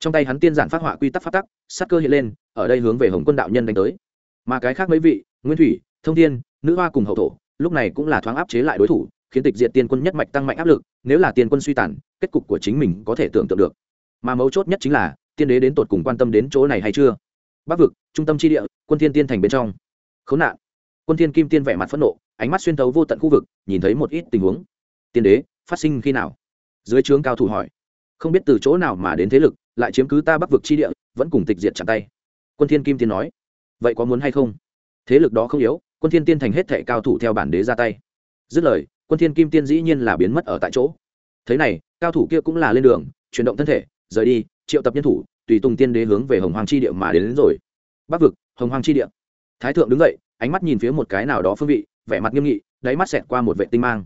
trong tay hắn tiên giản phát họa quy tắc phát tắc sắc cơ hiện lên, ở đây hướng về hồng quân đạo nhân đánh tới. Mà cái khác mấy vị, nguyên thủy, thông thiên, nữ hoa cùng hậu thổ, lúc này cũng là thoáng áp chế lại đối thủ, khiến tịch diệt tiên quân nhất mạch tăng mạnh áp lực, nếu là tiên quân suy tàn, kết cục của chính mình có thể tưởng tượng được. Mà mấu chốt nhất chính là, tiên đế đến tột cùng quan tâm đến chỗ này hay chưa? Bắc vực, trung tâm tri địa, quân thiên tiên thành bên trong. Khốn nạn. Quân thiên kim tiên vẻ mặt phẫn nộ, ánh mắt xuyên thấu vô tận khu vực, nhìn thấy một ít tình huống. Tiên đế, phát sinh khi nào? Dưới trướng cao thủ hỏi. Không biết từ chỗ nào mà đến thế lực lại chiếm cứ ta bắc vực chi địa vẫn cùng tịch diệt chặt tay. Quân thiên kim tiên nói. Vậy có muốn hay không? Thế lực đó không yếu quân thiên tiên thành hết thệ cao thủ theo bản đế ra tay. Dứt lời quân thiên kim tiên dĩ nhiên là biến mất ở tại chỗ. Thế này cao thủ kia cũng là lên đường chuyển động thân thể rời đi triệu tập nhân thủ tùy tùng tiên đế hướng về hồng hoàng chi địa mà đến, đến rồi. Bắc vực hồng hoàng chi địa. Thái thượng đứng dậy ánh mắt nhìn phía một cái nào đó phương vị vẻ mặt nghiêm nghị đáy mắt xẹt qua một vệ tinh mang.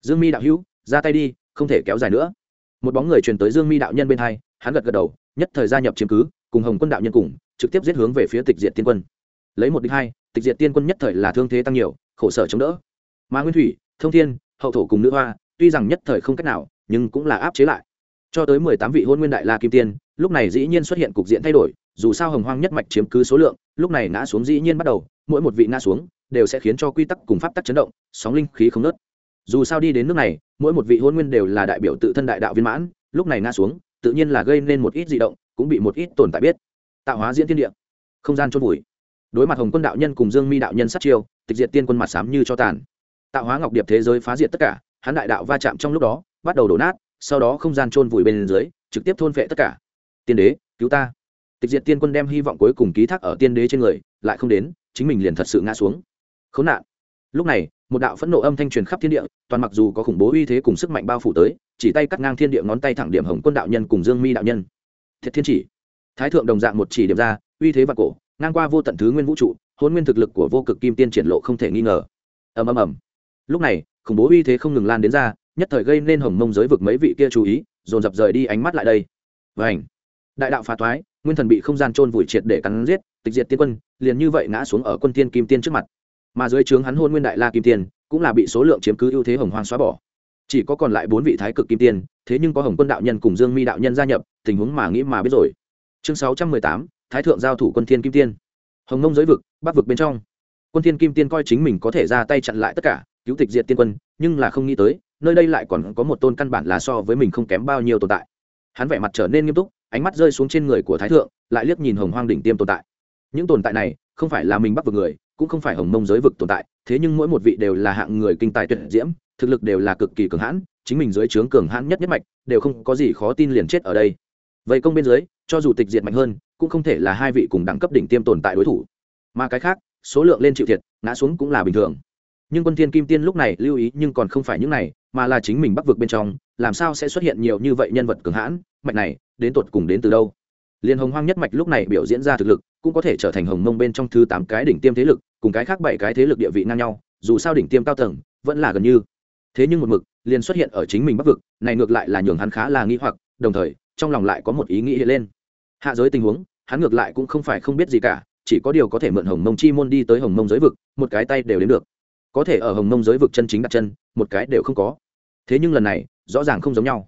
Dương mi đạo hữu ra tay đi không thể kéo dài nữa. Một bóng người truyền tới dương mi đạo nhân bên hai hắn gật gật đầu, nhất thời gia nhập chiếm cứ, cùng hồng quân đạo nhân cùng, trực tiếp giết hướng về phía tịch diệt tiên quân. Lấy một đích hai, tịch diệt tiên quân nhất thời là thương thế tăng nhiều, khổ sở chống đỡ. Mà nguyên thủy, thông thiên, hậu thổ cùng nữ hoa, tuy rằng nhất thời không cách nào, nhưng cũng là áp chế lại. Cho tới mười tám vị hôn nguyên đại la kim tiên, lúc này dĩ nhiên xuất hiện cục diện thay đổi, dù sao hồng hoang nhất mạch chiếm cứ số lượng, lúc này ngã xuống dĩ nhiên bắt đầu, mỗi một vị ngã xuống, đều sẽ khiến cho quy tắc cùng pháp tắc chấn động, sóng linh khí không nớt dù sao đi đến nước này, mỗi một vị hôn nguyên đều là đại biểu tự thân đại đạo viên mãn, lúc này ngã xuống tự nhiên là gây nên một ít di động, cũng bị một ít tồn tại biết. Tạo hóa diễn thiên địa. Không gian chôn vùi. Đối mặt hồng quân đạo nhân cùng dương mi đạo nhân sát chiêu, tịch diệt tiên quân mặt sám như cho tàn. Tạo hóa ngọc điệp thế giới phá diệt tất cả, hắn đại đạo va chạm trong lúc đó, bắt đầu đổ nát, sau đó không gian chôn vùi bên dưới, trực tiếp thôn phệ tất cả. Tiên đế, cứu ta. Tịch diệt tiên quân đem hy vọng cuối cùng ký thác ở tiên đế trên người, lại không đến, chính mình liền thật sự ngã xuống. Khốn nạn. Lúc này một đạo phẫn nộ âm thanh truyền khắp thiên địa, toàn mặc dù có khủng bố uy thế cùng sức mạnh bao phủ tới, chỉ tay cắt ngang thiên địa ngón tay thẳng điểm hồng quân đạo nhân cùng dương mi đạo nhân. Thiệt thiên chỉ. Thái thượng đồng dạng một chỉ điểm ra, uy thế và cổ, ngang qua vô tận thứ nguyên vũ trụ, hôn nguyên thực lực của vô cực kim tiên triển lộ không thể nghi ngờ. Ầm ầm ầm. Lúc này, khủng bố uy thế không ngừng lan đến ra, nhất thời gây nên hồng mông giới vực mấy vị kia chú ý, dồn dập rời đi ánh mắt lại đây. Vảnh đại đạo phá toái nguyên thần bị không gian trôn vùi triệt để cắn giết, tịch diệt tiên quân, liền như vậy ngã xuống ở quân tiên kim tiên trước mặt mà dưới trướng hắn hôn nguyên đại la kim tiên, cũng là bị số lượng chiếm cứ ưu thế hồng hoang xóa bỏ. Chỉ có còn lại bốn vị thái cực kim tiên, thế nhưng có hồng quân đạo nhân cùng dương mi đạo nhân gia nhập, tình huống mà nghĩ mà biết rồi. Chương sáu trăm mười tám, thái thượng giao thủ quân thiên kim tiên. Hồng nông giới vực, bắc vực bên trong. Quân thiên kim tiên coi chính mình có thể ra tay chặn lại tất cả, cứu tịch diệt tiên quân, nhưng là không nghĩ tới, nơi đây lại còn có một tôn căn bản là so với mình không kém bao nhiêu tồn tại. Hắn vẻ mặt trở nên nghiêm túc, ánh mắt rơi xuống trên người của thái thượng, lại liếc nhìn hồng hoang đỉnh tiêm tồn tại. Những tồn tại này, không phải là mình bắt vực người cũng không phải hồng mông giới vực tồn tại, thế nhưng mỗi một vị đều là hạng người kinh tài tuyệt diễm, thực lực đều là cực kỳ cường hãn, chính mình dưới trướng cường hãn nhất nhất mạch, đều không có gì khó tin liền chết ở đây. Vậy công bên dưới, cho dù tịch diệt mạnh hơn, cũng không thể là hai vị cùng đẳng cấp đỉnh tiêm tồn tại đối thủ. Mà cái khác, số lượng lên chịu thiệt, ngã xuống cũng là bình thường. Nhưng quân thiên kim tiên lúc này lưu ý nhưng còn không phải những này, mà là chính mình bắc vực bên trong, làm sao sẽ xuất hiện nhiều như vậy nhân vật cường hãn mạnh này, đến tột cùng đến từ đâu? Liên hồng hoang nhất mạch lúc này biểu diễn ra thực lực, cũng có thể trở thành hồng mông bên trong thứ tám cái đỉnh tiêm thế lực, cùng cái khác bảy cái thế lực địa vị ngang nhau, dù sao đỉnh tiêm cao tầng, vẫn là gần như. Thế nhưng một mực, liền xuất hiện ở chính mình bắc vực, này ngược lại là nhường hắn khá là nghi hoặc, đồng thời, trong lòng lại có một ý nghĩ hiện lên. Hạ giới tình huống, hắn ngược lại cũng không phải không biết gì cả, chỉ có điều có thể mượn hồng mông chi môn đi tới hồng mông giới vực, một cái tay đều đến được. Có thể ở hồng mông giới vực chân chính đặt chân, một cái đều không có. Thế nhưng lần này, rõ ràng không giống nhau.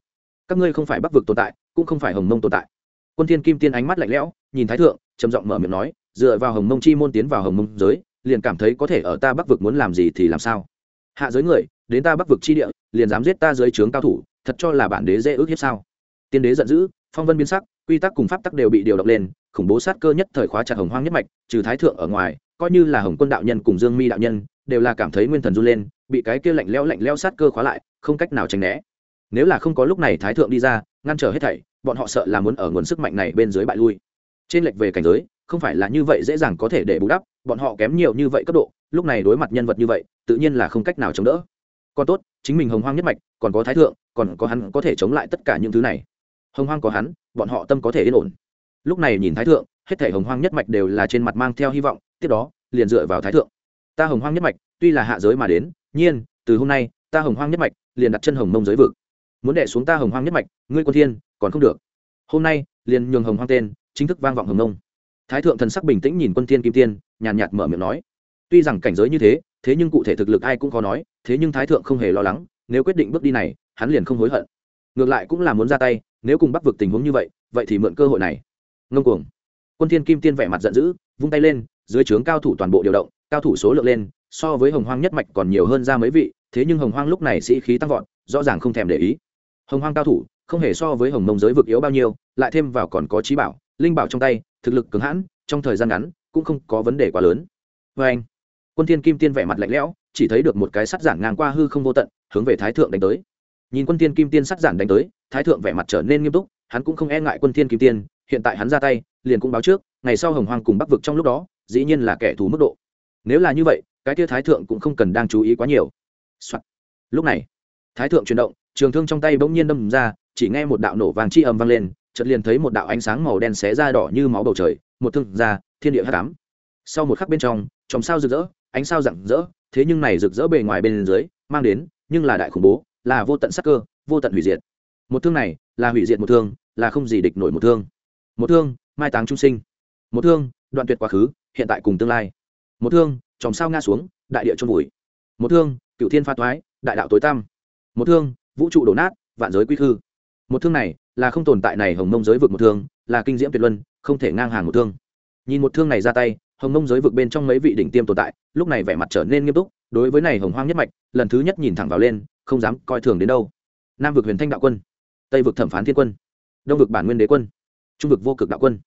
Các ngươi không phải bắc vực tồn tại, cũng không phải hồng mông tồn tại quân thiên kim tiên ánh mắt lạnh lẽo, nhìn thái thượng, trầm giọng mở miệng nói, dựa vào hồng mông chi môn tiến vào hồng mông giới, liền cảm thấy có thể ở ta bắc vực muốn làm gì thì làm sao. Hạ giới người, đến ta bắc vực chi địa, liền dám giết ta dưới trướng cao thủ, thật cho là bản đế dễ ước hiếp sao? Tiên đế giận dữ, phong vân biến sắc, quy tắc cùng pháp tắc đều bị điều động lên, khủng bố sát cơ nhất thời khóa chặt hồng hoang nhất mạch, trừ thái thượng ở ngoài, coi như là hồng quân đạo nhân cùng dương mi đạo nhân, đều là cảm thấy nguyên thần run lên, bị cái kia lạnh lẽo lạnh lẽo sát cơ khóa lại, không cách nào tránh né. Nếu là không có lúc này thái thượng đi ra, ngăn trở hết thảy bọn họ sợ là muốn ở nguồn sức mạnh này bên dưới bại lui. Trên lệch về cảnh giới, không phải là như vậy dễ dàng có thể để bù đắp, bọn họ kém nhiều như vậy cấp độ, lúc này đối mặt nhân vật như vậy, tự nhiên là không cách nào chống đỡ. Còn tốt, chính mình hồng hoang nhất mạch, còn có thái thượng, còn có hắn có thể chống lại tất cả những thứ này. Hồng hoang có hắn, bọn họ tâm có thể yên ổn. Lúc này nhìn thái thượng, hết thể hồng hoang nhất mạch đều là trên mặt mang theo hy vọng, tiếp đó, liền dựa vào thái thượng. Ta hồng hoang nhất mạch, tuy là hạ giới mà đến, nhiên, từ hôm nay, ta hồng hoang nhất mạch, liền đặt chân hồng mông giới vực. Muốn đẻ xuống ta hồng hoang nhất mạch, ngươi quân thiên còn không được. Hôm nay, liền nhường hồng hoang tên, chính thức vang vọng hồng mông thái thượng thần sắc bình tĩnh nhìn quân thiên kim tiên, nhàn nhạt mở miệng nói. Tuy rằng cảnh giới như thế thế nhưng cụ thể thực lực ai cũng khó nói, thế nhưng thái thượng không hề lo lắng, nếu quyết định bước đi này, hắn liền không hối hận. Ngược lại cũng là muốn ra tay, nếu cùng bắc vực tình huống như vậy vậy thì mượn cơ hội này. Ngông cuồng. Quân thiên kim tiên vẻ mặt giận dữ, vung tay lên, dưới trướng cao thủ toàn bộ điều động, cao thủ số lượng lên, so với hồng hoang nhất mạch còn nhiều hơn ra mấy vị, thế nhưng hồng hoang lúc này sĩ khí tăng vọt, rõ ràng không thèm để ý. Hồng hoang cao thủ không hề so với hồng mông giới vực yếu bao nhiêu, lại thêm vào còn có trí bảo, linh bảo trong tay, thực lực cứng hãn, trong thời gian ngắn cũng không có vấn đề quá lớn. Vê anh, quân thiên kim tiên vẻ mặt lạnh lẽo, chỉ thấy được một cái sắt giản ngang qua hư không vô tận, hướng về thái thượng đánh tới. Nhìn quân thiên kim tiên sắt giản đánh tới, thái thượng vẻ mặt trở nên nghiêm túc, hắn cũng không e ngại quân thiên kim tiên, hiện tại hắn ra tay, liền cũng báo trước, ngày sau hồng hoang cùng bắc vực trong lúc đó, dĩ nhiên là kẻ thù mức độ. Nếu là như vậy, cái kia thái thượng cũng không cần đang chú ý quá nhiều、Soạn. lúc này, thái thượng chuyển động, trường thương trong tay bỗng nhiên đâm ra chỉ nghe một đạo nổ vàng chi âm vang lên, chợt liền thấy một đạo ánh sáng màu đen xé ra đỏ như máu bầu trời, một thương ra, thiên địa hắc ám. Sau một khắc bên trong, chòm sao rực rỡ, ánh sao rạng rỡ, thế nhưng này rực rỡ bề ngoài bên dưới, mang đến, nhưng là đại khủng bố, là vô tận sắc cơ, vô tận hủy diệt. Một thương này, là hủy diệt một thương, là không gì địch nổi một thương. Một thương, mai táng trung sinh. Một thương, đoạn tuyệt quá khứ, hiện tại cùng tương lai. Một thương, chòm sao nga xuống, đại địa trôn vùi. Một thương cựu thiên pha toái đại đạo tối tăm. Một thương, vũ trụ đổ nát, vạn giới quy khư một thương này là không tồn tại này hồng mông giới vực một thương, là kinh diễm tuyệt luân, không thể ngang hàng một thương. Nhìn một thương này ra tay, hồng mông giới vực bên trong mấy vị đỉnh tiêm tồn tại, lúc này vẻ mặt trở nên nghiêm túc, đối với này hồng hoang nhất mạch, lần thứ nhất nhìn thẳng vào lên, không dám coi thường đến đâu. Nam vực huyền thanh đạo quân, tây vực thẩm phán thiên quân, đông vực bản nguyên đế quân, trung vực vô cực đạo quân,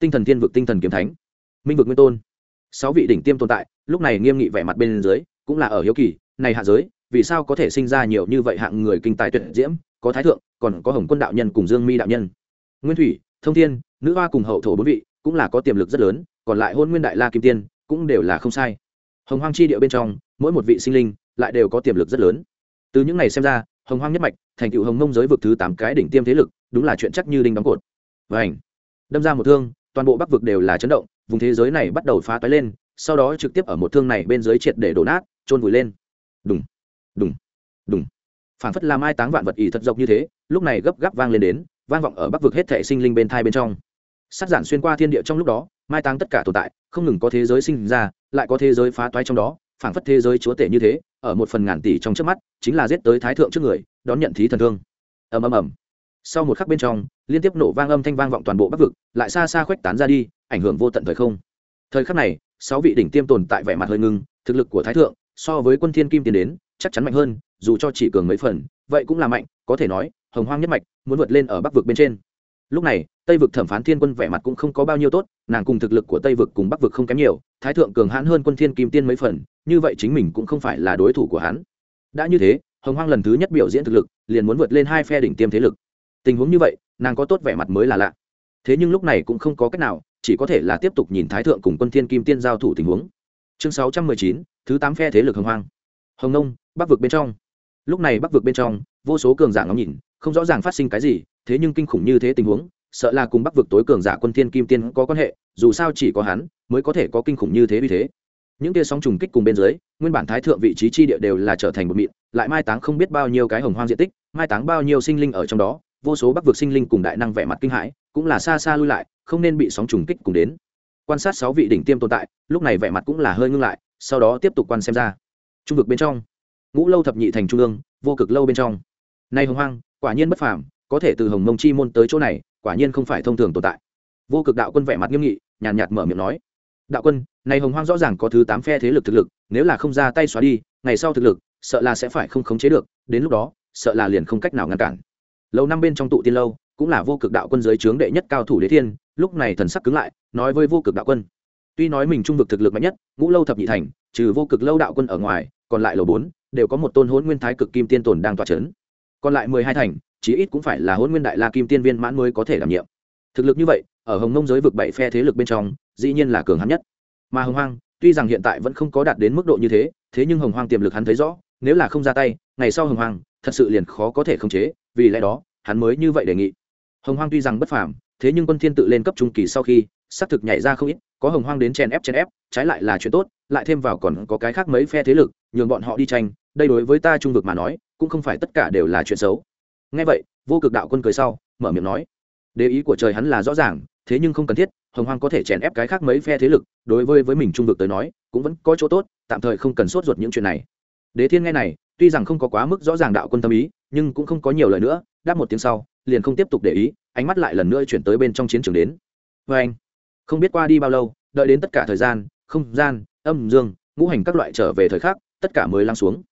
tinh thần thiên vực tinh thần kiếm thánh, minh vực nguyên tôn. Sáu vị đỉnh tiêm tồn tại, lúc này nghiêm nghị vẻ mặt bên dưới, cũng là ở hiếu kỳ, này hạ giới, vì sao có thể sinh ra nhiều như vậy hạng người kinh tài tuyệt diễm có thái thượng, còn có hồng quân đạo nhân cùng dương mi đạo nhân. Nguyên thủy, thông thiên, nữ hoa cùng hậu thổ bốn vị, cũng là có tiềm lực rất lớn, còn lại hôn nguyên đại la kim tiên, cũng đều là không sai. Hồng hoang chi địa bên trong, mỗi một vị sinh linh, lại đều có tiềm lực rất lớn. Từ những này xem ra, hồng hoang nhất mạch, thành Cựu hồng mông giới vực thứ tám cái đỉnh tiêm thế lực, đúng là chuyện chắc như đinh đóng cột. Và ảnh đâm ra một thương, toàn bộ bắc vực đều là chấn động, vùng thế giới này bắt đầu phá toái lên, sau đó trực tiếp ở một thương này bên dưới triệt để đổ nát trôn vùi lên. Đùng. Đùng. Đùng phản phất làm ai táng vạn vật ỷ thật dọc như thế, lúc này gấp gáp vang lên đến, vang vọng ở bắc vực hết thệ sinh linh bên thai bên trong. Sát giản xuyên qua thiên địa trong lúc đó, mai táng tất cả tồn tại, không ngừng có thế giới sinh ra, lại có thế giới phá toái trong đó phản phất thế giới chúa tể như thế, ở một phần ngàn tỷ trong trước mắt, chính là giết tới thái thượng trước người, đón nhận thí thần thương. Ầm ầm ầm. Sau một khắc bên trong, liên tiếp nổ vang âm thanh vang vọng toàn bộ bắc vực, lại xa xa khuếch tán ra đi, ảnh hưởng vô tận thời không. Thời khắc này, sáu vị đỉnh tiêm tồn tại vẻ mặt hơi ngưng, thực lực của thái thượng, so với quân thiên kim tiến đến chắc chắn mạnh hơn, dù cho chỉ cường mấy phần, vậy cũng là mạnh, có thể nói, hồng hoang nhất mạch muốn vượt lên ở bắc vực bên trên. Lúc này, tây vực thẩm phán thiên quân vẻ mặt cũng không có bao nhiêu tốt, nàng cùng thực lực của tây vực cùng bắc vực không kém nhiều, thái thượng cường hãn hơn quân thiên kim tiên mấy phần, như vậy chính mình cũng không phải là đối thủ của hắn. Đã như thế, hồng hoang lần thứ nhất biểu diễn thực lực, liền muốn vượt lên hai phe đỉnh tiêm thế lực. Tình huống như vậy, nàng có tốt vẻ mặt mới là lạ. Thế nhưng lúc này cũng không có cách nào, chỉ có thể là tiếp tục nhìn thái thượng cùng quân thiên kim tiên giao thủ tình huống. Chương sáu trăm mười chín, thứ tám phe thế lực hồng hoang. Hồng nông bắc vực bên trong. Lúc này bắc vực bên trong, vô số cường giả ngắm nhìn, không rõ ràng phát sinh cái gì, thế nhưng kinh khủng như thế tình huống, sợ là cùng bắc vực tối cường giả quân thiên kim tiên có quan hệ, dù sao chỉ có hắn mới có thể có kinh khủng như thế vì thế. Những tia sóng trùng kích cùng bên dưới, nguyên bản thái thượng vị trí chi địa đều là trở thành một mịn, lại mai táng không biết bao nhiêu cái hồng hoang diện tích, mai táng bao nhiêu sinh linh ở trong đó, vô số bắc vực sinh linh cùng đại năng vẻ mặt kinh hãi, cũng là xa xa lui lại, không nên bị sóng trùng kích cùng đến. Quan sát sáu vị đỉnh tiêm tồn tại, lúc này vẻ mặt cũng là hơi ngưng lại, sau đó tiếp tục quan xem ra. Trung vực bên trong ngũ lâu thập nhị thành trung ương, vô cực lâu bên trong. Nay hồng hoang, quả nhiên bất phàm, có thể từ hồng mông chi môn tới chỗ này, quả nhiên không phải thông thường tồn tại. Vô cực đạo quân vẻ mặt nghiêm nghị, nhàn nhạt mở miệng nói, đạo quân này hồng hoang rõ ràng có thứ tám phe thế lực thực lực, nếu là không ra tay xóa đi, ngày sau thực lực, sợ là sẽ phải không khống chế được, đến lúc đó, sợ là liền không cách nào ngăn cản. Lâu năm bên trong tụ tiên lâu, cũng là vô cực đạo quân dưới trướng đệ nhất cao thủ đế thiên, lúc này thần sắc cứng lại, nói với vô cực đạo quân, tuy nói mình trung vực thực lực mạnh nhất, ngũ lâu thập nhị thành, trừ vô cực lâu đạo quân ở ngoài, còn lại lầu bốn đều có một tôn hôn nguyên thái cực kim tiên tồn đang tỏa trấn còn lại mười hai thành, chí ít cũng phải là hôn nguyên đại la kim tiên viên mãn mới có thể đảm nhiệm. Thực lực như vậy, ở hồng nông giới vực bảy phe thế lực bên trong, dĩ nhiên là cường hắn nhất. Mà hồng hoang, tuy rằng hiện tại vẫn không có đạt đến mức độ như thế thế nhưng hồng hoang tiềm lực hắn thấy rõ, nếu là không ra tay, ngày sau hồng hoang, thật sự liền khó có thể khống chế, vì lẽ đó, hắn mới như vậy đề nghị. Hồng hoang tuy rằng bất phàm, thế nhưng quân thiên tự lên cấp trung kỳ sau khi, xác thực nhảy ra không ít, có hồng hoang đến chen ép chen ép, trái lại là chuyện tốt, lại thêm vào còn có cái khác mấy phe thế lực, nhường bọn họ đi tranh đây đối với ta trung vực mà nói, cũng không phải tất cả đều là chuyện xấu. Nghe vậy, vô cực đạo quân cười sau, mở miệng nói, đế ý của trời hắn là rõ ràng, thế nhưng không cần thiết, hồng hoang có thể chèn ép cái khác mấy phe thế lực, đối với với mình trung vực tới nói, cũng vẫn có chỗ tốt, tạm thời không cần sốt ruột những chuyện này. Đế thiên nghe này, tuy rằng không có quá mức rõ ràng đạo quân tâm ý, nhưng cũng không có nhiều lời nữa, đáp một tiếng sau, liền không tiếp tục để ý, ánh mắt lại lần nữa chuyển tới bên trong chiến trường đến. Vê anh, không biết qua đi bao lâu, đợi đến tất cả thời gian, không gian, âm dương, ngũ hành các loại trở về thời khắc, tất cả mới lắng xuống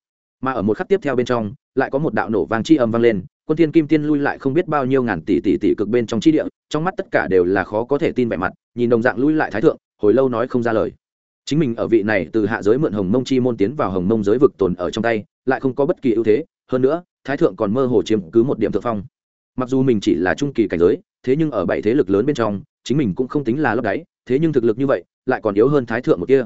mà ở một khắc tiếp theo bên trong, lại có một đạo nổ vang chi âm vang lên, quân thiên kim tiên lui lại không biết bao nhiêu ngàn tỷ tỷ tỷ cực bên trong chi địa, trong mắt tất cả đều là khó có thể tin vẻ mặt, nhìn đồng dạng lui lại thái thượng, hồi lâu nói không ra lời. Chính mình ở vị này từ hạ giới mượn hồng mông chi môn tiến vào hồng mông giới vực tồn ở trong tay, lại không có bất kỳ ưu thế, hơn nữa, thái thượng còn mơ hồ chiếm cứ một điểm thượng phong. Mặc dù mình chỉ là trung kỳ cảnh giới, thế nhưng ở bảy thế lực lớn bên trong, chính mình cũng không tính là lấp đáy, thế nhưng thực lực như vậy, lại còn yếu hơn thái thượng một kia.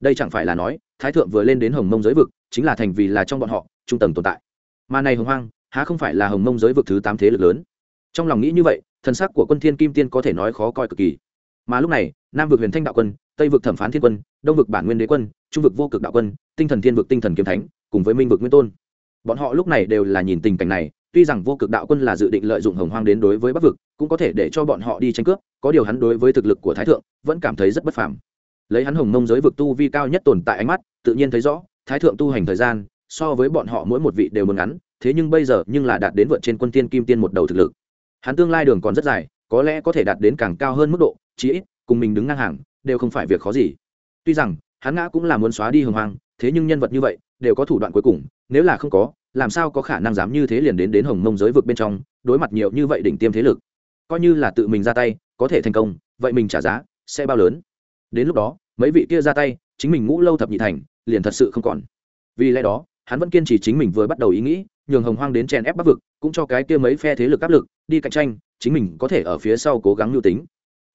Đây chẳng phải là nói, thái thượng vừa lên đến hồng mông giới vực chính là thành vì là trong bọn họ, trung tầng tồn tại. Mà này hồng hoang, há không phải là hồng mông giới vực thứ tám thế lực lớn? Trong lòng nghĩ như vậy, thần sắc của quân thiên kim tiên có thể nói khó coi cực kỳ. Mà lúc này, nam vực huyền thanh đạo quân, tây vực thẩm phán thiên quân, đông vực bản nguyên đế quân, trung vực vô cực đạo quân, tinh thần thiên vực tinh thần kiếm thánh, cùng với minh vực nguyên tôn. Bọn họ lúc này đều là nhìn tình cảnh này, tuy rằng vô cực đạo quân là dự định lợi dụng hồng hoang đến đối với bắc vực, cũng có thể để cho bọn họ đi tranh cướp, có điều hắn đối với thực lực của thái thượng vẫn cảm thấy rất bất phàm. Lấy hắn hồng mông giới vực tu vi cao nhất tồn tại ánh mắt, tự nhiên thấy rõ thái thượng tu hành thời gian, so với bọn họ mỗi một vị đều muốn ngắn, thế nhưng bây giờ nhưng là đạt đến vượt trên quân tiên kim tiên một đầu thực lực. Hắn tương lai đường còn rất dài, có lẽ có thể đạt đến càng cao hơn mức độ, chí ít, cùng mình đứng ngang hàng, đều không phải việc khó gì. Tuy rằng, hắn ngã cũng là muốn xóa đi hồng hoang, thế nhưng nhân vật như vậy, đều có thủ đoạn cuối cùng, nếu là không có, làm sao có khả năng dám như thế liền đến đến hồng mông giới vực bên trong, đối mặt nhiều như vậy đỉnh tiêm thế lực. Coi như là tự mình ra tay, có thể thành công, vậy mình trả giá sẽ bao lớn. Đến lúc đó, mấy vị kia ra tay, chính mình ngũ lâu thập nhị thành liền thật sự không còn. Vì lẽ đó, hắn vẫn kiên trì chính mình vừa bắt đầu ý nghĩ, nhường hồng hoang đến chèn ép bắc vực, cũng cho cái kia mấy phe thế lực áp lực, đi cạnh tranh, chính mình có thể ở phía sau cố gắng lưu tính.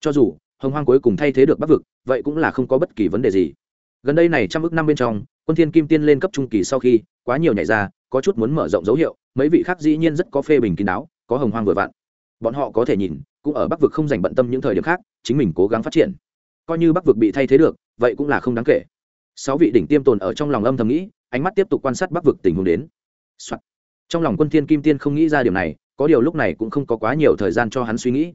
Cho dù, hồng hoang cuối cùng thay thế được bắc vực, vậy cũng là không có bất kỳ vấn đề gì. Gần đây này trăm ước năm bên trong, quân thiên kim tiên lên cấp trung kỳ sau khi, quá nhiều nhảy ra, có chút muốn mở rộng dấu hiệu, mấy vị khác dĩ nhiên rất có phê bình kín đáo, có hồng hoang vừa vặn. Bọn họ có thể nhìn, cũng ở bắc vực không dành bận tâm những thời điểm khác, chính mình cố gắng phát triển. Coi như bắc vực bị thay thế được, vậy cũng là không đáng kể sáu vị đỉnh tiêm tồn ở trong lòng âm thầm nghĩ, ánh mắt tiếp tục quan sát bắc vực tình huống đến、Soạn. trong lòng quân thiên kim tiên không nghĩ ra điều này, có điều lúc này cũng không có quá nhiều thời gian cho hắn suy nghĩ.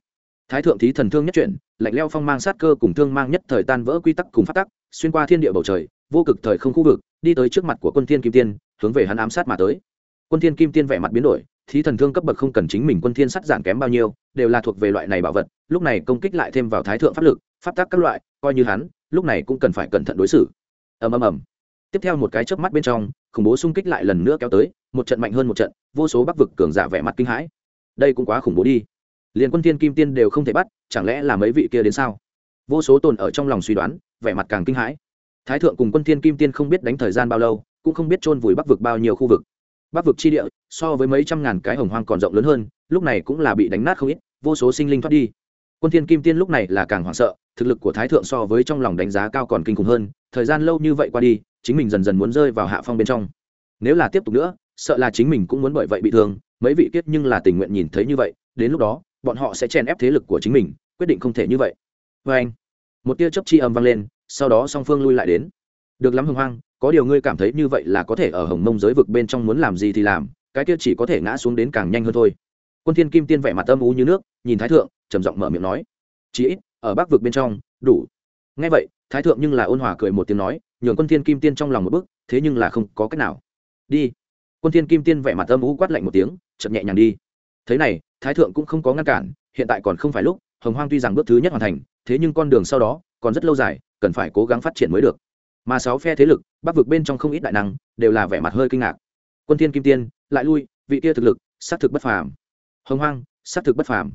Thái thượng thí thần thương nhất chuyển, lạnh leo phong mang sát cơ cùng thương mang nhất thời tan vỡ quy tắc cùng phát tắc, xuyên qua thiên địa bầu trời, vô cực thời không khu vực, đi tới trước mặt của quân thiên kim tiên, hướng về hắn ám sát mà tới. Quân thiên kim tiên vẻ mặt biến đổi, thí thần thương cấp bậc không cần chính mình quân thiên sắt giản kém bao nhiêu, đều là thuộc về loại này bảo vật, lúc này công kích lại thêm vào thái thượng pháp lực, pháp tắc các loại, coi như hắn, lúc này cũng cần phải cẩn thận đối xử ầm ầm ầm. Tiếp theo một cái chớp mắt bên trong, khủng bố xung kích lại lần nữa kéo tới, một trận mạnh hơn một trận, vô số bắc vực cường giả vẻ mặt kinh hãi. Đây cũng quá khủng bố đi. Liền quân thiên kim tiên đều không thể bắt, chẳng lẽ là mấy vị kia đến sao? Vô số tồn ở trong lòng suy đoán, vẻ mặt càng kinh hãi. Thái thượng cùng quân thiên kim tiên không biết đánh thời gian bao lâu, cũng không biết chôn vùi bắc vực bao nhiêu khu vực. Bắc vực chi địa, so với mấy trăm ngàn cái hồng hoang còn rộng lớn hơn, lúc này cũng là bị đánh nát không ít, vô số sinh linh thoát đi. Quân thiên kim tiên lúc này là càng hoảng sợ thực lực của thái thượng so với trong lòng đánh giá cao còn kinh khủng hơn, thời gian lâu như vậy qua đi, chính mình dần dần muốn rơi vào hạ phong bên trong. Nếu là tiếp tục nữa, sợ là chính mình cũng muốn bởi vậy bị thương, mấy vị kiết nhưng là tình nguyện nhìn thấy như vậy, đến lúc đó, bọn họ sẽ chèn ép thế lực của chính mình, quyết định không thể như vậy. Vê anh, một tia chớp chi âm vang lên, sau đó song phương lui lại đến. Được lắm hưng hoang, có điều ngươi cảm thấy như vậy là có thể ở hồng mông giới vực bên trong muốn làm gì thì làm, cái kia chỉ có thể ngã xuống đến càng nhanh hơn thôi. Quân thiên kim tiên vẻ mặt âm u như nước, nhìn thái thượng, trầm giọng mở miệng nói chỉ ít ở bắc vực bên trong, đủ. Nghe vậy, thái thượng nhưng là ôn hòa cười một tiếng nói, nhường quân thiên kim tiên trong lòng một bước, thế nhưng là không có cách nào. Đi. Quân thiên kim tiên vẻ mặt âm u quát lạnh một tiếng, chậm nhẹ nhàng đi. Thế này, thái thượng cũng không có ngăn cản, hiện tại còn không phải lúc, hồng hoang tuy rằng bước thứ nhất hoàn thành, thế nhưng con đường sau đó, còn rất lâu dài, cần phải cố gắng phát triển mới được. Mà sáu phe thế lực, bắc vực bên trong không ít đại năng, đều là vẻ mặt hơi kinh ngạc. Quân thiên kim tiên, lại lui, vị kia thực lực sát thực bất phàm. Hồng hoang sát thực bất phàm.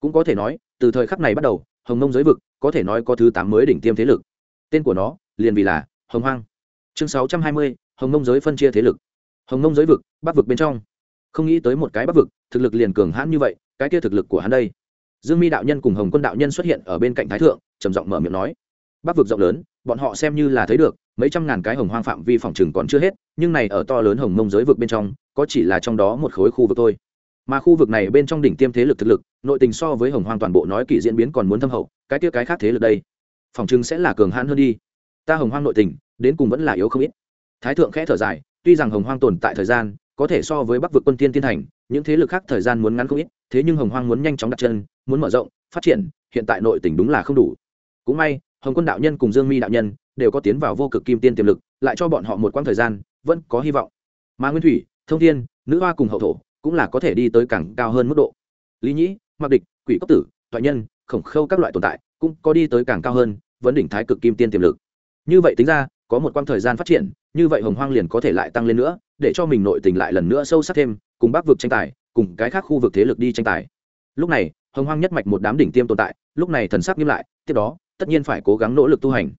Cũng có thể nói, từ thời khắc này bắt đầu hồng nông giới vực, có thể nói có thứ tám mới đỉnh tiêm thế lực. Tên của nó, liền vì là hồng hoang. Chương sáu trăm hai mươi, hồng nông giới phân chia thế lực. Hồng nông giới vực, bắc vực bên trong. Không nghĩ tới một cái bắc vực, thực lực liền cường hãn như vậy, cái kia thực lực của hắn đây. Dương mi đạo nhân cùng hồng quân đạo nhân xuất hiện ở bên cạnh thái thượng, trầm giọng mở miệng nói. Bắc vực rộng lớn, bọn họ xem như là thấy được, mấy trăm ngàn cái hồng hoang phạm vi phòng chừng còn chưa hết, nhưng này ở to lớn hồng mông giới vực bên trong, có chỉ là trong đó một khối khu vực thôi mà khu vực này bên trong đỉnh tiêm thế lực thực lực, nội tình so với hồng hoang toàn bộ nói kỳ diễn biến còn muốn thâm hậu, cái kia cái khác thế lực đây, phòng chừng sẽ là cường hãn hơn đi. Ta hồng hoang nội tình, đến cùng vẫn là yếu không ít. Thái thượng khẽ thở dài, tuy rằng hồng hoang tồn tại thời gian, có thể so với bắc vực quân tiên tiên thành những thế lực khác thời gian muốn ngắn không ít, thế nhưng hồng hoang muốn nhanh chóng đặt chân, muốn mở rộng, phát triển, hiện tại nội tình đúng là không đủ. Cũng may, hồng quân đạo nhân cùng dương mi đạo nhân đều có tiến vào vô cực kim tiên tiềm lực, lại cho bọn họ một quãng thời gian, vẫn có hy vọng. Mà nguyên thủy, thông thiên, nữ hoa cùng hậu thổ cũng là có thể đi tới càng cao hơn mức độ. Lý nhĩ mặc địch, quỷ cốc tử thoại nhân, khổng khâu các loại tồn tại cũng có đi tới càng cao hơn, vấn đỉnh thái cực kim tiên tiềm lực. Như vậy tính ra, có một quãng thời gian phát triển, như vậy hồng hoang liền có thể lại tăng lên nữa, để cho mình nội tình lại lần nữa sâu sắc thêm, cùng bắc vực tranh tài, cùng cái khác khu vực thế lực đi tranh tài. Lúc này, hồng hoang nhất mạch một đám đỉnh tiêm tồn tại, lúc này thần sắc nghiêm lại, tiếp đó, tất nhiên phải cố gắng nỗ lực tu hành.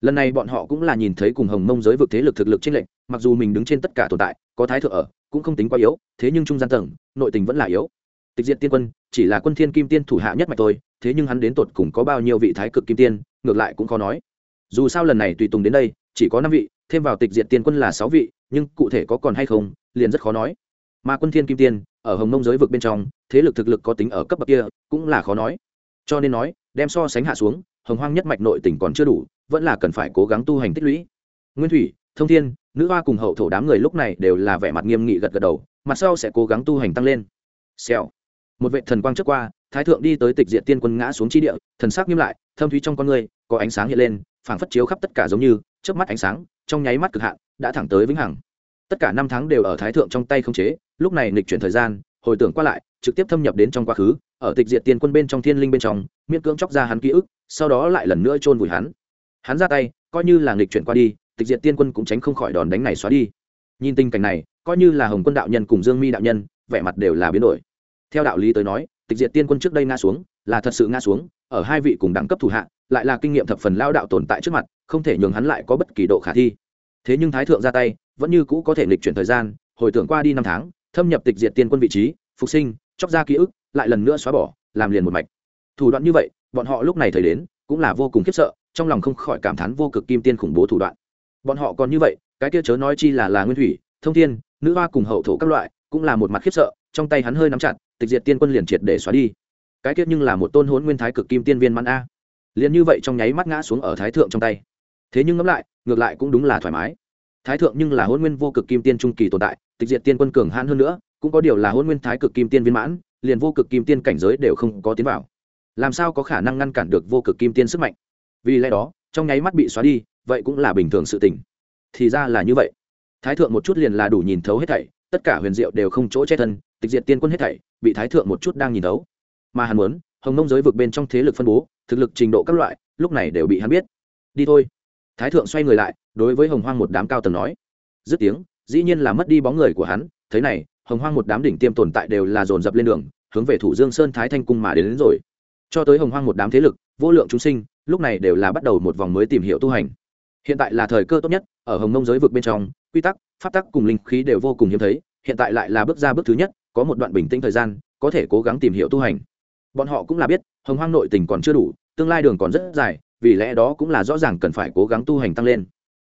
Lần này bọn họ cũng là nhìn thấy cùng hồng mông giới vực thế lực thực lực trên lệnh mặc dù mình đứng trên tất cả tồn tại, có thái thượng ở cũng không tính quá yếu, thế nhưng trung gian tầng, nội tình vẫn là yếu. Tịch diện tiên quân, chỉ là quân thiên kim tiên thủ hạ nhất mạch thôi, thế nhưng hắn đến tột cùng có bao nhiêu vị thái cực kim tiên, ngược lại cũng khó nói. Dù sao lần này tùy tùng đến đây, chỉ có năm vị, thêm vào tịch diện tiên quân là sáu vị, nhưng cụ thể có còn hay không, liền rất khó nói. Mà quân thiên kim tiên, ở hồng mông giới vực bên trong, thế lực thực lực có tính ở cấp bậc kia, cũng là khó nói. Cho nên nói, đem so sánh hạ xuống, hồng hoang nhất mạch nội tỉnh còn chưa đủ, vẫn là cần phải cố gắng tu hành tích lũy. Nguyên thủy, thông thiên nữ hoa cùng hậu thổ đám người lúc này đều là vẻ mặt nghiêm nghị gật gật đầu, mặt sau sẽ cố gắng tu hành tăng lên. Xèo. Một vệ thần quang trước qua, thái thượng đi tới tịch diện tiên quân ngã xuống chi địa, thần sắc nghiêm lại, thâm thúy trong con người, có ánh sáng hiện lên, phảng phất chiếu khắp tất cả giống như trước mắt ánh sáng, trong nháy mắt cực hạn, đã thẳng tới vĩnh hằng. Tất cả năm tháng đều ở thái thượng trong tay không chế, lúc này nghịch chuyển thời gian, hồi tưởng qua lại, trực tiếp thâm nhập đến trong quá khứ, ở tịch diện tiên quân bên trong thiên linh bên trong, miễn cưỡng chóc ra hắn ký ức, sau đó lại lần nữa chôn vùi hắn. Hắn ra tay, coi như là nghịch chuyển qua đi tịch diệt tiên quân cũng tránh không khỏi đòn đánh này xóa đi. Nhìn tình cảnh này, coi như là hồng quân đạo nhân cùng dương mi đạo nhân, vẻ mặt đều là biến đổi. Theo đạo lý tới nói, tịch diệt tiên quân trước đây ngã xuống, là thật sự ngã xuống, ở hai vị cùng đẳng cấp thủ hạ, lại là kinh nghiệm thập phần lao đạo tồn tại trước mặt, không thể nhường hắn lại có bất kỳ độ khả thi. Thế nhưng thái thượng ra tay, vẫn như cũ có thể lịch chuyển thời gian, hồi tưởng qua đi năm tháng, thâm nhập tịch diệt tiên quân vị trí, phục sinh, chóc ra ký ức, lại lần nữa xóa bỏ, làm liền một mạch. Thủ đoạn như vậy, bọn họ lúc này thời đến, cũng là vô cùng khiếp sợ, trong lòng không khỏi cảm thán vô cực kim tiên khủng bố thủ đoạn bọn họ còn như vậy, cái kia chớ nói chi là là nguyên thủy, thông thiên, nữ hoa cùng hậu thổ các loại, cũng là một mặt khiếp sợ, trong tay hắn hơi nắm chặt, tịch diệt tiên quân liền triệt để xóa đi. Cái kia nhưng là một tôn hốn nguyên thái cực kim tiên viên mãn a. Liền như vậy trong nháy mắt ngã xuống ở thái thượng trong tay. Thế nhưng ngẫm lại, ngược lại cũng đúng là thoải mái. Thái thượng nhưng là hôn nguyên vô cực kim tiên trung kỳ tồn tại, tịch diệt tiên quân cường hãn hơn nữa, cũng có điều là hôn nguyên thái cực kim tiên viên mãn, liền vô cực kim tiên cảnh giới đều không có tiến vào. Làm sao có khả năng ngăn cản được vô cực kim tiên sức mạnh? Vì lẽ đó, trong nháy mắt bị xóa đi vậy cũng là bình thường sự tình. Thì ra là như vậy. Thái thượng một chút liền là đủ nhìn thấu hết thảy tất cả huyền diệu đều không chỗ che thân tịch diệt tiên quân hết thảy bị thái thượng một chút đang nhìn thấu. Mà hắn muốn hồng nông giới vực bên trong thế lực phân bố thực lực trình độ các loại lúc này đều bị hắn biết. Đi thôi. Thái thượng xoay người lại đối với hồng hoang một đám cao tầng nói. Dứt tiếng dĩ nhiên là mất đi bóng người của hắn. Thế này hồng hoang một đám đỉnh tiêm tồn tại đều là dồn dập lên đường hướng về thủ dương sơn thái thanh cung mà đến, đến rồi. Cho tới hồng hoang một đám thế lực vô lượng chúng sinh lúc này đều là bắt đầu một vòng mới tìm hiểu tu hành hiện tại là thời cơ tốt nhất, ở hồng nông giới vực bên trong, quy tắc, pháp tắc cùng linh khí đều vô cùng hiếm thấy, hiện tại lại là bước ra bước thứ nhất, có một đoạn bình tĩnh thời gian, có thể cố gắng tìm hiểu tu hành. Bọn họ cũng là biết, hồng hoang nội tình còn chưa đủ, tương lai đường còn rất dài, vì lẽ đó cũng là rõ ràng cần phải cố gắng tu hành tăng lên.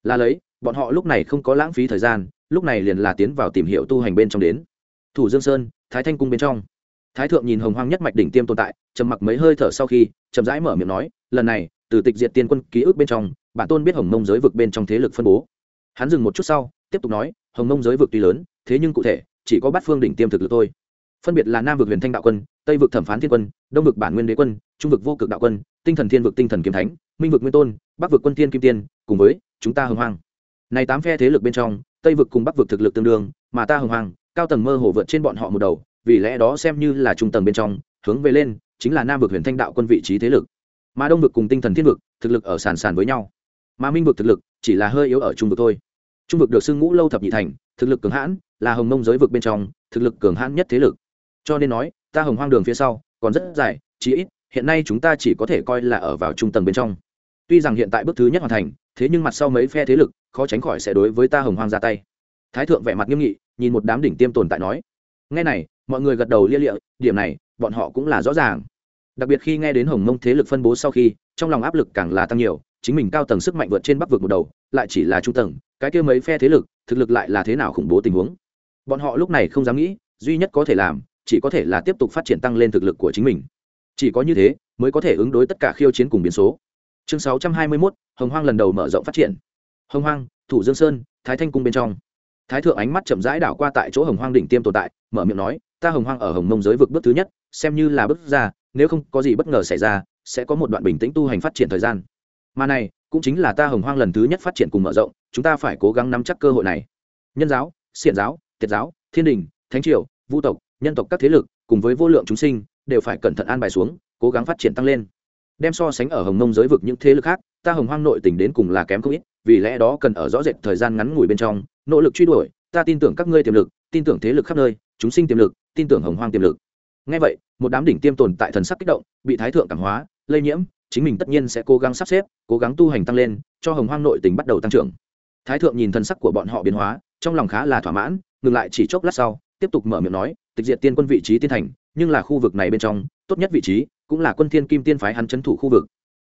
Là lấy, bọn họ lúc này không có lãng phí thời gian, lúc này liền là tiến vào tìm hiểu tu hành bên trong đến. Thủ dương sơn, thái thanh cung bên trong. Thái thượng nhìn hồng hoang nhất mạch đỉnh tiêm tồn tại, trầm mặc mấy hơi thở sau khi, chậm rãi mở miệng nói, lần này, từ tịch diệt tiên quân ký ức bên trong bản tôn biết hồng mông giới vực bên trong thế lực phân bố. Hắn dừng một chút sau, tiếp tục nói, hồng mông giới vực tuy lớn, thế nhưng cụ thể, chỉ có bát phương đỉnh tiêm thực lực thôi. Phân biệt là nam vực huyền thanh đạo quân, tây vực thẩm phán thiên quân, đông vực bản nguyên đế quân, trung vực vô cực đạo quân, tinh thần thiên vực tinh thần kiếm thánh, minh vực nguyên tôn, bắc vực quân tiên kim tiên, cùng với chúng ta hồng hoang. Này tám phe thế lực bên trong, tây vực cùng bắc vực thực lực tương đương, mà ta hồng hoang, cao tầng mơ hồ vượt trên bọn họ một đầu, vì lẽ đó xem như là trung tầng bên trong, hướng về lên, chính là nam vực huyền thanh đạo quân vị trí thế lực. Mà đông vực cùng tinh thần thiên vực, thực lực ở sàn sàn với nhau mà minh vực thực lực chỉ là hơi yếu ở trung vực thôi. Trung vực được xưng ngũ lâu thập nhị thành, thực lực cường hãn, là hồng mông giới vực bên trong, thực lực cường hãn nhất thế lực. Cho nên nói, ta hồng hoang đường phía sau, còn rất dài, chí ít, hiện nay chúng ta chỉ có thể coi là ở vào trung tầng bên trong. Tuy rằng hiện tại bước thứ nhất hoàn thành, thế nhưng mặt sau mấy phe thế lực, khó tránh khỏi sẽ đối với ta hồng hoang ra tay. Thái thượng vẻ mặt nghiêm nghị, nhìn một đám đỉnh tiêm tồn tại nói. Ngay này, mọi người gật đầu lia lịa, điểm này, bọn họ cũng là rõ ràng. Đặc biệt khi nghe đến hồng mông thế lực phân bố sau khi, trong lòng áp lực càng là tăng nhiều chính mình cao tầng sức mạnh vượt trên bắc vực một đầu lại chỉ là trung tầng cái kia mấy phe thế lực thực lực lại là thế nào khủng bố tình huống. Bọn họ lúc này không dám nghĩ duy nhất có thể làm chỉ có thể là tiếp tục phát triển tăng lên thực lực của chính mình. Chỉ có như thế mới có thể ứng đối tất cả khiêu chiến cùng biến số. Chương 621, hồng hoang lần đầu mở rộng phát triển. Hồng hoang thủ dương sơn thái thanh cung bên trong. Thái thượng ánh mắt chậm rãi đảo qua tại chỗ hồng hoang đỉnh tiêm tồn tại mở miệng nói ta hồng hoang ở hồng mông giới vực bước thứ nhất xem như là bước ra nếu không có gì bất ngờ xảy ra sẽ có một đoạn bình tĩnh tu hành phát triển thời gian mà này, cũng chính là ta hồng hoang lần thứ nhất phát triển cùng mở rộng, chúng ta phải cố gắng nắm chắc cơ hội này. Nhân giáo, xiển giáo, tiệt giáo, thiên đình, thánh triều, vu tộc, nhân tộc các thế lực, cùng với vô lượng chúng sinh, đều phải cẩn thận an bài xuống, cố gắng phát triển tăng lên. Đem so sánh ở hồng Nông giới vực những thế lực khác, ta hồng hoang nội tình đến cùng là kém không ít, vì lẽ đó cần ở rõ rệt thời gian ngắn ngủi bên trong, nỗ lực truy đuổi, ta tin tưởng các ngươi tiềm lực, tin tưởng thế lực khắp nơi, chúng sinh tiềm lực, tin tưởng hồng hoang tiềm lực. Ngay vậy, một đám đỉnh tiêm tồn tại thần sắc kích động, bị thái thượng cảm hóa, lây nhiễm chính mình tất nhiên sẽ cố gắng sắp xếp, cố gắng tu hành tăng lên, cho hồng hoang nội tình bắt đầu tăng trưởng. Thái thượng nhìn thần sắc của bọn họ biến hóa, trong lòng khá là thỏa mãn, ngừng lại chỉ chốc lát sau, tiếp tục mở miệng nói, tịch diệt tiên quân vị trí tiên thành, nhưng là khu vực này bên trong, tốt nhất vị trí cũng là quân thiên kim tiên phái hắn chấn thủ khu vực.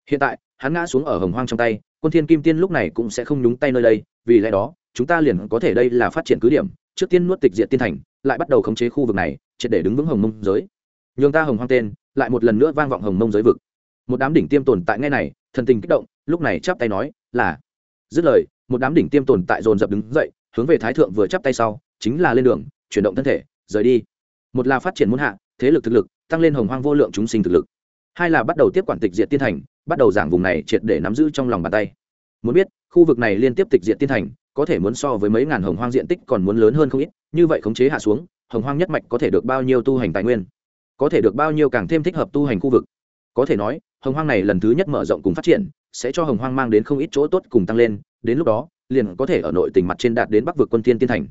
Hiện tại, hắn ngã xuống ở hồng hoang trong tay, quân thiên kim tiên lúc này cũng sẽ không nhúng tay nơi đây, vì lẽ đó, chúng ta liền có thể đây là phát triển cứ điểm, trước tiên nuốt tịch diệt tiên thành, lại bắt đầu khống chế khu vực này, triệt để đứng vững hồng mông giới. Nhường ta hồng hoang tên, lại một lần nữa vang vọng hồng mông giới vực một đám đỉnh tiêm tồn tại ngay này, thần tình kích động, lúc này chắp tay nói, là. Dứt lời, một đám đỉnh tiêm tồn tại dồn dập đứng dậy, hướng về thái thượng vừa chắp tay sau, chính là lên đường, chuyển động thân thể, rời đi. Một là phát triển muốn hạ, thế lực thực lực, tăng lên hồng hoang vô lượng chúng sinh thực lực. Hai là bắt đầu tiếp quản tịch diệt tiên thành, bắt đầu giảng vùng này triệt để nắm giữ trong lòng bàn tay. Muốn biết, khu vực này liên tiếp tịch diệt tiên thành, có thể muốn so với mấy ngàn hồng hoang diện tích còn muốn lớn hơn không ít, như vậy khống chế hạ xuống, hồng hoang nhất mạch có thể được bao nhiêu tu hành tài nguyên? Có thể được bao nhiêu càng thêm thích hợp tu hành khu vực? Có thể nói, hồng hoang này lần thứ nhất mở rộng cùng phát triển, sẽ cho hồng hoang mang đến không ít chỗ tốt cùng tăng lên, đến lúc đó, liền có thể ở nội tình mặt trên đạt đến bắc vực quân tiên tiên thành.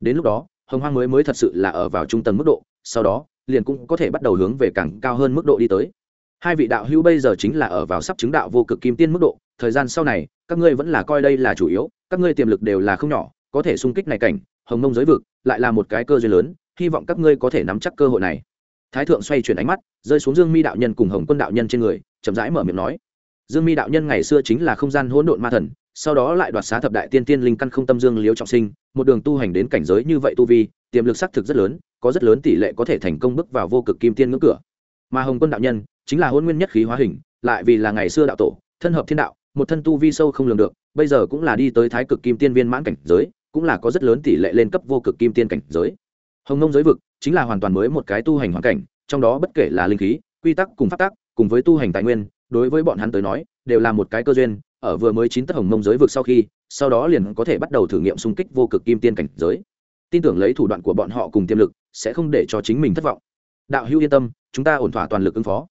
Đến lúc đó, hồng hoang mới mới thật sự là ở vào trung tầng mức độ, sau đó, liền cũng có thể bắt đầu hướng về càng cao hơn mức độ đi tới. Hai vị đạo hữu bây giờ chính là ở vào sắp chứng đạo vô cực kim tiên mức độ, thời gian sau này, các ngươi vẫn là coi đây là chủ yếu, các ngươi tiềm lực đều là không nhỏ, có thể sung kích này cảnh, hồng mông giới vực lại là một cái cơ duyên lớn, hy vọng các ngươi có thể nắm chắc cơ hội này thái thượng xoay chuyển ánh mắt, rơi xuống dương mi đạo nhân cùng hồng quân đạo nhân trên người, chậm rãi mở miệng nói. Dương mi đạo nhân ngày xưa chính là không gian hỗn độn ma thần, sau đó lại đoạt xá thập đại tiên tiên linh căn không tâm dương liếu trọng sinh, một đường tu hành đến cảnh giới như vậy tu vi, tiềm lực xác thực rất lớn, có rất lớn tỷ lệ có thể thành công bước vào vô cực kim tiên ngưỡng cửa. Mà hồng quân đạo nhân, chính là hôn nguyên nhất khí hóa hình, lại vì là ngày xưa đạo tổ, thân hợp thiên đạo, một thân tu vi sâu không lường được, bây giờ cũng là đi tới thái cực kim tiên viên mãn cảnh giới, cũng là có rất lớn tỷ lệ lên cấp vô cực kim tiên cảnh giới. Hồng nông giới vực chính là hoàn toàn mới một cái tu hành hoàn cảnh, trong đó bất kể là linh khí, quy tắc cùng phát tác cùng với tu hành tài nguyên, đối với bọn hắn tới nói, đều là một cái cơ duyên, ở vừa mới chín tất hồng mông giới vực sau khi, sau đó liền có thể bắt đầu thử nghiệm xung kích vô cực kim tiên cảnh giới. Tin tưởng lấy thủ đoạn của bọn họ cùng tiềm lực, sẽ không để cho chính mình thất vọng. Đạo hữu yên tâm, chúng ta ổn thỏa toàn lực ứng phó.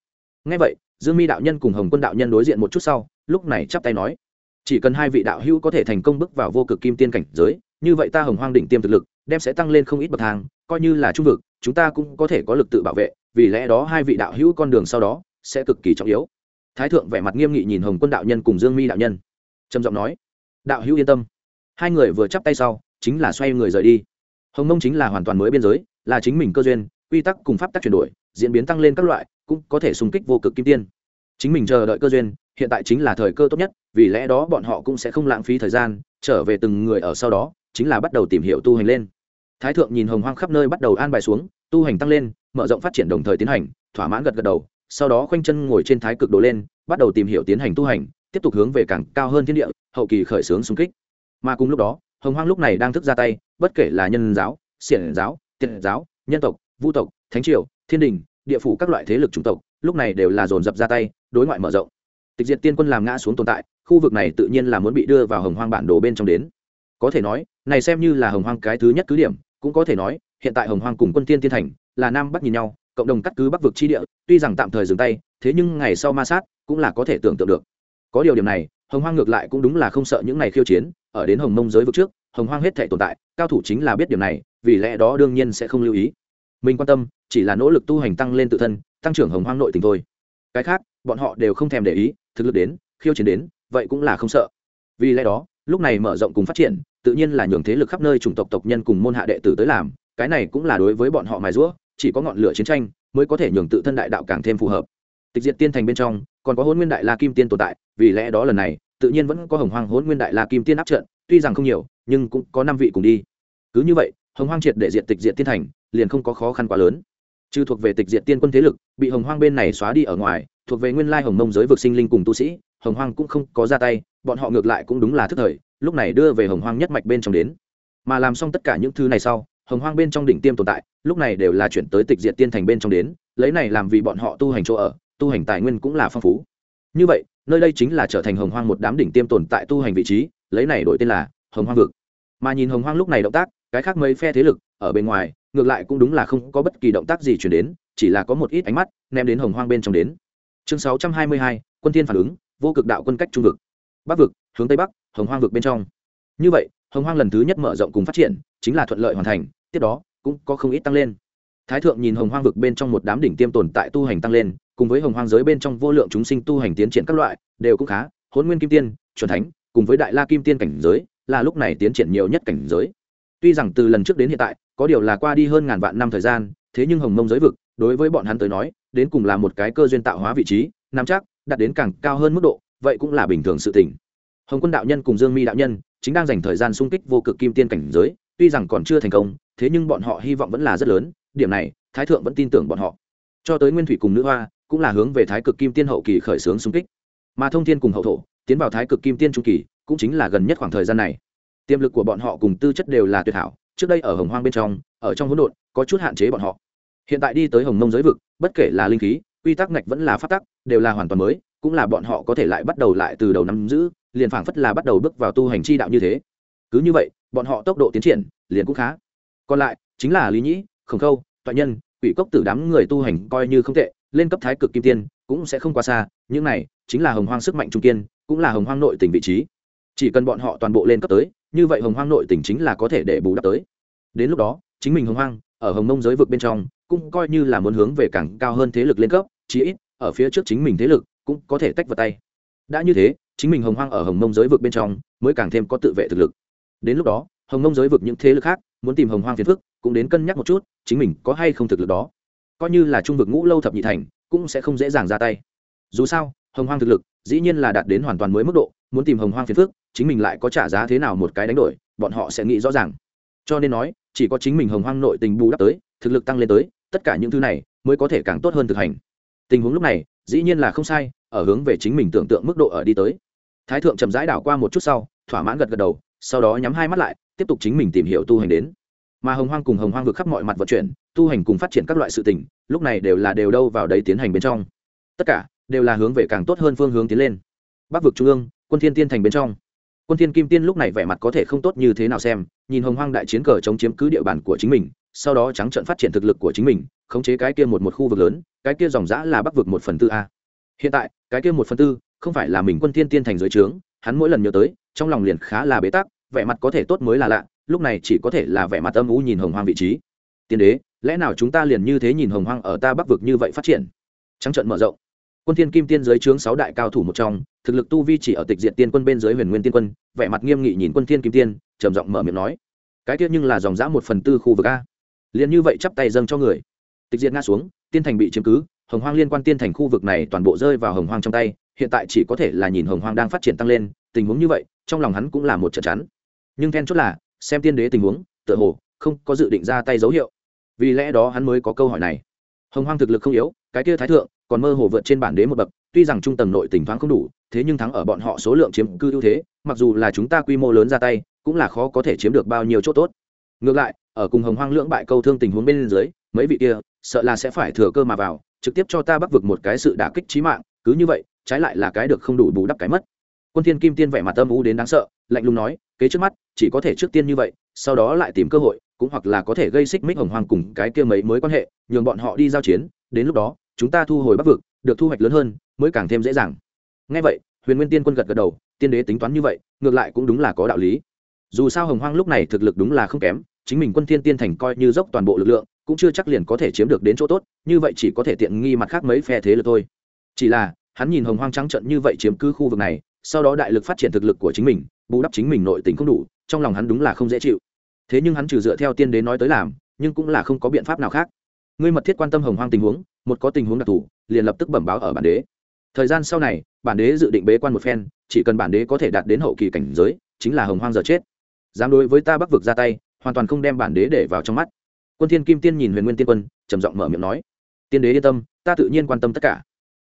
Ngay vậy, dương mi đạo nhân cùng hồng quân đạo nhân đối diện một chút sau, lúc này chắp tay nói, chỉ cần hai vị đạo hữu có thể thành công bước vào vô cực kim tiên cảnh giới, như vậy ta hồng hoang định tiêm thực lực đem sẽ tăng lên không ít bậc thang, coi như là trung vực, chúng ta cũng có thể có lực tự bảo vệ, vì lẽ đó hai vị đạo hữu con đường sau đó sẽ cực kỳ trọng yếu. Thái thượng vẻ mặt nghiêm nghị nhìn hồng quân đạo nhân cùng dương mi đạo nhân. Trầm giọng nói, đạo hữu yên tâm. Hai người vừa chắp tay sau, chính là xoay người rời đi. Hồng mông chính là hoàn toàn mới biên giới, là chính mình cơ duyên, quy tắc cùng pháp tắc chuyển đổi, diễn biến tăng lên các loại, cũng có thể xung kích vô cực kim tiên. Chính mình chờ đợi cơ duyên, hiện tại chính là thời cơ tốt nhất, vì lẽ đó bọn họ cũng sẽ không lãng phí thời gian, trở về từng người ở sau đó chính là bắt đầu tìm hiểu tu hành lên. Thái thượng nhìn hồng hoang khắp nơi bắt đầu an bài xuống, tu hành tăng lên, mở rộng phát triển đồng thời tiến hành, thỏa mãn gật gật đầu, sau đó khoanh chân ngồi trên thái cực đồ lên, bắt đầu tìm hiểu tiến hành tu hành, tiếp tục hướng về càng cao hơn thiên địa, hậu kỳ khởi xướng xung kích. Mà cùng lúc đó, hồng hoang lúc này đang thức ra tay, bất kể là nhân giáo, xiển giáo tiện giáo, nhân tộc, vu tộc, thánh triều, thiên đình, địa phủ các loại thế lực chủng tộc, lúc này đều là dồn dập ra tay, đối ngoại mở rộng. Tịch diệt tiên quân làm ngã xuống tồn tại, khu vực này tự nhiên là muốn bị đưa vào hồng hoang bản đồ bên trong đến. Có thể nói này xem như là hồng hoang cái thứ nhất cứ điểm, cũng có thể nói, hiện tại hồng hoang cùng quân tiên tiên thành, là nam bắc nhìn nhau, cộng đồng cắt cứ bắc vực chi địa, tuy rằng tạm thời dừng tay, thế nhưng ngày sau ma sát, cũng là có thể tưởng tượng được. Có điều điểm này, hồng hoang ngược lại cũng đúng là không sợ những ngày khiêu chiến, ở đến hồng mông giới vực trước, hồng hoang hết thể tồn tại, cao thủ chính là biết điểm này, vì lẽ đó đương nhiên sẽ không lưu ý. Mình quan tâm, chỉ là nỗ lực tu hành tăng lên tự thân, tăng trưởng hồng hoang nội tình thôi. Cái khác, bọn họ đều không thèm để ý, thực lực đến, khiêu chiến đến, vậy cũng là không sợ. Vì lẽ đó, lúc này mở rộng cùng phát triển tự nhiên là nhường thế lực khắp nơi chủng tộc tộc nhân cùng môn hạ đệ tử tới làm, cái này cũng là đối với bọn họ mài rũa chỉ có ngọn lửa chiến tranh mới có thể nhường tự thân đại đạo càng thêm phù hợp. Tịch diệt tiên thành bên trong, còn có hôn nguyên đại la kim tiên tồn tại, vì lẽ đó lần này, tự nhiên vẫn có hồng hoang hôn nguyên đại la kim tiên áp trận, tuy rằng không nhiều, nhưng cũng có năm vị cùng đi. Cứ như vậy, hồng hoang triệt để diệt tịch diệt tiên thành, liền không có khó khăn quá lớn. Trừ thuộc về tịch diệt tiên quân thế lực, bị hồng hoang bên này xóa đi ở ngoài, thuộc về nguyên lai hồng mông giới vực sinh linh cùng tu sĩ, hồng hoang cũng không có ra tay, bọn họ ngược lại cũng đúng là thức thời lúc này đưa về hồng hoang nhất mạch bên trong đến. Mà làm xong tất cả những thứ này sau, hồng hoang bên trong đỉnh tiêm tồn tại, lúc này đều là chuyển tới tịch diệt tiên thành bên trong đến, lấy này làm vì bọn họ tu hành chỗ ở, tu hành tài nguyên cũng là phong phú. Như vậy, nơi đây chính là trở thành hồng hoang một đám đỉnh tiêm tồn tại tu hành vị trí, lấy này đổi tên là hồng hoang vực. Mà nhìn hồng hoang lúc này động tác, cái khác mấy phe thế lực, ở bên ngoài, ngược lại cũng đúng là không có bất kỳ động tác gì chuyển đến, chỉ là có một ít ánh mắt ném đến hồng hoang bên trong đến. Chương sáu trăm hai mươi hai, quân thiên phản ứng, vô cực đạo quân cách trung vực. Bắc vực hướng tây bắc, hồng hoang vực bên trong. Như vậy, hồng hoang lần thứ nhất mở rộng cùng phát triển chính là thuận lợi hoàn thành, tiếp đó cũng có không ít tăng lên. Thái thượng nhìn hồng hoang vực bên trong một đám đỉnh tiêm tồn tại tu hành tăng lên, cùng với hồng hoang giới bên trong vô lượng chúng sinh tu hành tiến triển các loại, đều cũng khá hôn nguyên kim tiên, chuẩn thánh, cùng với đại la kim tiên cảnh giới, là lúc này tiến triển nhiều nhất cảnh giới. Tuy rằng từ lần trước đến hiện tại, có điều là qua đi hơn ngàn vạn năm thời gian, thế nhưng hồng mông giới vực, đối với bọn hắn tới nói, đến cùng là một cái cơ duyên tạo hóa vị trí, nắm chắc, đạt đến càng cao hơn mức độ, vậy cũng là bình thường sự tình hồng quân đạo nhân cùng dương mi đạo nhân chính đang dành thời gian sung kích vô cực kim tiên cảnh giới, tuy rằng còn chưa thành công, thế nhưng bọn họ hy vọng vẫn là rất lớn, điểm này, thái thượng vẫn tin tưởng bọn họ. Cho tới nguyên thủy cùng nữ hoa cũng là hướng về thái cực kim tiên hậu kỳ khởi xướng xung kích. Mà thông thiên cùng hậu thổ tiến vào thái cực kim tiên trung kỳ cũng chính là gần nhất khoảng thời gian này. Tiềm lực của bọn họ cùng tư chất đều là tuyệt hảo, trước đây ở hồng hoang bên trong, ở trong hỗn độn, có chút hạn chế bọn họ. Hiện tại đi tới hồng mông giới vực, bất kể là linh khí, quy tắc ngạch vẫn là phát tắc, đều là hoàn toàn mới, cũng là bọn họ có thể lại bắt đầu lại từ đầu năm giữ liền phảng phất là bắt đầu bước vào tu hành chi đạo như thế. Cứ như vậy, bọn họ tốc độ tiến triển liền cũng khá. Còn lại, chính là lý nhĩ, khổng khâu, toại nhân, quỷ cốc tử đám người tu hành coi như không tệ, lên cấp thái cực kim tiên cũng sẽ không quá xa, những này chính là hồng hoang sức mạnh trung kiên, cũng là hồng hoang nội tỉnh vị trí. Chỉ cần bọn họ toàn bộ lên cấp tới, như vậy hồng hoang nội tỉnh chính là có thể để bù đắp tới. Đến lúc đó, chính mình hồng hoang, ở hồng mông giới vực bên trong, cũng coi như là muốn hướng về càng cao hơn thế lực lên cấp, chí ít, ở phía trước chính mình thế lực cũng có thể tách vào tay. Đã như thế chính mình hồng hoang ở hồng mông giới vực bên trong mới càng thêm có tự vệ thực lực. Đến lúc đó, hồng mông giới vực những thế lực khác muốn tìm hồng hoang phiền phức, cũng đến cân nhắc một chút, chính mình có hay không thực lực đó. Coi như là trung vực ngũ lâu thập nhị thành, cũng sẽ không dễ dàng ra tay. Dù sao, hồng hoang thực lực dĩ nhiên là đạt đến hoàn toàn mới mức độ, muốn tìm hồng hoang phiền phức, chính mình lại có trả giá thế nào một cái đánh đổi, bọn họ sẽ nghĩ rõ ràng. Cho nên nói, chỉ có chính mình hồng hoang nội tình bù đắp tới, thực lực tăng lên tới, tất cả những thứ này mới có thể càng tốt hơn thực hành. Tình huống lúc này, dĩ nhiên là không sai, ở hướng về chính mình tưởng tượng mức độ ở đi tới thái thượng chậm rãi đảo qua một chút sau, thỏa mãn gật gật đầu, sau đó nhắm hai mắt lại, tiếp tục chính mình tìm hiểu tu hành đến. Mà hồng hoang cùng hồng hoang vượt khắp mọi mặt vận chuyển, tu hành cùng phát triển các loại sự tình, lúc này đều là đều đâu vào đấy tiến hành bên trong. Tất cả đều là hướng về càng tốt hơn phương hướng tiến lên. Bắc vực trung ương, quân thiên tiên thành bên trong. Quân thiên kim tiên lúc này vẻ mặt có thể không tốt như thế nào xem, nhìn hồng hoang đại chiến cờ chống chiếm cứ địa bàn của chính mình, sau đó trắng trận phát triển thực lực của chính mình, khống chế cái kia một một khu vực lớn, cái kia dòng dã là bắc vực một phần tư a. Hiện tại, cái kia một phần tư không phải là mình quân thiên tiên thành dưới trướng, hắn mỗi lần nhớ tới, trong lòng liền khá là bế tắc, vẻ mặt có thể tốt mới là lạ, lúc này chỉ có thể là vẻ mặt âm u nhìn hồng hoang vị trí. Tiên đế, lẽ nào chúng ta liền như thế nhìn hồng hoang ở ta bắc vực như vậy phát triển? Trắng trận mở rộng. Quân thiên kim tiên dưới trướng sáu đại cao thủ một trong, thực lực tu vi chỉ ở tịch diện tiên quân bên dưới huyền nguyên tiên quân, vẻ mặt nghiêm nghị nhìn quân thiên kim tiên, trầm giọng mở miệng nói. Cái tiết nhưng là dòng dã một phần tư khu vực a. Liền như vậy chắp tay dâng cho người. Tịch diện ngã xuống, tiên thành bị chiếm cứ, hồng hoang liên quan tiên thành khu vực này toàn bộ rơi vào hồng hoang trong tay hiện tại chỉ có thể là nhìn hồng hoang đang phát triển tăng lên, tình huống như vậy, trong lòng hắn cũng là một trận chắn nhưng then chốt là, xem tiên đế tình huống, tựa hồ, không có dự định ra tay dấu hiệu. Vì lẽ đó hắn mới có câu hỏi này. Hồng hoang thực lực không yếu, cái kia thái thượng, còn mơ hồ vượt trên bản đế một bậc, tuy rằng trung tầng nội tỉnh thoáng không đủ, thế nhưng thắng ở bọn họ số lượng chiếm cư ưu thế, mặc dù là chúng ta quy mô lớn ra tay, cũng là khó có thể chiếm được bao nhiêu chỗ tốt. Ngược lại, ở cùng hồng hoang lưỡng bại câu thương tình huống bên dưới, mấy vị kia, sợ là sẽ phải thừa cơ mà vào, trực tiếp cho ta bắc vực một cái sự đả kích trí mạng, cứ như vậy trái lại là cái được không đủ bù đắp cái mất. Quân thiên kim tiên vẻ mặt âm u đến đáng sợ, lạnh lùng nói, kế trước mắt, chỉ có thể trước tiên như vậy, sau đó lại tìm cơ hội, cũng hoặc là có thể gây xích mích hồng Hoàng cùng cái kia mấy mới quan hệ, nhường bọn họ đi giao chiến, đến lúc đó, chúng ta thu hồi bắc vực, được thu hoạch lớn hơn, mới càng thêm dễ dàng. Ngay vậy, huyền nguyên tiên quân gật gật đầu, tiên đế tính toán như vậy, ngược lại cũng đúng là có đạo lý. Dù sao hồng hoang lúc này thực lực đúng là không kém, chính mình quân thiên tiên thành coi như dốc toàn bộ lực lượng, cũng chưa chắc liền có thể chiếm được đến chỗ tốt, như vậy chỉ có thể tiện nghi mặt khác mấy phe thế lực thôi. Chỉ là hắn nhìn hồng hoang trắng trận như vậy chiếm cứ khu vực này, sau đó đại lực phát triển thực lực của chính mình, bù đắp chính mình nội tình không đủ, trong lòng hắn đúng là không dễ chịu. Thế nhưng hắn trừ dựa theo tiên đế nói tới làm, nhưng cũng là không có biện pháp nào khác. Ngươi mật thiết quan tâm hồng hoang tình huống, một có tình huống đặc thù, liền lập tức bẩm báo ở bản đế. Thời gian sau này, bản đế dự định bế quan một phen, chỉ cần bản đế có thể đạt đến hậu kỳ cảnh giới, chính là hồng hoang giờ chết. Dám đối với ta bắc vực ra tay, hoàn toàn không đem bản đế để vào trong mắt. Quân thiên kim tiên nhìn huyền nguyên tiên quân, trầm giọng mở miệng nói. Tiên đế yên tâm, ta tự nhiên quan tâm tất cả.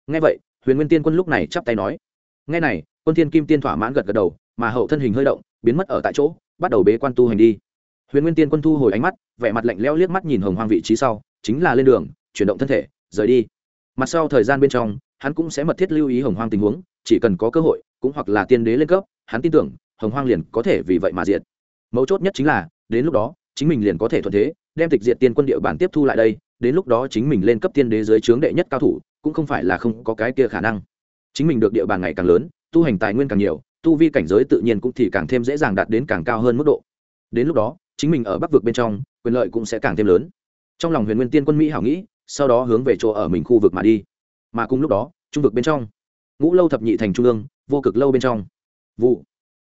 Nghe vậy huyền nguyên tiên quân lúc này chắp tay nói. Nghe này, quân thiên kim tiên thỏa mãn gật gật đầu, mà hậu thân hình hơi động, biến mất ở tại chỗ, bắt đầu bế quan tu hành đi. Huyền nguyên tiên quân thu hồi ánh mắt, vẻ mặt lạnh lẽo liếc mắt nhìn hồng hoang vị trí sau, chính là lên đường, chuyển động thân thể, rời đi. Mặt sau thời gian bên trong, hắn cũng sẽ mật thiết lưu ý hồng hoang tình huống, chỉ cần có cơ hội, cũng hoặc là tiên đế lên cấp, hắn tin tưởng, hồng hoang liền có thể vì vậy mà diệt. Mấu chốt nhất chính là, đến lúc đó, chính mình liền có thể thuận thế, đem tịch diệt tiên quân địa bản tiếp thu lại đây, đến lúc đó chính mình lên cấp tiên đế dưới trướng đệ nhất cao thủ cũng không phải là không có cái kia khả năng. Chính mình được địa bàn ngày càng lớn, tu hành tài nguyên càng nhiều, tu vi cảnh giới tự nhiên cũng thì càng thêm dễ dàng đạt đến càng cao hơn mức độ. Đến lúc đó, chính mình ở bắc vực bên trong, quyền lợi cũng sẽ càng thêm lớn. Trong lòng huyền nguyên tiên quân mỹ hảo nghĩ, sau đó hướng về chỗ ở mình khu vực mà đi. Mà cùng lúc đó, trung vực bên trong, ngũ lâu thập nhị thành trung ương, vô cực lâu bên trong. Vụ.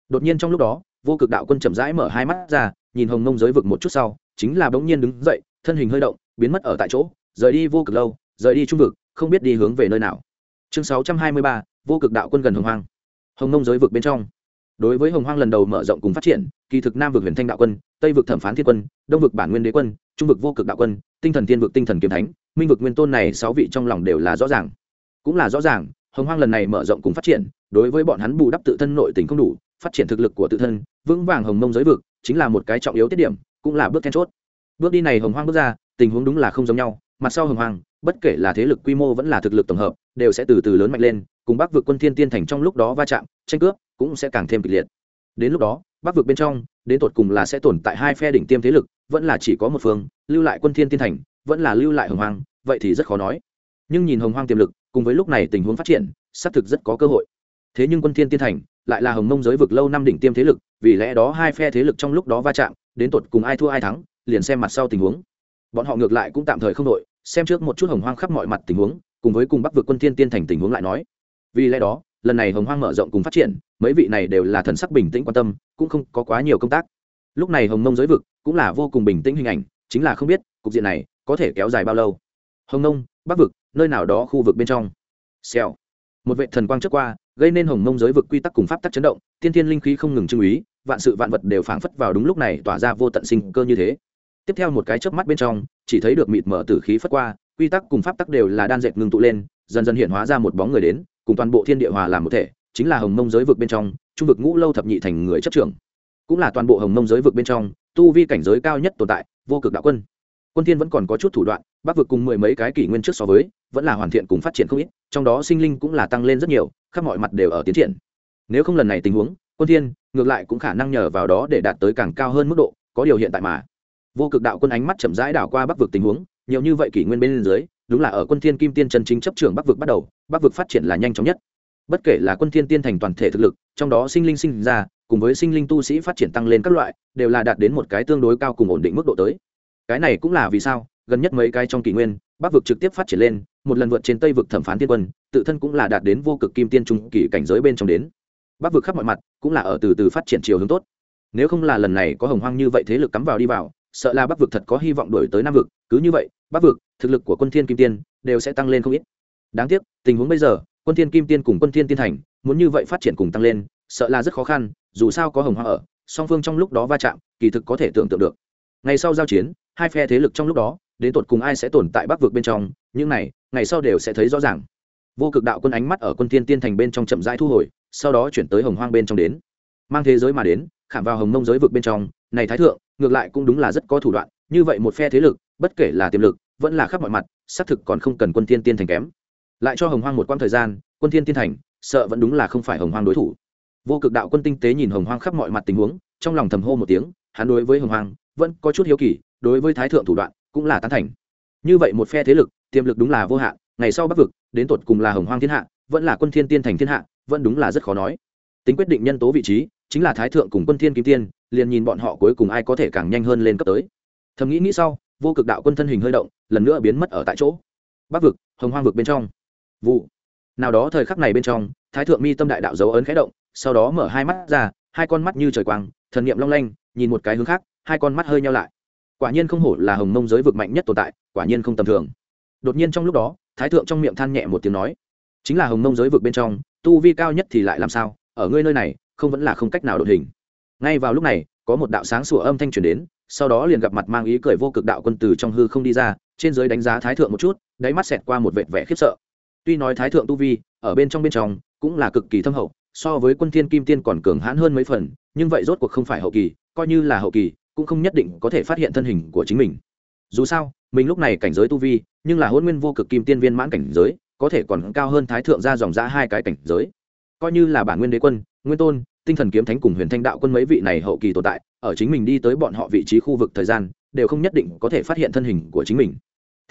Đột nhiên trong lúc đó, vô cực đạo quân chậm rãi mở hai mắt ra, nhìn hồng mông giới vực một chút sau, chính là bỗng nhiên đứng dậy, thân hình hơi động, biến mất ở tại chỗ, rời đi vô cực lâu, rời đi trung vực không biết đi hướng về nơi nào. Chương sáu trăm hai mươi ba, vô cực đạo quân gần hồng hoang. Hồng mông giới vực bên trong. Đối với hồng hoang lần đầu mở rộng cùng phát triển, kỳ thực nam vực huyền thanh đạo quân, tây vực thẩm phán thiên quân, đông vực bản nguyên đế quân, trung vực vô cực đạo quân, tinh thần thiên vực, tinh thần kiếm thánh, minh vực nguyên tôn này sáu vị trong lòng đều là rõ ràng. Cũng là rõ ràng, hồng hoang lần này mở rộng cùng phát triển, đối với bọn hắn bù đắp tự thân nội tình không đủ, phát triển thực lực của tự thân, vững vàng hồng mông giới vực, chính là một cái trọng yếu tiết điểm, cũng là bước then chốt. Bước đi này hồng hoang bước ra, tình huống đúng là không giống nhau, mặt sau hồng hoang bất kể là thế lực quy mô vẫn là thực lực tổng hợp, đều sẽ từ từ lớn mạnh lên, cùng bắc vực quân thiên tiên thành trong lúc đó va chạm, tranh cướp cũng sẽ càng thêm kịch liệt. Đến lúc đó, bắc vực bên trong, đến tột cùng là sẽ tồn tại hai phe đỉnh tiêm thế lực, vẫn là chỉ có một phương, lưu lại quân thiên tiên thành, vẫn là lưu lại hồng hoang, vậy thì rất khó nói. Nhưng nhìn hồng hoang tiềm lực, cùng với lúc này tình huống phát triển, xác thực rất có cơ hội. Thế nhưng quân thiên tiên thành lại là hồng mông giới vực lâu năm đỉnh tiêm thế lực, vì lẽ đó hai phe thế lực trong lúc đó va chạm, đến tột cùng ai thua ai thắng, liền xem mặt sau tình huống. Bọn họ ngược lại cũng tạm thời không đội xem trước một chút hồng hoang khắp mọi mặt tình huống, cùng với cùng bắc vực quân thiên tiên thành tình huống lại nói. Vì lẽ đó, lần này hồng hoang mở rộng cùng phát triển, mấy vị này đều là thần sắc bình tĩnh quan tâm, cũng không có quá nhiều công tác. Lúc này hồng nông giới vực cũng là vô cùng bình tĩnh hình ảnh, chính là không biết cục diện này có thể kéo dài bao lâu. Hồng nông bắc vực, nơi nào đó khu vực bên trong. Xèo. Một vệ thần quang trước qua, gây nên hồng mông giới vực quy tắc cùng pháp tắc chấn động, tiên thiên linh khí không ngừng trưng úy, vạn sự vạn vật đều phảng phất vào đúng lúc này tỏa ra vô tận sinh cơ như thế. Tiếp theo một cái chớp mắt bên trong chỉ thấy được mịt mở tử khí phất qua, quy tắc cùng pháp tắc đều là đan dệt ngưng tụ lên, dần dần hiện hóa ra một bóng người đến, cùng toàn bộ thiên địa hòa làm một thể, chính là hồng mông giới vực bên trong, trung vực ngũ lâu thập nhị thành người chấp trưởng. Cũng là toàn bộ hồng mông giới vực bên trong, tu vi cảnh giới cao nhất tồn tại, vô cực đạo quân. Quân thiên vẫn còn có chút thủ đoạn, bắc vực cùng mười mấy cái kỷ nguyên trước so với, vẫn là hoàn thiện cùng phát triển không ít, trong đó sinh linh cũng là tăng lên rất nhiều, khắp mọi mặt đều ở tiến triển. Nếu không lần này tình huống, quân thiên ngược lại cũng khả năng nhờ vào đó để đạt tới càng cao hơn mức độ, có điều hiện tại mà vô cực đạo quân ánh mắt chậm rãi đảo qua bắc vực tình huống, nhiều như vậy kỷ nguyên bên dưới, đúng là ở quân thiên kim tiên chân chính chấp trưởng bắc vực bắt đầu, bắc vực phát triển là nhanh chóng nhất. Bất kể là quân thiên tiên thành toàn thể thực lực, trong đó sinh linh sinh ra, cùng với sinh linh tu sĩ phát triển tăng lên các loại, đều là đạt đến một cái tương đối cao cùng ổn định mức độ tới. Cái này cũng là vì sao, gần nhất mấy cái trong kỷ nguyên, bắc vực trực tiếp phát triển lên, một lần vượt trên tây vực thẩm phán tiên quân, tự thân cũng là đạt đến vô cực kim tiên trung kỳ cảnh giới bên trong đến. Bắc vực khắp mọi mặt, cũng là ở từ từ phát triển chiều hướng tốt. Nếu không là lần này có hồng hoang như vậy thế lực cắm vào đi vào sợ là bắc vực thật có hy vọng đổi tới nam vực, cứ như vậy, bắc vực, thực lực của quân thiên kim tiên đều sẽ tăng lên không ít. Đáng tiếc, tình huống bây giờ, quân thiên kim tiên cùng quân thiên tiên thành, muốn như vậy phát triển cùng tăng lên, sợ là rất khó khăn, dù sao có hồng Hoa ở, song phương trong lúc đó va chạm, kỳ thực có thể tưởng tượng được. Ngày sau giao chiến, hai phe thế lực trong lúc đó, đến tột cùng ai sẽ tồn tại bắc vực bên trong, những này, ngày sau đều sẽ thấy rõ ràng. Vô cực đạo quân ánh mắt ở quân thiên tiên thành bên trong chậm rãi thu hồi, sau đó chuyển tới hồng hoang bên trong đến. Mang thế giới mà đến, khảm vào hồng mông giới vực bên trong, này thái thượng ngược lại cũng đúng là rất có thủ đoạn, như vậy một phe thế lực, bất kể là tiềm lực, vẫn là khắp mọi mặt, xác thực còn không cần quân thiên tiên thành kém. Lại cho hồng hoang một quãng thời gian, quân thiên tiên thành, sợ vẫn đúng là không phải hồng hoang đối thủ. Vô cực đạo quân tinh tế nhìn hồng hoang khắp mọi mặt tình huống, trong lòng thầm hô một tiếng, hắn đối với hồng hoang vẫn có chút hiếu kỳ, đối với thái thượng thủ đoạn cũng là tán thành. Như vậy một phe thế lực, tiềm lực đúng là vô hạn, ngày sau bắc vực, đến tột cùng là hồng hoang thiên hạ, vẫn là quân thiên tiên thành thiên hạ, vẫn đúng là rất khó nói. Tính quyết định nhân tố vị trí chính là thái thượng cùng quân thiên kim tiên, liền nhìn bọn họ cuối cùng ai có thể càng nhanh hơn lên cấp tới. Thầm nghĩ nghĩ sau, vô cực đạo quân thân hình hơi động, lần nữa biến mất ở tại chỗ. Bắc vực, hồng hoang vực bên trong. Vụ. Nào đó thời khắc này bên trong, thái thượng mi tâm đại đạo dấu ấn khẽ động, sau đó mở hai mắt ra, hai con mắt như trời quang, thần niệm long lanh, nhìn một cái hướng khác, hai con mắt hơi nhau lại. Quả nhiên không hổ là hồng mông giới vực mạnh nhất tồn tại, quả nhiên không tầm thường. Đột nhiên trong lúc đó, thái thượng trong miệng than nhẹ một tiếng nói, chính là hồng mông giới vực bên trong, tu vi cao nhất thì lại làm sao? Ở ngươi nơi này không vẫn là không cách nào đột hình. Ngay vào lúc này, có một đạo sáng sủa âm thanh truyền đến, sau đó liền gặp mặt mang ý cười vô cực đạo quân từ trong hư không đi ra, trên giới đánh giá thái thượng một chút, đáy mắt xẹt qua một vệt vẻ khiếp sợ. Tuy nói thái thượng tu vi, ở bên trong bên trong, cũng là cực kỳ thâm hậu, so với quân thiên kim tiên còn cường hãn hơn mấy phần, nhưng vậy rốt cuộc không phải hậu kỳ, coi như là hậu kỳ, cũng không nhất định có thể phát hiện thân hình của chính mình. Dù sao, mình lúc này cảnh giới tu vi, nhưng là hôn nguyên vô cực kim tiên viên mãn cảnh giới, có thể còn cao hơn thái thượng ra dòng ra hai cái cảnh giới. Coi như là bản nguyên đế quân nguyên tôn, tinh thần kiếm thánh cùng huyền thanh đạo quân mấy vị này hậu kỳ tồn tại, ở chính mình đi tới bọn họ vị trí khu vực thời gian, đều không nhất định có thể phát hiện thân hình của chính mình.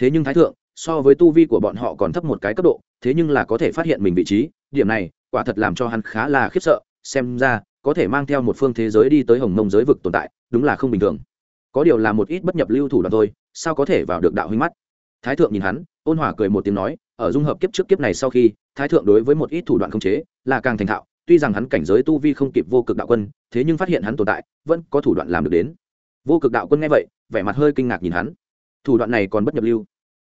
Thế nhưng thái thượng, so với tu vi của bọn họ còn thấp một cái cấp độ, thế nhưng là có thể phát hiện mình vị trí, điểm này, quả thật làm cho hắn khá là khiếp sợ, xem ra, có thể mang theo một phương thế giới đi tới hồng mông giới vực tồn tại, đúng là không bình thường. Có điều là một ít bất nhập lưu thủ đoạn thôi, sao có thể vào được đạo huynh mắt? Thái thượng nhìn hắn, ôn hòa cười một tiếng nói, ở dung hợp kiếp trước kiếp này sau khi, thái thượng đối với một ít thủ đoạn khống chế, là càng thành thạo tuy rằng hắn cảnh giới tu vi không kịp vô cực đạo quân, thế nhưng phát hiện hắn tồn tại, vẫn có thủ đoạn làm được đến. Vô cực đạo quân nghe vậy, vẻ mặt hơi kinh ngạc nhìn hắn. Thủ đoạn này còn bất nhập lưu.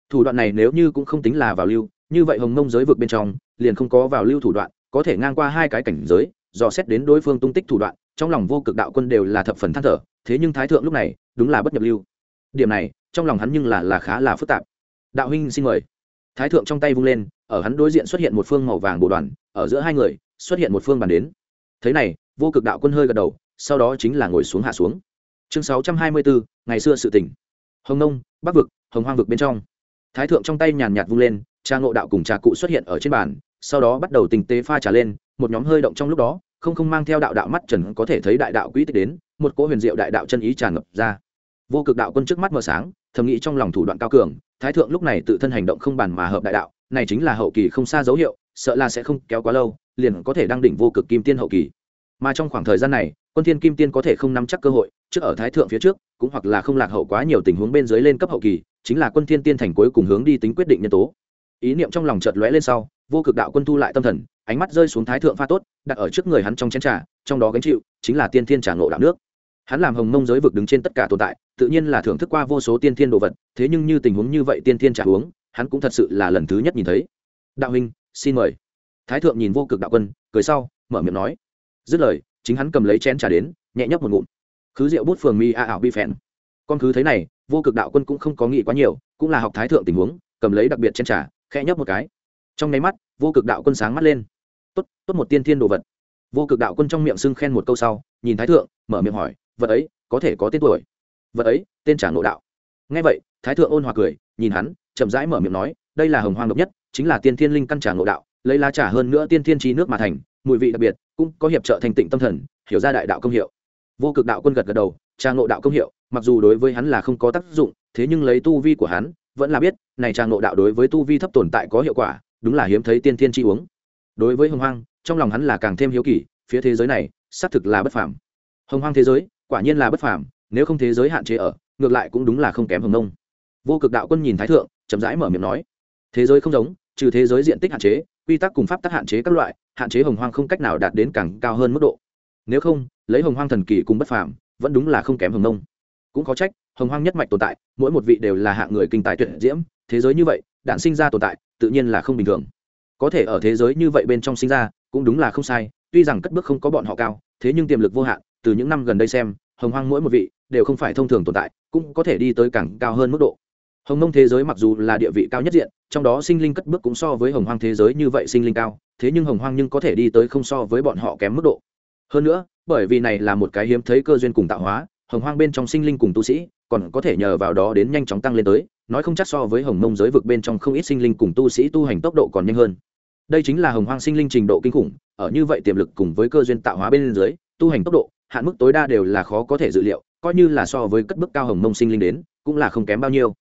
Thủ đoạn này nếu như cũng không tính là vào lưu, như vậy hồng mông giới vực bên trong, liền không có vào lưu thủ đoạn, có thể ngang qua hai cái cảnh giới, dò xét đến đối phương tung tích thủ đoạn, trong lòng vô cực đạo quân đều là thập phần than thở, thế nhưng thái thượng lúc này, đúng là bất nhập lưu. Điểm này, trong lòng hắn nhưng là là khá là phức tạp. Đạo huynh xin mời. Thái thượng trong tay vung lên, ở hắn đối diện xuất hiện một phương màu vàng bồ đoàn, ở giữa hai người xuất hiện một phương bàn đến. Thế này, vô cực đạo quân hơi gật đầu, sau đó chính là ngồi xuống hạ xuống. Chương sáu trăm hai mươi bốn ngày xưa sự tỉnh hồng nông, bắc vực, hồng hoang vực bên trong. Thái thượng trong tay nhàn nhạt vung lên, cha ngộ đạo cùng trà cụ xuất hiện ở trên bàn, sau đó bắt đầu tình tế pha trà lên, một nhóm hơi động trong lúc đó, không không mang theo đạo đạo mắt trần có thể thấy đại đạo quỹ tích đến, một cỗ huyền diệu đại đạo chân ý tràn ngập ra. Vô cực đạo quân trước mắt mờ sáng, thầm nghĩ trong lòng thủ đoạn cao cường, thái thượng lúc này tự thân hành động không bàn mà hợp đại đạo, này chính là hậu kỳ không xa dấu hiệu, sợ là sẽ không kéo quá lâu liền có thể đăng đỉnh vô cực kim tiên hậu kỳ. Mà trong khoảng thời gian này, quân thiên kim tiên có thể không nắm chắc cơ hội, trước ở thái thượng phía trước, cũng hoặc là không lạc hậu quá nhiều tình huống bên dưới lên cấp hậu kỳ, chính là quân thiên tiên thành cuối cùng hướng đi tính quyết định nhân tố. Ý niệm trong lòng chợt lóe lên sau, vô cực đạo quân thu lại tâm thần, ánh mắt rơi xuống thái thượng pha tốt, đặt ở trước người hắn trong chén trà, trong đó gánh chịu chính là tiên thiên trà ngộ đạo nước. Hắn làm hồng mông giới vực đứng trên tất cả tồn tại, tự nhiên là thưởng thức qua vô số tiên thiên đồ vật, thế nhưng như tình huống như vậy tiên thiên trà uống, hắn cũng thật sự là lần thứ nhất nhìn thấy. Đạo huynh, xin mời thái thượng nhìn vô cực đạo quân, cười sau, mở miệng nói. Dứt lời, chính hắn cầm lấy chén trà đến, nhẹ nhấp một ngụm. Khứ rượu bút phường mi a ảo bi phèn. Con khứ thấy này, vô cực đạo quân cũng không có nghĩ quá nhiều, cũng là học thái thượng tình huống, cầm lấy đặc biệt chén trà, khẽ nhấp một cái. Trong nháy mắt, vô cực đạo quân sáng mắt lên. Tốt tốt một tiên thiên đồ vật. Vô cực đạo quân trong miệng xưng khen một câu sau, nhìn thái thượng, mở miệng hỏi, vật ấy, có thể có tên tuổi? Vật ấy, tên trả ngộ đạo. Ngay vậy, thái thượng ôn hòa cười, nhìn hắn, chậm rãi mở miệng nói, đây là hồng hoang độc nhất, chính là tiên thiên linh căn trả ngộ đạo lấy lá trà hơn nữa tiên thiên trí nước mà thành, mùi vị đặc biệt, cũng có hiệp trợ thành tịnh tâm thần, hiểu ra đại đạo công hiệu. Vô cực đạo quân gật gật đầu, trà ngộ đạo công hiệu, mặc dù đối với hắn là không có tác dụng, thế nhưng lấy tu vi của hắn, vẫn là biết, này trà ngộ đạo đối với tu vi thấp tồn tại có hiệu quả, đúng là hiếm thấy tiên thiên chi uống. Đối với hồng hoang, trong lòng hắn là càng thêm hiếu kỳ, phía thế giới này, xác thực là bất phàm. Hồng hoang thế giới, quả nhiên là bất phàm, nếu không thế giới hạn chế ở, ngược lại cũng đúng là không kém hồng nông. Vô cực đạo quân nhìn thái thượng, chậm rãi mở miệng nói, thế giới không giống, trừ thế giới diện tích hạn chế quy tắc cùng pháp tắc hạn chế các loại, hạn chế hồng hoang không cách nào đạt đến càng cao hơn mức độ. Nếu không, lấy hồng hoang thần kỳ cùng bất phàm, vẫn đúng là không kém hồng nông. Cũng có trách, hồng hoang nhất mạch tồn tại, mỗi một vị đều là hạng người kinh tài tuyệt diễm, thế giới như vậy đạn sinh ra tồn tại, tự nhiên là không bình thường. Có thể ở thế giới như vậy bên trong sinh ra, cũng đúng là không sai, tuy rằng cất bước không có bọn họ cao, thế nhưng tiềm lực vô hạn, từ những năm gần đây xem, hồng hoang mỗi một vị, đều không phải thông thường tồn tại, cũng có thể đi tới càng cao hơn mức độ hồng mông thế giới mặc dù là địa vị cao nhất diện, trong đó sinh linh cất bước cũng so với hồng hoang thế giới như vậy sinh linh cao, thế nhưng hồng hoang nhưng có thể đi tới không so với bọn họ kém mức độ. Hơn nữa, bởi vì này là một cái hiếm thấy cơ duyên cùng tạo hóa, hồng hoang bên trong sinh linh cùng tu sĩ còn có thể nhờ vào đó đến nhanh chóng tăng lên tới, nói không chắc so với hồng mông giới vực bên trong không ít sinh linh cùng tu sĩ tu hành tốc độ còn nhanh hơn. Đây chính là hồng hoang sinh linh trình độ kinh khủng, ở như vậy tiềm lực cùng với cơ duyên tạo hóa bên dưới, tu hành tốc độ, hạn mức tối đa đều là khó có thể dự liệu, coi như là so với cất bước cao hồng mông sinh linh đến, cũng là không kém bao nhiêu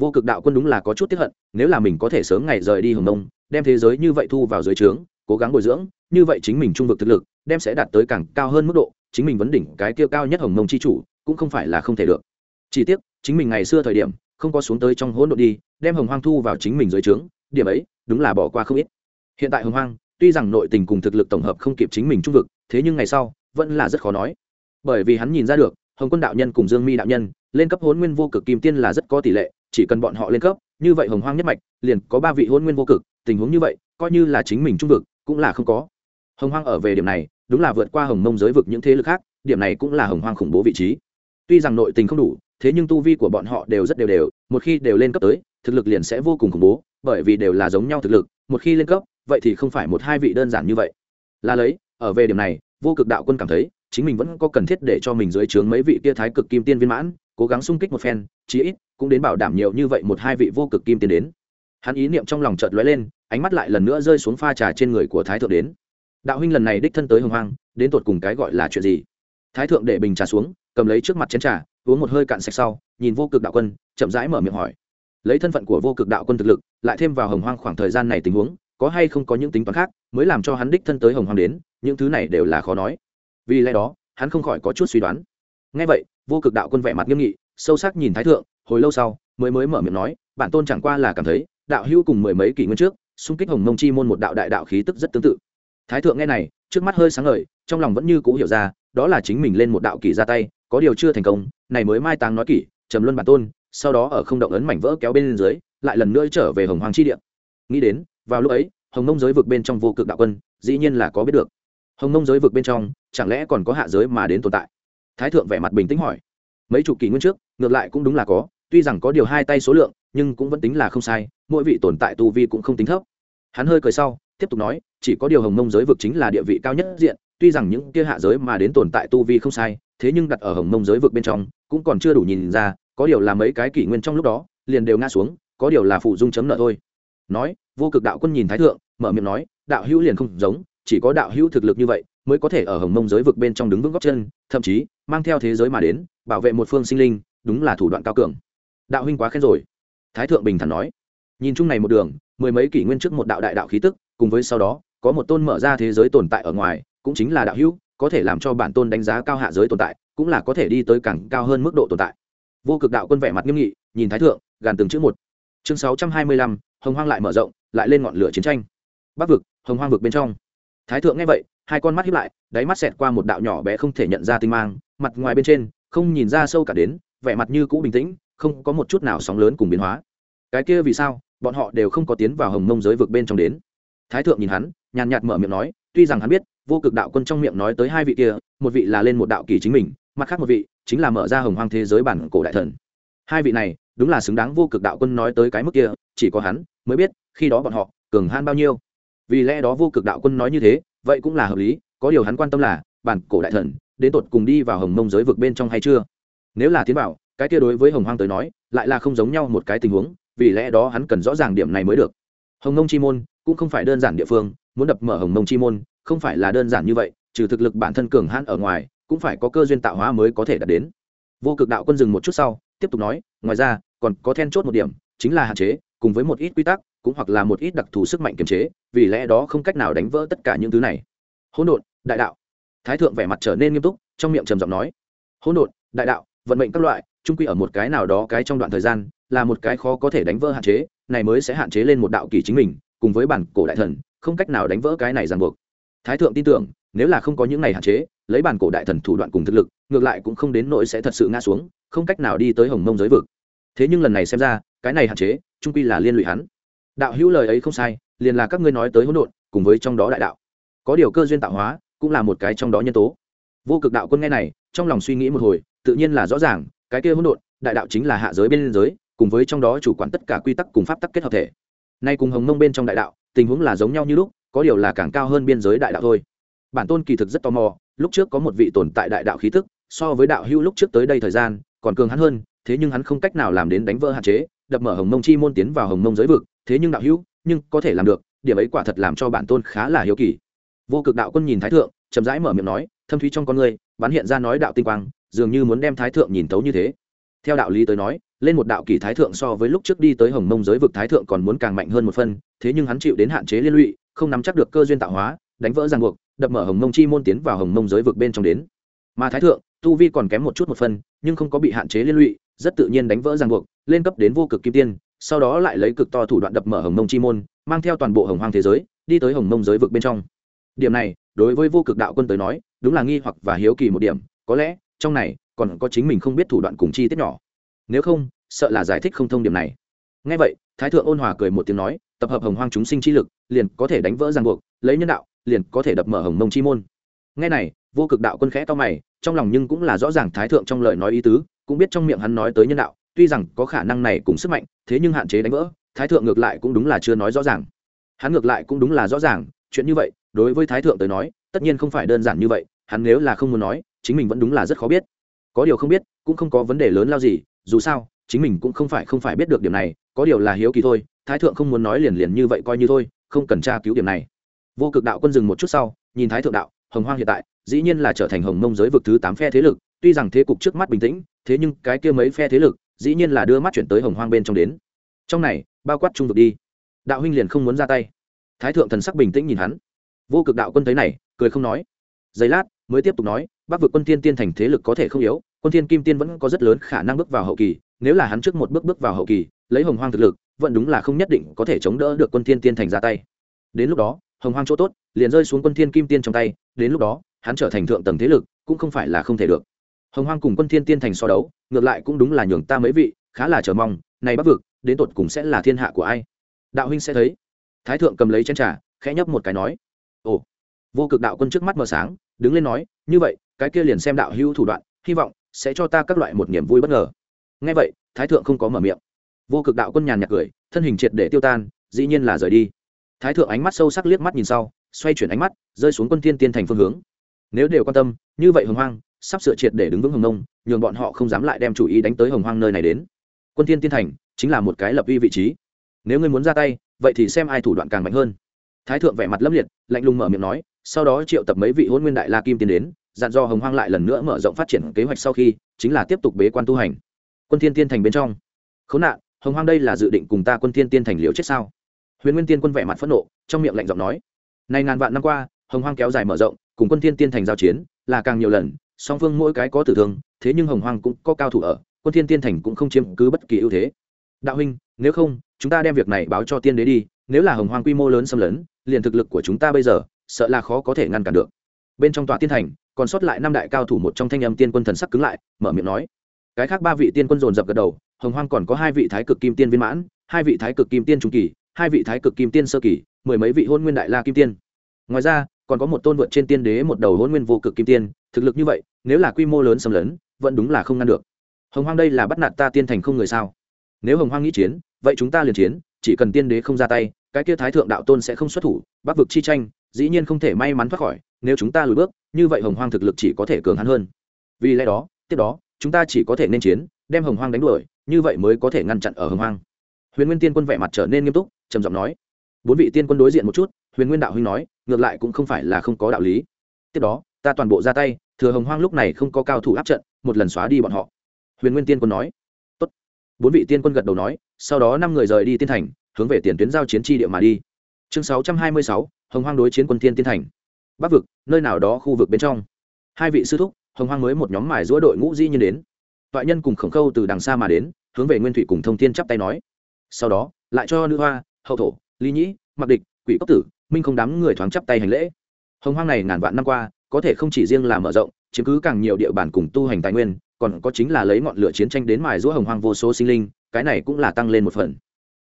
vô cực đạo quân đúng là có chút tiếp hận nếu là mình có thể sớm ngày rời đi hồng nông, đem thế giới như vậy thu vào dưới trướng cố gắng bồi dưỡng như vậy chính mình trung vực thực lực đem sẽ đạt tới càng cao hơn mức độ chính mình vấn đỉnh cái kia cao nhất hồng mông chi chủ cũng không phải là không thể được. Chỉ tiếc chính mình ngày xưa thời điểm không có xuống tới trong hỗn độ đi đem hồng hoang thu vào chính mình dưới trướng điểm ấy đúng là bỏ qua không ít. Hiện tại hồng hoang tuy rằng nội tình cùng thực lực tổng hợp không kịp chính mình trung vực thế nhưng ngày sau vẫn là rất khó nói. Bởi vì hắn nhìn ra được hồng quân đạo nhân cùng dương mi đạo nhân lên cấp hôn nguyên vô cực kim tiên là rất có tỷ lệ chỉ cần bọn họ lên cấp, như vậy hồng hoang nhất mạch, liền có ba vị hôn nguyên vô cực, tình huống như vậy, coi như là chính mình trung vực, cũng là không có. Hồng hoang ở về điểm này, đúng là vượt qua hồng mông giới vực những thế lực khác, điểm này cũng là hồng hoang khủng bố vị trí. Tuy rằng nội tình không đủ, thế nhưng tu vi của bọn họ đều rất đều đều, một khi đều lên cấp tới, thực lực liền sẽ vô cùng khủng bố, bởi vì đều là giống nhau thực lực, một khi lên cấp, vậy thì không phải một hai vị đơn giản như vậy. Là lấy, ở về điểm này, vô cực đạo quân cảm thấy, chính mình vẫn có cần thiết để cho mình dưới trướng mấy vị kia thái cực kim tiên viên mãn, cố gắng sung kích một phen, chí ít cũng đến bảo đảm nhiều như vậy một hai vị vô cực kim tiền đến. Hắn ý niệm trong lòng chợt lóe lên, ánh mắt lại lần nữa rơi xuống pha trà trên người của thái thượng đến. Đạo huynh lần này đích thân tới hồng hoang, đến tột cùng cái gọi là chuyện gì? Thái thượng để bình trà xuống, cầm lấy trước mặt chén trà, uống một hơi cạn sạch sau, nhìn vô cực đạo quân, chậm rãi mở miệng hỏi. Lấy thân phận của vô cực đạo quân thực lực, lại thêm vào hồng hoang khoảng thời gian này tình huống, có hay không có những tính toán khác, mới làm cho hắn đích thân tới hồng hoang đến, những thứ này đều là khó nói. Vì lẽ đó, hắn không khỏi có chút suy đoán. Ngay vậy, vô cực đạo quân vẻ mặt nghiêm nghị, sâu sắc nhìn thái thượng hồi lâu sau, mới mới mở miệng nói, bản tôn chẳng qua là cảm thấy, đạo hữu cùng mười mấy kỷ nguyên trước, xung kích hồng mông chi môn một đạo đại đạo khí tức rất tương tự. Thái thượng nghe này, trước mắt hơi sáng ngời, trong lòng vẫn như cũ hiểu ra, đó là chính mình lên một đạo kỷ ra tay, có điều chưa thành công, này mới mai táng nói kỷ, trầm luân bản tôn, sau đó ở không động ấn mảnh vỡ kéo bên dưới, lại lần nữa trở về hồng hoàng chi địa. Nghĩ đến, vào lúc ấy, hồng mông giới vực bên trong vô cực đạo quân, dĩ nhiên là có biết được. Hồng mông giới vực bên trong, chẳng lẽ còn có hạ giới mà đến tồn tại? Thái thượng vẻ mặt bình tĩnh hỏi. Mấy chục kỷ nguyên trước, ngược lại cũng đúng là có tuy rằng có điều hai tay số lượng, nhưng cũng vẫn tính là không sai, mỗi vị tồn tại tu vi cũng không tính thấp. Hắn hơi cười sau, tiếp tục nói, chỉ có điều hồng mông giới vực chính là địa vị cao nhất diện, tuy rằng những kia hạ giới mà đến tồn tại tu vi không sai, thế nhưng đặt ở hồng mông giới vực bên trong, cũng còn chưa đủ nhìn ra, có điều là mấy cái kỷ nguyên trong lúc đó, liền đều ngã xuống, có điều là phụ dung chấm nợ thôi. Nói, vô cực đạo quân nhìn thái thượng, mở miệng nói, đạo hữu liền không giống, chỉ có đạo hữu thực lực như vậy, mới có thể ở hồng mông giới vực bên trong đứng vững góc chân, thậm chí, mang theo thế giới mà đến, bảo vệ một phương sinh linh, đúng là thủ đoạn cao cường đạo huynh quá khen rồi. Thái thượng bình thản nói. Nhìn chung này một đường, mười mấy kỷ nguyên trước một đạo đại đạo khí tức, cùng với sau đó, có một tôn mở ra thế giới tồn tại ở ngoài, cũng chính là đạo hữu, có thể làm cho bản tôn đánh giá cao hạ giới tồn tại, cũng là có thể đi tới càng cao hơn mức độ tồn tại. Vô cực đạo quân vẻ mặt nghiêm nghị, nhìn thái thượng, gàn từng chữ một. Chương sáu trăm hai mươi lăm, hồng hoang lại mở rộng, lại lên ngọn lửa chiến tranh. Bắc vực, hồng hoang vực bên trong. Thái thượng nghe vậy, hai con mắt hiếp lại, đáy mắt xẹt qua một đạo nhỏ bé không thể nhận ra tinh mang, mặt ngoài bên trên, không nhìn ra sâu cả đến, vẻ mặt như cũ bình tĩnh không có một chút nào sóng lớn cùng biến hóa. Cái kia vì sao? Bọn họ đều không có tiến vào hồng mông giới vực bên trong đến. Thái thượng nhìn hắn, nhàn nhạt mở miệng nói, tuy rằng hắn biết, vô cực đạo quân trong miệng nói tới hai vị kia, một vị là lên một đạo kỳ chính mình, mặt khác một vị chính là mở ra hồng hoang thế giới bản cổ đại thần. Hai vị này, đúng là xứng đáng vô cực đạo quân nói tới cái mức kia, chỉ có hắn mới biết, khi đó bọn họ, cường han bao nhiêu. Vì lẽ đó vô cực đạo quân nói như thế, vậy cũng là hợp lý, có điều hắn quan tâm là, bản cổ đại thần, đến tột cùng đi vào hồng mông giới vực bên trong hay chưa? Nếu là tiến bảo cái kia đối với hồng hoang tới nói, lại là không giống nhau một cái tình huống, vì lẽ đó hắn cần rõ ràng điểm này mới được. Hồng mông chi môn cũng không phải đơn giản địa phương, muốn đập mở hồng mông chi môn không phải là đơn giản như vậy, trừ thực lực bản thân cường hãn ở ngoài, cũng phải có cơ duyên tạo hóa mới có thể đạt đến. Vô cực đạo quân dừng một chút sau, tiếp tục nói, ngoài ra, còn có then chốt một điểm, chính là hạn chế, cùng với một ít quy tắc, cũng hoặc là một ít đặc thù sức mạnh kiềm chế, vì lẽ đó không cách nào đánh vỡ tất cả những thứ này. Hỗn độn, đại đạo. Thái thượng vẻ mặt trở nên nghiêm túc, trong miệng trầm giọng nói. Hỗn độn, đại đạo, vận mệnh các loại trung quy ở một cái nào đó cái trong đoạn thời gian, là một cái khó có thể đánh vỡ hạn chế, này mới sẽ hạn chế lên một đạo kỳ chính mình, cùng với bản cổ đại thần, không cách nào đánh vỡ cái này ràng buộc. Thái thượng tin tưởng, nếu là không có những này hạn chế, lấy bản cổ đại thần thủ đoạn cùng thực lực, ngược lại cũng không đến nỗi sẽ thật sự ngã xuống, không cách nào đi tới hồng mông giới vực. Thế nhưng lần này xem ra, cái này hạn chế, trung quy là liên lụy hắn. Đạo hữu lời ấy không sai, liền là các ngươi nói tới hỗn độn, cùng với trong đó đại đạo. Có điều cơ duyên tạo hóa, cũng là một cái trong đó nhân tố. Vô cực đạo quân nghe này, trong lòng suy nghĩ một hồi, tự nhiên là rõ ràng cái kia hỗn độn, đại đạo chính là hạ giới bên giới, cùng với trong đó chủ quản tất cả quy tắc cùng pháp tắc kết hợp thể. Nay cùng hồng mông bên trong đại đạo, tình huống là giống nhau như lúc, có điều là càng cao hơn biên giới đại đạo thôi. Bản tôn kỳ thực rất tò mò, lúc trước có một vị tồn tại đại đạo khí tức, so với đạo hữu lúc trước tới đây thời gian, còn cường hắn hơn, thế nhưng hắn không cách nào làm đến đánh vỡ hạn chế, đập mở hồng mông chi môn tiến vào hồng mông giới vực, thế nhưng đạo hữu, nhưng có thể làm được, điểm ấy quả thật làm cho bản tôn khá là hiếu kỳ. Vô cực đạo quân nhìn thái thượng, chậm rãi mở miệng nói, thâm thúy trong con người, bắn hiện ra nói đạo tinh quang dường như muốn đem thái thượng nhìn tấu như thế. Theo đạo lý tới nói, lên một đạo kỳ thái thượng so với lúc trước đi tới hồng mông giới vực thái thượng còn muốn càng mạnh hơn một phân thế nhưng hắn chịu đến hạn chế liên lụy, không nắm chắc được cơ duyên tạo hóa, đánh vỡ ràng buộc, đập mở hồng mông chi môn tiến vào hồng mông giới vực bên trong đến. Mà thái thượng, tu vi còn kém một chút một phân nhưng không có bị hạn chế liên lụy, rất tự nhiên đánh vỡ ràng buộc, lên cấp đến vô cực kim tiên, sau đó lại lấy cực to thủ đoạn đập mở hồng mông chi môn, mang theo toàn bộ hồng hoang thế giới, đi tới hồng mông giới vực bên trong. Điểm này, đối với vô cực đạo quân tới nói, đúng là nghi hoặc và hiếu kỳ một điểm, có lẽ trong này còn có chính mình không biết thủ đoạn cùng chi tiết nhỏ. Nếu không, sợ là giải thích không thông điểm này. Ngay vậy, thái thượng ôn hòa cười một tiếng nói, tập hợp hồng hoang chúng sinh chi lực, liền có thể đánh vỡ ràng buộc, lấy nhân đạo, liền có thể đập mở hồng mông chi môn. Ngay này, vô cực đạo quân khẽ to mày, trong lòng nhưng cũng là rõ ràng thái thượng trong lời nói ý tứ, cũng biết trong miệng hắn nói tới nhân đạo, tuy rằng có khả năng này cùng sức mạnh, thế nhưng hạn chế đánh vỡ, thái thượng ngược lại cũng đúng là chưa nói rõ ràng. Hắn ngược lại cũng đúng là rõ ràng, chuyện như vậy, đối với thái thượng tới nói, tất nhiên không phải đơn giản như vậy, hắn nếu là không muốn nói chính mình vẫn đúng là rất khó biết. Có điều không biết, cũng không có vấn đề lớn lao gì, dù sao, chính mình cũng không phải không phải biết được điểm này, có điều là hiếu kỳ thôi, thái thượng không muốn nói liền liền như vậy coi như thôi, không cần tra cứu điểm này. Vô cực đạo quân dừng một chút sau, nhìn thái thượng đạo, hồng hoang hiện tại, dĩ nhiên là trở thành hồng mông giới vực thứ tám phe thế lực, tuy rằng thế cục trước mắt bình tĩnh, thế nhưng cái kia mấy phe thế lực, dĩ nhiên là đưa mắt chuyển tới hồng hoang bên trong đến. Trong này, bao quát trung vực đi. Đạo huynh liền không muốn ra tay. Thái thượng thần sắc bình tĩnh nhìn hắn. Vô cực đạo quân thấy này, cười không nói. Giây lát, mới tiếp tục nói bắc vực quân tiên tiên thành thế lực có thể không yếu, quân thiên kim tiên vẫn có rất lớn khả năng bước vào hậu kỳ, nếu là hắn trước một bước bước vào hậu kỳ, lấy hồng hoang thực lực, vẫn đúng là không nhất định có thể chống đỡ được quân thiên tiên thành ra tay. Đến lúc đó, hồng hoang chỗ tốt, liền rơi xuống quân thiên kim tiên trong tay, đến lúc đó, hắn trở thành thượng tầng thế lực, cũng không phải là không thể được. Hồng hoang cùng quân thiên tiên thành so đấu, ngược lại cũng đúng là nhường ta mấy vị, khá là chờ mong, này bắc vực, đến tột cùng sẽ là thiên hạ của ai? Đạo huynh sẽ thấy. Thái thượng cầm lấy chén trà, khẽ nhấp một cái nói. Ồ. Vô cực đạo quân trước mắt mờ sáng, đứng lên nói, như vậy cái kia liền xem đạo hữu thủ đoạn, hy vọng sẽ cho ta các loại một niềm vui bất ngờ. Ngay vậy, thái thượng không có mở miệng. Vô cực đạo quân nhàn nhạt cười, thân hình triệt để tiêu tan, dĩ nhiên là rời đi. Thái thượng ánh mắt sâu sắc liếc mắt nhìn sau, xoay chuyển ánh mắt, rơi xuống quân thiên tiên thành phương hướng. Nếu đều quan tâm, như vậy hồng hoang sắp sửa triệt để đứng vững hồng nông, nhường bọn họ không dám lại đem chủ ý đánh tới hồng hoang nơi này đến. Quân thiên tiên thành chính là một cái lập uy vị trí. Nếu ngươi muốn ra tay, vậy thì xem ai thủ đoạn càng mạnh hơn. Thái thượng vẻ mặt lâm liệt, lạnh lùng mở miệng nói, sau đó triệu tập mấy vị hôn nguyên đại la kim tiến đến dặn do hồng hoang lại lần nữa mở rộng phát triển kế hoạch sau khi, chính là tiếp tục bế quan tu hành. Quân thiên tiên thành bên trong. Khốn nạn, hồng hoang đây là dự định cùng ta quân thiên tiên thành liều chết sao? Huyền nguyên tiên quân vẻ mặt phẫn nộ, trong miệng lạnh giọng nói. Này ngàn vạn năm qua, hồng hoang kéo dài mở rộng, cùng quân thiên tiên thành giao chiến là càng nhiều lần, song phương mỗi cái có tử thương, thế nhưng hồng hoang cũng có cao thủ ở, quân thiên tiên thành cũng không chiếm cứ bất kỳ ưu thế. Đạo huynh, nếu không, chúng ta đem việc này báo cho tiên đế đi, nếu là hồng hoang quy mô lớn xâm lấn, liền thực lực của chúng ta bây giờ, sợ là khó có thể ngăn cản được. Bên trong tòa tiên thành còn sót lại năm đại cao thủ một trong thanh âm tiên quân thần sắc cứng lại, mở miệng nói. Cái khác ba vị tiên quân dồn dập gật đầu, hồng hoang còn có hai vị thái cực kim tiên viên mãn, hai vị thái cực kim tiên trung kỳ, hai vị thái cực kim tiên sơ kỳ, mười mấy vị hôn nguyên đại la kim tiên. Ngoài ra, còn có một tôn vượt trên tiên đế một đầu hôn nguyên vô cực kim tiên, thực lực như vậy, nếu là quy mô lớn xâm lấn, vẫn đúng là không ngăn được. Hồng hoang đây là bắt nạt ta tiên thành không người sao? Nếu hồng hoang nghĩ chiến, vậy chúng ta liền chiến, chỉ cần tiên đế không ra tay, cái kia thái thượng đạo tôn sẽ không xuất thủ, bắc vực chi tranh, dĩ nhiên không thể may mắn thoát khỏi nếu chúng ta lùi bước, như vậy hồng hoang thực lực chỉ có thể cường hắn hơn. Vì lẽ đó, tiếp đó, chúng ta chỉ có thể nên chiến, đem hồng hoang đánh đuổi, như vậy mới có thể ngăn chặn ở hồng hoang. Huyền nguyên tiên quân vẻ mặt trở nên nghiêm túc, trầm giọng nói. Bốn vị tiên quân đối diện một chút, huyền nguyên đạo huynh nói, ngược lại cũng không phải là không có đạo lý. Tiếp đó, ta toàn bộ ra tay, thừa hồng hoang lúc này không có cao thủ áp trận, một lần xóa đi bọn họ. Huyền nguyên tiên quân nói. Tốt. bốn vị tiên quân gật đầu nói, sau đó năm người rời đi tiên thành, hướng về tiền tuyến giao chiến tri địa mà đi. Chương sáu trăm hai mươi sáu, hồng hoang đối chiến quân thiên tiên thành bắc vực, nơi nào đó khu vực bên trong. Hai vị sư thúc, hồng hoang mới một nhóm mài giữa đội ngũ di nhiên đến. Toại nhân cùng khổng khâu từ đằng xa mà đến, hướng về nguyên thủy cùng thông thiên chắp tay nói. Sau đó, lại cho nữ hoa, hậu thổ ly nhĩ, mặc địch, quỷ cốc tử, minh không đám người thoáng chắp tay hành lễ. Hồng hoang này ngàn vạn năm qua, có thể không chỉ riêng là mở rộng, chiếm cứ càng nhiều địa bàn cùng tu hành tài nguyên, còn có chính là lấy ngọn lửa chiến tranh đến mài giữa hồng hoang vô số sinh linh, cái này cũng là tăng lên một phần.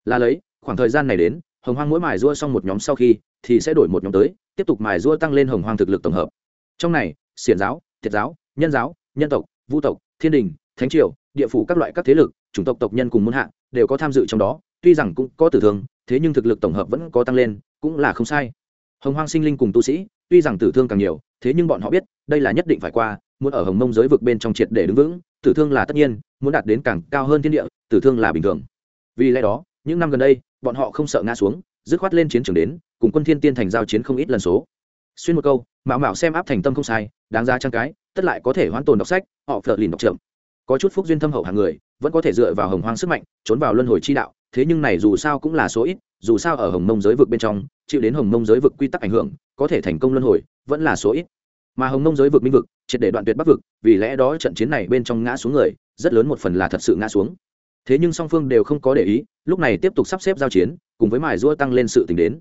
Là lấy, khoảng thời gian này đến, hồng hoang mỗi mài giũa xong một nhóm sau khi thì sẽ đổi một nhóm tới, tiếp tục mài rua tăng lên hồng hoang thực lực tổng hợp. Trong này, xiển giáo, thiệt giáo, nhân giáo, nhân tộc, vu tộc, thiên đình, thánh triều, địa phủ các loại các thế lực, chủng tộc tộc nhân cùng muôn hạ đều có tham dự trong đó, tuy rằng cũng có tử thương, thế nhưng thực lực tổng hợp vẫn có tăng lên, cũng là không sai. Hồng hoang sinh linh cùng tu sĩ, tuy rằng tử thương càng nhiều, thế nhưng bọn họ biết, đây là nhất định phải qua, muốn ở hồng mông giới vực bên trong triệt để đứng vững, tử thương là tất nhiên, muốn đạt đến càng cao hơn thiên địa, tử thương là bình thường. Vì lẽ đó, những năm gần đây, bọn họ không sợ ngã xuống dứt khoát lên chiến trường đến, cùng quân thiên tiên thành giao chiến không ít lần số. Xuyên một câu, mạo mạo xem áp thành tâm không sai, đáng ra trang cái, tất lại có thể hoãn tồn đọc sách, họ phở lìn đọc chậm. Có chút phúc duyên thâm hậu hàng người, vẫn có thể dựa vào hồng hoang sức mạnh, trốn vào luân hồi chi đạo, thế nhưng này dù sao cũng là số ít, dù sao ở hồng mông giới vực bên trong, chịu đến hồng mông giới vực quy tắc ảnh hưởng, có thể thành công luân hồi, vẫn là số ít. Mà hồng mông giới vực minh vực, triệt để đoạn tuyệt bắc vực, vì lẽ đó trận chiến này bên trong ngã xuống người, rất lớn một phần là thật sự ngã xuống. Thế nhưng song phương đều không có để ý, lúc này tiếp tục sắp xếp giao chiến cùng với mài rũa tăng lên sự tình đến.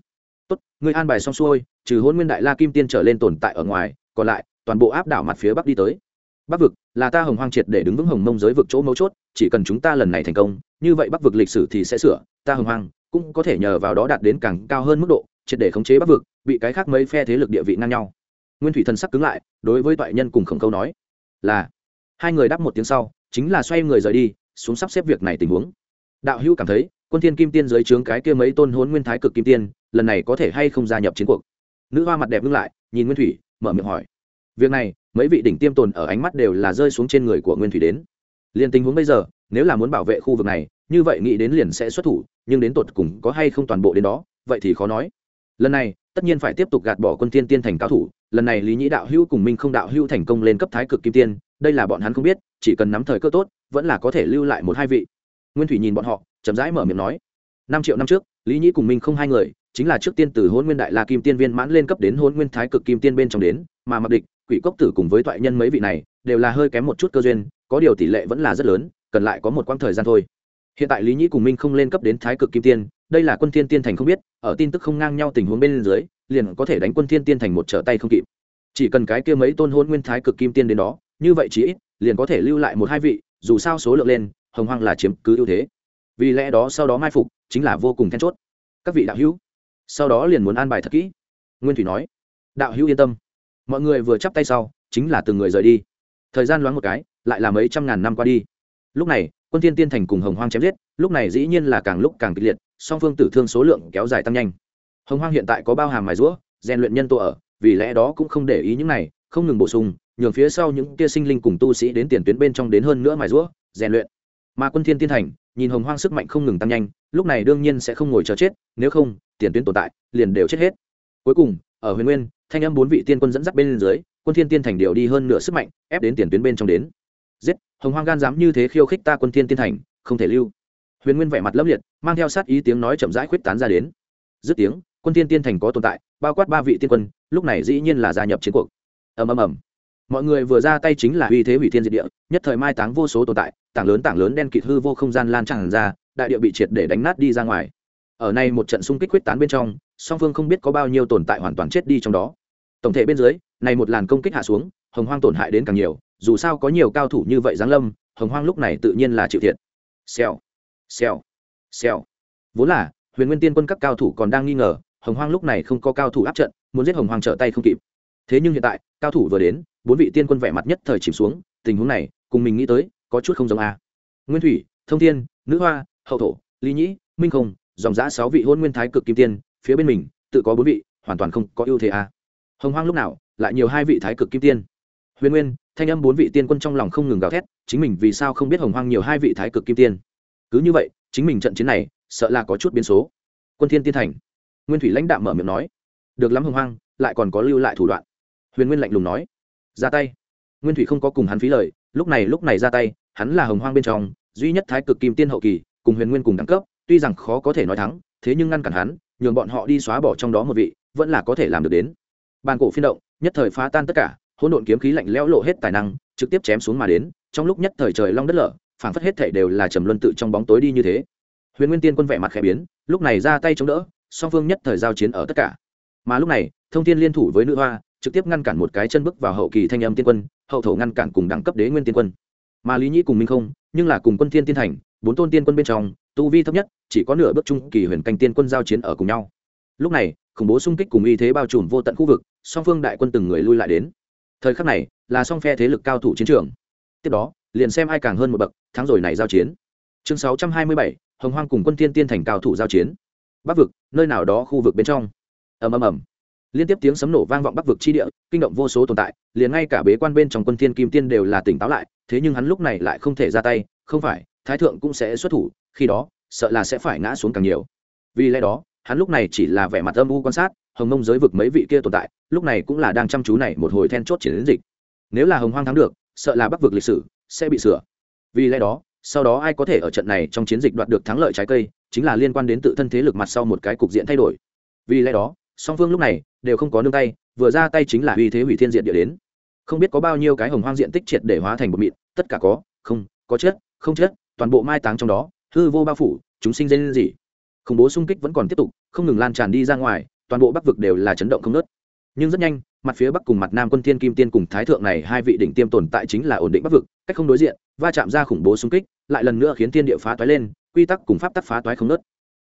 Tốt người an bài xong xuôi, trừ hôn nguyên đại la kim tiên trở lên tồn tại ở ngoài, còn lại, toàn bộ áp đảo mặt phía bắc đi tới. Bắc vực, là ta hồng hoang triệt để đứng vững hồng mông giới vực chỗ mấu chốt, chỉ cần chúng ta lần này thành công, như vậy bắc vực lịch sử thì sẽ sửa, ta hồng hoang cũng có thể nhờ vào đó đạt đến càng cao hơn mức độ, triệt để khống chế bắc vực, bị cái khác mấy phe thế lực địa vị ngang nhau. Nguyên thủy thần sắc cứng lại, đối với toại nhân cùng khổng câu nói, là. Hai người đáp một tiếng sau, chính là xoay người rời đi, xuống sắp xếp việc này tình huống. Đạo hữu cảm thấy quân thiên kim tiên dưới trướng cái kia mấy tôn hốn nguyên thái cực kim tiên, lần này có thể hay không gia nhập chiến cuộc? Nữ hoa mặt đẹp ngưng lại, nhìn nguyên thủy, mở miệng hỏi. Việc này, mấy vị đỉnh tiêm tồn ở ánh mắt đều là rơi xuống trên người của nguyên thủy đến. Liền tình huống bây giờ, nếu là muốn bảo vệ khu vực này, như vậy nghĩ đến liền sẽ xuất thủ, nhưng đến tột cùng có hay không toàn bộ đến đó, vậy thì khó nói. Lần này, tất nhiên phải tiếp tục gạt bỏ quân tiên tiên thành cao thủ, lần này lý nhĩ đạo hữu cùng minh không đạo hữu thành công lên cấp thái cực kim tiên, đây là bọn hắn không biết, chỉ cần nắm thời cơ tốt, vẫn là có thể lưu lại một hai vị. Nguyên thủy nhìn bọn họ chậm rãi mở miệng nói, năm triệu năm trước, lý nhĩ cùng minh không hai người, chính là trước tiên từ hôn nguyên đại la kim tiên viên mãn lên cấp đến hôn nguyên thái cực kim tiên bên trong đến, mà mặc địch, quỷ cốc tử cùng với thoại nhân mấy vị này, đều là hơi kém một chút cơ duyên, có điều tỷ lệ vẫn là rất lớn, cần lại có một quãng thời gian thôi. Hiện tại lý nhĩ cùng minh không lên cấp đến thái cực kim tiên, đây là quân thiên tiên thành không biết, ở tin tức không ngang nhau tình huống bên dưới, liền có thể đánh quân thiên tiên thành một trở tay không kịp. Chỉ cần cái kia mấy tôn hôn nguyên thái cực kim tiên đến đó, như vậy chỉ ít, liền có thể lưu lại một hai vị, dù sao số lượng lên, hồng hoang là chiếm cứ ưu thế vì lẽ đó sau đó mai phục, chính là vô cùng then chốt. Các vị đạo hữu, sau đó liền muốn an bài thật kỹ. Nguyên thủy nói. Đạo hữu yên tâm. Mọi người vừa chắp tay sau, chính là từng người rời đi. Thời gian loáng một cái, lại là mấy trăm ngàn năm qua đi. Lúc này, quân tiên tiên thành cùng hồng hoang chém giết, lúc này dĩ nhiên là càng lúc càng kịch liệt, song phương tử thương số lượng kéo dài tăng nhanh. Hồng hoang hiện tại có bao hàm mài rũa, rèn luyện nhân tổ ở, vì lẽ đó cũng không để ý những này, không ngừng bổ sung, nhường phía sau những tia sinh linh cùng tu sĩ đến tiền tuyến bên trong đến hơn nữa mài rũa, rèn luyện. Mà quân thiên tiên thành nhìn hồng hoang sức mạnh không ngừng tăng nhanh, lúc này đương nhiên sẽ không ngồi chờ chết, nếu không, tiền tuyến tồn tại, liền đều chết hết. Cuối cùng, ở huyền nguyên, thanh âm bốn vị tiên quân dẫn dắt bên dưới, quân thiên tiên thành điều đi hơn nửa sức mạnh, ép đến tiền tuyến bên trong đến. Giết, hồng hoang gan dám như thế khiêu khích ta quân thiên tiên thành, không thể lưu. Huyền nguyên vẻ mặt lấp liệt, mang theo sát ý tiếng nói chậm rãi khuyết tán ra đến. Dứt tiếng, quân thiên tiên thành có tồn tại, bao quát ba vị tiên quân, lúc này dĩ nhiên là gia nhập chiến cuộc. Ầm ầm ầm mọi người vừa ra tay chính là uy thế hủy thiên diệt địa, nhất thời mai táng vô số tồn tại, tảng lớn tảng lớn đen kịt hư vô không gian lan tràn ra, đại địa bị triệt để đánh nát đi ra ngoài. Ở nay một trận xung kích quyết tán bên trong, song phương không biết có bao nhiêu tồn tại hoàn toàn chết đi trong đó. Tổng thể bên dưới này một làn công kích hạ xuống, hồng hoang tổn hại đến càng nhiều, dù sao có nhiều cao thủ như vậy giáng lâm, hồng hoang lúc này tự nhiên là chịu thiệt. Xèo xèo xèo. Vốn là, huyền nguyên tiên quân các cao thủ còn đang nghi ngờ, hồng hoang lúc này không có cao thủ áp trận, muốn giết hồng hoang trở tay không kịp. Thế nhưng hiện tại, cao thủ vừa đến bốn vị tiên quân vẻ mặt nhất thời chìm xuống, tình huống này, cùng mình nghĩ tới, có chút không giống a nguyên thủy, thông thiên, nữ hoa, hậu thổ, lý nhĩ, minh không, dòng giã sáu vị hôn nguyên thái cực kim tiên, phía bên mình, tự có bốn vị, hoàn toàn không có ưu thế a hồng hoang lúc nào, lại nhiều hai vị thái cực kim tiên. Huyền nguyên, thanh âm bốn vị tiên quân trong lòng không ngừng gào thét, chính mình vì sao không biết hồng hoang nhiều hai vị thái cực kim tiên. Cứ như vậy, chính mình trận chiến này, sợ là có chút biến số. Quân thiên tiên thành. Nguyên thủy lãnh đạo mở miệng nói. Được lắm hồng hoang, lại còn có lưu lại thủ đoạn. Huyền nguyên lạnh lùng nói ra tay. Nguyên thủy không có cùng hắn phí lời, lúc này lúc này ra tay, hắn là hồng hoang bên trong, duy nhất thái cực kim tiên hậu kỳ, cùng huyền nguyên cùng đẳng cấp, tuy rằng khó có thể nói thắng, thế nhưng ngăn cản hắn, nhường bọn họ đi xóa bỏ trong đó một vị, vẫn là có thể làm được đến. Bàn cổ phiên động, nhất thời phá tan tất cả, hỗn độn kiếm khí lạnh lẽo lộ hết tài năng, trực tiếp chém xuống mà đến, trong lúc nhất thời trời long đất lở, phảng phất hết thể đều là trầm luân tự trong bóng tối đi như thế. Huyền nguyên tiên quân vẻ mặt khẽ biến, lúc này ra tay chống đỡ, song phương nhất thời giao chiến ở tất cả. Mà lúc này, thông thiên liên thủ với nữ hoa trực tiếp ngăn cản một cái chân bước vào hậu kỳ thanh âm tiên quân, hậu thổ ngăn cản cùng đẳng cấp đế nguyên tiên quân. Mà lý nhĩ cùng minh không, nhưng là cùng quân thiên tiên thành, bốn tôn tiên quân bên trong, tu vi thấp nhất, chỉ có nửa bước trung kỳ huyền canh tiên quân giao chiến ở cùng nhau. Lúc này, khủng bố xung kích cùng y thế bao trùm vô tận khu vực, song phương đại quân từng người lui lại đến. Thời khắc này, là song phe thế lực cao thủ chiến trường. Tiếp đó, liền xem ai càng hơn một bậc, thắng rồi này giao chiến. Chương sáu trăm hai mươi bảy, hồng hoang cùng quân thiên tiên thành cao thủ giao chiến. Bắc vực, nơi nào đó khu vực bên trong. Ầm ầm ầm liên tiếp tiếng sấm nổ vang vọng bắc vực chi địa, kinh động vô số tồn tại, liền ngay cả bế quan bên trong quân thiên kim tiên đều là tỉnh táo lại, thế nhưng hắn lúc này lại không thể ra tay, không phải, thái thượng cũng sẽ xuất thủ, khi đó, sợ là sẽ phải ngã xuống càng nhiều. Vì lẽ đó, hắn lúc này chỉ là vẻ mặt âm u quan sát, hồng mông giới vực mấy vị kia tồn tại, lúc này cũng là đang chăm chú này một hồi then chốt chiến dịch. Nếu là hồng hoang thắng được, sợ là bắc vực lịch sử sẽ bị sửa. Vì lẽ đó, sau đó ai có thể ở trận này trong chiến dịch đoạt được thắng lợi trái cây, chính là liên quan đến tự thân thế lực mặt sau một cái cục diện thay đổi. Vì lẽ đó song phương lúc này đều không có nương tay, vừa ra tay chính là uy thế hủy thiên diện địa đến. Không biết có bao nhiêu cái hồng hoang diện tích triệt để hóa thành một mịn, tất cả có, không, có chết, không chết, toàn bộ mai táng trong đó, hư vô bao phủ, chúng sinh dây lên gì. Khủng bố xung kích vẫn còn tiếp tục, không ngừng lan tràn đi ra ngoài, toàn bộ bắc vực đều là chấn động không nớt nhưng rất nhanh, mặt phía bắc cùng mặt nam quân thiên kim tiên cùng thái thượng này hai vị đỉnh tiêm tồn tại chính là ổn định bắc vực, cách không đối diện, va chạm ra khủng bố xung kích, lại lần nữa khiến thiên địa phá toái lên, quy tắc cùng pháp tắc phá toái không nớt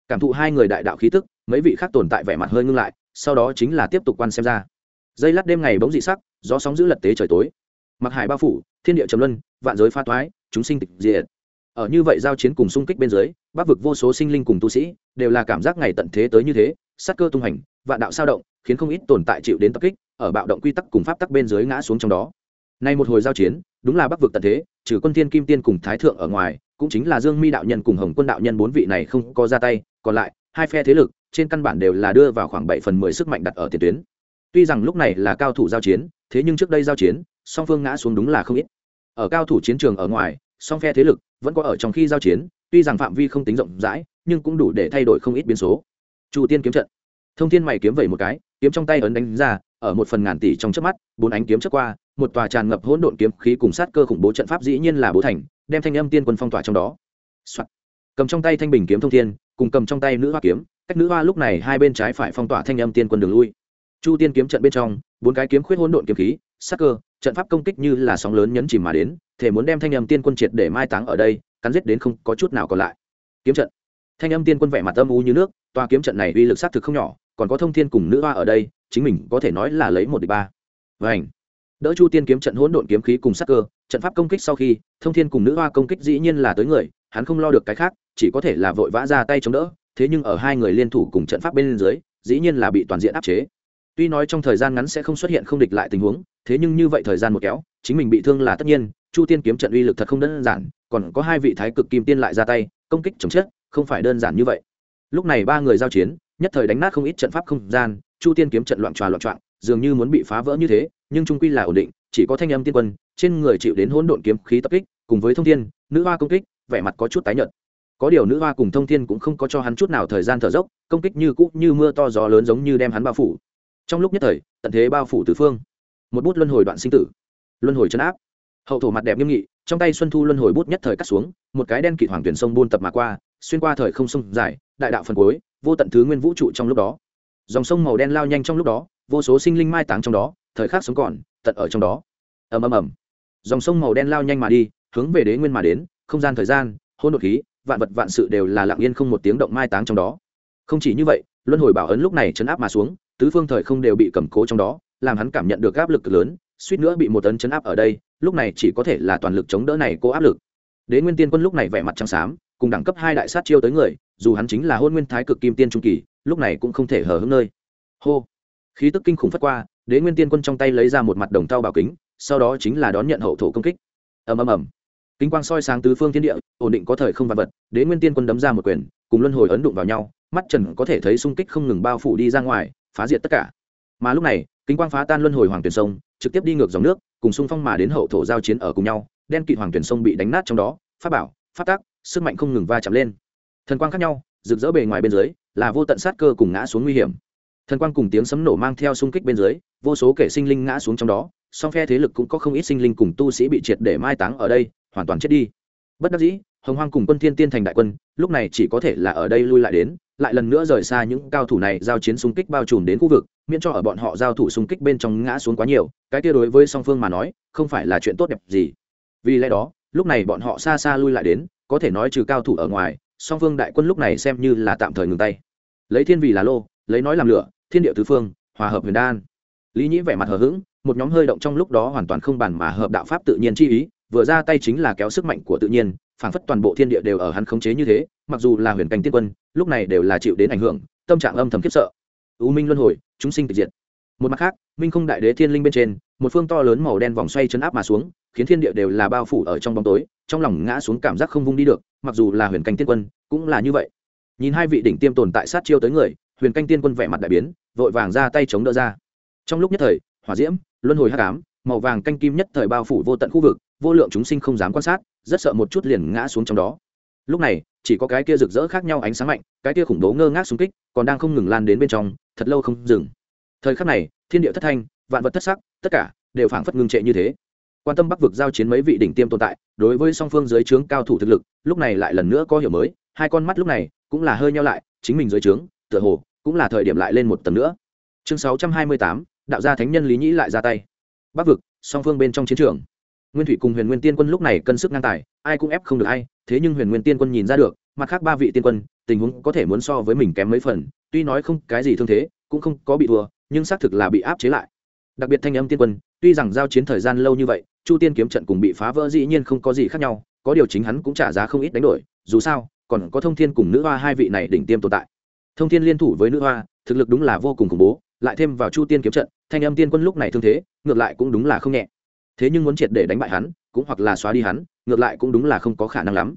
cảm thụ hai người đại đạo khí tức, mấy vị khác tồn tại vẻ mặt hơi ngưng lại sau đó chính là tiếp tục quan xem ra. Dây lát đêm ngày bỗng dị sắc, gió sóng giữ lật tế trời tối. Mặc hải bao phủ, thiên địa trầm luân, vạn giới pha toái, chúng sinh tịch diệt. Ở như vậy giao chiến cùng xung kích bên dưới bắc vực vô số sinh linh cùng tu sĩ đều là cảm giác ngày tận thế tới như thế, sát cơ tung hành, vạn đạo sao động, khiến không ít tồn tại chịu đến tập kích, ở bạo động quy tắc cùng pháp tắc bên dưới ngã xuống trong đó. Nay một hồi giao chiến, đúng là bắc vực tận thế, trừ quân thiên kim tiên cùng thái thượng ở ngoài, cũng chính là dương mi đạo nhân cùng hồng quân đạo nhân bốn vị này không có ra tay, còn lại hai phe thế lực trên căn bản đều là đưa vào khoảng bảy phần mười sức mạnh đặt ở tiền tuyến. Tuy rằng lúc này là cao thủ giao chiến, thế nhưng trước đây giao chiến, song phương ngã xuống đúng là không ít. Ở cao thủ chiến trường ở ngoài, song phe thế lực vẫn có ở trong khi giao chiến, tuy rằng phạm vi không tính rộng rãi, nhưng cũng đủ để thay đổi không ít biến số. Chu tiên kiếm trận. Thông thiên mày kiếm vẩy một cái, kiếm trong tay ấn đánh ra, ở một phần ngàn tỷ trong chớp mắt, bốn ánh kiếm chớp qua, một tòa tràn ngập hỗn độn kiếm khí cùng sát cơ khủng bố trận pháp dĩ nhiên là bố thành, đem thanh âm tiên quân phong tỏa trong đó、Soạn cầm trong tay thanh bình kiếm thông thiên, cùng cầm trong tay nữ hoa kiếm, cách nữ hoa lúc này hai bên trái phải phong tỏa thanh âm tiên quân đường lui. Chu tiên kiếm trận bên trong, bốn cái kiếm khuyết hỗn độn kiếm khí sát cơ, trận pháp công kích như là sóng lớn nhấn chìm mà đến, thể muốn đem thanh âm tiên quân triệt để mai táng ở đây, cắn giết đến không có chút nào còn lại. Kiếm trận. Thanh âm tiên quân vẻ mặt âm u như nước toa kiếm trận này uy lực sát thực không nhỏ, còn có thông thiên cùng nữ hoa ở đây, chính mình có thể nói là lấy một địch ba. Vảnh đỡ chu tiên kiếm trận hỗn độn kiếm khí cùng sát cơ, trận pháp công kích sau khi, thông thiên cùng nữ hoa công kích dĩ nhiên là tới người, hắn không lo được cái khác chỉ có thể là vội vã ra tay chống đỡ, thế nhưng ở hai người liên thủ cùng trận pháp bên dưới, dĩ nhiên là bị toàn diện áp chế. Tuy nói trong thời gian ngắn sẽ không xuất hiện không địch lại tình huống, thế nhưng như vậy thời gian một kéo, chính mình bị thương là tất nhiên, chu tiên kiếm trận uy lực thật không đơn giản, còn có hai vị thái cực kim tiên lại ra tay, công kích chống chết, không phải đơn giản như vậy. Lúc này ba người giao chiến, nhất thời đánh nát không ít trận pháp không gian, chu tiên kiếm trận loạn tròa loạn trọng dường như muốn bị phá vỡ như thế, nhưng trung quy là ổn định, chỉ có thanh âm tiên quân, trên người chịu đến hỗn độn kiếm khí tập kích, cùng với thông thiên, nữ hoa công kích, vẻ mặt có chút tái nhợt có điều nữ hoa cùng thông thiên cũng không có cho hắn chút nào thời gian thở dốc, công kích như cũ như mưa to gió lớn giống như đem hắn bao phủ. Trong lúc nhất thời, tận thế bao phủ tứ phương. Một bút luân hồi đoạn sinh tử. Luân hồi chấn áp. Hậu thổ mặt đẹp nghiêm nghị, trong tay xuân thu luân hồi bút nhất thời cắt xuống, một cái đen kịt hoàng tuyển sông buôn tập mà qua, xuyên qua thời không sông dài, đại đạo phần cuối, vô tận thứ nguyên vũ trụ trong lúc đó. Dòng sông màu đen lao nhanh trong lúc đó, vô số sinh linh mai táng trong đó, thời khắc sống còn, tận ở trong đó. Ầm ầm ầm. Dòng sông màu đen lao nhanh mà đi, hướng về đế nguyên mà đến, không gian thời gian hôn đột khí vạn vật vạn sự đều là lặng yên không một tiếng động mai táng trong đó. Không chỉ như vậy, luân hồi bảo ấn lúc này chấn áp mà xuống, tứ phương thời không đều bị cầm cố trong đó, làm hắn cảm nhận được áp lực lớn, suýt nữa bị một ấn chấn áp ở đây, lúc này chỉ có thể là toàn lực chống đỡ này cô áp lực. Đế nguyên tiên quân lúc này vẻ mặt trắng xám, cùng đẳng cấp hai đại sát chiêu tới người, dù hắn chính là hôn nguyên thái cực kim tiên trung kỳ, lúc này cũng không thể hở hứng nơi. Hô! Khí tức kinh khủng phất qua, đế nguyên tiên quân trong tay lấy ra một mặt đồng thau bảo kính, sau đó chính là đón nhận hậu thổ công kích. Ầm ầm ầm kính quang soi sáng tứ phương thiên địa, ổn định có thời không vật vật, đế nguyên tiên quân đấm ra một quyền, cùng luân hồi ấn đụng vào nhau, mắt trần có thể thấy xung kích không ngừng bao phủ đi ra ngoài, phá diệt tất cả. Mà lúc này, kính quang phá tan luân hồi hoàng tuyển sông, trực tiếp đi ngược dòng nước, cùng xung phong mà đến hậu thổ giao chiến ở cùng nhau, đen kỵ hoàng tuyển sông bị đánh nát trong đó phát bảo phát tác sức mạnh không ngừng va chạm lên. Thần quang khác nhau, rực rỡ bề ngoài bên dưới, là vô tận sát cơ cùng ngã xuống nguy hiểm. Thần quang cùng tiếng sấm nổ mang theo xung kích bên dưới, vô số kẻ sinh linh ngã xuống trong đó, song phe thế lực cũng có không ít sinh linh cùng tu sĩ bị triệt để mai táng ở đây hoàn toàn chết đi. Bất đắc dĩ, hồng hoang cùng quân thiên tiên thành đại quân, lúc này chỉ có thể là ở đây lui lại đến, lại lần nữa rời xa những cao thủ này giao chiến xung kích bao trùm đến khu vực, miễn cho ở bọn họ giao thủ xung kích bên trong ngã xuống quá nhiều, cái kia đối với song phương mà nói, không phải là chuyện tốt đẹp gì. Vì lẽ đó, lúc này bọn họ xa xa lui lại đến, có thể nói trừ cao thủ ở ngoài, song phương đại quân lúc này xem như là tạm thời ngừng tay. Lấy thiên vì là lô, lấy nói làm lửa, thiên địa tứ phương, hòa hợp huyền đan. Lý nhĩ vẻ mặt hờ hững, một nhóm hơi động trong lúc đó hoàn toàn không bàn mà hợp đạo pháp tự nhiên chi ý vừa ra tay chính là kéo sức mạnh của tự nhiên, phảng phất toàn bộ thiên địa đều ở hắn khống chế như thế, mặc dù là huyền cảnh tiên quân, lúc này đều là chịu đến ảnh hưởng, tâm trạng âm thầm khiếp sợ. U minh luân hồi, chúng sinh tịch diệt. Một mặt khác, minh không đại đế thiên linh bên trên, một phương to lớn màu đen vòng xoay chấn áp mà xuống, khiến thiên địa đều là bao phủ ở trong bóng tối, trong lòng ngã xuống cảm giác không vung đi được, mặc dù là huyền cảnh tiên quân, cũng là như vậy. Nhìn hai vị đỉnh tiêm tồn tại sát chiêu tới người, huyền canh tiên quân vẻ mặt đại biến, vội vàng ra tay chống đỡ ra. Trong lúc nhất thời, hỏa diễm, luân hồi hắc ám màu vàng canh kim nhất thời bao phủ vô tận khu vực, vô lượng chúng sinh không dám quan sát, rất sợ một chút liền ngã xuống trong đó. Lúc này, chỉ có cái kia rực rỡ khác nhau ánh sáng mạnh, cái kia khủng bố ngơ ngác xung kích, còn đang không ngừng lan đến bên trong, thật lâu không dừng. Thời khắc này, thiên địa thất thanh, vạn vật thất sắc, tất cả đều phảng phất ngưng trệ như thế. Quan tâm bắc vực giao chiến mấy vị đỉnh tiêm tồn tại, đối với song phương dưới trướng cao thủ thực lực, lúc này lại lần nữa có hiểu mới, hai con mắt lúc này cũng là hơi nhau lại, chính mình dưới trướng, tựa hồ cũng là thời điểm lại lên một tầng nữa. Chương sáu trăm hai mươi tám, đạo gia thánh nhân lý nhĩ lại ra tay bắc vực, song phương bên trong chiến trường. Nguyên thủy cùng huyền nguyên tiên quân lúc này cân sức ngang tài, ai cũng ép không được ai, thế nhưng huyền nguyên tiên quân nhìn ra được, mặt khác ba vị tiên quân, tình huống có thể muốn so với mình kém mấy phần, tuy nói không cái gì thương thế, cũng không có bị thua, nhưng xác thực là bị áp chế lại. Đặc biệt thanh âm tiên quân, tuy rằng giao chiến thời gian lâu như vậy, chu tiên kiếm trận cùng bị phá vỡ dĩ nhiên không có gì khác nhau, có điều chính hắn cũng trả giá không ít đánh đổi, dù sao, còn có thông thiên cùng nữ hoa hai vị này đỉnh tiêm tồn tại. Thông thiên liên thủ với nữ hoa, thực lực đúng là vô cùng khủng bố, lại thêm vào chu tiên kiếm trận thanh âm tiên quân lúc này thương thế, ngược lại cũng đúng là không nhẹ. Thế nhưng muốn triệt để đánh bại hắn, cũng hoặc là xóa đi hắn, ngược lại cũng đúng là không có khả năng lắm.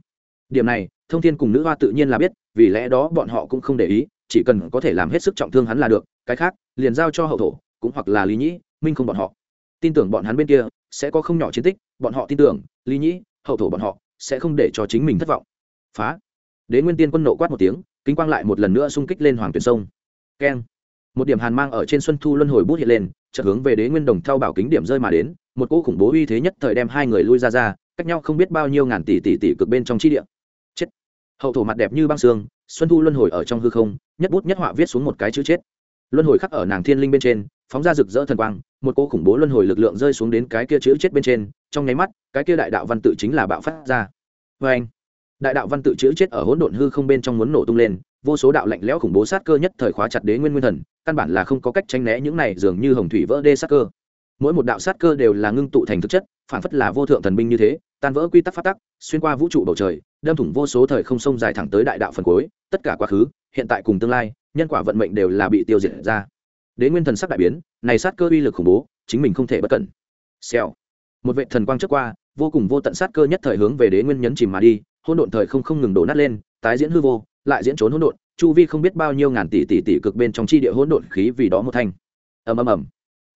Điểm này, thông thiên cùng nữ hoa tự nhiên là biết, vì lẽ đó bọn họ cũng không để ý, chỉ cần có thể làm hết sức trọng thương hắn là được, cái khác, liền giao cho hậu thổ, cũng hoặc là lý nhĩ, minh không bọn họ. Tin tưởng bọn hắn bên kia, sẽ có không nhỏ chiến tích, bọn họ tin tưởng, lý nhĩ, hậu thổ bọn họ, sẽ không để cho chính mình thất vọng. Phá. Đế nguyên tiên quân nộ quát một tiếng, kính quang lại một lần nữa xung kích lên hoàng tuyển sông. Keng một điểm hàn mang ở trên xuân thu luân hồi bút hiện lên, chợt hướng về đế nguyên đồng thao bảo kính điểm rơi mà đến, một cỗ khủng bố uy thế nhất thời đem hai người lui ra ra, cách nhau không biết bao nhiêu ngàn tỷ tỷ tỷ cực bên trong chi địa. Chết. Hậu thổ mặt đẹp như băng xương xuân thu luân hồi ở trong hư không, nhất bút nhất họa viết xuống một cái chữ chết. Luân hồi khắc ở nàng thiên linh bên trên, phóng ra rực rỡ thần quang, một cỗ khủng bố luân hồi lực lượng rơi xuống đến cái kia chữ chết bên trên, trong nháy mắt, cái kia đại đạo văn tự chính là bạo phát ra. Vê anh đại đạo văn tự chữ chết ở hỗn độn hư không bên trong muốn nổ tung lên vô số đạo lạnh lẽo khủng bố sát cơ nhất thời khóa chặt đế nguyên nguyên thần, căn bản là không có cách tránh né những này dường như hồng thủy vỡ đê sát cơ. Mỗi một đạo sát cơ đều là ngưng tụ thành thực chất, phản phất là vô thượng thần binh như thế, tan vỡ quy tắc phát tắc, xuyên qua vũ trụ bầu trời, đâm thủng vô số thời không sông dài thẳng tới đại đạo phần cuối, tất cả quá khứ, hiện tại cùng tương lai, nhân quả vận mệnh đều là bị tiêu diệt ra. Đế nguyên thần sắc đại biến, này sát cơ uy lực khủng bố, chính mình không thể bất cẩn. Xèo. Một vệ thần quang trước qua, vô cùng vô tận sát cơ nhất thời hướng về đế nguyên nhấn chìm mà đi, hỗn độn thời không không ngừng đổ nát lên, tái diễn hư vô lại diễn trốn hỗn độn, chu vi không biết bao nhiêu ngàn tỷ tỷ tỷ cực bên trong chi địa hỗn độn khí vì đó một thanh. Ầm ầm ầm.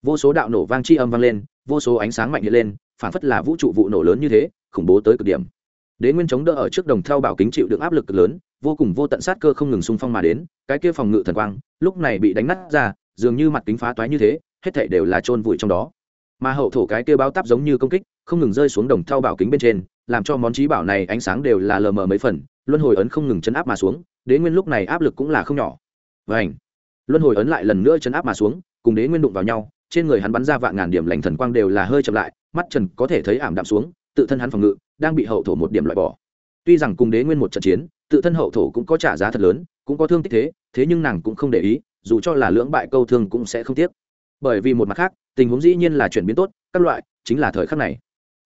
Vô số đạo nổ vang chi âm vang lên, vô số ánh sáng mạnh hiện lên, phản phất là vũ trụ vụ nổ lớn như thế, khủng bố tới cực điểm. Đế nguyên chống đỡ ở trước đồng theo bảo kính chịu được áp lực cực lớn, vô cùng vô tận sát cơ không ngừng xung phong mà đến, cái kia phòng ngự thần quang, lúc này bị đánh nát ra, dường như mặt kính phá toái như thế, hết thảy đều là chôn vùi trong đó. Mà hậu thổ cái kia báo táp giống như công kích, không ngừng rơi xuống đồng theo bảo kính bên trên, làm cho món trí bảo này ánh sáng đều là lờ mờ mấy phần luân hồi ấn không ngừng chấn áp mà xuống, đế nguyên lúc này áp lực cũng là không nhỏ. Và luân hồi ấn lại lần nữa chấn áp mà xuống, cùng đế nguyên đụng vào nhau, trên người hắn bắn ra vạn ngàn điểm lành thần quang đều là hơi chậm lại, mắt trần có thể thấy ảm đạm xuống, tự thân hắn phòng ngự đang bị hậu thổ một điểm loại bỏ. Tuy rằng cùng đế nguyên một trận chiến, tự thân hậu thổ cũng có trả giá thật lớn, cũng có thương tích thế thế nhưng nàng cũng không để ý, dù cho là lưỡng bại câu thương cũng sẽ không tiếc. Bởi vì một mặt khác, tình huống dĩ nhiên là chuyển biến tốt, các loại, chính là thời khắc này.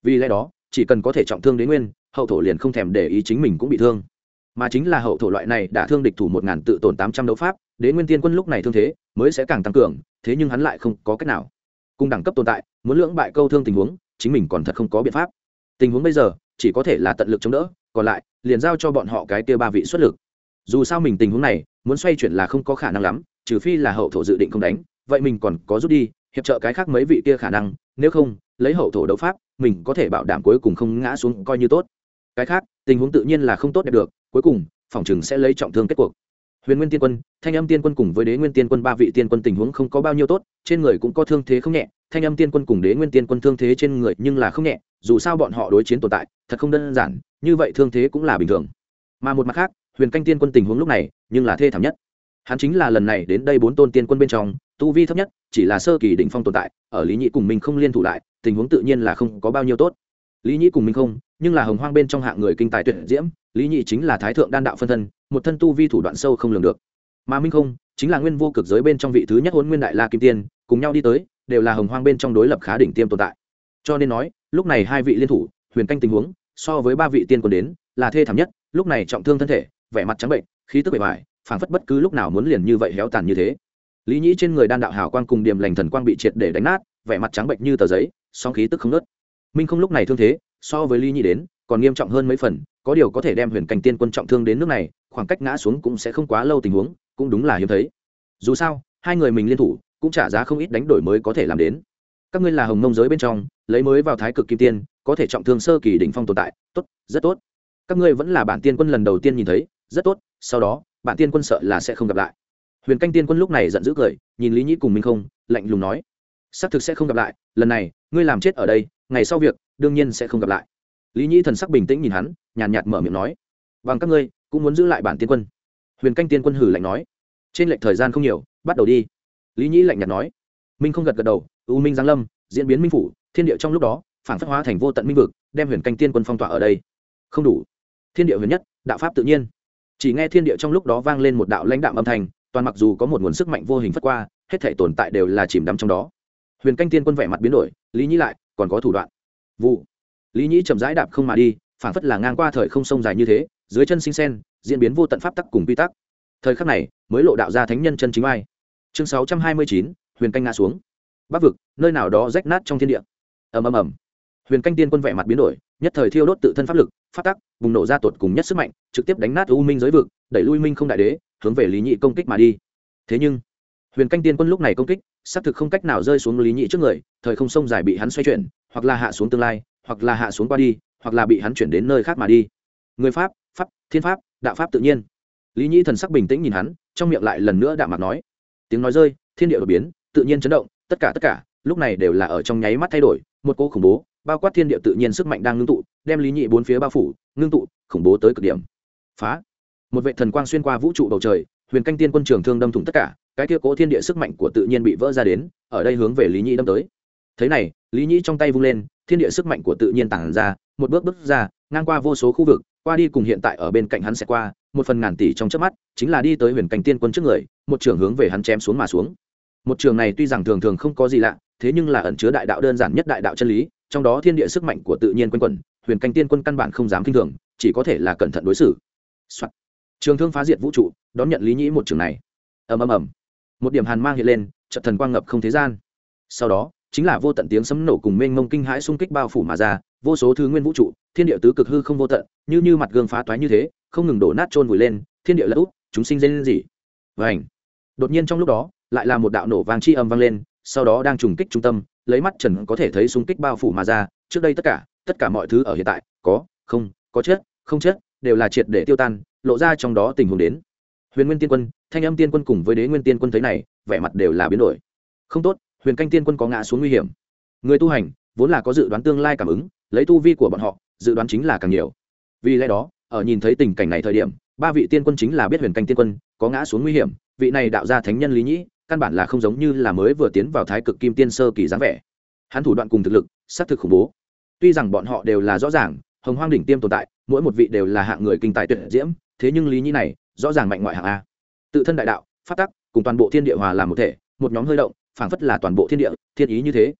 Vì lẽ đó, chỉ cần có thể trọng thương đế nguyên hậu thổ liền không thèm để ý chính mình cũng bị thương. Mà chính là hậu thổ loại này đã thương địch thủ một ngàn tự tổn tám trăm đấu pháp, đế nguyên tiên quân lúc này thương thế mới sẽ càng tăng cường, thế nhưng hắn lại không có cách nào. Cùng đẳng cấp tồn tại, muốn lưỡng bại câu thương tình huống, chính mình còn thật không có biện pháp. Tình huống bây giờ, chỉ có thể là tận lực chống đỡ, còn lại, liền giao cho bọn họ cái kia ba vị xuất lực. Dù sao mình tình huống này, muốn xoay chuyển là không có khả năng lắm, trừ phi là hậu thổ dự định không đánh, vậy mình còn có rút đi, hiệp trợ cái khác mấy vị kia khả năng, nếu không, lấy hậu thổ đấu pháp, mình có thể bảo đảm cuối cùng không ngã xuống coi như tốt cái khác, tình huống tự nhiên là không tốt đẹp được, cuối cùng, phòng chừng sẽ lấy trọng thương kết cuộc. Huyền nguyên tiên quân, thanh âm tiên quân cùng với đế nguyên tiên quân ba vị tiên quân tình huống không có bao nhiêu tốt, trên người cũng có thương thế không nhẹ, thanh âm tiên quân cùng đế nguyên tiên quân thương thế trên người nhưng là không nhẹ, dù sao bọn họ đối chiến tồn tại, thật không đơn giản, như vậy thương thế cũng là bình thường. Mà một mặt khác, huyền canh tiên quân tình huống lúc này, nhưng là thê thảm nhất. Hắn chính là lần này đến đây bốn tôn tiên quân bên trong, tu vi thấp nhất, chỉ là sơ kỳ đỉnh phong tồn tại, ở lý nhị cùng mình không liên thủ lại, tình huống tự nhiên là không có bao nhiêu tốt. Lý nhị cùng mình không nhưng là hồng hoang bên trong hạng người kinh tài tuyệt diễm, lý nhị chính là thái thượng đan đạo phân thân, một thân tu vi thủ đoạn sâu không lường được. Mà minh không chính là nguyên vô cực giới bên trong vị thứ nhất huấn nguyên đại la kim tiên, cùng nhau đi tới, đều là hồng hoang bên trong đối lập khá đỉnh tiêm tồn tại. Cho nên nói, lúc này hai vị liên thủ, huyền canh tình huống, so với ba vị tiên quân đến, là thê thảm nhất, lúc này trọng thương thân thể, vẻ mặt trắng bệnh, khí tức bề ngoài, phảng phất bất cứ lúc nào muốn liền như vậy héo tàn như thế. Lý nhĩ trên người đan đạo hào quang cùng điểm lành thần quang bị triệt để đánh nát, vẻ mặt trắng bệnh như tờ giấy song khí tức không nớt minh không lúc này thương thế so với lý nhị đến, còn nghiêm trọng hơn mấy phần, có điều có thể đem huyền cảnh tiên quân trọng thương đến nước này, khoảng cách ngã xuống cũng sẽ không quá lâu tình huống, cũng đúng là hiếm thấy. Dù sao, hai người mình liên thủ, cũng trả giá không ít đánh đổi mới có thể làm đến. Các ngươi là hồng mông giới bên trong, lấy mới vào thái cực kim tiên, có thể trọng thương sơ kỳ đỉnh phong tồn tại, tốt, rất tốt. Các ngươi vẫn là bản tiên quân lần đầu tiên nhìn thấy, rất tốt, sau đó, bản tiên quân sợ là sẽ không gặp lại. Huyền canh tiên quân lúc này giận dữ cười, nhìn lý nhĩ cùng minh không, lạnh lùng nói, xác thực sẽ không gặp lại, lần này, ngươi làm chết ở đây, ngày sau việc đương nhiên sẽ không gặp lại. Lý nhĩ thần sắc bình tĩnh nhìn hắn, nhàn nhạt mở miệng nói, bằng các ngươi, cũng muốn giữ lại bản tiên quân. Huyền canh tiên quân hử lạnh nói, trên lệnh thời gian không nhiều, bắt đầu đi. Lý nhĩ lạnh nhạt nói, minh không gật gật đầu, u minh giáng lâm, diễn biến minh phủ, thiên địa trong lúc đó, phản phất hóa thành vô tận minh vực, đem huyền canh tiên quân phong tỏa ở đây. Không đủ. Thiên địa huyền nhất, đạo pháp tự nhiên. Chỉ nghe thiên địa trong lúc đó vang lên một đạo lãnh đạm âm thanh, toàn mặc dù có một nguồn sức mạnh vô hình phất qua, hết thể tồn tại đều là chìm đắm trong đó. Huyền canh tiên quân vẻ mặt biến đổi, lý nhĩ lại, còn có thủ đoạn vụ. Lý nhĩ chậm rãi đạp không mà đi phản phất là ngang qua thời không sông dài như thế, dưới chân sinh sen, diễn biến vô tận pháp tắc cùng quy tắc. Thời khắc này, mới lộ đạo ra thánh nhân chân chính ai. Chương sáu trăm hai mươi chín, huyền canh ngã xuống. Bắc vực, nơi nào đó rách nát trong thiên địa. Ầm ầm ầm. Huyền canh tiên quân vẻ mặt biến đổi, nhất thời thiêu đốt tự thân pháp lực phát tắc, bùng nổ ra tột cùng nhất sức mạnh, trực tiếp đánh nát u minh giới vực, đẩy lui minh không đại đế, hướng về lý nhị công kích mà đi. Thế nhưng, huyền canh tiên quân lúc này công kích, xác thực không cách nào rơi xuống lý nhị trước người, thời không sông dài bị hắn xoay chuyển hoặc là hạ xuống tương lai, hoặc là hạ xuống qua đi, hoặc là bị hắn chuyển đến nơi khác mà đi. Người pháp pháp, thiên pháp, đạo pháp tự nhiên. Lý nhĩ thần sắc bình tĩnh nhìn hắn, trong miệng lại lần nữa đạm mặt nói. Tiếng nói rơi, thiên địa đột biến, tự nhiên chấn động, tất cả tất cả, lúc này đều là ở trong nháy mắt thay đổi, một cỗ khủng bố, bao quát thiên địa tự nhiên sức mạnh đang ngưng tụ, đem lý nhị bốn phía bao phủ, ngưng tụ, khủng bố tới cực điểm. Phá. Một vệ thần quang xuyên qua vũ trụ bầu trời, huyền canh tiên quân trường thương đâm thủng tất cả, cái kia cố thiên địa sức mạnh của tự nhiên bị vỡ ra đến, ở đây hướng về lý nhị đâm tới thế này, lý nhĩ trong tay vung lên, thiên địa sức mạnh của tự nhiên tản ra, một bước bước ra, ngang qua vô số khu vực, qua đi cùng hiện tại ở bên cạnh hắn sẽ qua, một phần ngàn tỷ trong chớp mắt, chính là đi tới huyền cảnh tiên quân trước người, một trường hướng về hắn chém xuống mà xuống. Một trường này tuy rằng thường thường không có gì lạ, thế nhưng là ẩn chứa đại đạo đơn giản nhất đại đạo chân lý, trong đó thiên địa sức mạnh của tự nhiên quân quẩn, huyền cảnh tiên quân căn bản không dám kinh thường, chỉ có thể là cẩn thận đối xử、Soạn. trường thương phá diệt vũ trụ, đón nhận lý nhĩ một trường này. Ầm ầm ầm. Một điểm hàn mang hiện lên trận thần quang ngập không thế gian. Sau đó chính là vô tận tiếng sấm nổ cùng mênh mông kinh hãi xung kích bao phủ mà ra, vô số thứ nguyên vũ trụ, thiên địa tứ cực hư không vô tận, như như mặt gương phá toái như thế, không ngừng đổ nát trôn vùi lên, thiên địa lật úp, chúng sinh lên gì? Vành. đột nhiên trong lúc đó, lại là một đạo nổ vàng chi âm vang lên, sau đó đang trùng kích trung tâm, lấy mắt trần có thể thấy xung kích bao phủ mà ra, trước đây tất cả tất cả mọi thứ ở hiện tại, có, không, có chết, không chết, đều là triệt để tiêu tan, lộ ra trong đó tình huống đến. Huyền nguyên tiên quân, thanh âm tiên quân cùng với đế nguyên tiên quân thấy này, vẻ mặt đều là biến đổi. Không tốt huyền canh tiên quân có ngã xuống nguy hiểm. Người tu hành, vốn là có dự đoán tương lai cảm ứng, lấy tu vi của bọn họ, dự đoán chính là càng nhiều. Vì lẽ đó, ở nhìn thấy tình cảnh này thời điểm, ba vị tiên quân chính là biết huyền canh tiên quân, có ngã xuống nguy hiểm, vị này đạo ra thánh nhân lý nhĩ, căn bản là không giống như là mới vừa tiến vào thái cực kim tiên sơ kỳ dáng vẻ. Hắn thủ đoạn cùng thực lực, xác thực khủng bố. Tuy rằng bọn họ đều là rõ ràng, hồng hoang đỉnh tiêm tồn tại, mỗi một vị đều là hạng người kinh tài tuyệt diễm, thế nhưng lý nhĩ này, rõ ràng mạnh ngoại hạng a. Tự thân đại đạo phát tắc, cùng toàn bộ thiên địa hòa làm một thể, một nhóm hơi động phảng phất là toàn bộ thiên địa, thiên ý như thế.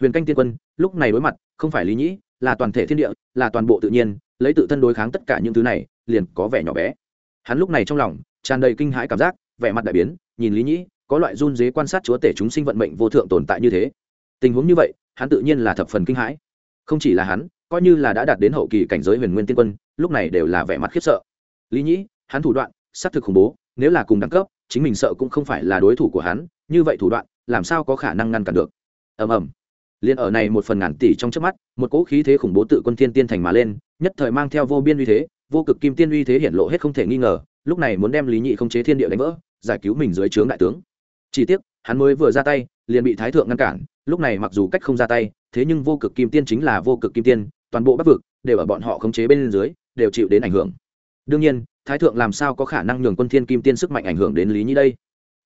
Huyền canh tiên quân, lúc này đối mặt, không phải lý nhĩ, là toàn thể thiên địa, là toàn bộ tự nhiên, lấy tự thân đối kháng tất cả những thứ này, liền có vẻ nhỏ bé. Hắn lúc này trong lòng, tràn đầy kinh hãi cảm giác, vẻ mặt đại biến, nhìn lý nhĩ, có loại run dế quan sát chúa tể chúng sinh vận mệnh vô thượng tồn tại như thế. Tình huống như vậy, hắn tự nhiên là thập phần kinh hãi. Không chỉ là hắn, coi như là đã đạt đến hậu kỳ cảnh giới huyền nguyên tiên quân, lúc này đều là vẻ mặt khiếp sợ. Lý nhĩ, hắn thủ đoạn, xác thực khủng bố, nếu là cùng đẳng cấp, chính mình sợ cũng không phải là đối thủ của hắn, như vậy thủ đoạn làm sao có khả năng ngăn cản được? Ầm ầm. Liền ở này một phần ngàn tỷ trong trước mắt, một cỗ khí thế khủng bố tự quân thiên tiên thành mà lên, nhất thời mang theo vô biên uy thế, vô cực kim tiên uy thế hiện lộ hết không thể nghi ngờ, lúc này muốn đem lý nhị không chế thiên địa đánh vỡ, giải cứu mình dưới trướng đại tướng. Chỉ tiếc, hắn mới vừa ra tay, liền bị thái thượng ngăn cản, lúc này mặc dù cách không ra tay, thế nhưng vô cực kim tiên chính là vô cực kim tiên, toàn bộ bắc vực đều ở bọn họ khống chế bên dưới, đều chịu đến ảnh hưởng. Đương nhiên, thái thượng làm sao có khả năng nhường quân thiên kim tiên sức mạnh ảnh hưởng đến lý nhị đây?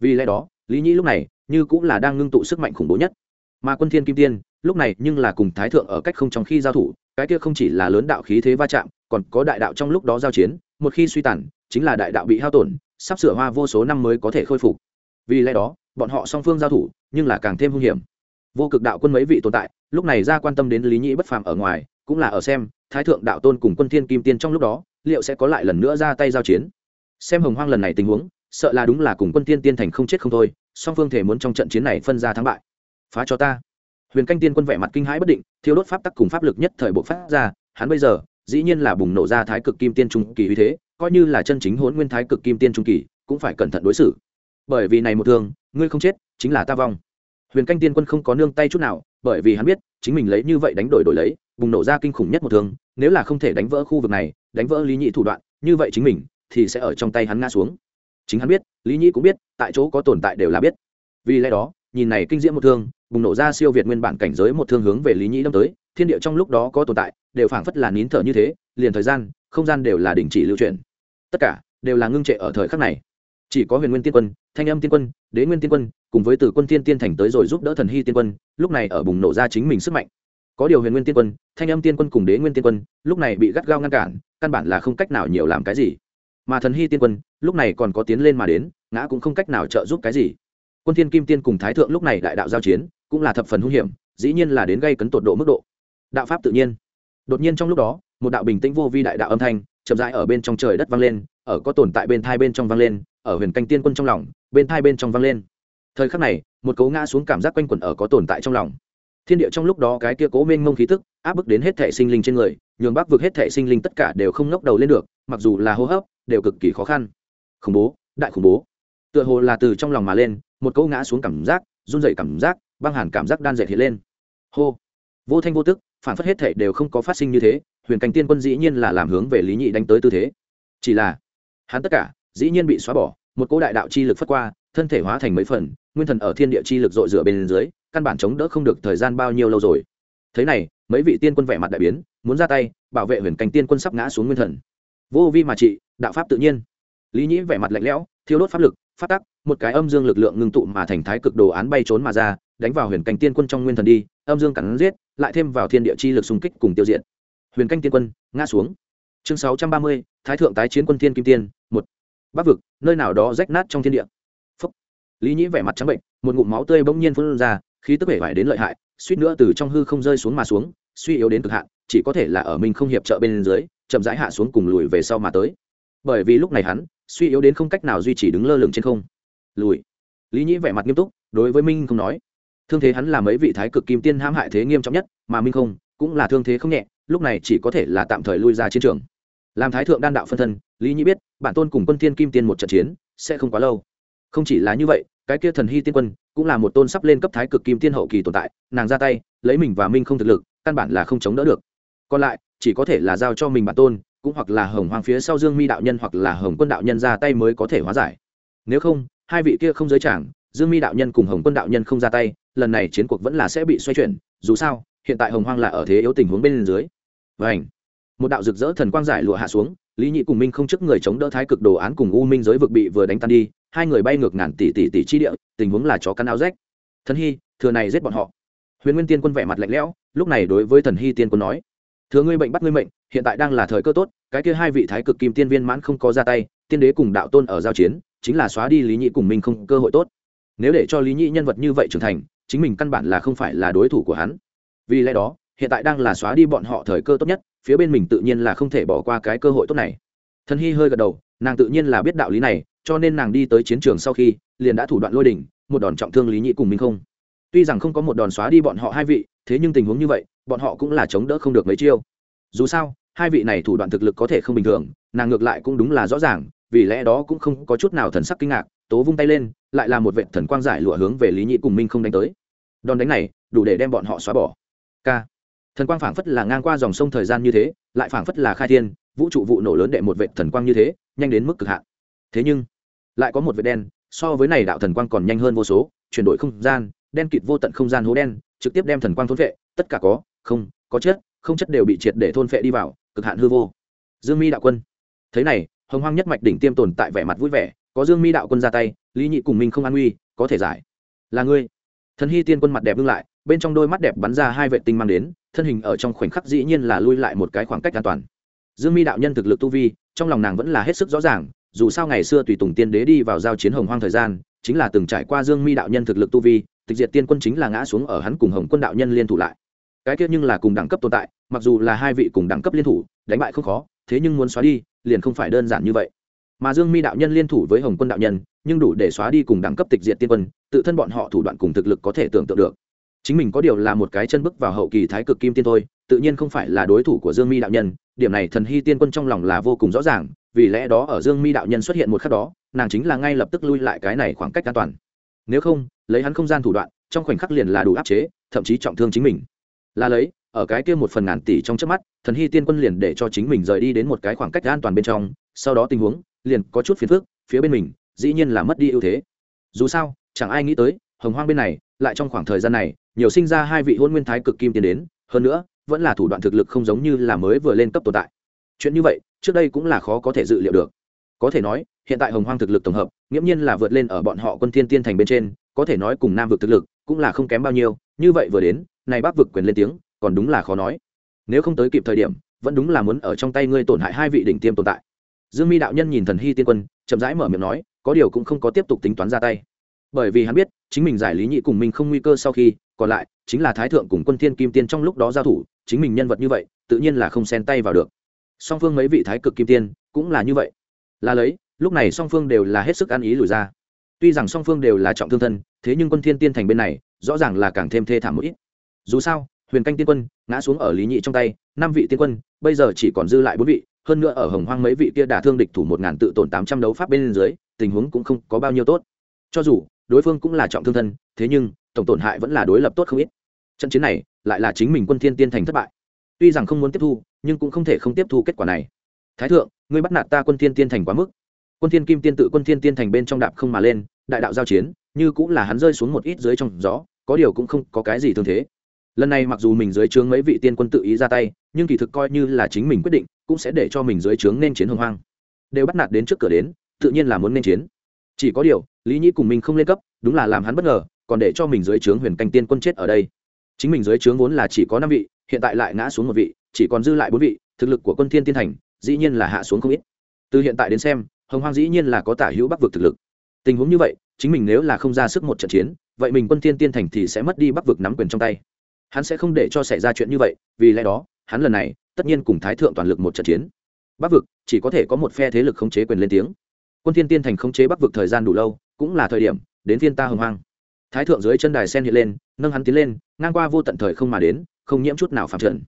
Vì lẽ đó, lý nhị lúc này như cũng là đang ngưng tụ sức mạnh khủng bố nhất. Mà quân thiên kim tiên, lúc này nhưng là cùng thái thượng ở cách không trong khi giao thủ, cái kia không chỉ là lớn đạo khí thế va chạm, còn có đại đạo trong lúc đó giao chiến, một khi suy tàn, chính là đại đạo bị hao tổn, sắp sửa hoa vô số năm mới có thể khôi phục. Vì lẽ đó, bọn họ song phương giao thủ, nhưng là càng thêm hung hiểm. Vô cực đạo quân mấy vị tồn tại, lúc này ra quan tâm đến lý nhĩ bất phàm ở ngoài, cũng là ở xem, thái thượng đạo tôn cùng quân thiên kim tiên trong lúc đó, liệu sẽ có lại lần nữa ra tay giao chiến. Xem hồng hoang lần này tình huống, sợ là đúng là cùng quân thiên tiên thành không chết không thôi song phương thể muốn trong trận chiến này phân ra thắng bại. Phá cho ta. Huyền canh tiên quân vẻ mặt kinh hãi bất định thiếu đốt pháp tắc cùng pháp lực nhất thời bộ phát ra, hắn bây giờ, dĩ nhiên là bùng nổ ra thái cực kim tiên trung kỳ uy thế, coi như là chân chính hỗn nguyên thái cực kim tiên trung kỳ, cũng phải cẩn thận đối xử. Bởi vì này một thương, ngươi không chết, chính là ta vong. Huyền canh tiên quân không có nương tay chút nào, bởi vì hắn biết, chính mình lấy như vậy đánh đổi đổi lấy, bùng nổ ra kinh khủng nhất một thương, nếu là không thể đánh vỡ khu vực này, đánh vỡ lý nhị thủ đoạn, như vậy chính mình, thì sẽ ở trong tay hắn ngã xuống chính hắn biết, lý Nhĩ cũng biết, tại chỗ có tồn tại đều là biết. Vì lẽ đó, nhìn này kinh diễm một thương, bùng nổ ra siêu việt nguyên bản cảnh giới một thương hướng về lý Nhĩ đâm tới, thiên địa trong lúc đó có tồn tại, đều phảng phất là nín thở như thế, liền thời gian, không gian đều là đình chỉ lưu chuyển. Tất cả đều là ngưng trệ ở thời khắc này. Chỉ có huyền nguyên tiên quân, thanh âm tiên quân, đế nguyên tiên quân, cùng với từ quân tiên tiên thành tới rồi giúp đỡ thần hy tiên quân, lúc này ở bùng nổ ra chính mình sức mạnh. Có điều huyền nguyên tiên quân, thanh âm tiên quân cùng đế nguyên tiên quân, lúc này bị gắt gao ngăn cản, căn bản là không cách nào nhiều làm cái gì mà thần hy tiên quân lúc này còn có tiến lên mà đến, ngã cũng không cách nào trợ giúp cái gì. Quân thiên kim tiên cùng thái thượng lúc này đại đạo giao chiến, cũng là thập phần hung hiểm, dĩ nhiên là đến gây cấn tột độ mức độ. Đạo pháp tự nhiên. Đột nhiên trong lúc đó, một đạo bình tĩnh vô vi đại đạo âm thanh, chậm rãi ở bên trong trời đất vang lên, ở có tồn tại bên thai bên trong vang lên, ở huyền canh tiên quân trong lòng, bên thai bên trong vang lên. Thời khắc này, một cấu ngã xuống cảm giác quanh quẩn ở có tồn tại trong lòng. Thiên địa trong lúc đó cái kia cố mênh mông khí tức, áp bức đến hết thể sinh linh trên người, nhường bác vực hết thể sinh linh tất cả đều không ngóc đầu lên được, mặc dù là hô hấp đều cực kỳ khó khăn. Khủng bố, đại khủng bố. Tựa hồ là từ trong lòng mà lên, một câu ngã xuống cảm giác, run dậy cảm giác, băng hàn cảm giác đan dệt hiện lên. Hô. Vô thanh vô tức, phản phất hết thể đều không có phát sinh như thế, huyền cảnh tiên quân dĩ nhiên là làm hướng về lý nhị đánh tới tư thế. Chỉ là, hắn tất cả, dĩ nhiên bị xóa bỏ, một cỗ đại đạo chi lực phất qua, thân thể hóa thành mấy phần, nguyên thần ở thiên địa chi lực dội rửa bên dưới, căn bản chống đỡ không được thời gian bao nhiêu lâu rồi. Thế này, mấy vị tiên quân vẻ mặt đại biến, muốn ra tay, bảo vệ huyền cảnh tiên quân sắp ngã xuống nguyên thần vô vi mà trị, đạo pháp tự nhiên. Lý nhĩ vẻ mặt lạnh lẽo thiếu đốt pháp lực, phát tắc, một cái âm dương lực lượng ngưng tụ mà thành thái cực đồ án bay trốn mà ra, đánh vào huyền cảnh tiên quân trong nguyên thần đi, âm dương cắn giết, lại thêm vào thiên địa chi lực xung kích cùng tiêu diệt. Huyền canh tiên quân, ngã xuống. Chương sáu trăm ba mươi, thái thượng tái chiến quân thiên kim tiên, một. Bắc vực, nơi nào đó rách nát trong thiên địa. Phúc. lý nhĩ vẻ mặt trắng bệnh, một ngụm máu tươi bỗng nhiên phun ra, khí tức vẻ vải đến lợi hại, suýt nữa từ trong hư không rơi xuống mà xuống, suy yếu đến cực hạn chỉ có thể là ở mình không hiệp trợ bên dưới, chậm rãi hạ xuống cùng lùi về sau mà tới. Bởi vì lúc này hắn, suy yếu đến không cách nào duy trì đứng lơ lửng trên không. Lùi. Lý nhĩ vẻ mặt nghiêm túc, đối với minh không nói. Thương thế hắn là mấy vị thái cực kim tiên hãm hại thế nghiêm trọng nhất, mà minh không cũng là thương thế không nhẹ, lúc này chỉ có thể là tạm thời lui ra chiến trường. Làm thái thượng đan đạo phân thân, lý nhĩ biết, bản tôn cùng quân thiên kim tiên một trận chiến, sẽ không quá lâu. Không chỉ là như vậy, cái kia thần hy tiên quân cũng là một tôn sắp lên cấp thái cực kim tiên hậu kỳ tồn tại, nàng ra tay, lấy mình và minh không thực lực, căn bản là không chống đỡ được còn lại, chỉ có thể là giao cho mình bản tôn, cũng hoặc là hồng hoàng phía sau dương mi đạo nhân hoặc là hồng quân đạo nhân ra tay mới có thể hóa giải. Nếu không, hai vị kia không giới trảng dương mi đạo nhân cùng hồng quân đạo nhân không ra tay, lần này chiến cuộc vẫn là sẽ bị xoay chuyển. Dù sao, hiện tại hồng hoang là ở thế yếu tình huống bên dưới. Vảnh một đạo rực rỡ thần quang giải lụa hạ xuống, lý nhị cùng minh không trước người chống đỡ thái cực đồ án cùng u minh giới vực bị vừa đánh tan đi, hai người bay ngược ngàn tỷ tỷ tỷ chi địa, tình huống là chó cắn áo rách. Thần hy, thừa này giết bọn họ. Huyền nguyên tiên quân vẻ mặt lạnh lẽo, lúc này đối với thần hy tiên quân nói thừa ngươi bệnh bắt ngươi mệnh, hiện tại đang là thời cơ tốt, cái kia hai vị thái cực kim tiên viên mãn không có ra tay, tiên đế cùng đạo tôn ở giao chiến, chính là xóa đi lý nhị cùng minh không cơ hội tốt. Nếu để cho lý nhị nhân vật như vậy trưởng thành, chính mình căn bản là không phải là đối thủ của hắn. Vì lẽ đó, hiện tại đang là xóa đi bọn họ thời cơ tốt nhất, phía bên mình tự nhiên là không thể bỏ qua cái cơ hội tốt này. Thần hy hơi gật đầu, nàng tự nhiên là biết đạo lý này, cho nên nàng đi tới chiến trường sau khi, liền đã thủ đoạn lôi đỉnh, một đòn trọng thương lý nhị cùng minh không. Tuy rằng không có một đòn xóa đi bọn họ hai vị, thế nhưng tình huống như vậy bọn họ cũng là chống đỡ không được mấy chiêu. Dù sao, hai vị này thủ đoạn thực lực có thể không bình thường, nàng ngược lại cũng đúng là rõ ràng, vì lẽ đó cũng không có chút nào thần sắc kinh ngạc, tố vung tay lên, lại là một vệ thần quang giải lụa hướng về lý nhị cùng minh không đánh tới. Đòn đánh này, đủ để đem bọn họ xóa bỏ. K. Thần quang phảng phất là ngang qua dòng sông thời gian như thế, lại phảng phất là khai thiên, vũ trụ vụ nổ lớn đệ một vệ thần quang như thế, nhanh đến mức cực hạn. Thế nhưng, lại có một vệ đen, so với này đạo thần quang còn nhanh hơn vô số, chuyển đổi không gian, đen kịt vô tận không gian hố đen, trực tiếp đem thần quang thốn vệ tất cả có không, có chất không chất đều bị triệt để thôn phệ đi vào, cực hạn hư vô. Dương mi đạo quân. Thế này, hồng hoang nhất mạch đỉnh tiêm tồn tại vẻ mặt vui vẻ, có dương mi đạo quân ra tay, lý nhị cùng mình không an nguy, có thể giải. Là ngươi. Thần hy tiên quân mặt đẹp ngưng lại, bên trong đôi mắt đẹp bắn ra hai vệ tinh mang đến, thân hình ở trong khoảnh khắc dĩ nhiên là lui lại một cái khoảng cách an toàn. Dương mi đạo nhân thực lực tu vi, trong lòng nàng vẫn là hết sức rõ ràng, dù sao ngày xưa tùy tùng tiên đế đi vào giao chiến hồng hoang thời gian, chính là từng trải qua dương mi đạo nhân thực lực tu vi, tịch diệt tiên quân chính là ngã xuống ở hắn cùng hồng quân đạo nhân liên thủ lại cái kia nhưng là cùng đẳng cấp tồn tại, mặc dù là hai vị cùng đẳng cấp liên thủ, đánh bại không khó, thế nhưng muốn xóa đi, liền không phải đơn giản như vậy. Mà dương mi đạo nhân liên thủ với hồng quân đạo nhân, nhưng đủ để xóa đi cùng đẳng cấp tịch diệt tiên quân, tự thân bọn họ thủ đoạn cùng thực lực có thể tưởng tượng được. Chính mình có điều là một cái chân bước vào hậu kỳ thái cực kim tiên thôi, tự nhiên không phải là đối thủ của dương mi đạo nhân, điểm này thần hy tiên quân trong lòng là vô cùng rõ ràng, vì lẽ đó ở dương mi đạo nhân xuất hiện một khắc đó, nàng chính là ngay lập tức lui lại cái này khoảng cách an toàn. Nếu không, lấy hắn không gian thủ đoạn, trong khoảnh khắc liền là đủ áp chế, thậm chí trọng thương chính mình là lấy, ở cái kia một phần ngàn tỷ trong trước mắt, thần hy tiên quân liền để cho chính mình rời đi đến một cái khoảng cách an toàn bên trong, sau đó tình huống, liền có chút phiền phức, phía bên mình, dĩ nhiên là mất đi ưu thế. Dù sao, chẳng ai nghĩ tới, hồng hoang bên này, lại trong khoảng thời gian này, nhiều sinh ra hai vị hôn nguyên thái cực kim tiến đến, hơn nữa, vẫn là thủ đoạn thực lực không giống như là mới vừa lên cấp tồn tại. Chuyện như vậy, trước đây cũng là khó có thể dự liệu được. Có thể nói, hiện tại hồng hoang thực lực tổng hợp, nghiễm nhiên là vượt lên ở bọn họ quân thiên tiên thành bên trên, có thể nói cùng nam vực thực lực, cũng là không kém bao nhiêu, như vậy vừa đến này bắc vực quyền lên tiếng, còn đúng là khó nói. Nếu không tới kịp thời điểm, vẫn đúng là muốn ở trong tay ngươi tổn hại hai vị đỉnh tiêm tồn tại. Dương mi đạo nhân nhìn thần hy tiên quân, chậm rãi mở miệng nói, có điều cũng không có tiếp tục tính toán ra tay. Bởi vì hắn biết, chính mình giải lý nhị cùng mình không nguy cơ sau khi, còn lại, chính là thái thượng cùng quân thiên kim tiên trong lúc đó giao thủ, chính mình nhân vật như vậy, tự nhiên là không xen tay vào được. Song phương mấy vị thái cực kim tiên, cũng là như vậy. Là lấy, lúc này song phương đều là hết sức ăn ý lùi ra. Tuy rằng song phương đều là trọng thương thân, thế nhưng quân thiên tiên thành bên này, rõ ràng là càng thêm thê thảm một ít dù sao, huyền canh tiên quân ngã xuống ở lý nhị trong tay, năm vị tiên quân, bây giờ chỉ còn dư lại bốn vị, hơn nữa ở hồng hoang mấy vị kia đả thương địch thủ một ngàn tự tổn tám trăm đấu pháp bên dưới, tình huống cũng không có bao nhiêu tốt. Cho dù, đối phương cũng là trọng thương thân, thế nhưng, tổng tổn hại vẫn là đối lập tốt không ít. Trận chiến này, lại là chính mình quân thiên tiên thành thất bại. Tuy rằng không muốn tiếp thu, nhưng cũng không thể không tiếp thu kết quả này. Thái thượng, ngươi bắt nạt ta quân thiên tiên thành quá mức. Quân thiên kim tiên tự quân thiên tiên thành bên trong đạp không mà lên, đại đạo giao chiến, như cũng là hắn rơi xuống một ít dưới trong gió, có điều cũng không có cái gì thương thế lần này mặc dù mình dưới trướng mấy vị tiên quân tự ý ra tay, nhưng kỳ thực coi như là chính mình quyết định, cũng sẽ để cho mình dưới trướng nên chiến hồng hoang. Đều bắt nạt đến trước cửa đến, tự nhiên là muốn nên chiến. Chỉ có điều, lý nhĩ cùng mình không lên cấp, đúng là làm hắn bất ngờ, còn để cho mình dưới trướng huyền canh tiên quân chết ở đây. Chính mình dưới trướng vốn là chỉ có năm vị, hiện tại lại ngã xuống một vị, chỉ còn dư lại bốn vị, thực lực của quân thiên tiên thành, dĩ nhiên là hạ xuống không ít. Từ hiện tại đến xem, hồng hoang dĩ nhiên là có tả hữu bắc vực thực lực. Tình huống như vậy, chính mình nếu là không ra sức một trận chiến, vậy mình quân thiên tiên thành thì sẽ mất đi bắc vực nắm quyền trong tay hắn sẽ không để cho xảy ra chuyện như vậy vì lẽ đó hắn lần này tất nhiên cùng thái thượng toàn lực một trận chiến. Bắc vực chỉ có thể có một phe thế lực khống chế quyền lên tiếng. Quân thiên tiên thành khống chế bắc vực thời gian đủ lâu cũng là thời điểm đến phiên ta hồng hoang. Thái thượng dưới chân đài sen hiện lên nâng hắn tiến lên ngang qua vô tận thời không mà đến không nhiễm chút nào phạm trận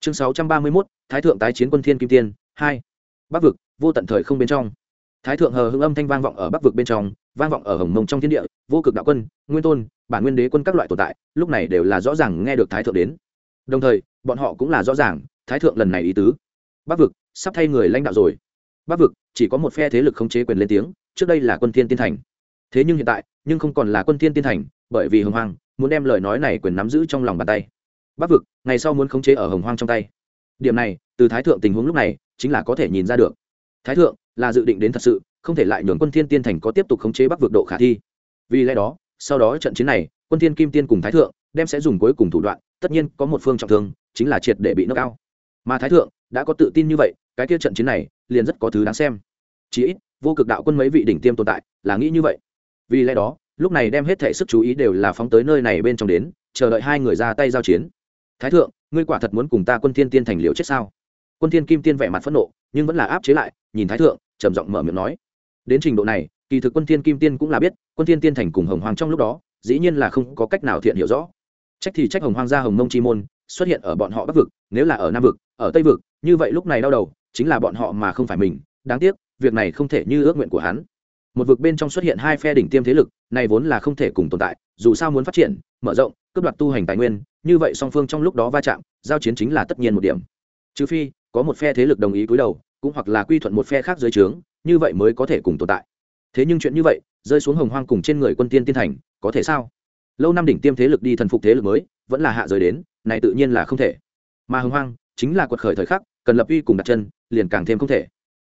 chương 631, thái thượng tái chiến quân thiên kim tiên hai. Bắc vực vô tận thời không bên trong. Thái thượng hờ hưng âm thanh vang vọng ở bắc vực bên trong vang vọng ở hồng mông trong thiên địa vô cực đạo quân nguyên tôn bản nguyên đế quân các loại tồn tại, lúc này đều là rõ ràng nghe được thái thượng đến. Đồng thời, bọn họ cũng là rõ ràng, thái thượng lần này ý tứ. Bắc vực, sắp thay người lãnh đạo rồi. Bắc vực, chỉ có một phe thế lực khống chế quyền lên tiếng, trước đây là quân thiên tiên thành. Thế nhưng hiện tại, nhưng không còn là quân thiên tiên thành, bởi vì hồng hoàng muốn đem lời nói này quyền nắm giữ trong lòng bàn tay. Bắc vực, ngày sau muốn khống chế ở hồng hoàng trong tay. Điểm này, từ thái thượng tình huống lúc này, chính là có thể nhìn ra được. Thái thượng là dự định đến thật sự, không thể lại nhường quân thiên tiên thành có tiếp tục khống chế bắc vực độ khả thi. Vì lẽ đó sau đó trận chiến này, quân thiên kim tiên cùng thái thượng đem sẽ dùng cuối cùng thủ đoạn, tất nhiên có một phương trọng thương, chính là triệt để bị nâng cao. Mà thái thượng đã có tự tin như vậy, cái kia trận chiến này liền rất có thứ đáng xem. Chí ít, vô cực đạo quân mấy vị đỉnh tiêm tồn tại là nghĩ như vậy. Vì lẽ đó, lúc này đem hết thể sức chú ý đều là phóng tới nơi này bên trong đến, chờ đợi hai người ra tay giao chiến. Thái thượng, ngươi quả thật muốn cùng ta quân thiên tiên thành liễu chết sao? Quân thiên kim tiên vẻ mặt phẫn nộ, nhưng vẫn là áp chế lại, nhìn thái thượng, trầm giọng mở miệng nói. Đến trình độ này kỳ thực quân thiên kim tiên cũng là biết, quân thiên tiên thành cùng hồng hoàng trong lúc đó, dĩ nhiên là không có cách nào thiện hiểu rõ. Trách thì trách hồng hoàng gia hồng mông chi môn, xuất hiện ở bọn họ bắc vực, nếu là ở nam vực, ở tây vực, như vậy lúc này đau đầu, chính là bọn họ mà không phải mình. Đáng tiếc, việc này không thể như ước nguyện của hắn. Một vực bên trong xuất hiện hai phe đỉnh tiêm thế lực, này vốn là không thể cùng tồn tại, dù sao muốn phát triển, mở rộng, cướp đoạt tu hành tài nguyên, như vậy song phương trong lúc đó va chạm, giao chiến chính là tất nhiên một điểm. Trừ phi, có một phe thế lực đồng ý cúi đầu, cũng hoặc là quy thuận một phe khác dưới trướng, như vậy mới có thể cùng tồn tại thế nhưng chuyện như vậy, rơi xuống hồng hoang cùng trên người quân tiên tiên thành, có thể sao? Lâu năm đỉnh tiêm thế lực đi thần phục thế lực mới, vẫn là hạ rời đến, này tự nhiên là không thể. Mà hồng hoang, chính là quật khởi thời khắc, cần lập uy cùng đặt chân, liền càng thêm không thể.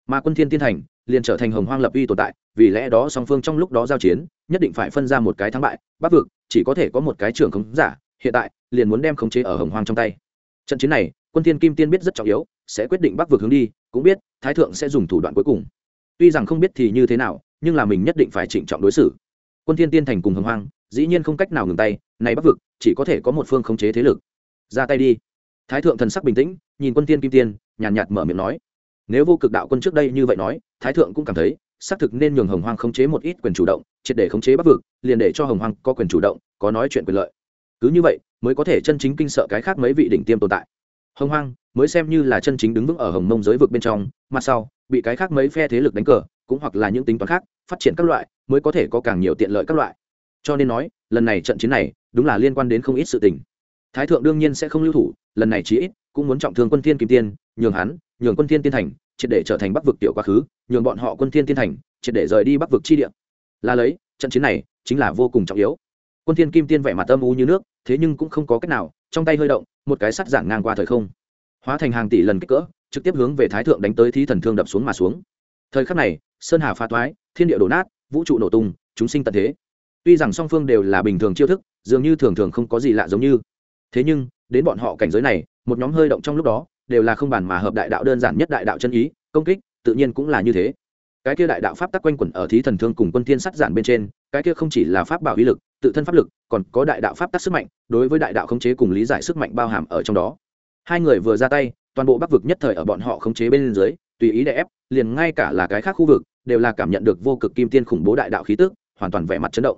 Mà quân thiên tiên thành, liền trở thành hồng hoang lập uy tồn tại, vì lẽ đó song phương trong lúc đó giao chiến, nhất định phải phân ra một cái thắng bại bắc vực, chỉ có thể có một cái trưởng khống giả, hiện tại, liền muốn đem khống chế ở hồng hoang trong tay. Trận chiến này, quân thiên kim tiên biết rất trọng yếu, sẽ quyết định bắc vực hướng đi, cũng biết, thái thượng sẽ dùng thủ đoạn cuối cùng. Tuy rằng không biết thì như thế nào nhưng là mình nhất định phải trịnh trọng đối xử. Quân thiên tiên thành cùng hồng hoang, dĩ nhiên không cách nào ngừng tay, này bắc vực, chỉ có thể có một phương khống chế thế lực. Ra tay đi. Thái thượng thần sắc bình tĩnh, nhìn quân tiên kim tiên, nhàn nhạt mở miệng nói. Nếu vô cực đạo quân trước đây như vậy nói, thái thượng cũng cảm thấy, xác thực nên nhường hồng hoang khống chế một ít quyền chủ động, triệt để khống chế bắc vực, liền để cho hồng hoang có quyền chủ động, có nói chuyện quyền lợi. Cứ như vậy, mới có thể chân chính kinh sợ cái khác mấy vị đỉnh tiêm tồn tại. Hồng hoang, mới xem như là chân chính đứng vững ở hồng mông giới vực bên trong, mặt sau, bị cái khác mấy phe thế lực đánh cờ cũng hoặc là những tính toán khác, phát triển các loại, mới có thể có càng nhiều tiện lợi các loại. Cho nên nói, lần này trận chiến này, đúng là liên quan đến không ít sự tình. Thái thượng đương nhiên sẽ không lưu thủ, lần này chí ít, cũng muốn trọng thương quân thiên kim tiên, nhường hắn, nhường quân thiên tiên thành, triệt để trở thành bắc vực tiểu quá khứ, nhường bọn họ quân thiên tiên thành, triệt để rời đi bắc vực chi địa. Là lấy, trận chiến này, chính là vô cùng trọng yếu. Quân thiên kim tiên vẻ mặt âm u như nước, thế nhưng cũng không có cách nào, trong tay hơi động, một cái sắt giảng ngang qua thời không. Hóa thành hàng tỷ lần kích cỡ, trực tiếp hướng về thái thượng đánh tới thí thần thương đập xuống mà xuống thời khắc này, sơn hà pha toái thiên địa đổ nát, vũ trụ nổ tung, chúng sinh tận thế. Tuy rằng song phương đều là bình thường chiêu thức, dường như thường thường không có gì lạ giống như. Thế nhưng, đến bọn họ cảnh giới này, một nhóm hơi động trong lúc đó, đều là không bàn mà hợp đại đạo đơn giản nhất đại đạo chân ý, công kích, tự nhiên cũng là như thế. Cái kia đại đạo pháp tắc quanh quẩn ở thí thần thương cùng quân thiên sắt giản bên trên, cái kia không chỉ là pháp bảo uy lực, tự thân pháp lực, còn có đại đạo pháp tắc sức mạnh, đối với đại đạo khống chế cùng lý giải sức mạnh bao hàm ở trong đó. Hai người vừa ra tay, toàn bộ bắc vực nhất thời ở bọn họ khống chế bên dưới tùy ý đè ép, liền ngay cả là cái khác khu vực, đều là cảm nhận được vô cực kim tiên khủng bố đại đạo khí tức, hoàn toàn vẻ mặt chấn động.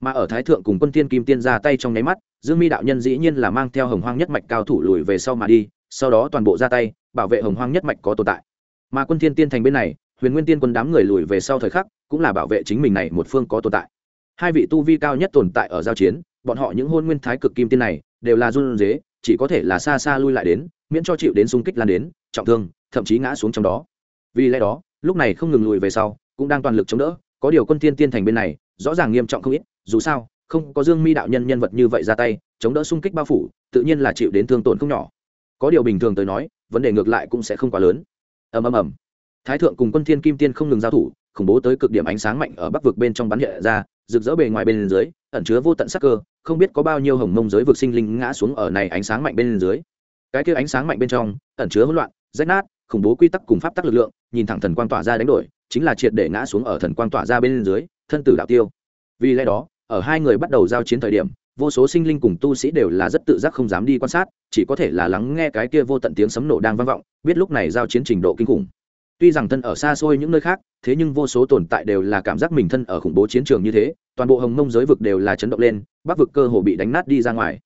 Mà ở thái thượng cùng quân tiên kim tiên ra tay trong nháy mắt, dương mi đạo nhân dĩ nhiên là mang theo hồng hoang nhất mạch cao thủ lùi về sau mà đi, sau đó toàn bộ ra tay, bảo vệ hồng hoang nhất mạch có tồn tại. Mà quân thiên tiên thành bên này, huyền nguyên tiên quân đám người lùi về sau thời khắc, cũng là bảo vệ chính mình này một phương có tồn tại. Hai vị tu vi cao nhất tồn tại ở giao chiến, bọn họ những hôn nguyên thái cực kim tiên này, đều là run dế chỉ có thể là xa xa lui lại đến, miễn cho chịu đến xung kích lan đến, trọng thương thậm chí ngã xuống trong đó. Vì lẽ đó, lúc này không ngừng lùi về sau, cũng đang toàn lực chống đỡ, có điều quân tiên tiên thành bên này, rõ ràng nghiêm trọng không ít, dù sao, không có dương mi đạo nhân nhân vật như vậy ra tay, chống đỡ xung kích bao phủ, tự nhiên là chịu đến thương tổn không nhỏ. Có điều bình thường tới nói, vấn đề ngược lại cũng sẽ không quá lớn. Ầm ầm ầm. Thái thượng cùng quân thiên kim tiên không ngừng giao thủ, khủng bố tới cực điểm ánh sáng mạnh ở bắc vực bên trong bắn hiện ra, rực rỡ bề ngoài bên dưới, ẩn chứa vô tận sắc cơ, không biết có bao nhiêu hồng mông giới vực sinh linh ngã xuống ở này ánh sáng mạnh bên dưới. Cái kia ánh sáng mạnh bên trong, ẩn chứa hỗn loạn, rách nát khủng bố quy tắc cùng pháp tắc lực lượng, nhìn thẳng thần quang tỏa ra đánh đổi, chính là triệt để ngã xuống ở thần quang tỏa ra bên dưới, thân tử đạo tiêu. Vì lẽ đó, ở hai người bắt đầu giao chiến thời điểm, vô số sinh linh cùng tu sĩ đều là rất tự giác không dám đi quan sát, chỉ có thể là lắng nghe cái kia vô tận tiếng sấm nổ đang vang vọng, biết lúc này giao chiến trình độ kinh khủng. Tuy rằng thân ở xa xôi những nơi khác, thế nhưng vô số tồn tại đều là cảm giác mình thân ở khủng bố chiến trường như thế, toàn bộ hồng mông giới vực đều là chấn động lên, bắc vực cơ hồ bị đánh nát đi ra ngoài.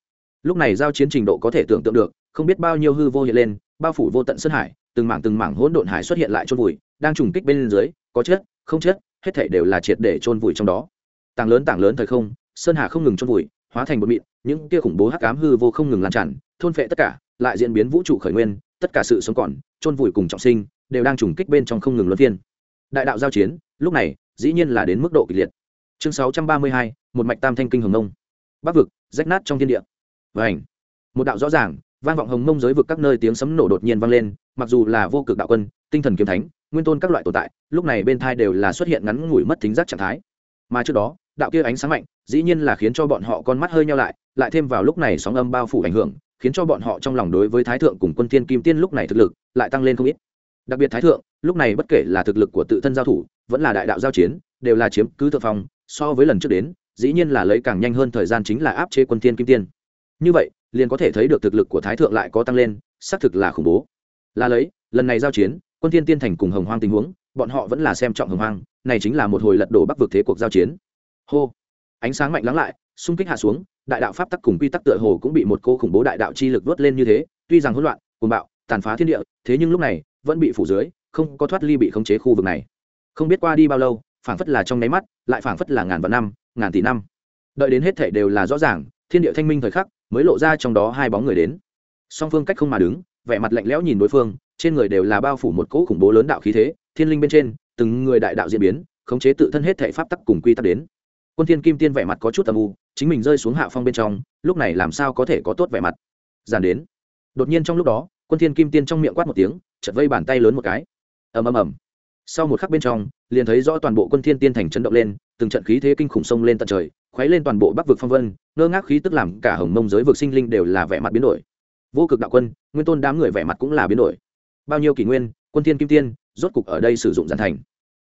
Lúc này giao chiến trình độ có thể tưởng tượng được, không biết bao nhiêu hư vô hiện lên, bao phủ vô tận sơn hải từng mảng từng mảng hỗn độn hải xuất hiện lại chôn vùi đang trùng kích bên dưới có chết không chết hết thảy đều là triệt để chôn vùi trong đó. Tảng lớn tảng lớn thời không sơn hà không ngừng chôn vùi hóa thành một mịn những kia khủng bố hắc ám hư vô không ngừng lan tràn thôn phệ tất cả lại diễn biến vũ trụ khởi nguyên tất cả sự sống còn chôn vùi cùng trọng sinh đều đang trùng kích bên trong không ngừng luân phiên. Đại đạo giao chiến lúc này dĩ nhiên là đến mức độ kịch liệt. Chương sáu trăm ba mươi hai một mạch tam thanh kinh hồng ngông, bắc vực rách nát trong thiên địa. Vành. một đạo rõ ràng vang vọng hồng mông giới vực các nơi tiếng sấm nổ đột nhiên vang lên mặc dù là vô cực đạo quân, tinh thần kiếm thánh, nguyên tôn các loại tồn tại, lúc này bên thai đều là xuất hiện ngắn ngủi mất tính giác trạng thái. Mà trước đó, đạo kia ánh sáng mạnh, dĩ nhiên là khiến cho bọn họ con mắt hơi nhau lại lại thêm vào lúc này sóng âm bao phủ ảnh hưởng, khiến cho bọn họ trong lòng đối với thái thượng cùng quân tiên kim tiên lúc này thực lực lại tăng lên không ít. Đặc biệt thái thượng, lúc này bất kể là thực lực của tự thân giao thủ, vẫn là đại đạo giao chiến, đều là chiếm cứ thượng phong, so với lần trước đến, dĩ nhiên là lấy càng nhanh hơn thời gian chính là áp chế quân tiên kim tiên. Như vậy, liền có thể thấy được thực lực của thái thượng lại có tăng lên, xác thực là khủng bố là lấy, lần này giao chiến, quân thiên tiên thành cùng hồng hoang tình huống, bọn họ vẫn là xem trọng hồng hoang, này chính là một hồi lật đổ bắc vực thế cuộc giao chiến. Hô! Ánh sáng mạnh lắng lại, xung kích hạ xuống, đại đạo pháp tắc cùng quy tắc tựa hồ cũng bị một cô khủng bố đại đạo chi lực vớt lên như thế, tuy rằng hỗn loạn, cuồng bạo, tàn phá thiên địa, thế nhưng lúc này, vẫn bị phủ dưới, không có thoát ly bị khống chế khu vực này. Không biết qua đi bao lâu, phảng phất là trong nháy mắt, lại phảng phất là ngàn vạn năm, ngàn tỷ năm. Đợi đến hết thể đều là rõ ràng, thiên địa thanh minh thời khắc, mới lộ ra trong đó hai bóng người đến. Song phương cách không mà đứng vẻ mặt lạnh lẽo nhìn đối phương, trên người đều là bao phủ một cỗ khủng bố lớn đạo khí thế, thiên linh bên trên, từng người đại đạo diễn biến, khống chế tự thân hết thể pháp tắc cùng quy tắc đến. Quân thiên kim tiên vẻ mặt có chút âm u, chính mình rơi xuống hạ phong bên trong, lúc này làm sao có thể có tốt vẻ mặt? Giản đến. Đột nhiên trong lúc đó, quân thiên kim tiên trong miệng quát một tiếng, chợt vây bàn tay lớn một cái. Ầm ầm ầm. Sau một khắc bên trong, liền thấy rõ toàn bộ quân thiên tiên thành chấn động lên, từng trận khí thế kinh khủng sông lên tận trời, khuấy lên toàn bộ bắc vực phong vân, ngơ ngác khí tức làm cả hồng mông giới vực sinh linh đều là vẻ mặt biến đổi vô cực đạo quân, nguyên tôn đám người vẻ mặt cũng là biến đổi. Bao nhiêu kỷ nguyên, quân thiên kim tiên, rốt cục ở đây sử dụng giàn thành.